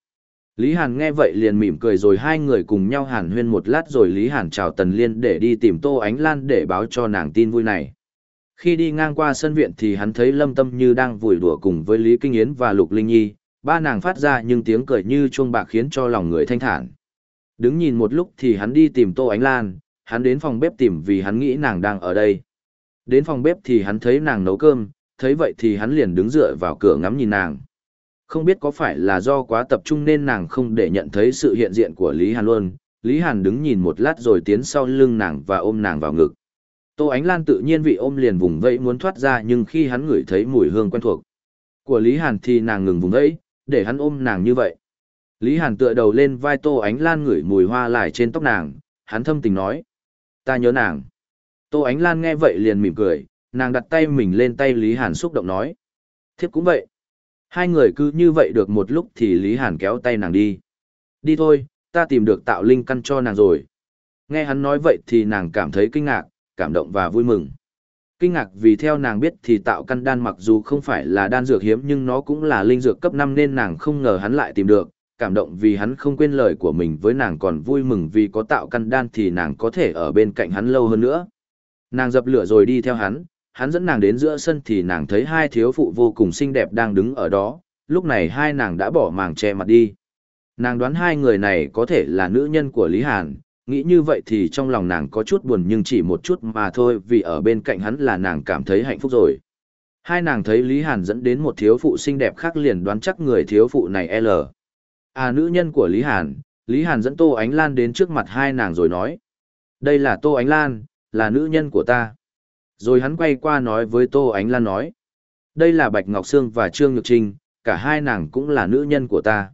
Lý Hàn nghe vậy liền mỉm cười rồi hai người cùng nhau hàn huyên một lát rồi Lý Hàn chào Tần Liên để đi tìm Tô Ánh Lan để báo cho nàng tin vui này. Khi đi ngang qua sân viện thì hắn thấy Lâm Tâm Như đang vui đùa cùng với Lý Kinh Yến và Lục Linh Nhi, ba nàng phát ra nhưng tiếng cười như chuông bạc khiến cho lòng người thanh thản. Đứng nhìn một lúc thì hắn đi tìm Tô Ánh Lan, hắn đến phòng bếp tìm vì hắn nghĩ nàng đang ở đây. Đến phòng bếp thì hắn thấy nàng nấu cơm, thấy vậy thì hắn liền đứng dựa vào cửa ngắm nhìn nàng. Không biết có phải là do quá tập trung nên nàng không để nhận thấy sự hiện diện của Lý Hàn luôn, Lý Hàn đứng nhìn một lát rồi tiến sau lưng nàng và ôm nàng vào ngực. Tô Ánh Lan tự nhiên vị ôm liền vùng vẫy muốn thoát ra nhưng khi hắn ngửi thấy mùi hương quen thuộc của Lý Hàn thì nàng ngừng vùng vẫy, để hắn ôm nàng như vậy. Lý Hàn tựa đầu lên vai Tô Ánh Lan ngửi mùi hoa lại trên tóc nàng, hắn thâm tình nói. Ta nhớ nàng. Tô Ánh Lan nghe vậy liền mỉm cười, nàng đặt tay mình lên tay Lý Hàn xúc động nói. Thiếp cũng vậy. Hai người cứ như vậy được một lúc thì Lý Hàn kéo tay nàng đi. Đi thôi, ta tìm được tạo linh căn cho nàng rồi. Nghe hắn nói vậy thì nàng cảm thấy kinh ngạc, cảm động và vui mừng. Kinh ngạc vì theo nàng biết thì tạo căn đan mặc dù không phải là đan dược hiếm nhưng nó cũng là linh dược cấp 5 nên nàng không ngờ hắn lại tìm được, cảm động vì hắn không quên lời của mình với nàng còn vui mừng vì có tạo căn đan thì nàng có thể ở bên cạnh hắn lâu hơn nữa. Nàng dập lửa rồi đi theo hắn, hắn dẫn nàng đến giữa sân thì nàng thấy hai thiếu phụ vô cùng xinh đẹp đang đứng ở đó, lúc này hai nàng đã bỏ màng che mặt đi. Nàng đoán hai người này có thể là nữ nhân của Lý Hàn, nghĩ như vậy thì trong lòng nàng có chút buồn nhưng chỉ một chút mà thôi vì ở bên cạnh hắn là nàng cảm thấy hạnh phúc rồi. Hai nàng thấy Lý Hàn dẫn đến một thiếu phụ xinh đẹp khác liền đoán chắc người thiếu phụ này L. À nữ nhân của Lý Hàn, Lý Hàn dẫn Tô Ánh Lan đến trước mặt hai nàng rồi nói. Đây là Tô Ánh Lan, là nữ nhân của ta. Rồi hắn quay qua nói với Tô Ánh Lan nói. Đây là Bạch Ngọc Sương và Trương Nhược Trinh, cả hai nàng cũng là nữ nhân của ta.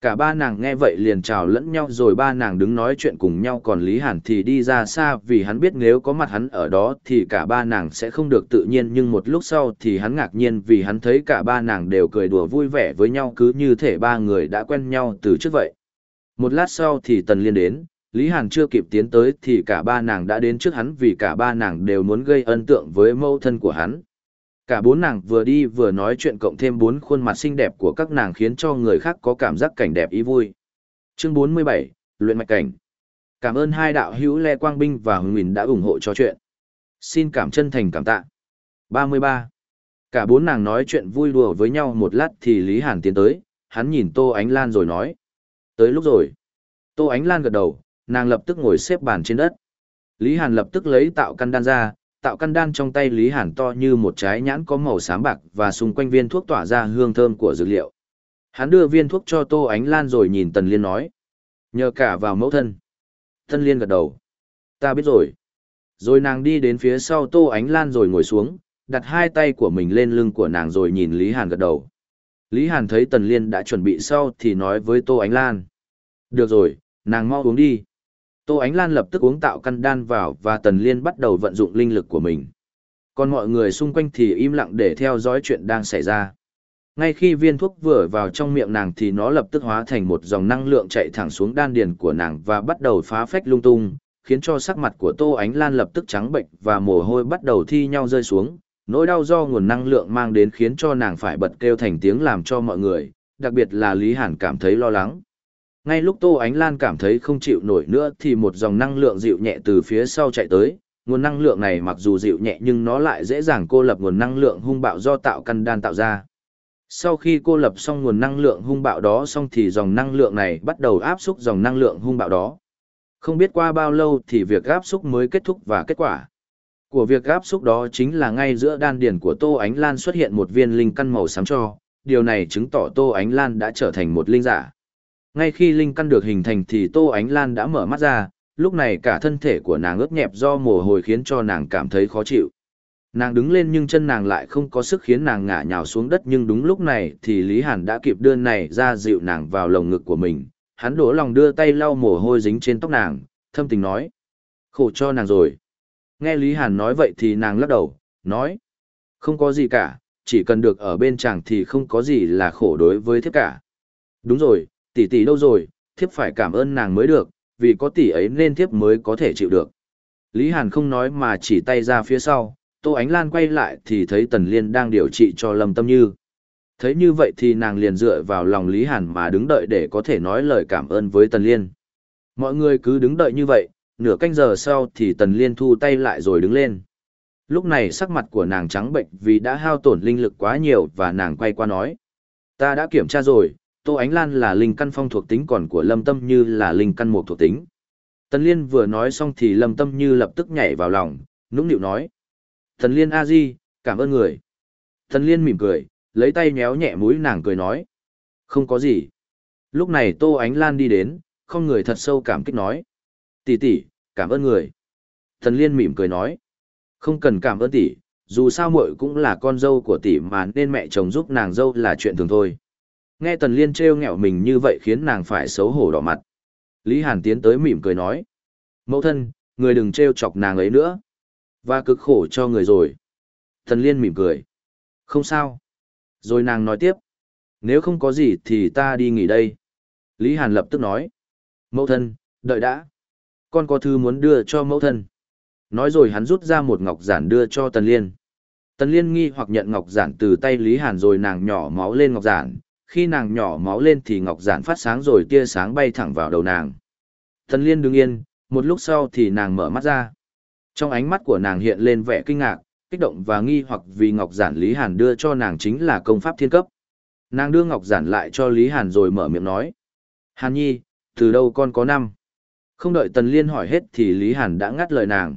Cả ba nàng nghe vậy liền chào lẫn nhau rồi ba nàng đứng nói chuyện cùng nhau còn Lý Hàn thì đi ra xa vì hắn biết nếu có mặt hắn ở đó thì cả ba nàng sẽ không được tự nhiên nhưng một lúc sau thì hắn ngạc nhiên vì hắn thấy cả ba nàng đều cười đùa vui vẻ với nhau cứ như thể ba người đã quen nhau từ trước vậy. Một lát sau thì Tần Liên đến, Lý Hàn chưa kịp tiến tới thì cả ba nàng đã đến trước hắn vì cả ba nàng đều muốn gây ấn tượng với mâu thân của hắn. Cả bốn nàng vừa đi vừa nói chuyện cộng thêm bốn khuôn mặt xinh đẹp của các nàng khiến cho người khác có cảm giác cảnh đẹp ý vui. Chương 47, Luyện mạch cảnh. Cảm ơn hai đạo hữu Lê Quang Binh và Hùng nguyễn đã ủng hộ cho chuyện. Xin cảm chân thành cảm tạ. 33. Cả bốn nàng nói chuyện vui đùa với nhau một lát thì Lý Hàn tiến tới, hắn nhìn Tô Ánh Lan rồi nói. Tới lúc rồi. Tô Ánh Lan gật đầu, nàng lập tức ngồi xếp bàn trên đất. Lý Hàn lập tức lấy tạo căn đan ra, tạo căn đan trong tay Lý Hàn to như một trái nhãn có màu xám bạc và xung quanh viên thuốc tỏa ra hương thơm của dược liệu. Hắn đưa viên thuốc cho Tô Ánh Lan rồi nhìn Tần Liên nói. Nhờ cả vào mẫu thân. Tần Liên gật đầu. Ta biết rồi. Rồi nàng đi đến phía sau Tô Ánh Lan rồi ngồi xuống, đặt hai tay của mình lên lưng của nàng rồi nhìn Lý Hàn gật đầu. Lý Hàn thấy Tần Liên đã chuẩn bị sau thì nói với Tô Ánh Lan. Được rồi, nàng mau uống đi. Tô Ánh Lan lập tức uống tạo căn đan vào và Tần Liên bắt đầu vận dụng linh lực của mình. Còn mọi người xung quanh thì im lặng để theo dõi chuyện đang xảy ra. Ngay khi viên thuốc vừa vào trong miệng nàng thì nó lập tức hóa thành một dòng năng lượng chạy thẳng xuống đan điền của nàng và bắt đầu phá phách lung tung, khiến cho sắc mặt của Tô Ánh Lan lập tức trắng bệnh và mồ hôi bắt đầu thi nhau rơi xuống. Nỗi đau do nguồn năng lượng mang đến khiến cho nàng phải bật kêu thành tiếng làm cho mọi người, đặc biệt là Lý Hàn cảm thấy lo lắng. Ngay lúc Tô Ánh Lan cảm thấy không chịu nổi nữa thì một dòng năng lượng dịu nhẹ từ phía sau chạy tới. Nguồn năng lượng này mặc dù dịu nhẹ nhưng nó lại dễ dàng cô lập nguồn năng lượng hung bạo do tạo căn đan tạo ra. Sau khi cô lập xong nguồn năng lượng hung bạo đó xong thì dòng năng lượng này bắt đầu áp xúc dòng năng lượng hung bạo đó. Không biết qua bao lâu thì việc áp xúc mới kết thúc và kết quả. Của việc áp xúc đó chính là ngay giữa đan điền của Tô Ánh Lan xuất hiện một viên linh căn màu xám cho, điều này chứng tỏ Tô Ánh Lan đã trở thành một linh giả. Ngay khi linh căn được hình thành thì Tô Ánh Lan đã mở mắt ra, lúc này cả thân thể của nàng ướt nhẹp do mồ hôi khiến cho nàng cảm thấy khó chịu. Nàng đứng lên nhưng chân nàng lại không có sức khiến nàng ngã nhào xuống đất nhưng đúng lúc này thì Lý Hàn đã kịp đưa này ra dịu nàng vào lồng ngực của mình. Hắn đổ lòng đưa tay lau mồ hôi dính trên tóc nàng, thâm tình nói. Khổ cho nàng rồi. Nghe Lý Hàn nói vậy thì nàng lắc đầu, nói. Không có gì cả, chỉ cần được ở bên chàng thì không có gì là khổ đối với thiếp cả. Đúng rồi, tỷ tỷ đâu rồi, thiếp phải cảm ơn nàng mới được, vì có tỷ ấy nên thiếp mới có thể chịu được. Lý Hàn không nói mà chỉ tay ra phía sau, Tô Ánh Lan quay lại thì thấy Tần Liên đang điều trị cho Lâm Tâm Như. Thấy như vậy thì nàng liền dựa vào lòng Lý Hàn mà đứng đợi để có thể nói lời cảm ơn với Tần Liên. Mọi người cứ đứng đợi như vậy, nửa canh giờ sau thì Tần Liên thu tay lại rồi đứng lên. Lúc này sắc mặt của nàng trắng bệnh vì đã hao tổn linh lực quá nhiều và nàng quay qua nói. Ta đã kiểm tra rồi, Tô Ánh Lan là linh căn phong thuộc tính còn của Lâm Tâm Như là linh căn mộc thuộc tính. Tần Liên vừa nói xong thì Lâm Tâm Như lập tức nhảy vào lòng, nũng nịu nói. Tần Liên a di, cảm ơn người. Tần Liên mỉm cười, lấy tay nhéo nhẹ mũi nàng cười nói. Không có gì. Lúc này Tô Ánh Lan đi đến, không người thật sâu cảm kích nói. Tỷ tỷ, cảm ơn người. Tần Liên mỉm cười nói. Không cần cảm ơn tỷ, dù sao muội cũng là con dâu của tỷ mà nên mẹ chồng giúp nàng dâu là chuyện thường thôi. Nghe Tần Liên trêu nghẹo mình như vậy khiến nàng phải xấu hổ đỏ mặt. Lý Hàn tiến tới mỉm cười nói. Mẫu thân, người đừng trêu chọc nàng ấy nữa. Và cực khổ cho người rồi. Tần Liên mỉm cười. Không sao. Rồi nàng nói tiếp. Nếu không có gì thì ta đi nghỉ đây. Lý Hàn lập tức nói. Mẫu thân, đợi đã. Con có thư muốn đưa cho mẫu thân. Nói rồi hắn rút ra một ngọc giản đưa cho Tần Liên. Tần Liên nghi hoặc nhận ngọc giản từ tay Lý Hàn rồi nàng nhỏ máu lên ngọc giản, khi nàng nhỏ máu lên thì ngọc giản phát sáng rồi tia sáng bay thẳng vào đầu nàng. Thần liên đứng yên, một lúc sau thì nàng mở mắt ra. Trong ánh mắt của nàng hiện lên vẻ kinh ngạc, kích động và nghi hoặc vì ngọc giản Lý Hàn đưa cho nàng chính là công pháp thiên cấp. Nàng đưa ngọc giản lại cho Lý Hàn rồi mở miệng nói. Hàn nhi, từ đâu con có năm? Không đợi Tần Liên hỏi hết thì Lý Hàn đã ngắt lời nàng.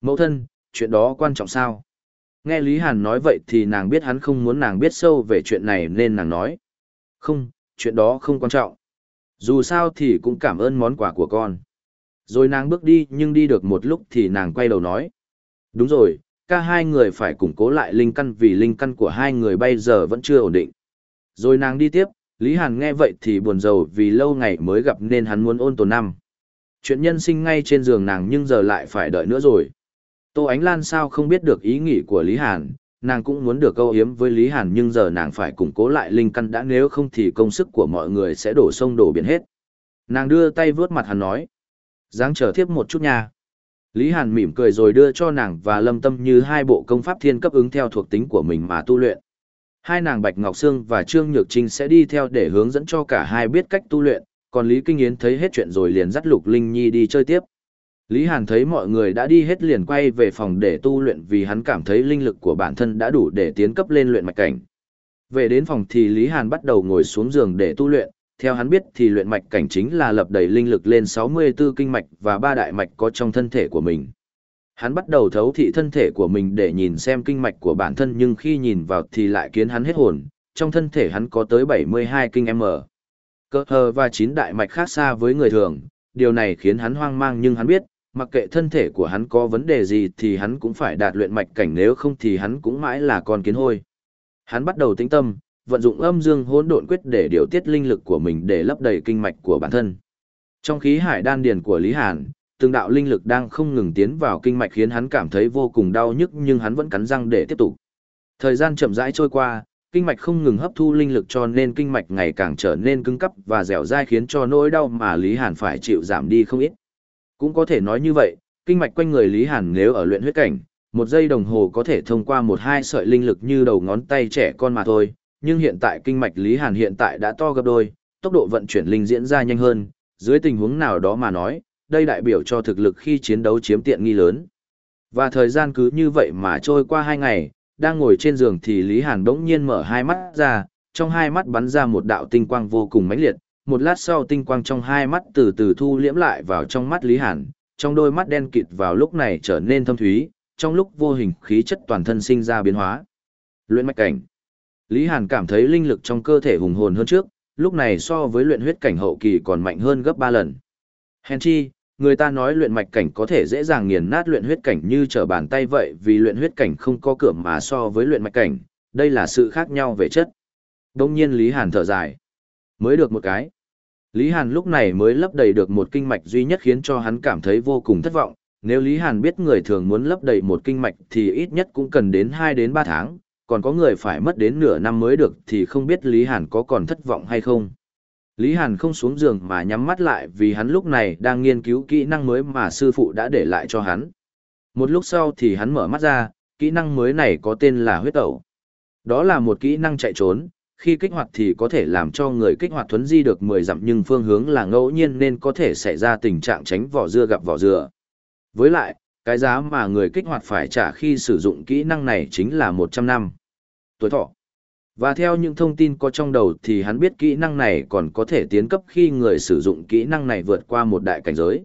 Mẫu thân, chuyện đó quan trọng sao? Nghe Lý Hàn nói vậy thì nàng biết hắn không muốn nàng biết sâu về chuyện này nên nàng nói. Không, chuyện đó không quan trọng. Dù sao thì cũng cảm ơn món quà của con. Rồi nàng bước đi nhưng đi được một lúc thì nàng quay đầu nói. Đúng rồi, cả hai người phải củng cố lại linh căn vì linh căn của hai người bây giờ vẫn chưa ổn định. Rồi nàng đi tiếp, Lý Hàn nghe vậy thì buồn rầu vì lâu ngày mới gặp nên hắn muốn ôn tồn năm. Chuyện nhân sinh ngay trên giường nàng nhưng giờ lại phải đợi nữa rồi. Tô Ánh Lan sao không biết được ý nghĩ của Lý Hàn, nàng cũng muốn được câu hiếm với Lý Hàn nhưng giờ nàng phải củng cố lại linh căn đã nếu không thì công sức của mọi người sẽ đổ sông đổ biển hết. Nàng đưa tay vướt mặt hắn nói. Giáng chờ thiếp một chút nha. Lý Hàn mỉm cười rồi đưa cho nàng và lâm tâm như hai bộ công pháp thiên cấp ứng theo thuộc tính của mình mà tu luyện. Hai nàng Bạch Ngọc Sương và Trương Nhược Trinh sẽ đi theo để hướng dẫn cho cả hai biết cách tu luyện, còn Lý Kinh Yến thấy hết chuyện rồi liền dắt Lục Linh Nhi đi chơi tiếp. Lý Hàn thấy mọi người đã đi hết liền quay về phòng để tu luyện vì hắn cảm thấy linh lực của bản thân đã đủ để tiến cấp lên luyện mạch cảnh. Về đến phòng thì Lý Hàn bắt đầu ngồi xuống giường để tu luyện, theo hắn biết thì luyện mạch cảnh chính là lập đầy linh lực lên 64 kinh mạch và ba đại mạch có trong thân thể của mình. Hắn bắt đầu thấu thị thân thể của mình để nhìn xem kinh mạch của bản thân nhưng khi nhìn vào thì lại kiến hắn hết hồn, trong thân thể hắn có tới 72 kinh M. Cơ hờ và chín đại mạch khác xa với người thường, điều này khiến hắn hoang mang nhưng hắn biết, mặc kệ thân thể của hắn có vấn đề gì thì hắn cũng phải đạt luyện mạch cảnh nếu không thì hắn cũng mãi là con kiến hôi. Hắn bắt đầu tĩnh tâm, vận dụng âm dương hỗn độn quyết để điều tiết linh lực của mình để lấp đầy kinh mạch của bản thân. Trong khí hải đan điền của Lý Hàn, từng đạo linh lực đang không ngừng tiến vào kinh mạch khiến hắn cảm thấy vô cùng đau nhức nhưng hắn vẫn cắn răng để tiếp tục. Thời gian chậm rãi trôi qua, kinh mạch không ngừng hấp thu linh lực cho nên kinh mạch ngày càng trở nên cứng cắp và dẻo dai khiến cho nỗi đau mà Lý Hàn phải chịu giảm đi không ít. Cũng có thể nói như vậy, kinh mạch quanh người Lý Hàn nếu ở luyện huyết cảnh, một giây đồng hồ có thể thông qua một hai sợi linh lực như đầu ngón tay trẻ con mà thôi, nhưng hiện tại kinh mạch Lý Hàn hiện tại đã to gấp đôi, tốc độ vận chuyển linh diễn ra nhanh hơn, dưới tình huống nào đó mà nói, đây đại biểu cho thực lực khi chiến đấu chiếm tiện nghi lớn. Và thời gian cứ như vậy mà trôi qua hai ngày, đang ngồi trên giường thì Lý Hàn đống nhiên mở hai mắt ra, trong hai mắt bắn ra một đạo tinh quang vô cùng mãnh liệt, một lát sau tinh quang trong hai mắt từ từ thu liễm lại vào trong mắt Lý Hàn, trong đôi mắt đen kịt vào lúc này trở nên thâm thúy, trong lúc vô hình khí chất toàn thân sinh ra biến hóa. Luyện mạch cảnh. Lý Hàn cảm thấy linh lực trong cơ thể hùng hồn hơn trước, lúc này so với luyện huyết cảnh hậu kỳ còn mạnh hơn gấp 3 lần. Hèn chi, người ta nói luyện mạch cảnh có thể dễ dàng nghiền nát luyện huyết cảnh như trở bàn tay vậy vì luyện huyết cảnh không có cửa mà so với luyện mạch cảnh, đây là sự khác nhau về chất. Đông nhiên Lý Hàn thở dài. Mới được một cái. Lý Hàn lúc này mới lấp đầy được một kinh mạch duy nhất khiến cho hắn cảm thấy vô cùng thất vọng. Nếu Lý Hàn biết người thường muốn lấp đầy một kinh mạch thì ít nhất cũng cần đến 2 đến 3 tháng, còn có người phải mất đến nửa năm mới được thì không biết Lý Hàn có còn thất vọng hay không. Lý Hàn không xuống giường mà nhắm mắt lại vì hắn lúc này đang nghiên cứu kỹ năng mới mà sư phụ đã để lại cho hắn. Một lúc sau thì hắn mở mắt ra, kỹ năng mới này có tên là huyết ẩu. Đó là một kỹ năng chạy trốn, khi kích hoạt thì có thể làm cho người kích hoạt thuấn di được 10 dặm nhưng phương hướng là ngẫu nhiên nên có thể xảy ra tình trạng tránh vỏ dưa gặp vỏ dừa. Với lại, cái giá mà người kích hoạt phải trả khi sử dụng kỹ năng này chính là 100 năm. Tuổi thọ. Và theo những thông tin có trong đầu thì hắn biết kỹ năng này còn có thể tiến cấp khi người sử dụng kỹ năng này vượt qua một đại cảnh giới.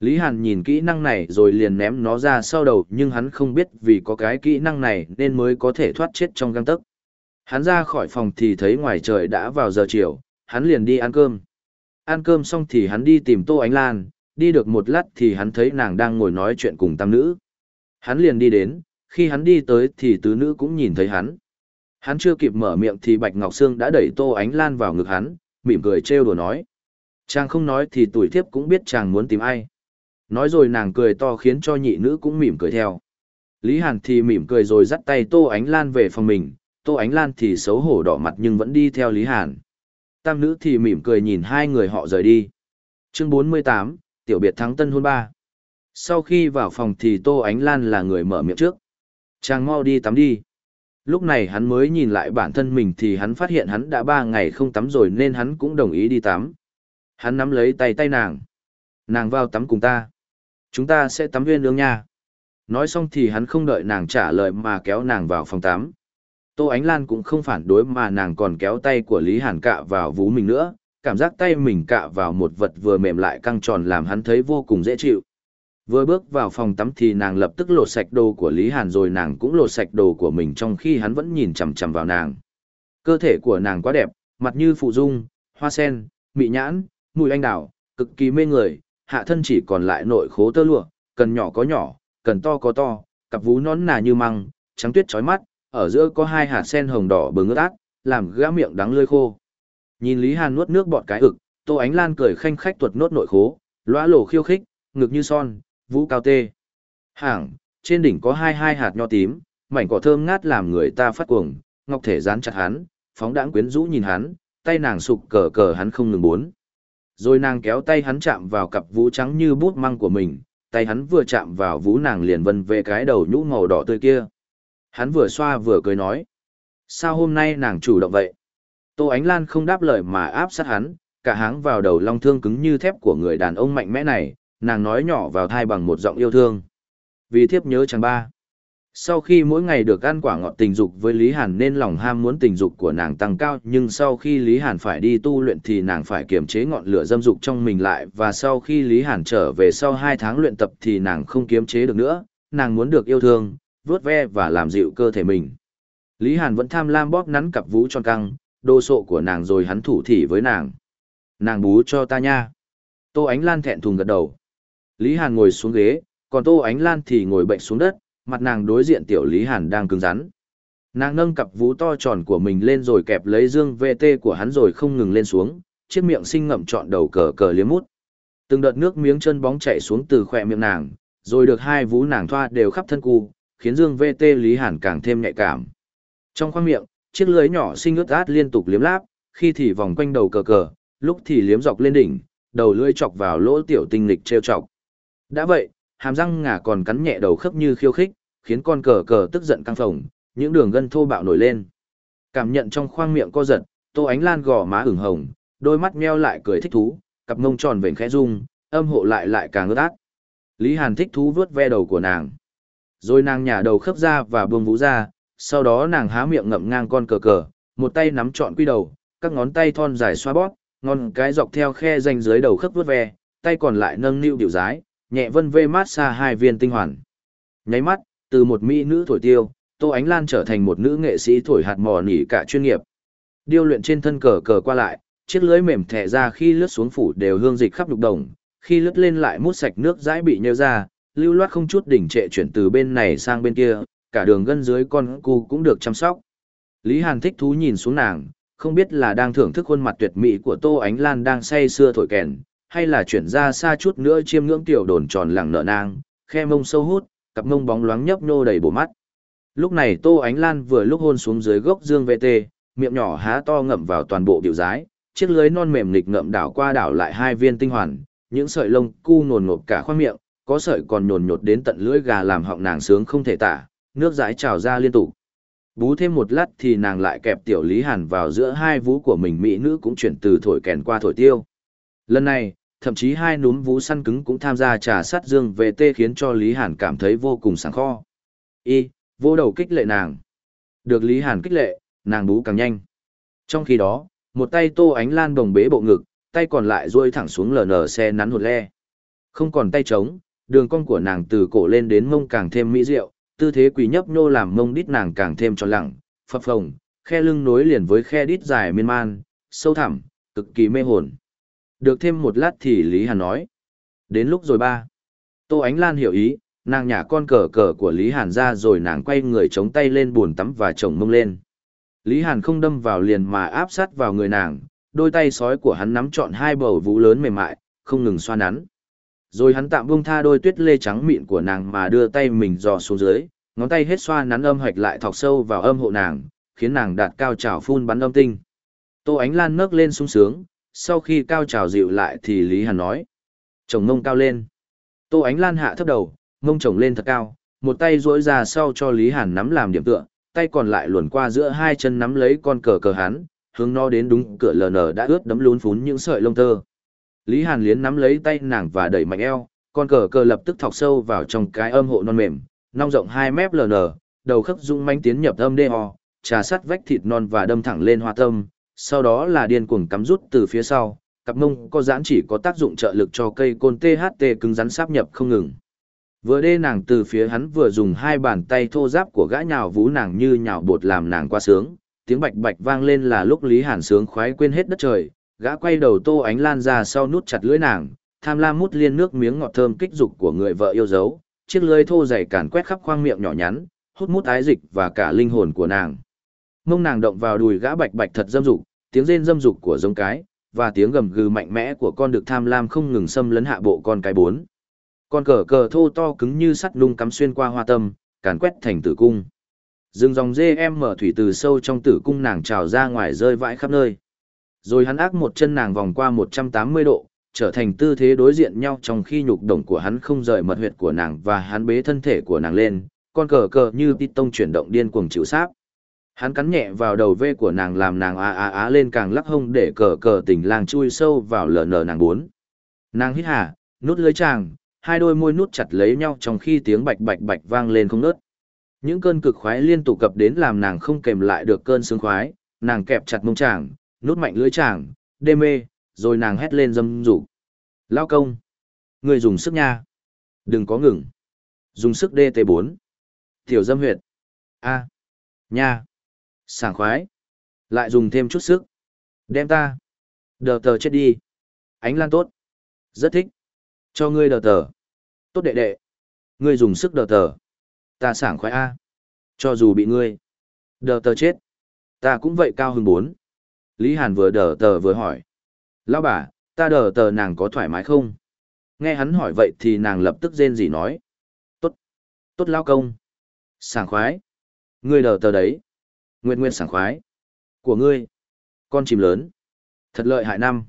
Lý Hàn nhìn kỹ năng này rồi liền ném nó ra sau đầu nhưng hắn không biết vì có cái kỹ năng này nên mới có thể thoát chết trong găng tấc. Hắn ra khỏi phòng thì thấy ngoài trời đã vào giờ chiều, hắn liền đi ăn cơm. Ăn cơm xong thì hắn đi tìm Tô Ánh Lan, đi được một lát thì hắn thấy nàng đang ngồi nói chuyện cùng tam nữ. Hắn liền đi đến, khi hắn đi tới thì tứ nữ cũng nhìn thấy hắn. Hắn chưa kịp mở miệng thì Bạch Ngọc Sương đã đẩy Tô Ánh Lan vào ngực hắn, mỉm cười trêu đùa nói. Chàng không nói thì tuổi thiếp cũng biết chàng muốn tìm ai. Nói rồi nàng cười to khiến cho nhị nữ cũng mỉm cười theo. Lý Hàn thì mỉm cười rồi dắt tay Tô Ánh Lan về phòng mình, Tô Ánh Lan thì xấu hổ đỏ mặt nhưng vẫn đi theo Lý Hàn. Tam nữ thì mỉm cười nhìn hai người họ rời đi. Chương 48, Tiểu biệt thắng tân hôn ba. Sau khi vào phòng thì Tô Ánh Lan là người mở miệng trước. Chàng mau đi tắm đi. Lúc này hắn mới nhìn lại bản thân mình thì hắn phát hiện hắn đã ba ngày không tắm rồi nên hắn cũng đồng ý đi tắm. Hắn nắm lấy tay tay nàng. Nàng vào tắm cùng ta. Chúng ta sẽ tắm viên ương nha. Nói xong thì hắn không đợi nàng trả lời mà kéo nàng vào phòng tắm. Tô Ánh Lan cũng không phản đối mà nàng còn kéo tay của Lý Hàn cạ vào vú mình nữa, cảm giác tay mình cạ vào một vật vừa mềm lại căng tròn làm hắn thấy vô cùng dễ chịu. Vừa bước vào phòng tắm thì nàng lập tức lột sạch đồ của Lý Hàn rồi nàng cũng lột sạch đồ của mình trong khi hắn vẫn nhìn chằm chằm vào nàng. Cơ thể của nàng quá đẹp, mặt như phụ dung, hoa sen, mị nhãn, mùi anh đào, cực kỳ mê người, hạ thân chỉ còn lại nội khố tơ lụa, cần nhỏ có nhỏ, cần to có to, cặp vú nón nà như măng, trắng tuyết chói mắt, ở giữa có hai hạt sen hồng đỏ bừng ướt át, làm gã miệng đắng lơi khô. Nhìn Lý Hàn nuốt nước bọt cái ực, Tô Ánh Lan cười khanh khách tuột nốt nội khố, lõa lổ khiêu khích, ngực như son, vũ cao tê. Hàng, trên đỉnh có hai hai hạt nho tím, mảnh cỏ thơm ngát làm người ta phát cuồng, ngọc thể dán chặt hắn, phóng đãng quyến rũ nhìn hắn, tay nàng sụp cờ cờ hắn không ngừng bốn. Rồi nàng kéo tay hắn chạm vào cặp vũ trắng như bút măng của mình, tay hắn vừa chạm vào vũ nàng liền vân về cái đầu nhũ màu đỏ tươi kia. Hắn vừa xoa vừa cười nói. Sao hôm nay nàng chủ động vậy? Tô Ánh Lan không đáp lời mà áp sát hắn, cả háng vào đầu long thương cứng như thép của người đàn ông mạnh mẽ này, nàng nói nhỏ vào thai bằng một giọng yêu thương. Vì thiếp nhớ chàng ba. Sau khi mỗi ngày được ăn quả ngọt tình dục với Lý Hàn nên lòng ham muốn tình dục của nàng tăng cao nhưng sau khi Lý Hàn phải đi tu luyện thì nàng phải kiềm chế ngọn lửa dâm dục trong mình lại và sau khi Lý Hàn trở về sau 2 tháng luyện tập thì nàng không kiềm chế được nữa, nàng muốn được yêu thương, vuốt ve và làm dịu cơ thể mình. Lý Hàn vẫn tham lam bóp nắn cặp vú tròn căng, đồ sộ của nàng rồi hắn thủ thỉ với nàng. Nàng bú cho ta nha. Tô Ánh Lan thẹn thùng gật đầu. Lý Hàn ngồi xuống ghế, còn Tô Ánh Lan thì ngồi bệnh xuống đất, mặt nàng đối diện tiểu Lý Hàn đang cứng rắn. Nàng nâng cặp vú to tròn của mình lên rồi kẹp lấy dương VT của hắn rồi không ngừng lên xuống, chiếc miệng xinh ngậm trọn đầu cờ cờ liếm mút. Từng đợt nước miếng chân bóng chảy xuống từ khỏe miệng nàng, rồi được hai vú nàng thoa đều khắp thân cu, khiến dương VT Lý Hàn càng thêm nhạy cảm. Trong khoang miệng, chiếc lưới nhỏ xinh ướt át liên tục liếm láp, khi thì vòng quanh đầu cờ cờ, lúc thì liếm dọc lên đỉnh, đầu lưỡi chọc vào lỗ tiểu tinh lịch trêu chọc. Đã vậy, hàm răng ngà còn cắn nhẹ đầu khớp như khiêu khích, khiến con cờ cờ tức giận căng phồng, những đường gân thô bạo nổi lên. Cảm nhận trong khoang miệng co giật, Tô Ánh Lan gò má ửng hồng, đôi mắt meo lại cười thích thú, cặp mông tròn vểnh khẽ rung, âm hộ lại lại càng ướt át. Lý Hàn thích thú vướt ve đầu của nàng. Rồi nàng nhả đầu khớp ra và buông vũ ra, sau đó nàng há miệng ngậm ngang con cờ cờ, một tay nắm trọn quy đầu, các ngón tay thon dài xoa bóp, ngón cái dọc theo khe ranh dưới đầu khớp vướt ve, tay còn lại nâng niu điệu dái, nhẹ vân vê mát xa hai viên tinh hoàn. Nháy mắt, từ một mỹ nữ thổi tiêu, Tô Ánh Lan trở thành một nữ nghệ sĩ thổi hạt mò nỉ cả chuyên nghiệp. Điêu luyện trên thân cờ cờ qua lại, chiếc lưới mềm thẻ ra khi lướt xuống phủ đều hương dịch khắp lục đồng, khi lướt lên lại mút sạch nước dãi bị nhêu ra, lưu loát không chút đỉnh trệ chuyển từ bên này sang bên kia, cả đường gân dưới con cu cũng được chăm sóc. Lý Hàn thích thú nhìn xuống nàng, không biết là đang thưởng thức khuôn mặt tuyệt mỹ của Tô Ánh Lan đang say sưa thổi kèn, hay là chuyển ra xa chút nữa chiêm ngưỡng tiểu đồn tròn lẳng nợ nang, khe mông sâu hút, cặp mông bóng loáng nhấp nhô đầy bổ mắt. Lúc này Tô Ánh Lan vừa lúc hôn xuống dưới gốc dương VT, miệng nhỏ há to ngậm vào toàn bộ biểu rái, chiếc lưới non mềm nghịch ngậm đảo qua đảo lại hai viên tinh hoàn, những sợi lông cu nồn ngộp cả khoang miệng, có sợi còn nhồn nhột đến tận lưỡi gà làm họng nàng sướng không thể tả, nước dãi trào ra liên tục. Bú thêm một lát thì nàng lại kẹp tiểu Lý Hàn vào giữa hai vú của mình mỹ nữ cũng chuyển từ thổi kèn qua thổi tiêu. Lần này, thậm chí hai núm vú săn cứng cũng tham gia trà sát dương về tê khiến cho Lý Hàn cảm thấy vô cùng sảng kho. Y, vô đầu kích lệ nàng. Được Lý Hàn kích lệ, nàng bú càng nhanh. Trong khi đó, một tay tô ánh lan đồng bế bộ ngực, tay còn lại duỗi thẳng xuống lờ nở xe nắn hột le. Không còn tay trống, đường cong của nàng từ cổ lên đến mông càng thêm mỹ diệu, tư thế quỳ nhấp nhô làm mông đít nàng càng thêm tròn lẳng phập phồng, khe lưng nối liền với khe đít dài miên man, sâu thẳm, cực kỳ mê hồn. Được thêm một lát thì Lý Hàn nói. Đến lúc rồi ba. Tô Ánh Lan hiểu ý, nàng nhả con cờ cờ của Lý Hàn ra rồi nàng quay người chống tay lên buồn tắm và chồng mông lên. Lý Hàn không đâm vào liền mà áp sát vào người nàng, đôi tay sói của hắn nắm trọn hai bầu vú lớn mềm mại, không ngừng xoa nắn. Rồi hắn tạm buông tha đôi tuyết lê trắng mịn của nàng mà đưa tay mình dò xuống dưới, ngón tay hết xoa nắn âm hoạch lại thọc sâu vào âm hộ nàng, khiến nàng đạt cao trào phun bắn âm tinh. Tô Ánh Lan nấc lên sung sướng, sau khi cao trào dịu lại thì Lý Hàn nói. Chồng mông cao lên. Tô Ánh Lan hạ thấp đầu, mông chồng lên thật cao, một tay duỗi ra sau cho Lý Hàn nắm làm điểm tựa, tay còn lại luồn qua giữa hai chân nắm lấy con cờ cờ hắn, hướng nó đến đúng cửa LN đã ướt đấm lún phún những sợi lông tơ. Lý Hàn liến nắm lấy tay nàng và đẩy mạnh eo, con cờ cờ lập tức thọc sâu vào trong cái âm hộ non mềm, nong rộng 2 lờ nờ, đầu khớp dung manh tiến nhập âm đê ho, trà sắt vách thịt non và đâm thẳng lên hoa tâm, sau đó là điên cuồng cắm rút từ phía sau, cặp mông có giãn chỉ có tác dụng trợ lực cho cây côn THT cứng rắn sáp nhập không ngừng. Vừa đê nàng từ phía hắn vừa dùng hai bàn tay thô giáp của gã nhào vú nàng như nhào bột làm nàng qua sướng, tiếng bạch bạch vang lên là lúc Lý Hàn sướng khoái quên hết đất trời, gã quay đầu tô ánh lan ra sau nút chặt lưỡi nàng, tham lam mút liên nước miếng ngọt thơm kích dục của người vợ yêu dấu, chiếc lưỡi thô dày càn quét khắp khoang miệng nhỏ nhắn, hút mút ái dịch và cả linh hồn của nàng. Mông nàng động vào đùi gã bạch bạch thật dâm dục, tiếng rên dâm dục của giống cái, và tiếng gầm gừ mạnh mẽ của con được tham lam không ngừng xâm lấn hạ bộ con cái bốn. Con cờ cờ thô to cứng như sắt nung cắm xuyên qua hoa tâm, càn quét thành tử cung. Dừng dòng dê em mở thủy từ sâu trong tử cung nàng trào ra ngoài rơi vãi khắp nơi. Rồi hắn ác một chân nàng vòng qua 180 độ, trở thành tư thế đối diện nhau trong khi nhục đồng của hắn không rời mật huyệt của nàng và hắn bế thân thể của nàng lên, con cờ cờ như tông chuyển động điên cuồng chịu sáp. Hắn cắn nhẹ vào đầu vê của nàng làm nàng á á á lên càng lắc hông để cờ cờ tình lang chui sâu vào lờ nờ nàng bốn. Nàng hít hà, nút lưới chàng, hai đôi môi nút chặt lấy nhau trong khi tiếng bạch bạch bạch vang lên không ngớt. Những cơn cực khoái liên tục cập đến làm nàng không kềm lại được cơn sướng khoái, nàng kẹp chặt mông chàng, nút mạnh lưỡi chàng, đê mê, rồi nàng hét lên dâm rủ. Lao công! Người dùng sức nha! Đừng có ngừng! Dùng sức DT4. Tiểu dâm huyệt. A. Nha. Sảng khoái. Lại dùng thêm chút sức. Đem ta. Đờ tờ chết đi. Ánh lan tốt. Rất thích. Cho ngươi đờ tờ. Tốt đệ đệ. Ngươi dùng sức đờ tờ. Ta sảng khoái A. Cho dù bị ngươi. Đờ tờ chết. Ta cũng vậy cao hơn bốn. Lý Hàn vừa đờ tờ vừa hỏi. Lão bà, ta đờ tờ nàng có thoải mái không? Nghe hắn hỏi vậy thì nàng lập tức rên gì nói. Tốt. Tốt lao công. Sảng khoái. Ngươi đờ tờ đấy. Nguyệt Nguyệt sảng khoái. Của ngươi. Con chim lớn. Thật lợi hại năm.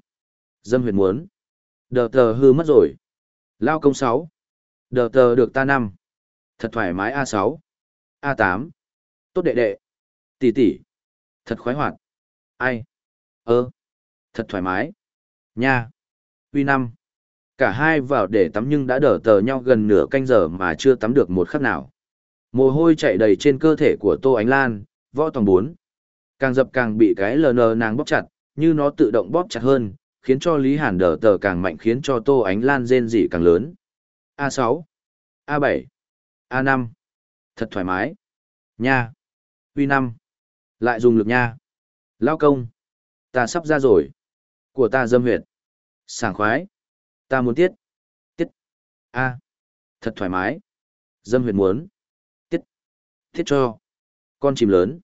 Dâm huyệt muốn. Đờ tờ hư mất rồi. Lao công sáu. Đờ tờ được ta năm. Thật thoải mái a sáu. a tám. Tốt đệ đệ. Tỷ tỷ. Thật khoái hoạt. Ai? Ơ. Thật thoải mái. Nha. Uy năm. Cả hai vào để tắm nhưng đã đờ tờ nhau gần nửa canh giờ mà chưa tắm được một khắc nào. Mồ hôi chạy đầy trên cơ thể của Tô Ánh Lan, võ toàn bốn. Càng dập càng bị cái LN nàng bóp chặt, như nó tự động bóp chặt hơn, khiến cho Lý Hàn đờ tờ càng mạnh khiến cho Tô Ánh Lan rên rỉ càng lớn. a sáu, a bảy, a năm, Thật thoải mái. Nha. Uy năm, Lại dùng lực nha. Lao công. Ta sắp ra rồi. Của ta dâm huyệt. Sảng khoái. Ta muốn tiết. Tiết. A. Thật thoải mái. Dâm huyệt muốn. Tiết. Tiết cho. Con chìm lớn.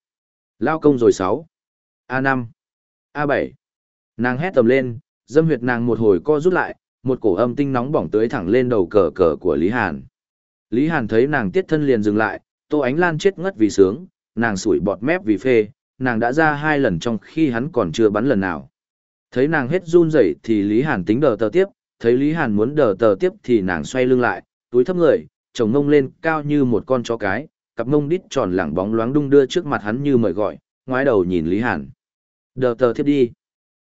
Lao công rồi sáu, a năm, a bảy, Nàng hét tầm lên, dâm huyệt nàng một hồi co rút lại, một cổ âm tinh nóng bỏng tới thẳng lên đầu cờ cờ của Lý Hàn. Lý Hàn thấy nàng tiết thân liền dừng lại, Tô Ánh Lan chết ngất vì sướng, nàng sủi bọt mép vì phê, nàng đã ra hai lần trong khi hắn còn chưa bắn lần nào. Thấy nàng hết run rẩy thì Lý Hàn tính đờ tờ tiếp, thấy Lý Hàn muốn đờ tờ tiếp thì nàng xoay lưng lại, túi thấp người, chồng ngông lên cao như một con chó cái, cặp ngông đít tròn lẳng bóng loáng đung đưa trước mặt hắn như mời gọi, ngoái đầu nhìn Lý Hàn. Đờ tờ tiếp đi.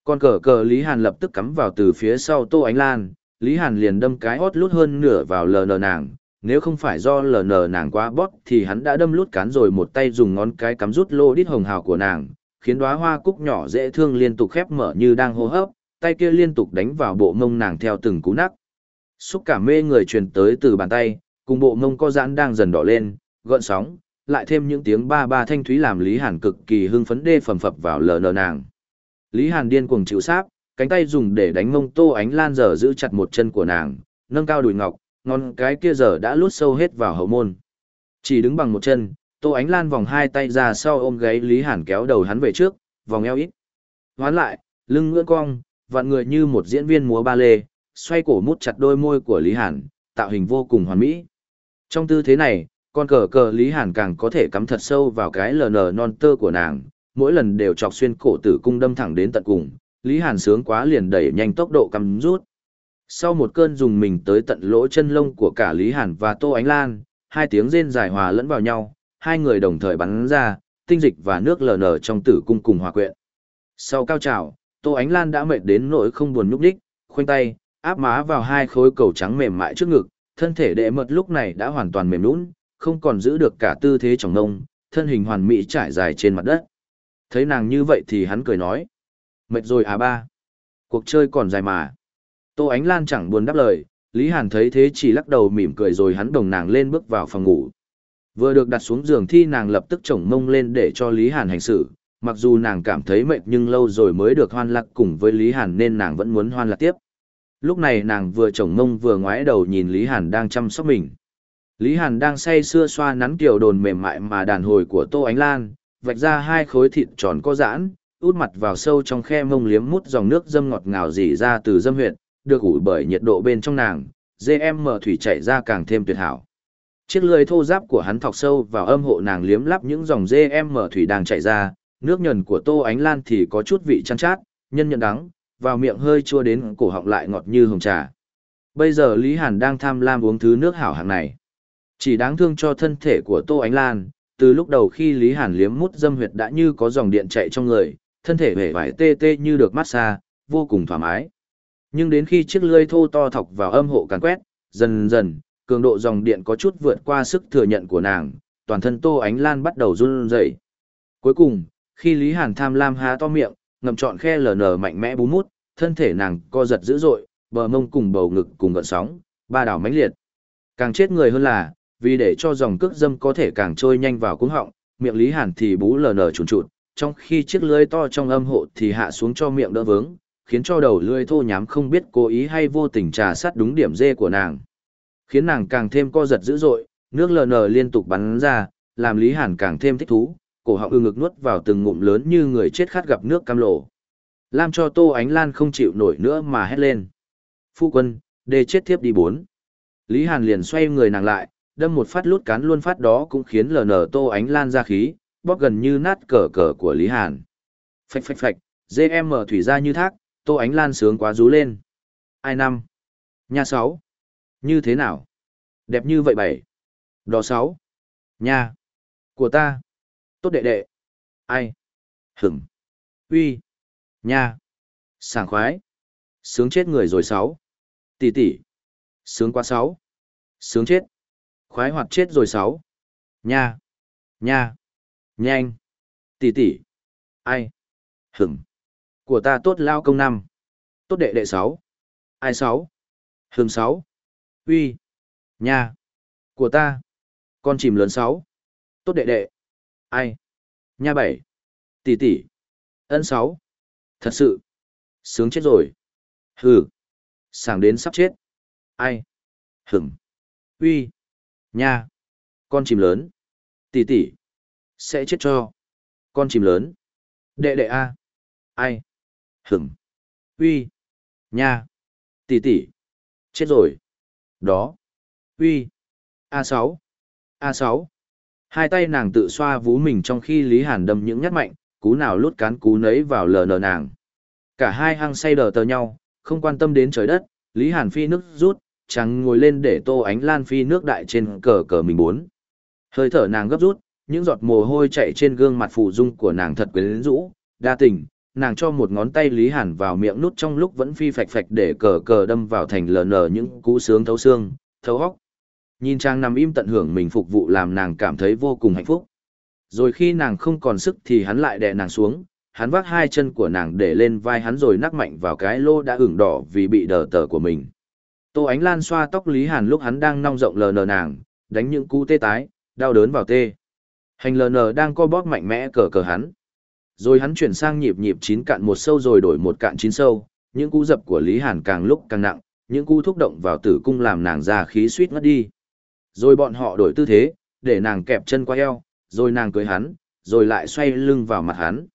Con cờ cờ Lý Hàn lập tức cắm vào từ phía sau Tô Ánh Lan, Lý Hàn liền đâm cái hót lút hơn nửa vào lờ nờ nàng, nếu không phải do lờ nờ nàng quá bóp thì hắn đã đâm lút cán rồi một tay dùng ngón cái cắm rút lô đít hồng hào của nàng, khiến đóa hoa cúc nhỏ dễ thương liên tục khép mở như đang hô hấp, tay kia liên tục đánh vào bộ mông nàng theo từng cú nắc. Xúc cảm mê người truyền tới từ bàn tay, cùng bộ mông co giãn đang dần đỏ lên, gợn sóng, lại thêm những tiếng ba ba thanh thúy làm Lý Hàn cực kỳ hưng phấn đê phẩm phập vào lờ nờ nàng. Lý Hàn điên cuồng chịu sáp, cánh tay dùng để đánh mông Tô Ánh Lan giờ giữ chặt một chân của nàng, nâng cao đùi ngọc, ngón cái kia giờ đã lút sâu hết vào hậu môn. Chỉ đứng bằng một chân, Tô Ánh Lan vòng hai tay ra sau ôm gáy Lý Hàn kéo đầu hắn về trước, vòng eo ít. Hoán lại, lưng ngưỡng cong, vặn người như một diễn viên múa ba lê, xoay cổ mút chặt đôi môi của Lý Hàn, tạo hình vô cùng hoàn mỹ. Trong tư thế này, con cờ cờ Lý Hàn càng có thể cắm thật sâu vào cái lờ nờ non tơ của nàng, mỗi lần đều chọc xuyên cổ tử cung đâm thẳng đến tận cùng, Lý Hàn sướng quá liền đẩy nhanh tốc độ cắm rút. Sau một cơn dùng mình tới tận lỗ chân lông của cả Lý Hàn và Tô Ánh Lan, hai tiếng rên dài hòa lẫn vào nhau, hai người đồng thời bắn ra, tinh dịch và nước lờ nở trong tử cung cùng hòa quyện. Sau cao trào, Tô Ánh Lan đã mệt đến nỗi không buồn nhúc đích, khoanh tay, áp má vào hai khối cầu trắng mềm mại trước ngực, thân thể đệ mật lúc này đã hoàn toàn mềm lún, không còn giữ được cả tư thế trọng nông, thân hình hoàn mỹ trải dài trên mặt đất. Thấy nàng như vậy thì hắn cười nói. Mệt rồi à ba. Cuộc chơi còn dài mà. Tô Ánh Lan chẳng buồn đáp lời, Lý Hàn thấy thế chỉ lắc đầu mỉm cười rồi hắn đồng nàng lên bước vào phòng ngủ. Vừa được đặt xuống giường thi nàng lập tức chổng mông lên để cho Lý Hàn hành xử, mặc dù nàng cảm thấy mệt nhưng lâu rồi mới được hoan lạc cùng với Lý Hàn nên nàng vẫn muốn hoan lạc tiếp. Lúc này nàng vừa chổng mông vừa ngoái đầu nhìn Lý Hàn đang chăm sóc mình. Lý Hàn đang say sưa xoa nắn kiểu đồn mềm mại mà đàn hồi của Tô Ánh Lan, vạch ra hai khối thịt tròn có giãn, út mặt vào sâu trong khe mông liếm mút dòng nước dâm ngọt ngào dỉ ra từ dâm huyệt, được ủ bởi nhiệt độ bên trong nàng, GM thủy chảy ra càng thêm tuyệt hảo. Chiếc lưỡi thô giáp của hắn thọc sâu vào âm hộ nàng liếm lắp những dòng GM thủy đang chảy ra, nước nhuần của Tô Ánh Lan thì có chút vị chăn chát, nhân nhận đắng, vào miệng hơi chua đến cổ họng lại ngọt như hồng trà. Bây giờ Lý Hàn đang tham lam uống thứ nước hảo hạng này. Chỉ đáng thương cho thân thể của Tô Ánh Lan, từ lúc đầu khi Lý Hàn liếm mút dâm huyệt đã như có dòng điện chạy trong người, thân thể vẻ vải tê tê như được massage, vô cùng thoải mái. Nhưng đến khi chiếc lưỡi thô to thọc vào âm hộ càn quét, dần dần, cường độ dòng điện có chút vượt qua sức thừa nhận của nàng, toàn thân Tô Ánh Lan bắt đầu run rẩy. Cuối cùng, khi Lý Hàn tham lam há to miệng, ngậm trọn khe lờ nở mạnh mẽ bú mút, thân thể nàng co giật dữ dội, bờ mông cùng bầu ngực cùng gợn sóng, ba đảo mãnh liệt. Càng chết người hơn là, vì để cho dòng cước dâm có thể càng trôi nhanh vào cuống họng, miệng Lý Hàn thì bú lờ nở trùn trụt, trong khi chiếc lưỡi to trong âm hộ thì hạ xuống cho miệng đỡ vướng, khiến cho đầu lưỡi thô nhám không biết cố ý hay vô tình trà sát đúng điểm dê của nàng. Khiến nàng càng thêm co giật dữ dội, nước lờ liên tục bắn ra, làm Lý Hàn càng thêm thích thú, cổ họng ư ngực nuốt vào từng ngụm lớn như người chết khát gặp nước cam lộ. Làm cho Tô Ánh Lan không chịu nổi nữa mà hét lên. Phu quân, đê chết thiếp đi bốn. Lý Hàn liền xoay người nàng lại, đâm một phát lút cán luôn phát đó cũng khiến lờ Tô Ánh Lan ra khí, bóp gần như nát cờ cờ của Lý Hàn. Phạch phạch phạch, dê mở thủy ra như thác, Tô Ánh Lan sướng quá rú lên. Ai năm? Nha sáu. Như thế nào? Đẹp như vậy bảy. Đỏ sáu. Nha. Của ta. Tốt đệ đệ. Ai? Hửng. Uy. Nha. Sảng khoái. Sướng chết người rồi sáu. Tỷ tỷ. Sướng quá sáu. Sướng chết. Khoái hoạt chết rồi sáu. Nha. Nha. Nhanh. Tỷ tỷ. Ai? Hửng. Của ta tốt lao công năm. Tốt đệ đệ sáu. Ai sáu? Hương sáu. Uy. nhà Của ta. Con chìm lớn sáu. Tốt đệ đệ. Ai? Nha bảy. Tỷ tỷ. Ân sáu. Thật sự. Sướng chết rồi. Hừ. Sảng đến sắp chết. Ai? Hửng. Uy. Nha. Con chìm lớn. Tỷ tỷ. Sẽ chết cho. Con chìm lớn. Đệ đệ A. Ai? Hửng. Uy. Nha. Tỷ tỷ. Chết rồi. Đó. Uy. A6. A6. Hai tay nàng tự xoa vú mình trong khi Lý Hàn đâm những nhát mạnh, cú nào lút cán cú nấy vào lờ nờ nàng. Cả hai hăng say đờ tờ nhau, không quan tâm đến trời đất, Lý Hàn phi nước rút, chẳng ngồi lên để tô ánh lan phi nước đại trên cờ cờ mình bốn. Hơi thở nàng gấp rút, những giọt mồ hôi chạy trên gương mặt phù dung của nàng thật quyến rũ, đa tình, nàng cho một ngón tay Lý Hàn vào miệng nút trong lúc vẫn phi phạch phạch để cờ cờ đâm vào thành lờ nở những cú sướng thấu xương, thấu hóc. Nhìn trang nằm im tận hưởng mình phục vụ làm nàng cảm thấy vô cùng hạnh phúc. Rồi khi nàng không còn sức thì hắn lại đè nàng xuống, hắn vác hai chân của nàng để lên vai hắn rồi nắc mạnh vào cái lô đã ửng đỏ vì bị đờ tờ của mình. Tô Ánh Lan xoa tóc Lý Hàn lúc hắn đang nong rộng lờ nờ nàng, đánh những cú tê tái, đau đớn vào tê. Hành lờ nờ đang co bóp mạnh mẽ cờ cờ hắn. Rồi hắn chuyển sang nhịp nhịp chín cạn một sâu rồi đổi một cạn chín sâu, những cú dập của Lý Hàn càng lúc càng nặng, những cú thúc động vào tử cung làm nàng ra khí suýt ngất đi. Rồi bọn họ đổi tư thế, để nàng kẹp chân qua eo, rồi nàng cưới hắn, rồi lại xoay lưng vào mặt hắn.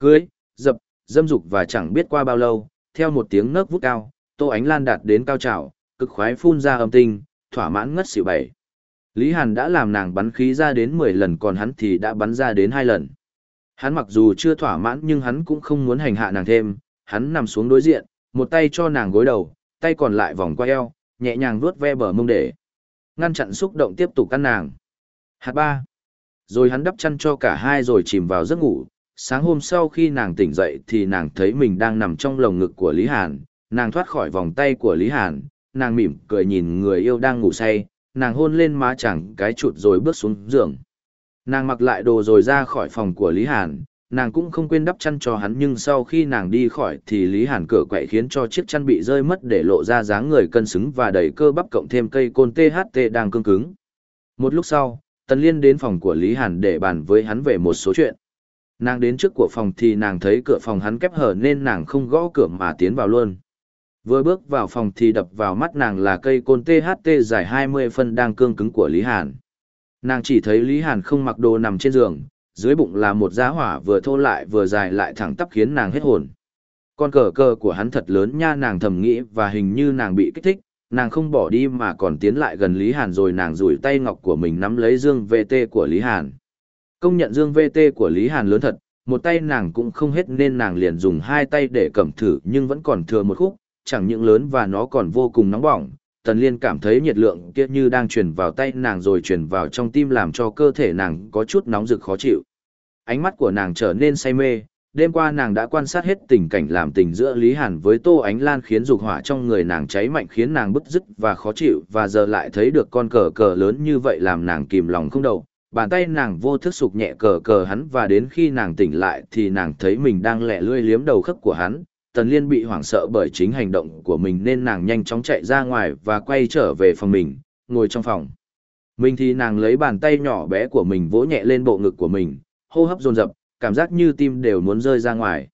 Cưới, dập, dâm dục và chẳng biết qua bao lâu, theo một tiếng nấc vút cao, Tô Ánh Lan đạt đến cao trào, cực khoái phun ra âm tinh, thỏa mãn ngất xỉu bảy. Lý Hàn đã làm nàng bắn khí ra đến 10 lần còn hắn thì đã bắn ra đến 2 lần. Hắn mặc dù chưa thỏa mãn nhưng hắn cũng không muốn hành hạ nàng thêm, hắn nằm xuống đối diện, một tay cho nàng gối đầu, tay còn lại vòng qua eo, nhẹ nhàng vuốt ve bờ mông để ngăn chặn xúc động tiếp tục căn nàng. Hạt ba. Rồi hắn đắp chăn cho cả hai rồi chìm vào giấc ngủ. Sáng hôm sau khi nàng tỉnh dậy thì nàng thấy mình đang nằm trong lồng ngực của Lý Hàn, nàng thoát khỏi vòng tay của Lý Hàn, nàng mỉm cười nhìn người yêu đang ngủ say, nàng hôn lên má chẳng cái chụt rồi bước xuống giường. Nàng mặc lại đồ rồi ra khỏi phòng của Lý Hàn, nàng cũng không quên đắp chăn cho hắn nhưng sau khi nàng đi khỏi thì Lý Hàn cửa quậy khiến cho chiếc chăn bị rơi mất để lộ ra dáng người cân xứng và đầy cơ bắp cộng thêm cây côn THT đang cương cứng. Một lúc sau, Tần Liên đến phòng của Lý Hàn để bàn với hắn về một số chuyện. Nàng đến trước của phòng thì nàng thấy cửa phòng hắn kép hở nên nàng không gõ cửa mà tiến vào luôn. Vừa bước vào phòng thì đập vào mắt nàng là cây côn THT dài 20 phân đang cương cứng của Lý Hàn. Nàng chỉ thấy Lý Hàn không mặc đồ nằm trên giường, dưới bụng là một giá hỏa vừa thô lại vừa dài lại thẳng tắp khiến nàng hết hồn. Con cờ cờ của hắn thật lớn nha nàng thầm nghĩ và hình như nàng bị kích thích, nàng không bỏ đi mà còn tiến lại gần Lý Hàn rồi nàng rủi tay ngọc của mình nắm lấy dương VT của Lý Hàn. Công nhận dương VT của Lý Hàn lớn thật, một tay nàng cũng không hết nên nàng liền dùng hai tay để cầm thử nhưng vẫn còn thừa một khúc, chẳng những lớn và nó còn vô cùng nóng bỏng. Tần Liên cảm thấy nhiệt lượng kia như đang truyền vào tay nàng rồi truyền vào trong tim làm cho cơ thể nàng có chút nóng rực khó chịu. Ánh mắt của nàng trở nên say mê, đêm qua nàng đã quan sát hết tình cảnh làm tình giữa Lý Hàn với Tô Ánh Lan khiến dục hỏa trong người nàng cháy mạnh khiến nàng bứt rứt và khó chịu và giờ lại thấy được con cờ cờ lớn như vậy làm nàng kìm lòng không đầu, bàn tay nàng vô thức sụp nhẹ cờ cờ hắn và đến khi nàng tỉnh lại thì nàng thấy mình đang lẹ lươi liếm đầu khớp của hắn. Tần Liên bị hoảng sợ bởi chính hành động của mình nên nàng nhanh chóng chạy ra ngoài và quay trở về phòng mình, ngồi trong phòng. Mình thì nàng lấy bàn tay nhỏ bé của mình vỗ nhẹ lên bộ ngực của mình, hô hấp dồn dập, cảm giác như tim đều muốn rơi ra ngoài.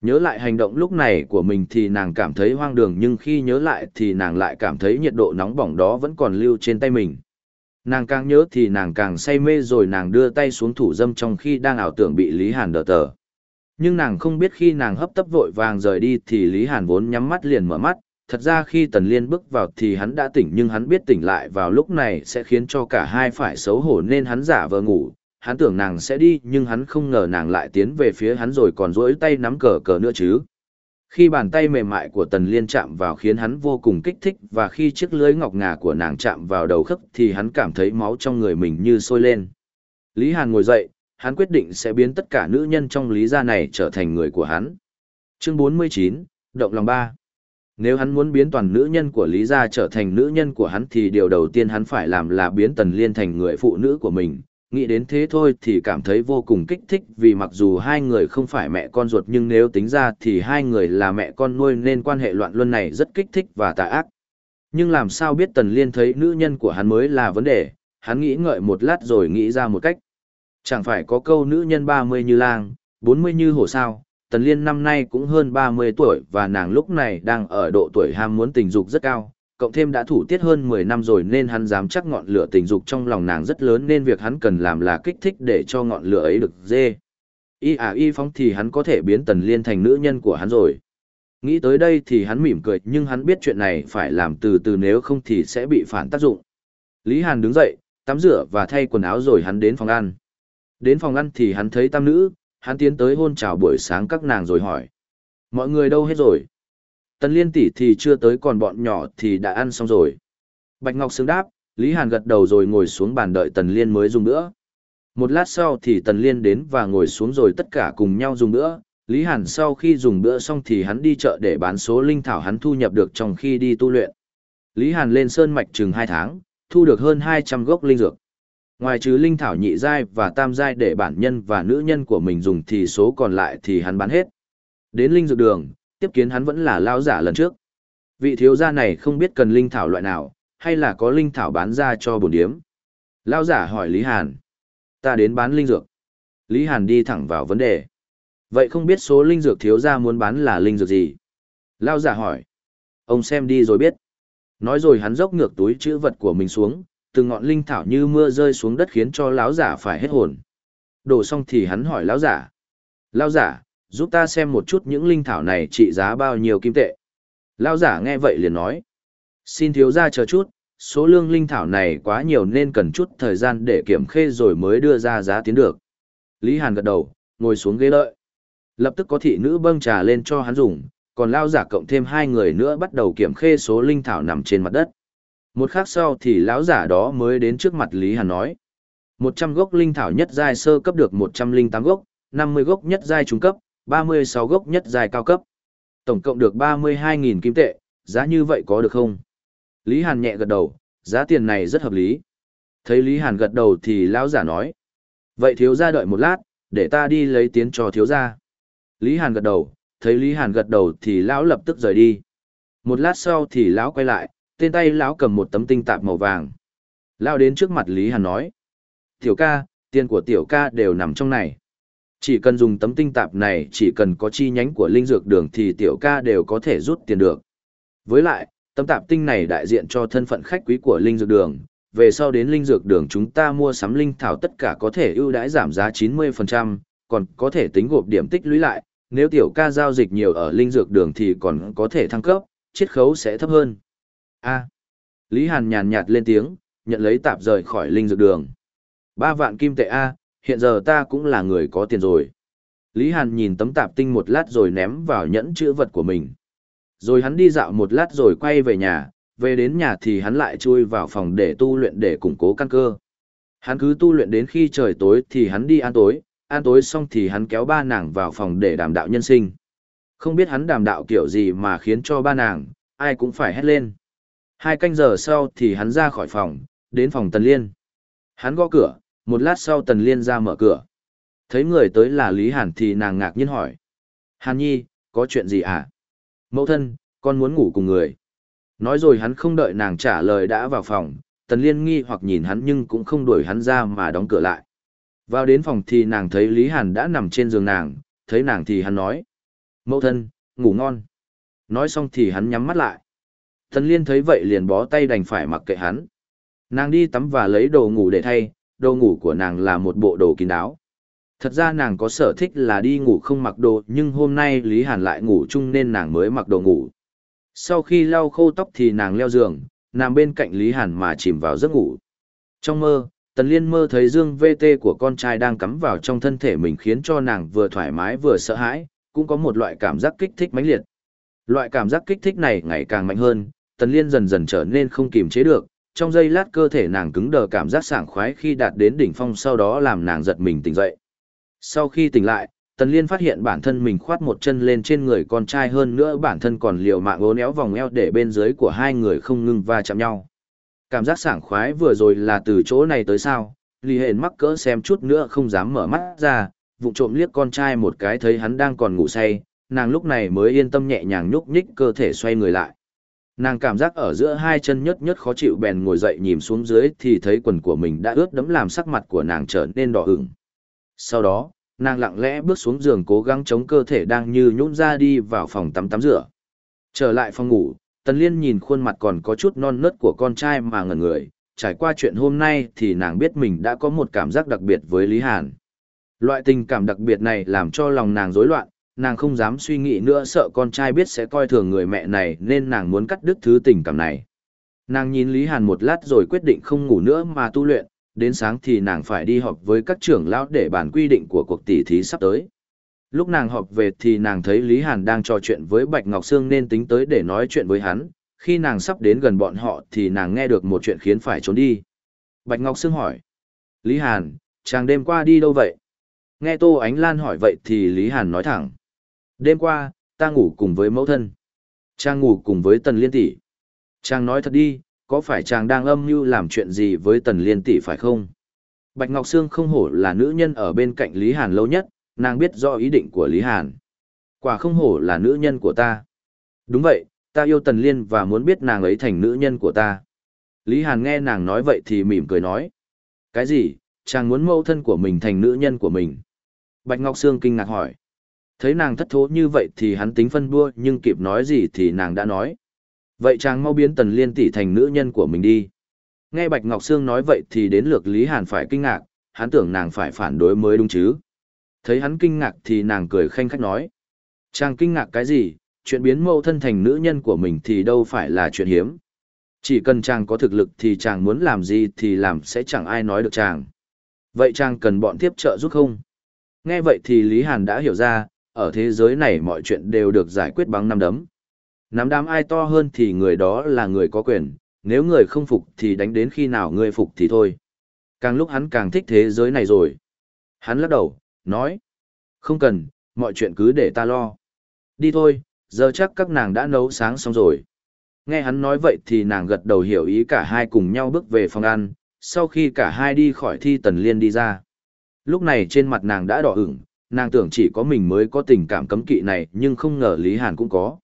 Nhớ lại hành động lúc này của mình thì nàng cảm thấy hoang đường nhưng khi nhớ lại thì nàng lại cảm thấy nhiệt độ nóng bỏng đó vẫn còn lưu trên tay mình. Nàng càng nhớ thì nàng càng say mê rồi nàng đưa tay xuống thủ dâm trong khi đang ảo tưởng bị Lý Hàn đỡ tờ. Nhưng nàng không biết khi nàng hấp tấp vội vàng rời đi thì Lý Hàn vốn nhắm mắt liền mở mắt, thật ra khi Tần Liên bước vào thì hắn đã tỉnh nhưng hắn biết tỉnh lại vào lúc này sẽ khiến cho cả hai phải xấu hổ nên hắn giả vờ ngủ, hắn tưởng nàng sẽ đi nhưng hắn không ngờ nàng lại tiến về phía hắn rồi còn rỗi tay nắm cờ cờ nữa chứ. Khi bàn tay mềm mại của Tần Liên chạm vào khiến hắn vô cùng kích thích và khi chiếc lưới ngọc ngà của nàng chạm vào đầu khớp thì hắn cảm thấy máu trong người mình như sôi lên. Lý Hàn ngồi dậy, hắn quyết định sẽ biến tất cả nữ nhân trong lý gia này trở thành người của hắn. Chương 49, Động lòng ba. Nếu hắn muốn biến toàn nữ nhân của Lý gia trở thành nữ nhân của hắn thì điều đầu tiên hắn phải làm là biến Tần Liên thành người phụ nữ của mình, nghĩ đến thế thôi thì cảm thấy vô cùng kích thích vì mặc dù hai người không phải mẹ con ruột nhưng nếu tính ra thì hai người là mẹ con nuôi nên quan hệ loạn luân này rất kích thích và tà ác. Nhưng làm sao biết Tần Liên thấy nữ nhân của hắn mới là vấn đề, hắn nghĩ ngợi một lát rồi nghĩ ra một cách. Chẳng phải có câu nữ nhân 30 như lang, 40 như hổ sao, Tần Liên năm nay cũng hơn 30 tuổi và nàng lúc này đang ở độ tuổi ham muốn tình dục rất cao, cộng thêm đã thủ tiết hơn 10 năm rồi nên hắn dám chắc ngọn lửa tình dục trong lòng nàng rất lớn nên việc hắn cần làm là kích thích để cho ngọn lửa ấy được dê. Y à y phóng thì hắn có thể biến tần liên thành nữ nhân của hắn rồi. Nghĩ tới đây thì hắn mỉm cười nhưng hắn biết chuyện này phải làm từ từ nếu không thì sẽ bị phản tác dụng. Lý Hàn đứng dậy, tắm rửa và thay quần áo rồi hắn đến phòng ăn. Đến phòng ăn thì hắn thấy tam nữ, hắn tiến tới hôn chào buổi sáng các nàng rồi hỏi. Mọi người đâu hết rồi? Tần liên tỷ thì chưa tới còn bọn nhỏ thì đã ăn xong rồi. Bạch Ngọc Sướng đáp, Lý Hàn gật đầu rồi ngồi xuống bàn đợi Tần Liên mới dùng nữa. Một lát sau thì Tần Liên đến và ngồi xuống rồi tất cả cùng nhau dùng nữa. Lý Hàn sau khi dùng bữa xong thì hắn đi chợ để bán số linh thảo hắn thu nhập được trong khi đi tu luyện. Lý Hàn lên sơn mạch chừng 2 tháng, thu được hơn 200 gốc linh dược. Ngoài trừ linh thảo nhị giai và tam giai để bản nhân và nữ nhân của mình dùng thì số còn lại thì hắn bán hết. Đến linh dược đường, tiếp kiến hắn vẫn là lao giả lần trước. Vị thiếu gia này không biết cần linh thảo loại nào, hay là có linh thảo bán ra cho bổn điếm. Lao giả hỏi Lý Hàn. Ta đến bán linh dược. Lý Hàn đi thẳng vào vấn đề. Vậy không biết số linh dược thiếu gia muốn bán là linh dược gì? Lao giả hỏi. Ông xem đi rồi biết. Nói rồi hắn dốc ngược túi chữ vật của mình xuống, từng ngọn linh thảo như mưa rơi xuống đất khiến cho lão giả phải hết hồn. Đổ xong thì hắn hỏi lão giả. Lão giả, giúp ta xem một chút những linh thảo này trị giá bao nhiêu kim tệ. Lão giả nghe vậy liền nói. Xin thiếu ra chờ chút, số lương linh thảo này quá nhiều nên cần chút thời gian để kiểm khê rồi mới đưa ra giá tiến được. Lý Hàn gật đầu, ngồi xuống ghế lợi, Lập tức có thị nữ bưng trà lên cho hắn dùng, còn lao giả cộng thêm hai người nữa bắt đầu kiểm khê số linh thảo nằm trên mặt đất. Một khắc sau thì lão giả đó mới đến trước mặt Lý Hàn nói. một trăm gốc linh thảo nhất giai sơ cấp được một trăm linh tám gốc, năm mươi gốc nhất giai trung cấp, 36 gốc nhất giai cao cấp. Tổng cộng được 32.000 kim tệ, giá như vậy có được không? Lý Hàn nhẹ gật đầu, giá tiền này rất hợp lý. Thấy Lý Hàn gật đầu thì lão giả nói. Vậy thiếu gia đợi một lát, để ta đi lấy tiến cho thiếu gia. Lý Hàn gật đầu, thấy Lý Hàn gật đầu thì lão lập tức rời đi. Một lát sau thì lão quay lại, tên tay lão cầm một tấm tinh tạp màu vàng. Lão đến trước mặt Lý Hàn nói. Tiểu ca, tiền của tiểu ca đều nằm trong này. Chỉ cần dùng tấm tinh tạp này chỉ cần có chi nhánh của linh dược đường thì tiểu ca đều có thể rút tiền được. Với lại, tấm tạp tinh này đại diện cho thân phận khách quý của linh dược đường, về sau đến linh dược đường chúng ta mua sắm linh thảo tất cả có thể ưu đãi giảm giá 90%, còn có thể tính gộp điểm tích lũy lại, nếu tiểu ca giao dịch nhiều ở linh dược đường thì còn có thể thăng cấp, chiết khấu sẽ thấp hơn. A. Lý Hàn nhàn nhạt lên tiếng, nhận lấy tạp rời khỏi linh dược đường. Ba vạn kim tệ A, hiện giờ ta cũng là người có tiền rồi. Lý Hàn nhìn tấm tạp tinh một lát rồi ném vào nhẫn chữ vật của mình. Rồi hắn đi dạo một lát rồi quay về nhà, về đến nhà thì hắn lại chui vào phòng để tu luyện để củng cố căn cơ. Hắn cứ tu luyện đến khi trời tối thì hắn đi ăn tối, ăn tối xong thì hắn kéo ba nàng vào phòng để đàm đạo nhân sinh. Không biết hắn đàm đạo kiểu gì mà khiến cho ba nàng, ai cũng phải hét lên. Hai canh giờ sau thì hắn ra khỏi phòng, đến phòng Tần Liên. Hắn gõ cửa, Một lát sau Tần Liên ra mở cửa. Thấy người tới là Lý Hàn thì nàng ngạc nhiên hỏi. Hàn Nhi, có chuyện gì à? Mẫu thân, con muốn ngủ cùng người. Nói rồi hắn không đợi nàng trả lời đã vào phòng, Tần Liên nghi hoặc nhìn hắn nhưng cũng không đuổi hắn ra mà đóng cửa lại. Vào đến phòng thì nàng thấy Lý Hàn đã nằm trên giường nàng, thấy nàng thì hắn nói. Mẫu thân, ngủ ngon. Nói xong thì hắn nhắm mắt lại. Tần Liên thấy vậy liền bó tay đành phải mặc kệ hắn. Nàng đi tắm và lấy đồ ngủ để thay, đồ ngủ của nàng là một bộ đồ kín đáo. Thật ra nàng có sở thích là đi ngủ không mặc đồ nhưng hôm nay Lý Hàn lại ngủ chung nên nàng mới mặc đồ ngủ. Sau khi lau khô tóc thì nàng leo giường, nằm bên cạnh Lý Hàn mà chìm vào giấc ngủ. Trong mơ, Tần Liên mơ thấy dương VT của con trai đang cắm vào trong thân thể mình khiến cho nàng vừa thoải mái vừa sợ hãi, cũng có một loại cảm giác kích thích mãnh liệt. Loại cảm giác kích thích này ngày càng mạnh hơn, Tần Liên dần dần trở nên không kiềm chế được, trong giây lát cơ thể nàng cứng đờ cảm giác sảng khoái khi đạt đến đỉnh phong sau đó làm nàng giật mình tỉnh dậy. Sau khi tỉnh lại, Tần Liên phát hiện bản thân mình khoát một chân lên trên người con trai hơn nữa bản thân còn liều mạng ố néo vòng eo để bên dưới của hai người không ngừng va chạm nhau. Cảm giác sảng khoái vừa rồi là từ chỗ này tới sao, Ly Hền mắc cỡ xem chút nữa không dám mở mắt ra, vụ trộm liếc con trai một cái thấy hắn đang còn ngủ say, nàng lúc này mới yên tâm nhẹ nhàng nhúc nhích cơ thể xoay người lại. Nàng cảm giác ở giữa hai chân nhất nhất khó chịu bèn ngồi dậy nhìn xuống dưới thì thấy quần của mình đã ướt đẫm làm sắc mặt của nàng trở nên đỏ ửng. Sau đó, nàng lặng lẽ bước xuống giường cố gắng chống cơ thể đang như nhũn ra đi vào phòng tắm tắm rửa. Trở lại phòng ngủ, Tần Liên nhìn khuôn mặt còn có chút non nớt của con trai mà ngẩn người, trải qua chuyện hôm nay thì nàng biết mình đã có một cảm giác đặc biệt với Lý Hàn. Loại tình cảm đặc biệt này làm cho lòng nàng rối loạn, nàng không dám suy nghĩ nữa sợ con trai biết sẽ coi thường người mẹ này nên nàng muốn cắt đứt thứ tình cảm này. Nàng nhìn Lý Hàn một lát rồi quyết định không ngủ nữa mà tu luyện, đến sáng thì nàng phải đi họp với các trưởng lão để bàn quy định của cuộc tỷ thí sắp tới. Lúc nàng họp về thì nàng thấy Lý Hàn đang trò chuyện với Bạch Ngọc Sương nên tính tới để nói chuyện với hắn, khi nàng sắp đến gần bọn họ thì nàng nghe được một chuyện khiến phải trốn đi. Bạch Ngọc Sương hỏi, Lý Hàn, chàng đêm qua đi đâu vậy? Nghe Tô Ánh Lan hỏi vậy thì Lý Hàn nói thẳng, đêm qua, ta ngủ cùng với mẫu thân. Chàng ngủ cùng với Tần Liên Tỷ. Trang nói thật đi, có phải chàng đang âm mưu làm chuyện gì với tần liên tỷ phải không? Bạch Ngọc Sương không hổ là nữ nhân ở bên cạnh Lý Hàn lâu nhất, nàng biết rõ ý định của Lý Hàn. Quả không hổ là nữ nhân của ta. Đúng vậy, ta yêu tần liên và muốn biết nàng ấy thành nữ nhân của ta. Lý Hàn nghe nàng nói vậy thì mỉm cười nói. Cái gì, chàng muốn mâu thân của mình thành nữ nhân của mình? Bạch Ngọc Sương kinh ngạc hỏi. Thấy nàng thất thố như vậy thì hắn tính phân đua nhưng kịp nói gì thì nàng đã nói. Vậy chàng mau biến tần liên tỷ thành nữ nhân của mình đi. Nghe Bạch Ngọc Sương nói vậy thì đến lượt Lý Hàn phải kinh ngạc, hắn tưởng nàng phải phản đối mới đúng chứ. Thấy hắn kinh ngạc thì nàng cười khanh khách nói. Chàng kinh ngạc cái gì, chuyện biến mẫu thân thành nữ nhân của mình thì đâu phải là chuyện hiếm. Chỉ cần chàng có thực lực thì chàng muốn làm gì thì làm sẽ chẳng ai nói được chàng. Vậy chàng cần bọn tiếp trợ giúp không? Nghe vậy thì Lý Hàn đã hiểu ra, ở thế giới này mọi chuyện đều được giải quyết bằng năm đấm, Nắm đám ai to hơn thì người đó là người có quyền, nếu người không phục thì đánh đến khi nào người phục thì thôi. Càng lúc hắn càng thích thế giới này rồi. Hắn lắc đầu, nói. Không cần, mọi chuyện cứ để ta lo. Đi thôi, giờ chắc các nàng đã nấu sáng xong rồi. Nghe hắn nói vậy thì nàng gật đầu hiểu ý cả hai cùng nhau bước về phòng ăn, sau khi cả hai đi khỏi thi tần liên đi ra. Lúc này trên mặt nàng đã đỏ ửng, nàng tưởng chỉ có mình mới có tình cảm cấm kỵ này nhưng không ngờ Lý Hàn cũng có.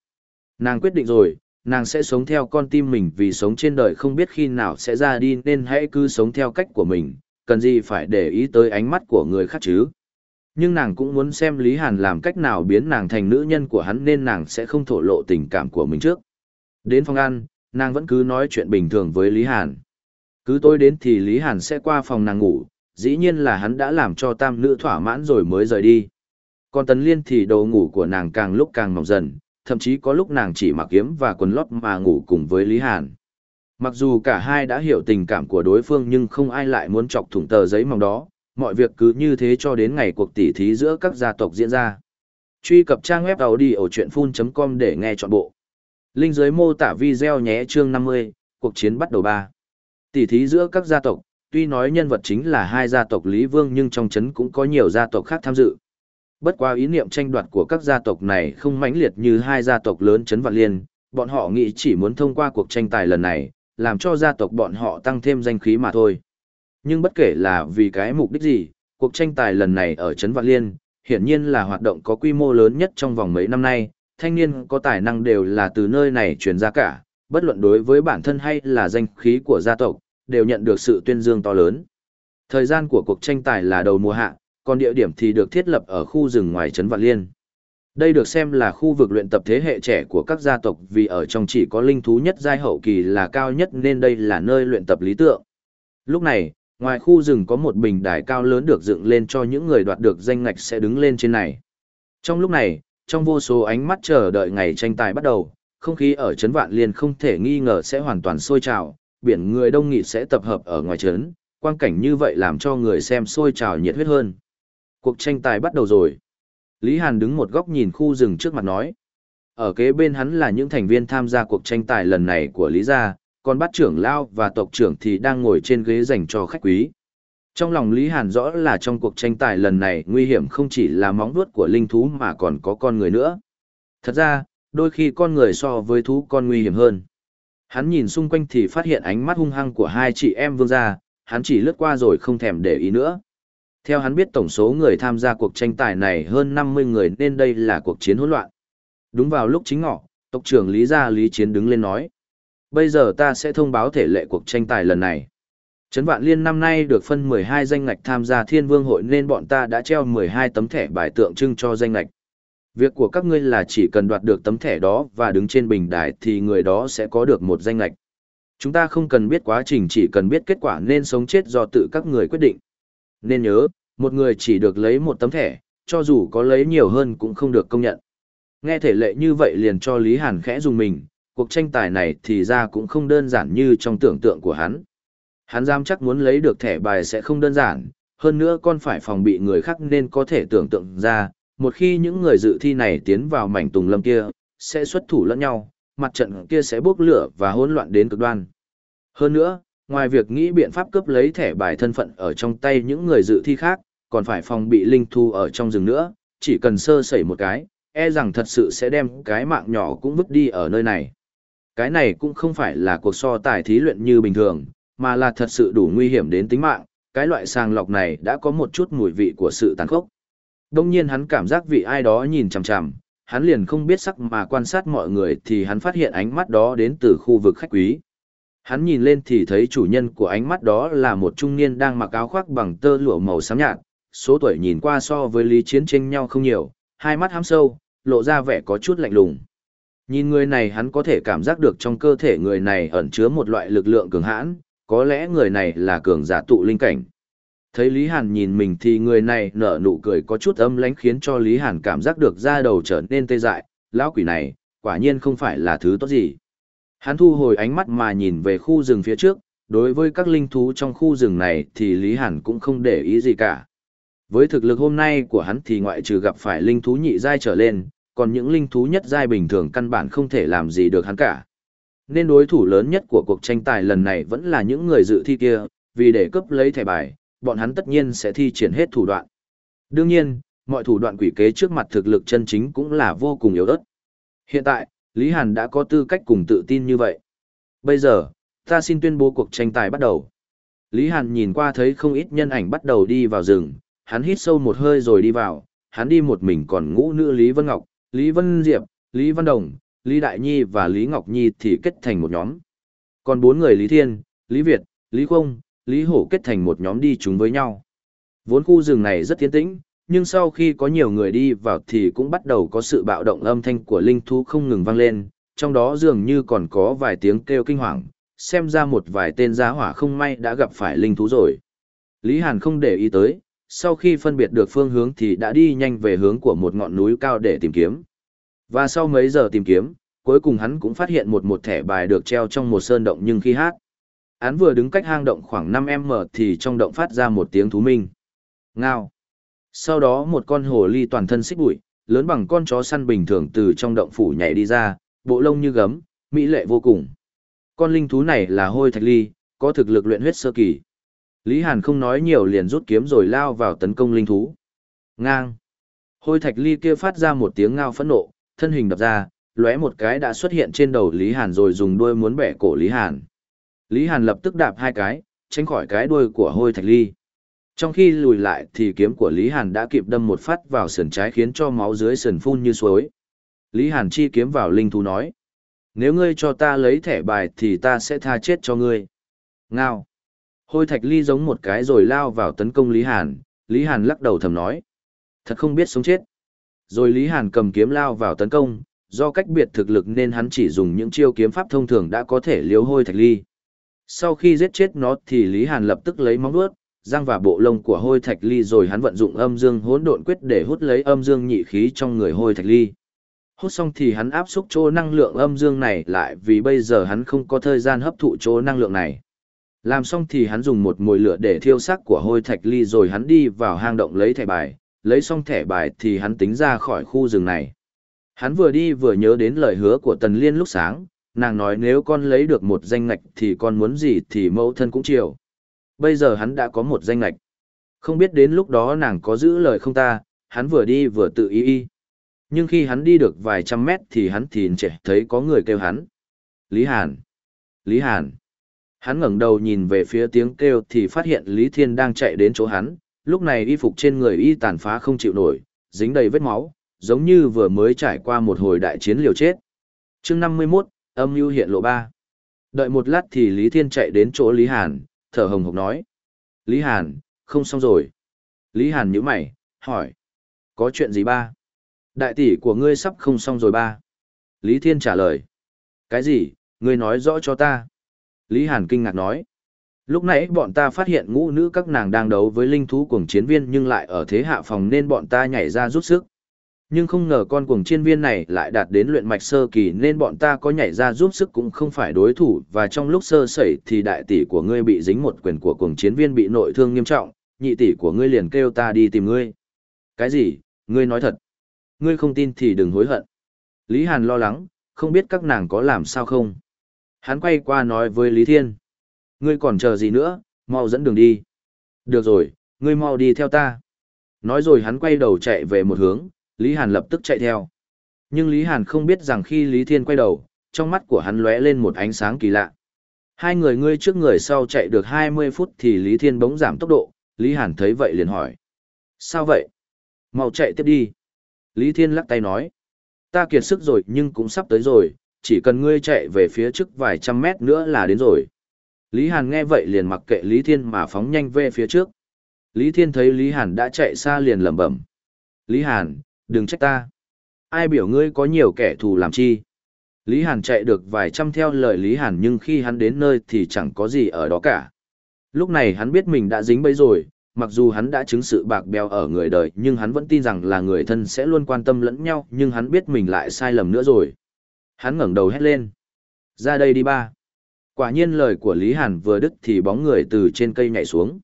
Nàng quyết định rồi, nàng sẽ sống theo con tim mình vì sống trên đời không biết khi nào sẽ ra đi nên hãy cứ sống theo cách của mình, cần gì phải để ý tới ánh mắt của người khác chứ. Nhưng nàng cũng muốn xem Lý Hàn làm cách nào biến nàng thành nữ nhân của hắn nên nàng sẽ không thổ lộ tình cảm của mình trước. Đến phòng ăn, nàng vẫn cứ nói chuyện bình thường với Lý Hàn. Cứ tối đến thì Lý Hàn sẽ qua phòng nàng ngủ, dĩ nhiên là hắn đã làm cho tam nữ thỏa mãn rồi mới rời đi. Còn Tấn Liên thì đồ ngủ của nàng càng lúc càng mỏng dần, thậm chí có lúc nàng chỉ mặc kiếm và quần lót mà ngủ cùng với Lý Hàn. Mặc dù cả hai đã hiểu tình cảm của đối phương nhưng không ai lại muốn chọc thủng tờ giấy mỏng đó, mọi việc cứ như thế cho đến ngày cuộc tỉ thí giữa các gia tộc diễn ra. Truy cập trang web đầu đi ở chuyện full.com để nghe trọn bộ. Linh dưới mô tả video nhé chương 50, cuộc chiến bắt đầu 3. Tỉ thí giữa các gia tộc, tuy nói nhân vật chính là hai gia tộc Lý Vương nhưng trong chấn cũng có nhiều gia tộc khác tham dự. Bất qua ý niệm tranh đoạt của các gia tộc này không mãnh liệt như hai gia tộc lớn chấn vạn liên, bọn họ nghĩ chỉ muốn thông qua cuộc tranh tài lần này, làm cho gia tộc bọn họ tăng thêm danh khí mà thôi. nhưng bất kể là vì cái mục đích gì, cuộc tranh tài lần này ở Trấn Vạn Liên, hiển nhiên là hoạt động có quy mô lớn nhất trong vòng mấy năm nay, thanh niên có tài năng đều là từ nơi này truyền ra cả, bất luận đối với bản thân hay là danh khí của gia tộc, đều nhận được sự tuyên dương to lớn. Thời gian của cuộc tranh tài là đầu mùa hạ, còn địa điểm thì được thiết lập ở khu rừng ngoài trấn Vạn Liên. Đây được xem là khu vực luyện tập thế hệ trẻ của các gia tộc vì ở trong chỉ có linh thú nhất giai hậu kỳ là cao nhất nên đây là nơi luyện tập lý tưởng. Lúc này, ngoài khu rừng có một bình đài cao lớn được dựng lên cho những người đoạt được danh ngạch sẽ đứng lên trên này. Trong lúc này, trong vô số ánh mắt chờ đợi ngày tranh tài bắt đầu, không khí ở trấn Vạn Liên không thể nghi ngờ sẽ hoàn toàn sôi trào, biển người đông nghị sẽ tập hợp ở ngoài trấn, quang cảnh như vậy làm cho người xem sôi trào nhiệt huyết hơn. Cuộc tranh tài bắt đầu rồi. Lý Hàn đứng một góc nhìn khu rừng trước mặt nói. Ở kế bên hắn là những thành viên tham gia cuộc tranh tài lần này của Lý Gia, còn bát trưởng Lao và tộc trưởng thì đang ngồi trên ghế dành cho khách quý. Trong lòng Lý Hàn rõ là trong cuộc tranh tài lần này nguy hiểm không chỉ là móng vuốt của linh thú mà còn có con người nữa. Thật ra, đôi khi con người so với thú con nguy hiểm hơn. Hắn nhìn xung quanh thì phát hiện ánh mắt hung hăng của hai chị em vương gia, hắn chỉ lướt qua rồi không thèm để ý nữa. Theo hắn biết tổng số người tham gia cuộc tranh tài này hơn 50 người nên đây là cuộc chiến hỗn loạn. Đúng vào lúc chính ngọ, tộc trưởng Lý Gia Lý Chiến đứng lên nói. Bây giờ ta sẽ thông báo thể lệ cuộc tranh tài lần này. Trấn Vạn Liên năm nay được phân 12 danh ngạch tham gia Thiên Vương hội nên bọn ta đã treo 12 tấm thẻ bài tượng trưng cho danh ngạch. Việc của các ngươi là chỉ cần đoạt được tấm thẻ đó và đứng trên bình đài thì người đó sẽ có được một danh lạch. Chúng ta không cần biết quá trình chỉ cần biết kết quả nên sống chết do tự các người quyết định. Nên nhớ, một người chỉ được lấy một tấm thẻ, cho dù có lấy nhiều hơn cũng không được công nhận. Nghe thể lệ như vậy liền cho Lý Hàn khẽ dùng mình, cuộc tranh tài này thì ra cũng không đơn giản như trong tưởng tượng của hắn. Hắn dám chắc muốn lấy được thẻ bài sẽ không đơn giản, hơn nữa còn phải phòng bị người khác nên có thể tưởng tượng ra, một khi những người dự thi này tiến vào mảnh tùng lâm kia, sẽ xuất thủ lẫn nhau, mặt trận kia sẽ bốc lửa và hỗn loạn đến cực đoan. Hơn nữa, ngoài việc nghĩ biện pháp cướp lấy thẻ bài thân phận ở trong tay những người dự thi khác, còn phải phòng bị linh thu ở trong rừng nữa, chỉ cần sơ sẩy một cái, e rằng thật sự sẽ đem cái mạng nhỏ cũng vứt đi ở nơi này. Cái này cũng không phải là cuộc so tài thí luyện như bình thường, mà là thật sự đủ nguy hiểm đến tính mạng, cái loại sàng lọc này đã có một chút mùi vị của sự tàn khốc. Đông nhiên hắn cảm giác vị ai đó nhìn chằm chằm, hắn liền không biết sắc mà quan sát mọi người thì hắn phát hiện ánh mắt đó đến từ khu vực khách quý. Hắn nhìn lên thì thấy chủ nhân của ánh mắt đó là một trung niên đang mặc áo khoác bằng tơ lụa màu xám nhạt, số tuổi nhìn qua so với Lý Chiến tranh nhau không nhiều, hai mắt hám sâu, lộ ra vẻ có chút lạnh lùng. Nhìn người này hắn có thể cảm giác được trong cơ thể người này ẩn chứa một loại lực lượng cường hãn, có lẽ người này là cường giả tụ linh cảnh. Thấy Lý Hàn nhìn mình thì người này nở nụ cười có chút âm lãnh khiến cho Lý Hàn cảm giác được da đầu trở nên tê dại, lão quỷ này, quả nhiên không phải là thứ tốt gì. Hắn thu hồi ánh mắt mà nhìn về khu rừng phía trước, đối với các linh thú trong khu rừng này thì Lý Hàn cũng không để ý gì cả. Với thực lực hôm nay của hắn thì ngoại trừ gặp phải linh thú nhị giai trở lên, còn những linh thú nhất giai bình thường căn bản không thể làm gì được hắn cả. Nên đối thủ lớn nhất của cuộc tranh tài lần này vẫn là những người dự thi kia, vì để cướp lấy thẻ bài, bọn hắn tất nhiên sẽ thi triển hết thủ đoạn. Đương nhiên, mọi thủ đoạn quỷ kế trước mặt thực lực chân chính cũng là vô cùng yếu ớt. Hiện tại, Lý Hàn đã có tư cách cùng tự tin như vậy. Bây giờ, ta xin tuyên bố cuộc tranh tài bắt đầu. Lý Hàn nhìn qua thấy không ít nhân ảnh bắt đầu đi vào rừng, hắn hít sâu một hơi rồi đi vào, hắn đi một mình còn ngũ nữ Lý Vân Ngọc, Lý Vân Diệp, Lý Văn Đồng, Lý Đại Nhi và Lý Ngọc Nhi thì kết thành một nhóm. Còn bốn người Lý Thiên, Lý Việt, Lý Không, Lý Hổ kết thành một nhóm đi chúng với nhau. Vốn khu rừng này rất tiến tĩnh, nhưng sau khi có nhiều người đi vào thì cũng bắt đầu có sự bạo động âm thanh của linh thú không ngừng vang lên, trong đó dường như còn có vài tiếng kêu kinh hoàng, xem ra một vài tên giá hỏa không may đã gặp phải linh thú rồi. Lý Hàn không để ý tới, sau khi phân biệt được phương hướng thì đã đi nhanh về hướng của một ngọn núi cao để tìm kiếm. Và sau mấy giờ tìm kiếm, cuối cùng hắn cũng phát hiện một một thẻ bài được treo trong một sơn động nhưng khi hát. Án vừa đứng cách hang động khoảng 5m thì trong động phát ra một tiếng thú minh. Ngao. Sau đó một con hồ ly toàn thân xích bụi, lớn bằng con chó săn bình thường từ trong động phủ nhảy đi ra, bộ lông như gấm, mỹ lệ vô cùng. Con linh thú này là hôi thạch ly, có thực lực luyện huyết sơ kỳ. Lý Hàn không nói nhiều liền rút kiếm rồi lao vào tấn công linh thú. Ngang. Hôi thạch ly kia phát ra một tiếng ngao phẫn nộ, thân hình đập ra, lóe một cái đã xuất hiện trên đầu Lý Hàn rồi dùng đuôi muốn bẻ cổ Lý Hàn. Lý Hàn lập tức đạp hai cái, tránh khỏi cái đuôi của hôi thạch ly. Trong khi lùi lại thì kiếm của Lý Hàn đã kịp đâm một phát vào sườn trái khiến cho máu dưới sườn phun như suối. Lý Hàn chi kiếm vào linh thú nói. Nếu ngươi cho ta lấy thẻ bài thì ta sẽ tha chết cho ngươi. Ngao. Hôi thạch ly giống một cái rồi lao vào tấn công Lý Hàn. Lý Hàn lắc đầu thầm nói. Thật không biết sống chết. Rồi Lý Hàn cầm kiếm lao vào tấn công, do cách biệt thực lực nên hắn chỉ dùng những chiêu kiếm pháp thông thường đã có thể liếu hôi thạch ly. Sau khi giết chết nó thì Lý Hàn lập tức lấy móng vuốt, răng và bộ lông của hôi thạch ly rồi hắn vận dụng âm dương hỗn độn quyết để hút lấy âm dương nhị khí trong người hôi thạch ly. Hút xong thì hắn áp xúc chỗ năng lượng âm dương này lại vì bây giờ hắn không có thời gian hấp thụ chỗ năng lượng này. Làm xong thì hắn dùng một mồi lửa để thiêu xác của hôi thạch ly rồi hắn đi vào hang động lấy thẻ bài, lấy xong thẻ bài thì hắn tính ra khỏi khu rừng này. Hắn vừa đi vừa nhớ đến lời hứa của Tần Liên lúc sáng, nàng nói nếu con lấy được một danh ngạch thì con muốn gì thì mẫu thân cũng chiều. Bây giờ hắn đã có một danh ngạch. Không biết đến lúc đó nàng có giữ lời không ta, hắn vừa đi vừa tự ý y. Nhưng khi hắn đi được vài trăm mét thì hắn thì trẻ thấy có người kêu hắn. Lý Hàn! Lý Hàn! Hắn ngẩng đầu nhìn về phía tiếng kêu thì phát hiện Lý Thiên đang chạy đến chỗ hắn, lúc này y phục trên người y tàn phá không chịu nổi, dính đầy vết máu, giống như vừa mới trải qua một hồi đại chiến liều chết. chương 51, âm mưu hiện lộ ba. Đợi một lát thì Lý Thiên chạy đến chỗ Lý Hàn, thở hồng hộc nói. Lý Hàn, không xong rồi. Lý Hàn nhíu mày, hỏi. Có chuyện gì ba? Đại tỷ của ngươi sắp không xong rồi ba. Lý Thiên trả lời. Cái gì, ngươi nói rõ cho ta. Lý Hàn kinh ngạc nói. Lúc nãy bọn ta phát hiện ngũ nữ các nàng đang đấu với linh thú cuồng chiến viên nhưng lại ở thế hạ phòng nên bọn ta nhảy ra rút sức. Nhưng không ngờ con cuồng chiến viên này lại đạt đến luyện mạch sơ kỳ nên bọn ta có nhảy ra giúp sức cũng không phải đối thủ và trong lúc sơ sẩy thì đại tỷ của ngươi bị dính một quyền của cuồng chiến viên bị nội thương nghiêm trọng, nhị tỷ của ngươi liền kêu ta đi tìm ngươi. Cái gì, ngươi nói thật? Ngươi không tin thì đừng hối hận. Lý Hàn lo lắng, không biết các nàng có làm sao không. Hắn quay qua nói với Lý Thiên. Ngươi còn chờ gì nữa, mau dẫn đường đi. Được rồi, ngươi mau đi theo ta. Nói rồi hắn quay đầu chạy về một hướng, Lý Hàn lập tức chạy theo. Nhưng Lý Hàn không biết rằng khi Lý Thiên quay đầu, trong mắt của hắn lóe lên một ánh sáng kỳ lạ. Hai người ngươi trước người sau chạy được 20 phút thì Lý Thiên bỗng giảm tốc độ, Lý Hàn thấy vậy liền hỏi. Sao vậy? Mau chạy tiếp đi. Lý Thiên lắc tay nói. Ta kiệt sức rồi nhưng cũng sắp tới rồi, chỉ cần ngươi chạy về phía trước vài trăm mét nữa là đến rồi. Lý Hàn nghe vậy liền mặc kệ Lý Thiên mà phóng nhanh về phía trước. Lý Thiên thấy Lý Hàn đã chạy xa liền lẩm bẩm. Lý Hàn, đừng trách ta. Ai biểu ngươi có nhiều kẻ thù làm chi? Lý Hàn chạy được vài trăm theo lời Lý Hàn nhưng khi hắn đến nơi thì chẳng có gì ở đó cả. Lúc này hắn biết mình đã dính bẫy rồi, mặc dù hắn đã chứng sự bạc bèo ở người đời nhưng hắn vẫn tin rằng là người thân sẽ luôn quan tâm lẫn nhau nhưng hắn biết mình lại sai lầm nữa rồi. Hắn ngẩng đầu hét lên. Ra đây đi ba. Quả nhiên lời của Lý Hàn vừa đứt thì bóng người từ trên cây nhảy xuống.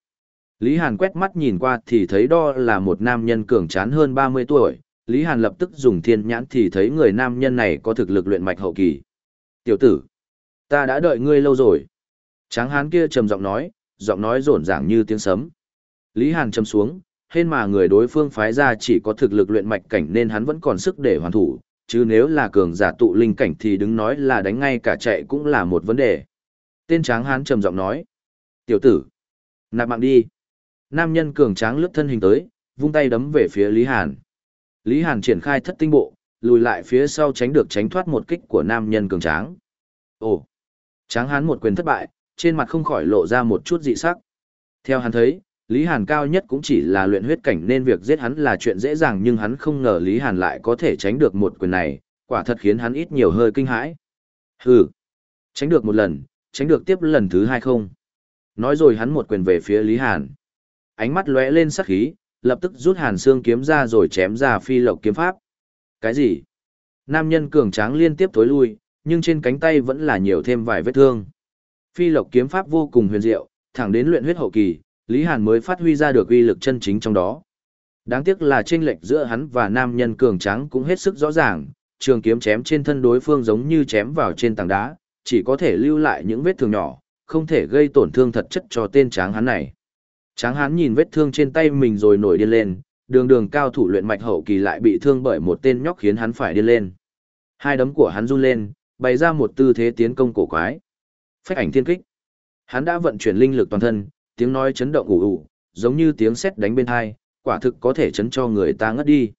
Lý Hàn quét mắt nhìn qua thì thấy đó là một nam nhân cường trán hơn 30 tuổi, Lý Hàn lập tức dùng thiên nhãn thì thấy người nam nhân này có thực lực luyện mạch hậu kỳ. Tiểu tử, ta đã đợi ngươi lâu rồi. Tráng hán kia trầm giọng nói, giọng nói rộn ràng như tiếng sấm. Lý Hàn trầm xuống, hên mà người đối phương phái ra chỉ có thực lực luyện mạch cảnh nên hắn vẫn còn sức để hoàn thủ, chứ nếu là cường giả tụ linh cảnh thì đứng nói là đánh ngay cả chạy cũng là một vấn đề. Tên tráng hán trầm giọng nói, tiểu tử, nạp mạng đi. Nam nhân cường tráng lướt thân hình tới, vung tay đấm về phía Lý Hàn. Lý Hàn triển khai thất tinh bộ, lùi lại phía sau tránh được tránh thoát một kích của nam nhân cường tráng. Ồ! Tráng hán một quyền thất bại, trên mặt không khỏi lộ ra một chút dị sắc. Theo hắn thấy, Lý Hàn cao nhất cũng chỉ là luyện huyết cảnh nên việc giết hắn là chuyện dễ dàng nhưng hắn không ngờ Lý Hàn lại có thể tránh được một quyền này, quả thật khiến hắn ít nhiều hơi kinh hãi. Hừ! Tránh được một lần, tránh được tiếp lần thứ hai không? Nói rồi hắn một quyền về phía Lý Hàn. Ánh mắt lóe lên sắc khí, lập tức rút hàn xương kiếm ra rồi chém ra phi lộc kiếm pháp. Cái gì? Nam nhân cường tráng liên tiếp tối lui, nhưng trên cánh tay vẫn là nhiều thêm vài vết thương. Phi lộc kiếm pháp vô cùng huyền diệu, thẳng đến luyện huyết hậu kỳ, Lý Hàn mới phát huy ra được uy lực chân chính trong đó. Đáng tiếc là chênh lệch giữa hắn và nam nhân cường tráng cũng hết sức rõ ràng, trường kiếm chém trên thân đối phương giống như chém vào trên tảng đá, chỉ có thể lưu lại những vết thương nhỏ, không thể gây tổn thương thật chất cho tên tráng hắn này. Tráng hán nhìn vết thương trên tay mình rồi nổi điên lên, đường đường cao thủ luyện mạch hậu kỳ lại bị thương bởi một tên nhóc khiến hắn phải điên lên. Hai đấm của hắn run lên, bày ra một tư thế tiến công cổ quái. Phách ảnh thiên kích. Hắn đã vận chuyển linh lực toàn thân, tiếng nói chấn động ủ ủ, giống như tiếng sét đánh bên hai, quả thực có thể chấn cho người ta ngất đi.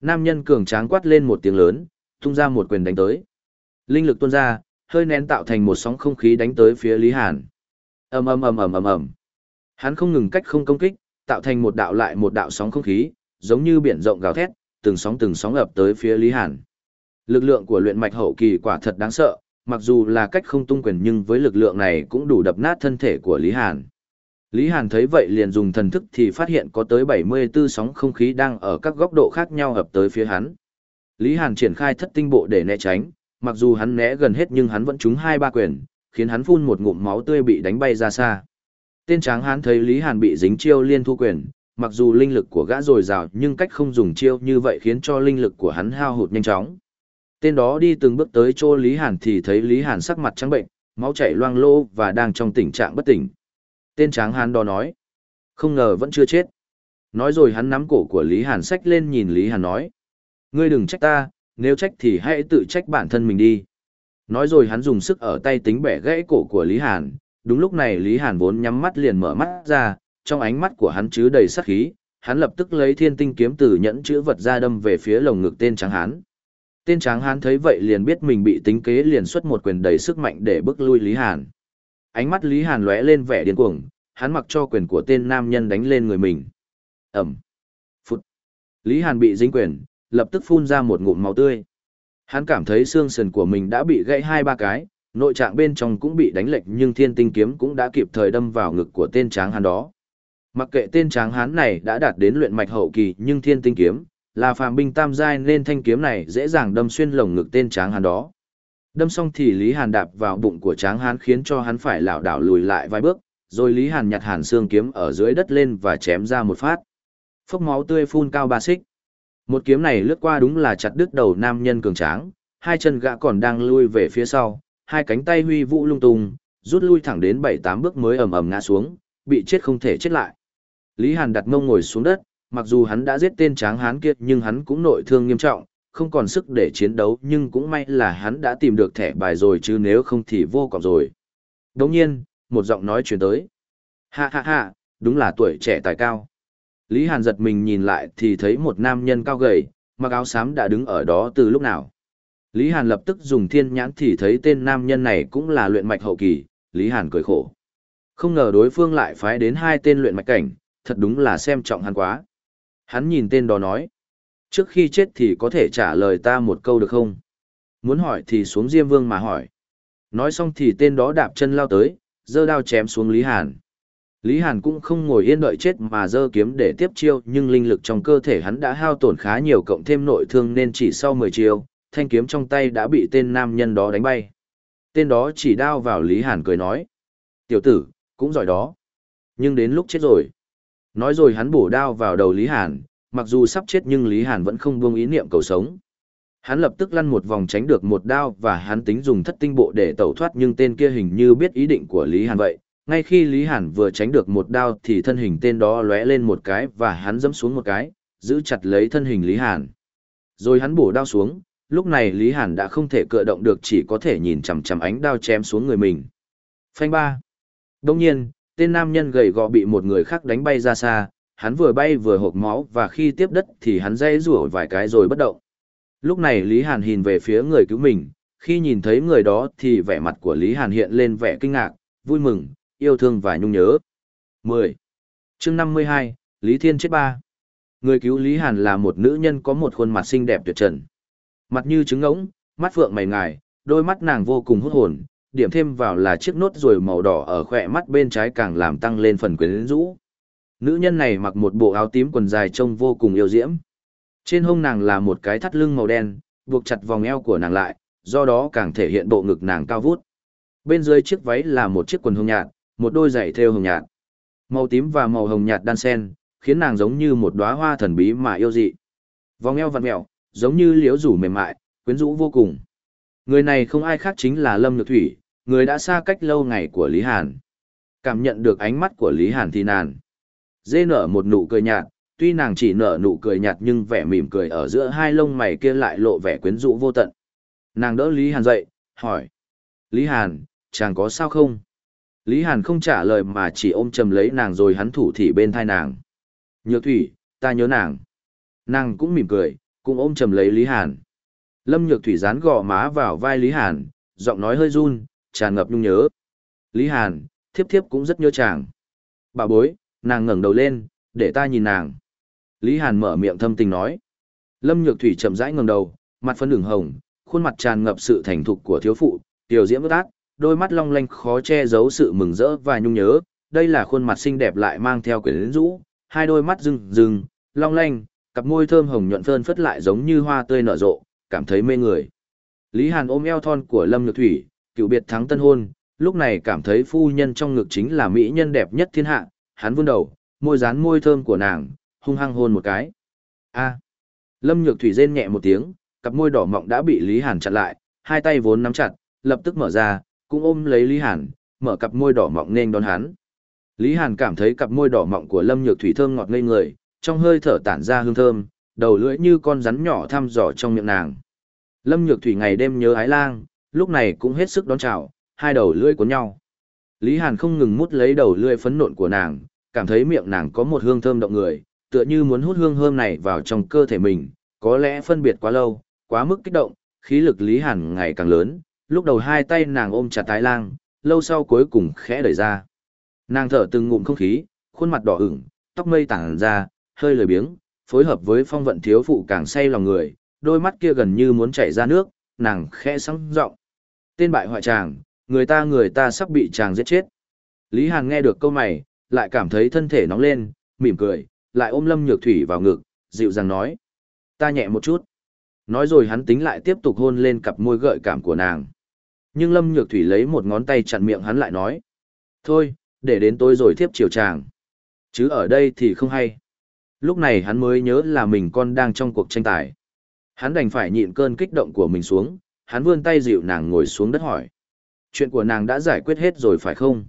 Nam nhân cường tráng quát lên một tiếng lớn, tung ra một quyền đánh tới. Linh lực tuôn ra, hơi nén tạo thành một sóng không khí đánh tới phía Lý Hàn. Ầm ầm ầm ầm ầm ầm. Hắn không ngừng cách không công kích, tạo thành một đạo lại một đạo sóng không khí, giống như biển rộng gào thét, từng sóng từng sóng ập tới phía Lý Hàn. Lực lượng của luyện mạch hậu kỳ quả thật đáng sợ, mặc dù là cách không tung quyền nhưng với lực lượng này cũng đủ đập nát thân thể của Lý Hàn. Lý Hàn thấy vậy liền dùng thần thức thì phát hiện có tới 74 sóng không khí đang ở các góc độ khác nhau ập tới phía hắn. Lý Hàn triển khai thất tinh bộ để né tránh, mặc dù hắn né gần hết nhưng hắn vẫn trúng hai ba quyền, khiến hắn phun một ngụm máu tươi bị đánh bay ra xa. Tên tráng hán thấy Lý Hàn bị dính chiêu liên thu quyền, mặc dù linh lực của gã dồi dào nhưng cách không dùng chiêu như vậy khiến cho linh lực của hắn hao hụt nhanh chóng. Tên đó đi từng bước tới chỗ Lý Hàn thì thấy Lý Hàn sắc mặt trắng bệnh, máu chảy loang lô và đang trong tình trạng bất tỉnh. Tên tráng hán đó nói, không ngờ vẫn chưa chết. Nói rồi hắn nắm cổ của Lý Hàn xách lên nhìn Lý Hàn nói, ngươi đừng trách ta, nếu trách thì hãy tự trách bản thân mình đi. Nói rồi hắn dùng sức ở tay tính bẻ gãy cổ của Lý Hàn, đúng lúc này Lý Hàn vốn nhắm mắt liền mở mắt ra, trong ánh mắt của hắn chứa đầy sát khí, hắn lập tức lấy thiên tinh kiếm từ nhẫn chữ vật ra đâm về phía lồng ngực tên tráng hán. Tên tráng hán thấy vậy liền biết mình bị tính kế liền xuất một quyền đầy sức mạnh để bức lui Lý Hàn. Ánh mắt Lý Hàn lóe lên vẻ điên cuồng, hắn mặc cho quyền của tên nam nhân đánh lên người mình. Ẩm. Phút. Lý Hàn bị dính quyền, lập tức phun ra một ngụm máu tươi. Hắn cảm thấy xương sườn của mình đã bị gãy hai ba cái, nội trạng bên trong cũng bị đánh lệch nhưng thiên tinh kiếm cũng đã kịp thời đâm vào ngực của tên tráng hán đó. Mặc kệ tên tráng hán này đã đạt đến luyện mạch hậu kỳ nhưng thiên tinh kiếm, là phàm binh tam giai nên thanh kiếm này dễ dàng đâm xuyên lồng ngực tên tráng hán đó. Đâm xong thì Lý Hàn đạp vào bụng của tráng hán khiến cho hắn phải lảo đảo lùi lại vài bước, rồi Lý Hàn nhặt hàn xương kiếm ở dưới đất lên và chém ra một phát. Phốc máu tươi phun cao ba xích. Một kiếm này lướt qua đúng là chặt đứt đầu nam nhân cường tráng, hai chân gã còn đang lui về phía sau, hai cánh tay huy vũ lung tung, rút lui thẳng đến bảy tám bước mới ầm ầm ngã xuống, bị chết không thể chết lại. Lý Hàn đặt mông ngồi xuống đất, mặc dù hắn đã giết tên tráng hán kia nhưng hắn cũng nội thương nghiêm trọng, không còn sức để chiến đấu nhưng cũng may là hắn đã tìm được thẻ bài rồi chứ nếu không thì vô cọc rồi. Đồng nhiên, một giọng nói chuyển tới. Ha ha ha, đúng là tuổi trẻ tài cao. Lý Hàn giật mình nhìn lại thì thấy một nam nhân cao gầy, mặc áo xám đã đứng ở đó từ lúc nào. Lý Hàn lập tức dùng thiên nhãn thì thấy tên nam nhân này cũng là luyện mạch hậu kỳ, Lý Hàn cười khổ. Không ngờ đối phương lại phái đến hai tên luyện mạch cảnh, thật đúng là xem trọng hắn quá. Hắn nhìn tên đó nói. Trước khi chết thì có thể trả lời ta một câu được không? Muốn hỏi thì xuống Diêm Vương mà hỏi. Nói xong thì tên đó đạp chân lao tới, giơ đao chém xuống Lý Hàn. Lý Hàn cũng không ngồi yên đợi chết mà giơ kiếm để tiếp chiêu nhưng linh lực trong cơ thể hắn đã hao tổn khá nhiều cộng thêm nội thương nên chỉ sau 10 chiêu, thanh kiếm trong tay đã bị tên nam nhân đó đánh bay. Tên đó chỉ đao vào Lý Hàn cười nói. Tiểu tử, cũng giỏi đó. Nhưng đến lúc chết rồi. Nói rồi hắn bổ đao vào đầu Lý Hàn, mặc dù sắp chết nhưng Lý Hàn vẫn không buông ý niệm cầu sống. Hắn lập tức lăn một vòng tránh được một đao và hắn tính dùng thất tinh bộ để tẩu thoát nhưng tên kia hình như biết ý định của Lý Hàn vậy. Ngay khi Lý Hàn vừa tránh được một đao thì thân hình tên đó lóe lên một cái và hắn dẫm xuống một cái, giữ chặt lấy thân hình Lý Hàn. Rồi hắn bổ đao xuống, lúc này Lý Hàn đã không thể cựa động được chỉ có thể nhìn chằm chằm ánh đao chém xuống người mình. Phanh ba. Đông nhiên, tên nam nhân gầy gò bị một người khác đánh bay ra xa, hắn vừa bay vừa hộp máu và khi tiếp đất thì hắn dây rủa vài cái rồi bất động. Lúc này Lý Hàn nhìn về phía người cứu mình, khi nhìn thấy người đó thì vẻ mặt của Lý Hàn hiện lên vẻ kinh ngạc, vui mừng, yêu thương và nhung nhớ. 10. chương 52, Lý Thiên chết ba. Người cứu Lý Hàn là một nữ nhân có một khuôn mặt xinh đẹp tuyệt trần. Mặt như trứng ngỗng, mắt phượng mày ngài, đôi mắt nàng vô cùng hút hồn, điểm thêm vào là chiếc nốt ruồi màu đỏ ở khỏe mắt bên trái càng làm tăng lên phần quyến rũ. Nữ nhân này mặc một bộ áo tím quần dài trông vô cùng yêu diễm. Trên hông nàng là một cái thắt lưng màu đen, buộc chặt vòng eo của nàng lại, do đó càng thể hiện bộ ngực nàng cao vút. Bên dưới chiếc váy là một chiếc quần hồng nhạt, một đôi giày thêu hồng nhạt. Màu tím và màu hồng nhạt đan xen, khiến nàng giống như một đóa hoa thần bí mà yêu dị. Vòng eo vặn mèo, giống như liễu rủ mềm mại, quyến rũ vô cùng. Người này không ai khác chính là Lâm Nhược Thủy, người đã xa cách lâu ngày của Lý Hàn. Cảm nhận được ánh mắt của Lý Hàn thì nàn. Dê nở một nụ cười nhạt, tuy nàng chỉ nở nụ cười nhạt nhưng vẻ mỉm cười ở giữa hai lông mày kia lại lộ vẻ quyến rũ vô tận. Nàng đỡ Lý Hàn dậy, hỏi. Lý Hàn, chàng có sao không? Lý Hàn không trả lời mà chỉ ôm chầm lấy nàng rồi hắn thủ thị bên thai nàng. Nhược thủy, ta nhớ nàng. Nàng cũng mỉm cười, cũng ôm chầm lấy Lý Hàn. Lâm Nhược Thủy dán gò má vào vai Lý Hàn, giọng nói hơi run, tràn ngập nhung nhớ. Lý Hàn, thiếp thiếp cũng rất nhớ chàng. Bà bối, nàng ngẩng đầu lên, để ta nhìn nàng. Lý Hàn mở miệng thâm tình nói. Lâm Nhược Thủy chậm rãi ngẩng đầu, mặt phấn đường hồng, khuôn mặt tràn ngập sự thành thục của thiếu phụ, tiểu diễm bất ác, đôi mắt long lanh khó che giấu sự mừng rỡ và nhung nhớ. Đây là khuôn mặt xinh đẹp lại mang theo quyến rũ, hai đôi mắt rừng rừng, long lanh, cặp môi thơm hồng nhuận phơn phất lại giống như hoa tươi nở rộ, cảm thấy mê người. Lý Hàn ôm eo thon của Lâm Nhược Thủy, cựu biệt thắng tân hôn, lúc này cảm thấy phu nhân trong ngực chính là mỹ nhân đẹp nhất thiên hạ, hắn vươn đầu, môi dán môi thơm của nàng, hung hăng hôn một cái. A. Lâm Nhược Thủy rên nhẹ một tiếng, cặp môi đỏ mọng đã bị Lý Hàn chặn lại, hai tay vốn nắm chặt, lập tức mở ra, cũng ôm lấy Lý Hàn, mở cặp môi đỏ mọng nên đón hắn. Lý Hàn cảm thấy cặp môi đỏ mọng của Lâm Nhược Thủy thơm ngọt ngây người, trong hơi thở tản ra hương thơm, đầu lưỡi như con rắn nhỏ thăm dò trong miệng nàng. Lâm Nhược Thủy ngày đêm nhớ ái lang, lúc này cũng hết sức đón chào, hai đầu lưỡi cuốn nhau. Lý Hàn không ngừng mút lấy đầu lưỡi phấn nộn của nàng, cảm thấy miệng nàng có một hương thơm động người, tựa như muốn hút hương thơm này vào trong cơ thể mình, có lẽ phân biệt quá lâu, quá mức kích động, khí lực Lý Hàn ngày càng lớn, lúc đầu hai tay nàng ôm chặt Ái lang, lâu sau cuối cùng khẽ đẩy ra. Nàng thở từng ngụm không khí, khuôn mặt đỏ ửng, tóc mây tản ra, hơi lười biếng, phối hợp với phong vận thiếu phụ càng say lòng người, đôi mắt kia gần như muốn chảy ra nước, nàng khẽ sáng giọng. Tên bại hoại chàng, người ta người ta sắp bị chàng giết chết. Lý Hàn nghe được câu mày, lại cảm thấy thân thể nóng lên, mỉm cười, lại ôm Lâm Nhược Thủy vào ngực, dịu dàng nói. Ta nhẹ một chút. Nói rồi hắn tính lại tiếp tục hôn lên cặp môi gợi cảm của nàng. Nhưng Lâm Nhược Thủy lấy một ngón tay chặn miệng hắn lại nói. Thôi, để đến tôi rồi tiếp chiều chàng. Chứ ở đây thì không hay. Lúc này hắn mới nhớ là mình con đang trong cuộc tranh tài. Hắn đành phải nhịn cơn kích động của mình xuống, hắn vươn tay dịu nàng ngồi xuống đất hỏi. Chuyện của nàng đã giải quyết hết rồi phải không?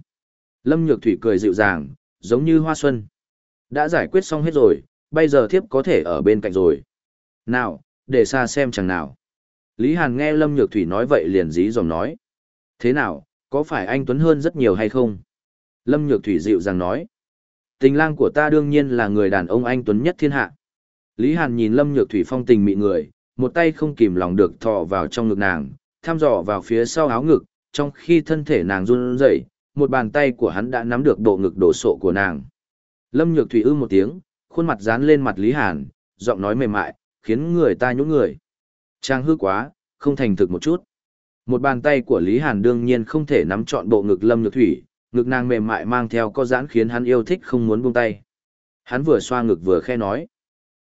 Lâm Nhược Thủy cười dịu dàng, giống như hoa xuân. Đã giải quyết xong hết rồi, bây giờ thiếp có thể ở bên cạnh rồi. Nào, để xa xem chẳng nào. Lý Hàn nghe Lâm Nhược Thủy nói vậy liền dí dòm nói. Thế nào, có phải anh Tuấn hơn rất nhiều hay không? Lâm Nhược Thủy dịu dàng nói. Tình lang của ta đương nhiên là người đàn ông anh Tuấn nhất thiên hạ. Lý Hàn nhìn Lâm Nhược Thủy phong tình mị người, một tay không kìm lòng được thò vào trong ngực nàng, thăm dò vào phía sau áo ngực, trong khi thân thể nàng run rẩy, một bàn tay của hắn đã nắm được bộ ngực đổ sộ của nàng. Lâm Nhược Thủy ư một tiếng, khuôn mặt dán lên mặt Lý Hàn, giọng nói mềm mại, khiến người ta nhũn người. Trang hư quá, không thành thực một chút. Một bàn tay của Lý Hàn đương nhiên không thể nắm trọn bộ ngực Lâm Nhược Thủy, ngực nàng mềm mại mang theo có giãn khiến hắn yêu thích không muốn buông tay. Hắn vừa xoa ngực vừa khe nói.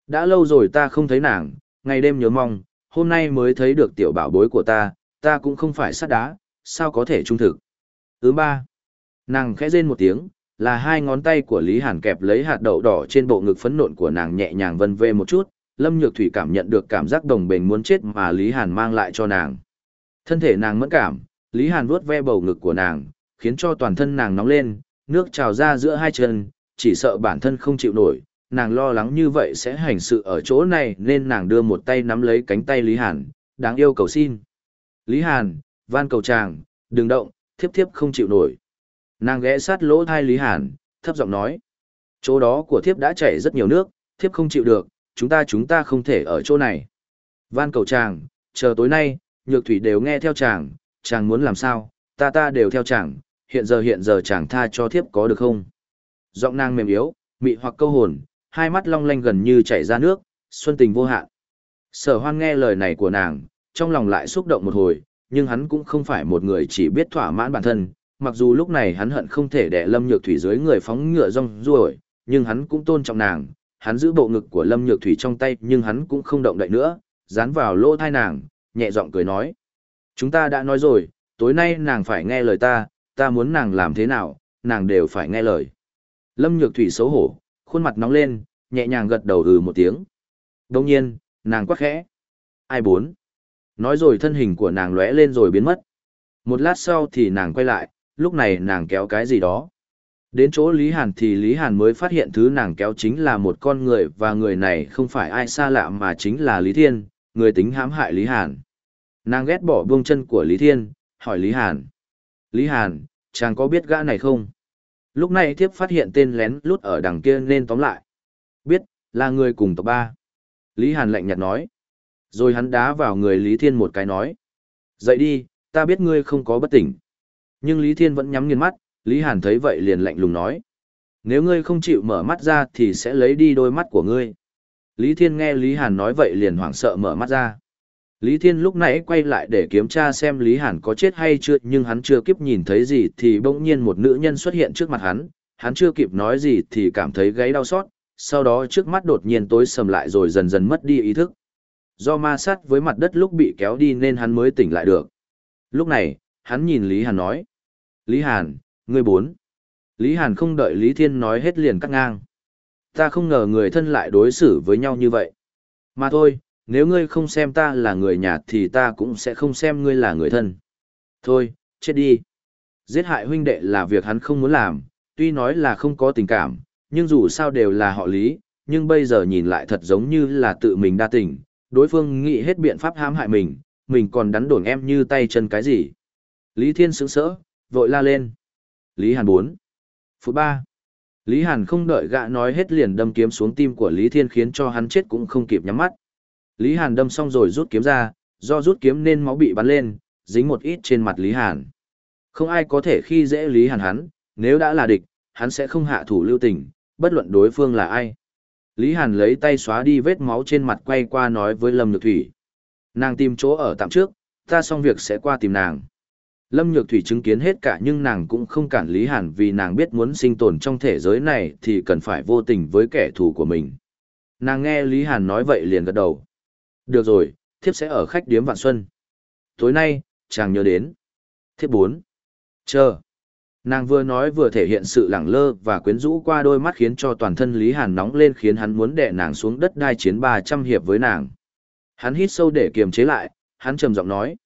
Đã lâu rồi ta không thấy nàng, ngày đêm nhớ mong, hôm nay mới thấy được tiểu bảo bối của ta, ta cũng không phải sắt đá, sao có thể trung thực. Thứ ba, nàng khẽ rên một tiếng, là hai ngón tay của Lý Hàn kẹp lấy hạt đậu đỏ trên bộ ngực phấn nộn của nàng nhẹ nhàng vân vê một chút, Lâm Nhược Thủy cảm nhận được cảm giác đồng bền muốn chết mà Lý Hàn mang lại cho nàng. Thân thể nàng mẫn cảm, Lý Hàn vuốt ve bầu ngực của nàng, khiến cho toàn thân nàng nóng lên, nước trào ra giữa hai chân, chỉ sợ bản thân không chịu nổi, nàng lo lắng như vậy sẽ hành sự ở chỗ này nên nàng đưa một tay nắm lấy cánh tay Lý Hàn, đáng yêu cầu xin. Lý Hàn, van cầu chàng, đừng động, thiếp thiếp không chịu nổi. Nàng ghé sát lỗ thai Lý Hàn, thấp giọng nói. Chỗ đó của thiếp đã chảy rất nhiều nước, thiếp không chịu được, chúng ta chúng ta không thể ở chỗ này. Van cầu chàng, chờ tối nay, nhược thủy đều nghe theo chàng, chàng muốn làm sao, ta ta đều theo chàng, hiện giờ hiện giờ chàng tha cho thiếp có được không? Giọng nàng mềm yếu, mị hoặc câu hồn, hai mắt long lanh gần như chảy ra nước, xuân tình vô hạn. Sở hoan nghe lời này của nàng, trong lòng lại xúc động một hồi, nhưng hắn cũng không phải một người chỉ biết thỏa mãn bản thân, mặc dù lúc này hắn hận không thể đè Lâm Nhược Thủy dưới người phóng ngựa rong ruổi, nhưng hắn cũng tôn trọng nàng, hắn giữ bộ ngực của Lâm Nhược Thủy trong tay nhưng hắn cũng không động đậy nữa, dán vào lỗ thai nàng, nhẹ giọng cười nói. Chúng ta đã nói rồi, tối nay nàng phải nghe lời ta, ta muốn nàng làm thế nào, nàng đều phải nghe lời. Lâm Nhược Thủy xấu hổ, khuôn mặt nóng lên, nhẹ nhàng gật đầu ừ một tiếng. Đồng nhiên, nàng quắc khẽ. Ai bốn? Nói rồi thân hình của nàng lóe lên rồi biến mất. Một lát sau thì nàng quay lại, lúc này nàng kéo cái gì đó. Đến chỗ Lý Hàn thì Lý Hàn mới phát hiện thứ nàng kéo chính là một con người và người này không phải ai xa lạ mà chính là Lý Thiên, người tính hãm hại Lý Hàn. Nàng ghét bỏ buông chân của Lý Thiên, hỏi Lý Hàn. Lý Hàn, Chàng có biết gã này không? Lúc này thiếp phát hiện tên lén lút ở đằng kia nên tóm lại. Biết, là người cùng tộc ba. Lý Hàn lạnh nhạt nói. Rồi hắn đá vào người Lý Thiên một cái nói. Dậy đi, ta biết ngươi không có bất tỉnh. Nhưng Lý Thiên vẫn nhắm nghiền mắt, Lý Hàn thấy vậy liền lạnh lùng nói. Nếu ngươi không chịu mở mắt ra thì sẽ lấy đi đôi mắt của ngươi. Lý Thiên nghe Lý Hàn nói vậy liền hoảng sợ mở mắt ra. Lý Thiên lúc nãy quay lại để kiểm tra xem Lý Hàn có chết hay chưa nhưng hắn chưa kịp nhìn thấy gì thì bỗng nhiên một nữ nhân xuất hiện trước mặt hắn, hắn chưa kịp nói gì thì cảm thấy gáy đau xót, sau đó trước mắt đột nhiên tối sầm lại rồi dần dần mất đi ý thức. Do ma sát với mặt đất lúc bị kéo đi nên hắn mới tỉnh lại được. Lúc này, hắn nhìn Lý Hàn nói. Lý Hàn, ngươi bốn. Lý Hàn không đợi Lý Thiên nói hết liền cắt ngang. Ta không ngờ người thân lại đối xử với nhau như vậy. Mà thôi, nếu ngươi không xem ta là người nhà thì ta cũng sẽ không xem ngươi là người thân. Thôi, chết đi. Giết hại huynh đệ là việc hắn không muốn làm, tuy nói là không có tình cảm, nhưng dù sao đều là họ lý, nhưng bây giờ nhìn lại thật giống như là tự mình đa tình, đối phương nghĩ hết biện pháp hãm hại mình, mình còn đắn đổn em như tay chân cái gì. Lý Thiên sững sỡ, vội la lên. Lý Hàn 4. Phút 3. Lý Hàn không đợi gã nói hết liền đâm kiếm xuống tim của Lý Thiên khiến cho hắn chết cũng không kịp nhắm mắt. Lý Hàn đâm xong rồi rút kiếm ra, do rút kiếm nên máu bị bắn lên, dính một ít trên mặt Lý Hàn. Không ai có thể khi dễ Lý Hàn hắn, nếu đã là địch, hắn sẽ không hạ thủ lưu tình, bất luận đối phương là ai. Lý Hàn lấy tay xóa đi vết máu trên mặt quay qua nói với Lâm Nhược Thủy. Nàng tìm chỗ ở tạm trước, ta xong việc sẽ qua tìm nàng. Lâm Nhược Thủy chứng kiến hết cả nhưng nàng cũng không cản Lý Hàn vì nàng biết muốn sinh tồn trong thế giới này thì cần phải vô tình với kẻ thù của mình. Nàng nghe Lý Hàn nói vậy liền gật đầu. Được rồi, thiếp sẽ ở khách điếm Vạn Xuân. Tối nay, chàng nhớ đến. Thiếp 4. Chờ. Nàng vừa nói vừa thể hiện sự lẳng lơ và quyến rũ qua đôi mắt khiến cho toàn thân Lý Hàn nóng lên khiến hắn muốn đè nàng xuống đất đai chiến 300 hiệp với nàng. Hắn hít sâu để kiềm chế lại, hắn trầm giọng nói.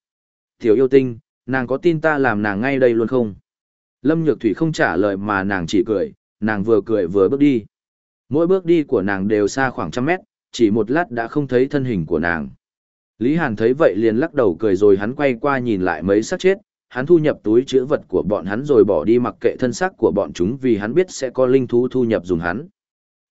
Tiểu yêu tinh, nàng có tin ta làm nàng ngay đây luôn không? Lâm Nhược Thủy không trả lời mà nàng chỉ cười, nàng vừa cười vừa bước đi. Mỗi bước đi của nàng đều xa khoảng trăm mét, chỉ một lát đã không thấy thân hình của nàng. Lý Hàn thấy vậy liền lắc đầu cười rồi hắn quay qua nhìn lại mấy xác chết, hắn thu nhập túi chữ vật của bọn hắn rồi bỏ đi mặc kệ thân xác của bọn chúng vì hắn biết sẽ có linh thú thu nhập dùng hắn.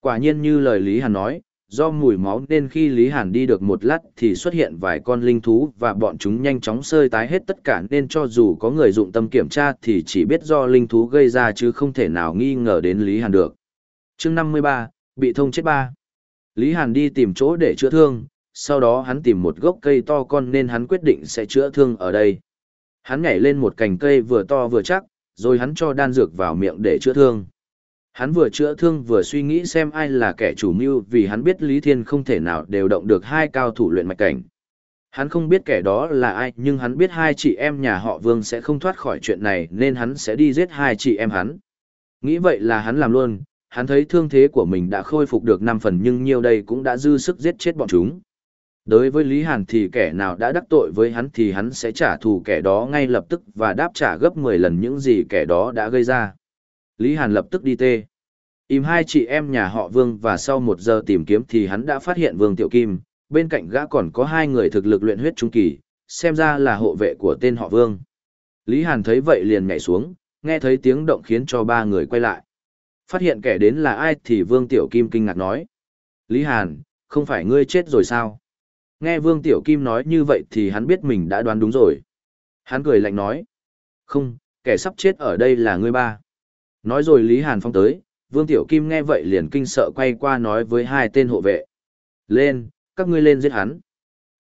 Quả nhiên như lời Lý Hàn nói, do mùi máu nên khi Lý Hàn đi được một lát thì xuất hiện vài con linh thú và bọn chúng nhanh chóng sơi tái hết tất cả nên cho dù có người dụng tâm kiểm tra thì chỉ biết do linh thú gây ra chứ không thể nào nghi ngờ đến Lý Hàn được. chương 53, bị thông chết ba. Lý Hàn đi tìm chỗ để chữa thương, sau đó hắn tìm một gốc cây to con nên hắn quyết định sẽ chữa thương ở đây. Hắn nhảy lên một cành cây vừa to vừa chắc, rồi hắn cho đan dược vào miệng để chữa thương. Hắn vừa chữa thương vừa suy nghĩ xem ai là kẻ chủ mưu vì hắn biết Lý Thiên không thể nào đều động được hai cao thủ luyện mạch cảnh. Hắn không biết kẻ đó là ai nhưng hắn biết hai chị em nhà họ Vương sẽ không thoát khỏi chuyện này nên hắn sẽ đi giết hai chị em hắn. Nghĩ vậy là hắn làm luôn, hắn thấy thương thế của mình đã khôi phục được 5 phần nhưng nhiều đây cũng đã dư sức giết chết bọn chúng. Đối với Lý Hàn thì kẻ nào đã đắc tội với hắn thì hắn sẽ trả thù kẻ đó ngay lập tức và đáp trả gấp 10 lần những gì kẻ đó đã gây ra. Lý Hàn lập tức đi tê. Im hai chị em nhà họ Vương và sau một giờ tìm kiếm thì hắn đã phát hiện Vương Tiểu Kim, bên cạnh gã còn có hai người thực lực luyện huyết trung kỳ, xem ra là hộ vệ của tên họ Vương. Lý Hàn thấy vậy liền nhảy xuống, nghe thấy tiếng động khiến cho ba người quay lại. Phát hiện kẻ đến là ai thì Vương Tiểu Kim kinh ngạc nói. Lý Hàn, không phải ngươi chết rồi sao? Nghe Vương Tiểu Kim nói như vậy thì hắn biết mình đã đoán đúng rồi. Hắn cười lạnh nói. Không, kẻ sắp chết ở đây là ngươi ba. Nói rồi Lý Hàn Phong tới, Vương Tiểu Kim nghe vậy liền kinh sợ quay qua nói với hai tên hộ vệ. Lên, các ngươi lên giết hắn.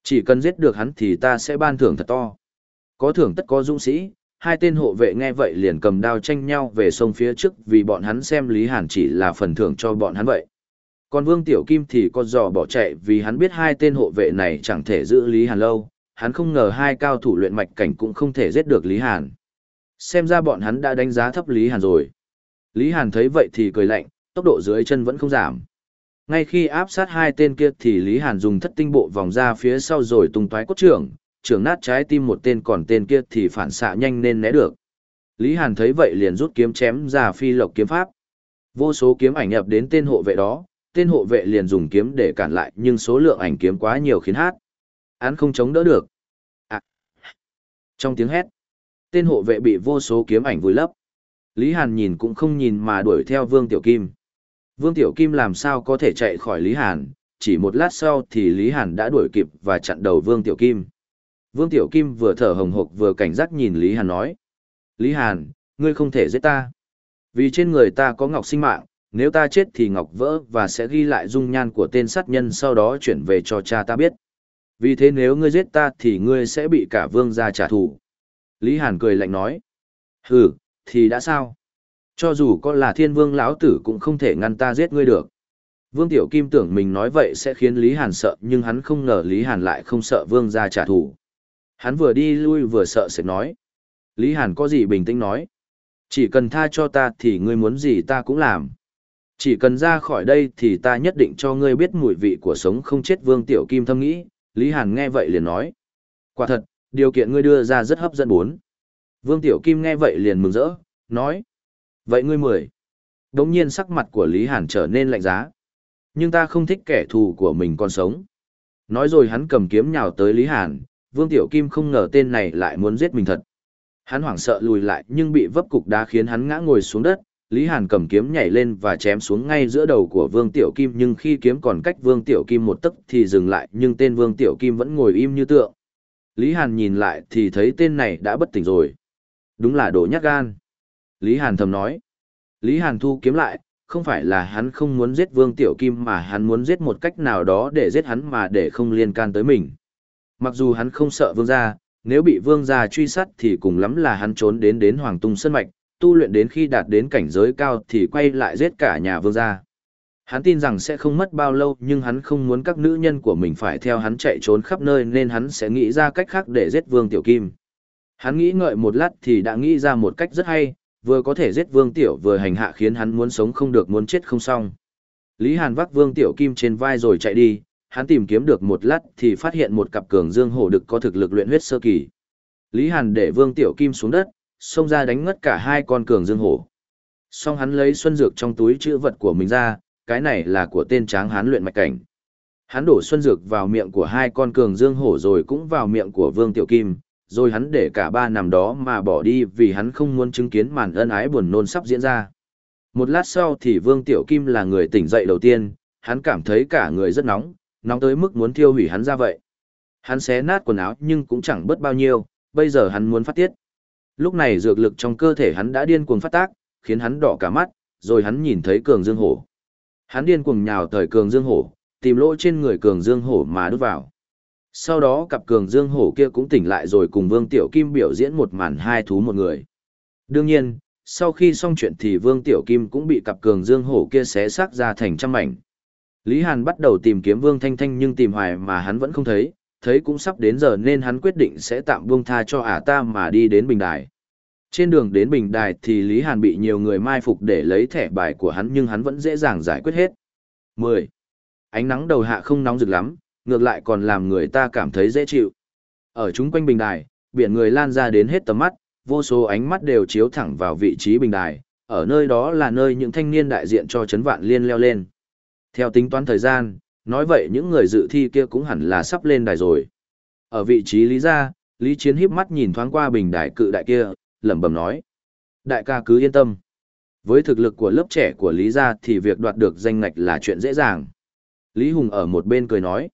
Chỉ cần giết được hắn thì ta sẽ ban thưởng thật to. Có thưởng tất có dũng sĩ, hai tên hộ vệ nghe vậy liền cầm đao tranh nhau về sông phía trước vì bọn hắn xem Lý Hàn chỉ là phần thưởng cho bọn hắn vậy. Còn Vương Tiểu Kim thì con dò bỏ chạy vì hắn biết hai tên hộ vệ này chẳng thể giữ Lý Hàn lâu, hắn không ngờ hai cao thủ luyện mạch cảnh cũng không thể giết được Lý Hàn. Xem ra bọn hắn đã đánh giá thấp Lý Hàn rồi. Lý Hàn thấy vậy thì cười lạnh, tốc độ dưới chân vẫn không giảm. Ngay khi áp sát hai tên kia thì Lý Hàn dùng thất tinh bộ vòng ra phía sau rồi tung toái cốt trưởng, trưởng nát trái tim một tên còn tên kia thì phản xạ nhanh nên né được. Lý Hàn thấy vậy liền rút kiếm chém ra phi lộc kiếm pháp. Vô số kiếm ảnh nhập đến tên hộ vệ đó, tên hộ vệ liền dùng kiếm để cản lại nhưng số lượng ảnh kiếm quá nhiều khiến hát. Án không chống đỡ được. À. Trong tiếng hét, tên hộ vệ bị vô số kiếm ảnh vùi lấp. Lý Hàn nhìn cũng không nhìn mà đuổi theo Vương Tiểu Kim. Vương Tiểu Kim làm sao có thể chạy khỏi Lý Hàn, chỉ một lát sau thì Lý Hàn đã đuổi kịp và chặn đầu Vương Tiểu Kim. Vương Tiểu Kim vừa thở hồng hộc vừa cảnh giác nhìn Lý Hàn nói. Lý Hàn, ngươi không thể giết ta. Vì trên người ta có ngọc sinh mạng, nếu ta chết thì ngọc vỡ và sẽ ghi lại dung nhan của tên sát nhân sau đó chuyển về cho cha ta biết. Vì thế nếu ngươi giết ta thì ngươi sẽ bị cả vương gia trả thù. Lý Hàn cười lạnh nói. Hừ, thì đã sao? Cho dù có là thiên vương lão tử cũng không thể ngăn ta giết ngươi được. Vương Tiểu Kim tưởng mình nói vậy sẽ khiến Lý Hàn sợ nhưng hắn không ngờ Lý Hàn lại không sợ vương gia trả thù. Hắn vừa đi lui vừa sợ sẽ nói. Lý Hàn có gì bình tĩnh nói. Chỉ cần tha cho ta thì ngươi muốn gì ta cũng làm. Chỉ cần ra khỏi đây thì ta nhất định cho ngươi biết mùi vị của sống không chết Vương Tiểu Kim thâm nghĩ. Lý Hàn nghe vậy liền nói. Quả thật, điều kiện ngươi đưa ra rất hấp dẫn bốn. Vương Tiểu Kim nghe vậy liền mừng rỡ, nói. Vậy ngươi mười. Đống nhiên sắc mặt của Lý Hàn trở nên lạnh giá. Nhưng ta không thích kẻ thù của mình còn sống. Nói rồi hắn cầm kiếm nhào tới Lý Hàn, Vương Tiểu Kim không ngờ tên này lại muốn giết mình thật. Hắn hoảng sợ lùi lại nhưng bị vấp cục đá khiến hắn ngã ngồi xuống đất. Lý Hàn cầm kiếm nhảy lên và chém xuống ngay giữa đầu của Vương Tiểu Kim nhưng khi kiếm còn cách Vương Tiểu Kim một tấc thì dừng lại nhưng tên Vương Tiểu Kim vẫn ngồi im như tượng. Lý Hàn nhìn lại thì thấy tên này đã bất tỉnh rồi. Đúng là đồ nhát gan. Lý Hàn thầm nói. Lý Hàn thu kiếm lại, không phải là hắn không muốn giết Vương Tiểu Kim mà hắn muốn giết một cách nào đó để giết hắn mà để không liên can tới mình. Mặc dù hắn không sợ Vương gia, nếu bị Vương gia truy sát thì cùng lắm là hắn trốn đến đến Hoàng Tung Sơn Mạch, tu luyện đến khi đạt đến cảnh giới cao thì quay lại giết cả nhà Vương gia. Hắn tin rằng sẽ không mất bao lâu nhưng hắn không muốn các nữ nhân của mình phải theo hắn chạy trốn khắp nơi nên hắn sẽ nghĩ ra cách khác để giết Vương Tiểu Kim. Hắn nghĩ ngợi một lát thì đã nghĩ ra một cách rất hay, vừa có thể giết Vương Tiểu vừa hành hạ khiến hắn muốn sống không được muốn chết không xong. Lý Hàn vác Vương Tiểu Kim trên vai rồi chạy đi, hắn tìm kiếm được một lát thì phát hiện một cặp cường dương hổ đực có thực lực luyện huyết sơ kỳ. Lý Hàn để Vương Tiểu Kim xuống đất, xông ra đánh ngất cả hai con cường dương hổ. Xong hắn lấy xuân dược trong túi chữ vật của mình ra, cái này là của tên tráng hán luyện mạch cảnh. Hắn đổ xuân dược vào miệng của hai con cường dương hổ rồi cũng vào miệng của Vương Tiểu Kim, rồi hắn để cả ba nằm đó mà bỏ đi vì hắn không muốn chứng kiến màn ân ái buồn nôn sắp diễn ra. Một lát sau thì Vương Tiểu Kim là người tỉnh dậy đầu tiên, hắn cảm thấy cả người rất nóng, nóng tới mức muốn thiêu hủy hắn ra vậy. Hắn xé nát quần áo nhưng cũng chẳng bớt bao nhiêu, bây giờ hắn muốn phát tiết. Lúc này dược lực trong cơ thể hắn đã điên cuồng phát tác, khiến hắn đỏ cả mắt, rồi hắn nhìn thấy cường dương hổ. Hắn điên cuồng nhào tới cường dương hổ, tìm lỗ trên người cường dương hổ mà đút vào. Sau đó cặp cường dương hổ kia cũng tỉnh lại rồi cùng Vương Tiểu Kim biểu diễn một màn hai thú một người. Đương nhiên, sau khi xong chuyện thì Vương Tiểu Kim cũng bị cặp cường dương hổ kia xé xác ra thành trăm mảnh. Lý Hàn bắt đầu tìm kiếm Vương Thanh Thanh nhưng tìm hoài mà hắn vẫn không thấy, thấy cũng sắp đến giờ nên hắn quyết định sẽ tạm buông tha cho ả ta mà đi đến Bình Đài. Trên đường đến Bình Đài thì Lý Hàn bị nhiều người mai phục để lấy thẻ bài của hắn nhưng hắn vẫn dễ dàng giải quyết hết. 10. Ánh nắng đầu hạ không nóng rực lắm, ngược lại còn làm người ta cảm thấy dễ chịu. Ở chúng quanh Bình Đài, biển người lan ra đến hết tầm mắt, vô số ánh mắt đều chiếu thẳng vào vị trí Bình Đài, ở nơi đó là nơi những thanh niên đại diện cho chấn vạn liên leo lên. Theo tính toán thời gian, nói vậy những người dự thi kia cũng hẳn là sắp lên đài rồi. Ở vị trí Lý Gia, Lý Chiến híp mắt nhìn thoáng qua bình đài cự đại kia, lẩm bẩm nói. Đại ca cứ yên tâm. Với thực lực của lớp trẻ của Lý Gia thì việc đoạt được danh ngạch là chuyện dễ dàng. Lý Hùng ở một bên cười nói.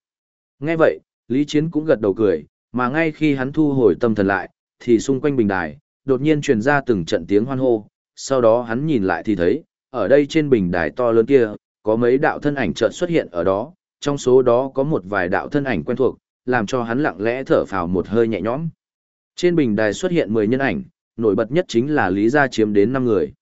Nghe vậy, Lý Chiến cũng gật đầu cười, mà ngay khi hắn thu hồi tâm thần lại, thì xung quanh bình đài, đột nhiên truyền ra từng trận tiếng hoan hô, sau đó hắn nhìn lại thì thấy, ở đây trên bình đài to lớn kia, có mấy đạo thân ảnh chợt xuất hiện ở đó, trong số đó có một vài đạo thân ảnh quen thuộc, làm cho hắn lặng lẽ thở phào một hơi nhẹ nhõm. Trên bình đài xuất hiện 10 nhân ảnh, nổi bật nhất chính là Lý Gia chiếm đến 5 người.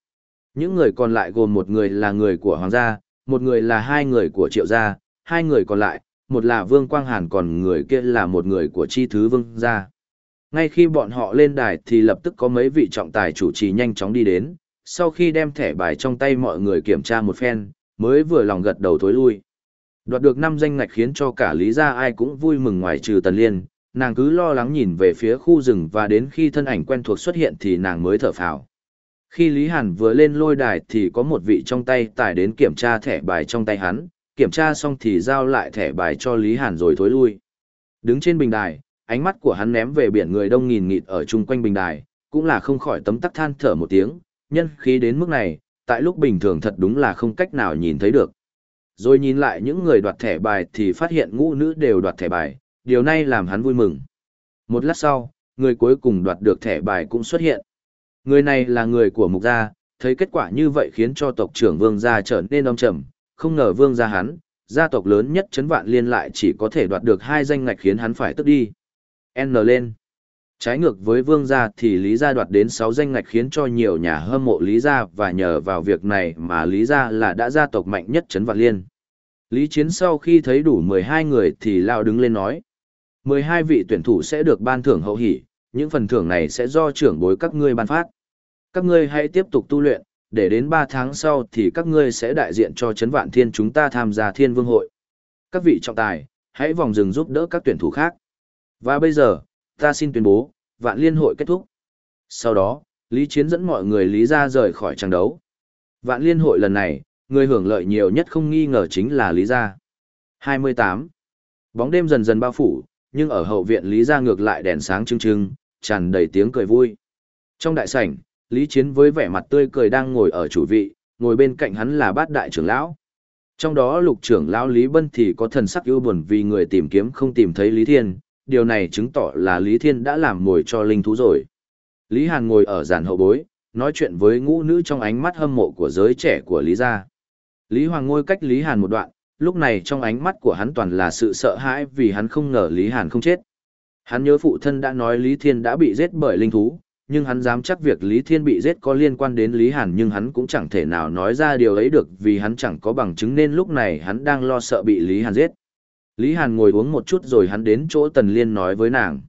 Những người còn lại gồm một người là người của Hoàng gia, một người là hai người của Triệu gia, hai người còn lại, một là Vương Quang Hàn còn người kia là một người của Chi Thứ Vương gia. Ngay khi bọn họ lên đài thì lập tức có mấy vị trọng tài chủ trì nhanh chóng đi đến, sau khi đem thẻ bài trong tay mọi người kiểm tra một phen, mới vừa lòng gật đầu thối lui. Đoạt được năm danh ngạch khiến cho cả Lý gia ai cũng vui mừng ngoài trừ Tần Liên, nàng cứ lo lắng nhìn về phía khu rừng và đến khi thân ảnh quen thuộc xuất hiện thì nàng mới thở phào. Khi Lý Hàn vừa lên lôi đài thì có một vị trong tay tải đến kiểm tra thẻ bài trong tay hắn, kiểm tra xong thì giao lại thẻ bài cho Lý Hàn rồi thối lui. Đứng trên bình đài, ánh mắt của hắn ném về biển người đông nghìn nghịt ở chung quanh bình đài, cũng là không khỏi tấm tắc than thở một tiếng, nhân khí đến mức này, tại lúc bình thường thật đúng là không cách nào nhìn thấy được. Rồi nhìn lại những người đoạt thẻ bài thì phát hiện ngũ nữ đều đoạt thẻ bài, điều này làm hắn vui mừng. Một lát sau, người cuối cùng đoạt được thẻ bài cũng xuất hiện. Người này là người của mục gia, thấy kết quả như vậy khiến cho tộc trưởng vương gia trở nên đông trầm, không ngờ vương gia hắn, gia tộc lớn nhất chấn vạn liên lại chỉ có thể đoạt được hai danh ngạch khiến hắn phải tức đi. N lên. Trái ngược với vương gia thì Lý gia đoạt đến 6 danh ngạch khiến cho nhiều nhà hâm mộ Lý gia và nhờ vào việc này mà Lý gia là đã gia tộc mạnh nhất chấn vạn liên. Lý Chiến sau khi thấy đủ 12 người thì lao đứng lên nói. 12 vị tuyển thủ sẽ được ban thưởng hậu hỷ, những phần thưởng này sẽ do trưởng bối các ngươi ban phát. Các ngươi hãy tiếp tục tu luyện, để đến 3 tháng sau thì các ngươi sẽ đại diện cho chấn vạn thiên chúng ta tham gia thiên vương hội. Các vị trọng tài, hãy vòng rừng giúp đỡ các tuyển thủ khác. Và bây giờ, ta xin tuyên bố, vạn liên hội kết thúc. Sau đó, Lý Chiến dẫn mọi người Lý ra rời khỏi trang đấu. Vạn liên hội lần này, người hưởng lợi nhiều nhất không nghi ngờ chính là Lý gia. 28. Bóng đêm dần dần bao phủ, nhưng ở hậu viện Lý gia ngược lại đèn sáng trưng trưng, tràn đầy tiếng cười vui. Trong đại sảnh, Lý Chiến với vẻ mặt tươi cười đang ngồi ở chủ vị, ngồi bên cạnh hắn là bát đại trưởng lão. Trong đó lục trưởng lão Lý Bân thì có thần sắc ưu buồn vì người tìm kiếm không tìm thấy Lý Thiên, điều này chứng tỏ là Lý Thiên đã làm mồi cho linh thú rồi. Lý Hàn ngồi ở giàn hậu bối, nói chuyện với ngũ nữ trong ánh mắt hâm mộ của giới trẻ của Lý gia. Lý Hoàng ngồi cách Lý Hàn một đoạn, lúc này trong ánh mắt của hắn toàn là sự sợ hãi vì hắn không ngờ Lý Hàn không chết. Hắn nhớ phụ thân đã nói Lý Thiên đã bị giết bởi linh thú, nhưng hắn dám chắc việc Lý Thiên bị giết có liên quan đến Lý Hàn nhưng hắn cũng chẳng thể nào nói ra điều ấy được vì hắn chẳng có bằng chứng nên lúc này hắn đang lo sợ bị Lý Hàn giết. Lý Hàn ngồi uống một chút rồi hắn đến chỗ Tần Liên nói với nàng.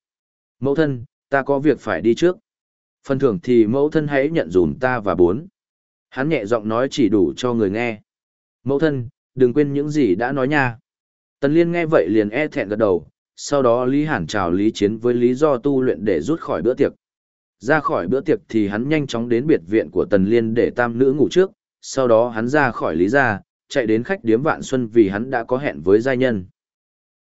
Mẫu thân, ta có việc phải đi trước. Phần thưởng thì mẫu thân hãy nhận dùm ta và bốn. Hắn nhẹ giọng nói chỉ đủ cho người nghe. Mẫu thân, đừng quên những gì đã nói nha. Tần Liên nghe vậy liền e thẹn gật đầu, sau đó Lý Hàn chào Lý Chiến với lý do tu luyện để rút khỏi bữa tiệc. Ra khỏi bữa tiệc thì hắn nhanh chóng đến biệt viện của Tần Liên để tam nữ ngủ trước, sau đó hắn ra khỏi Lý gia, chạy đến khách điếm Vạn Xuân vì hắn đã có hẹn với giai nhân.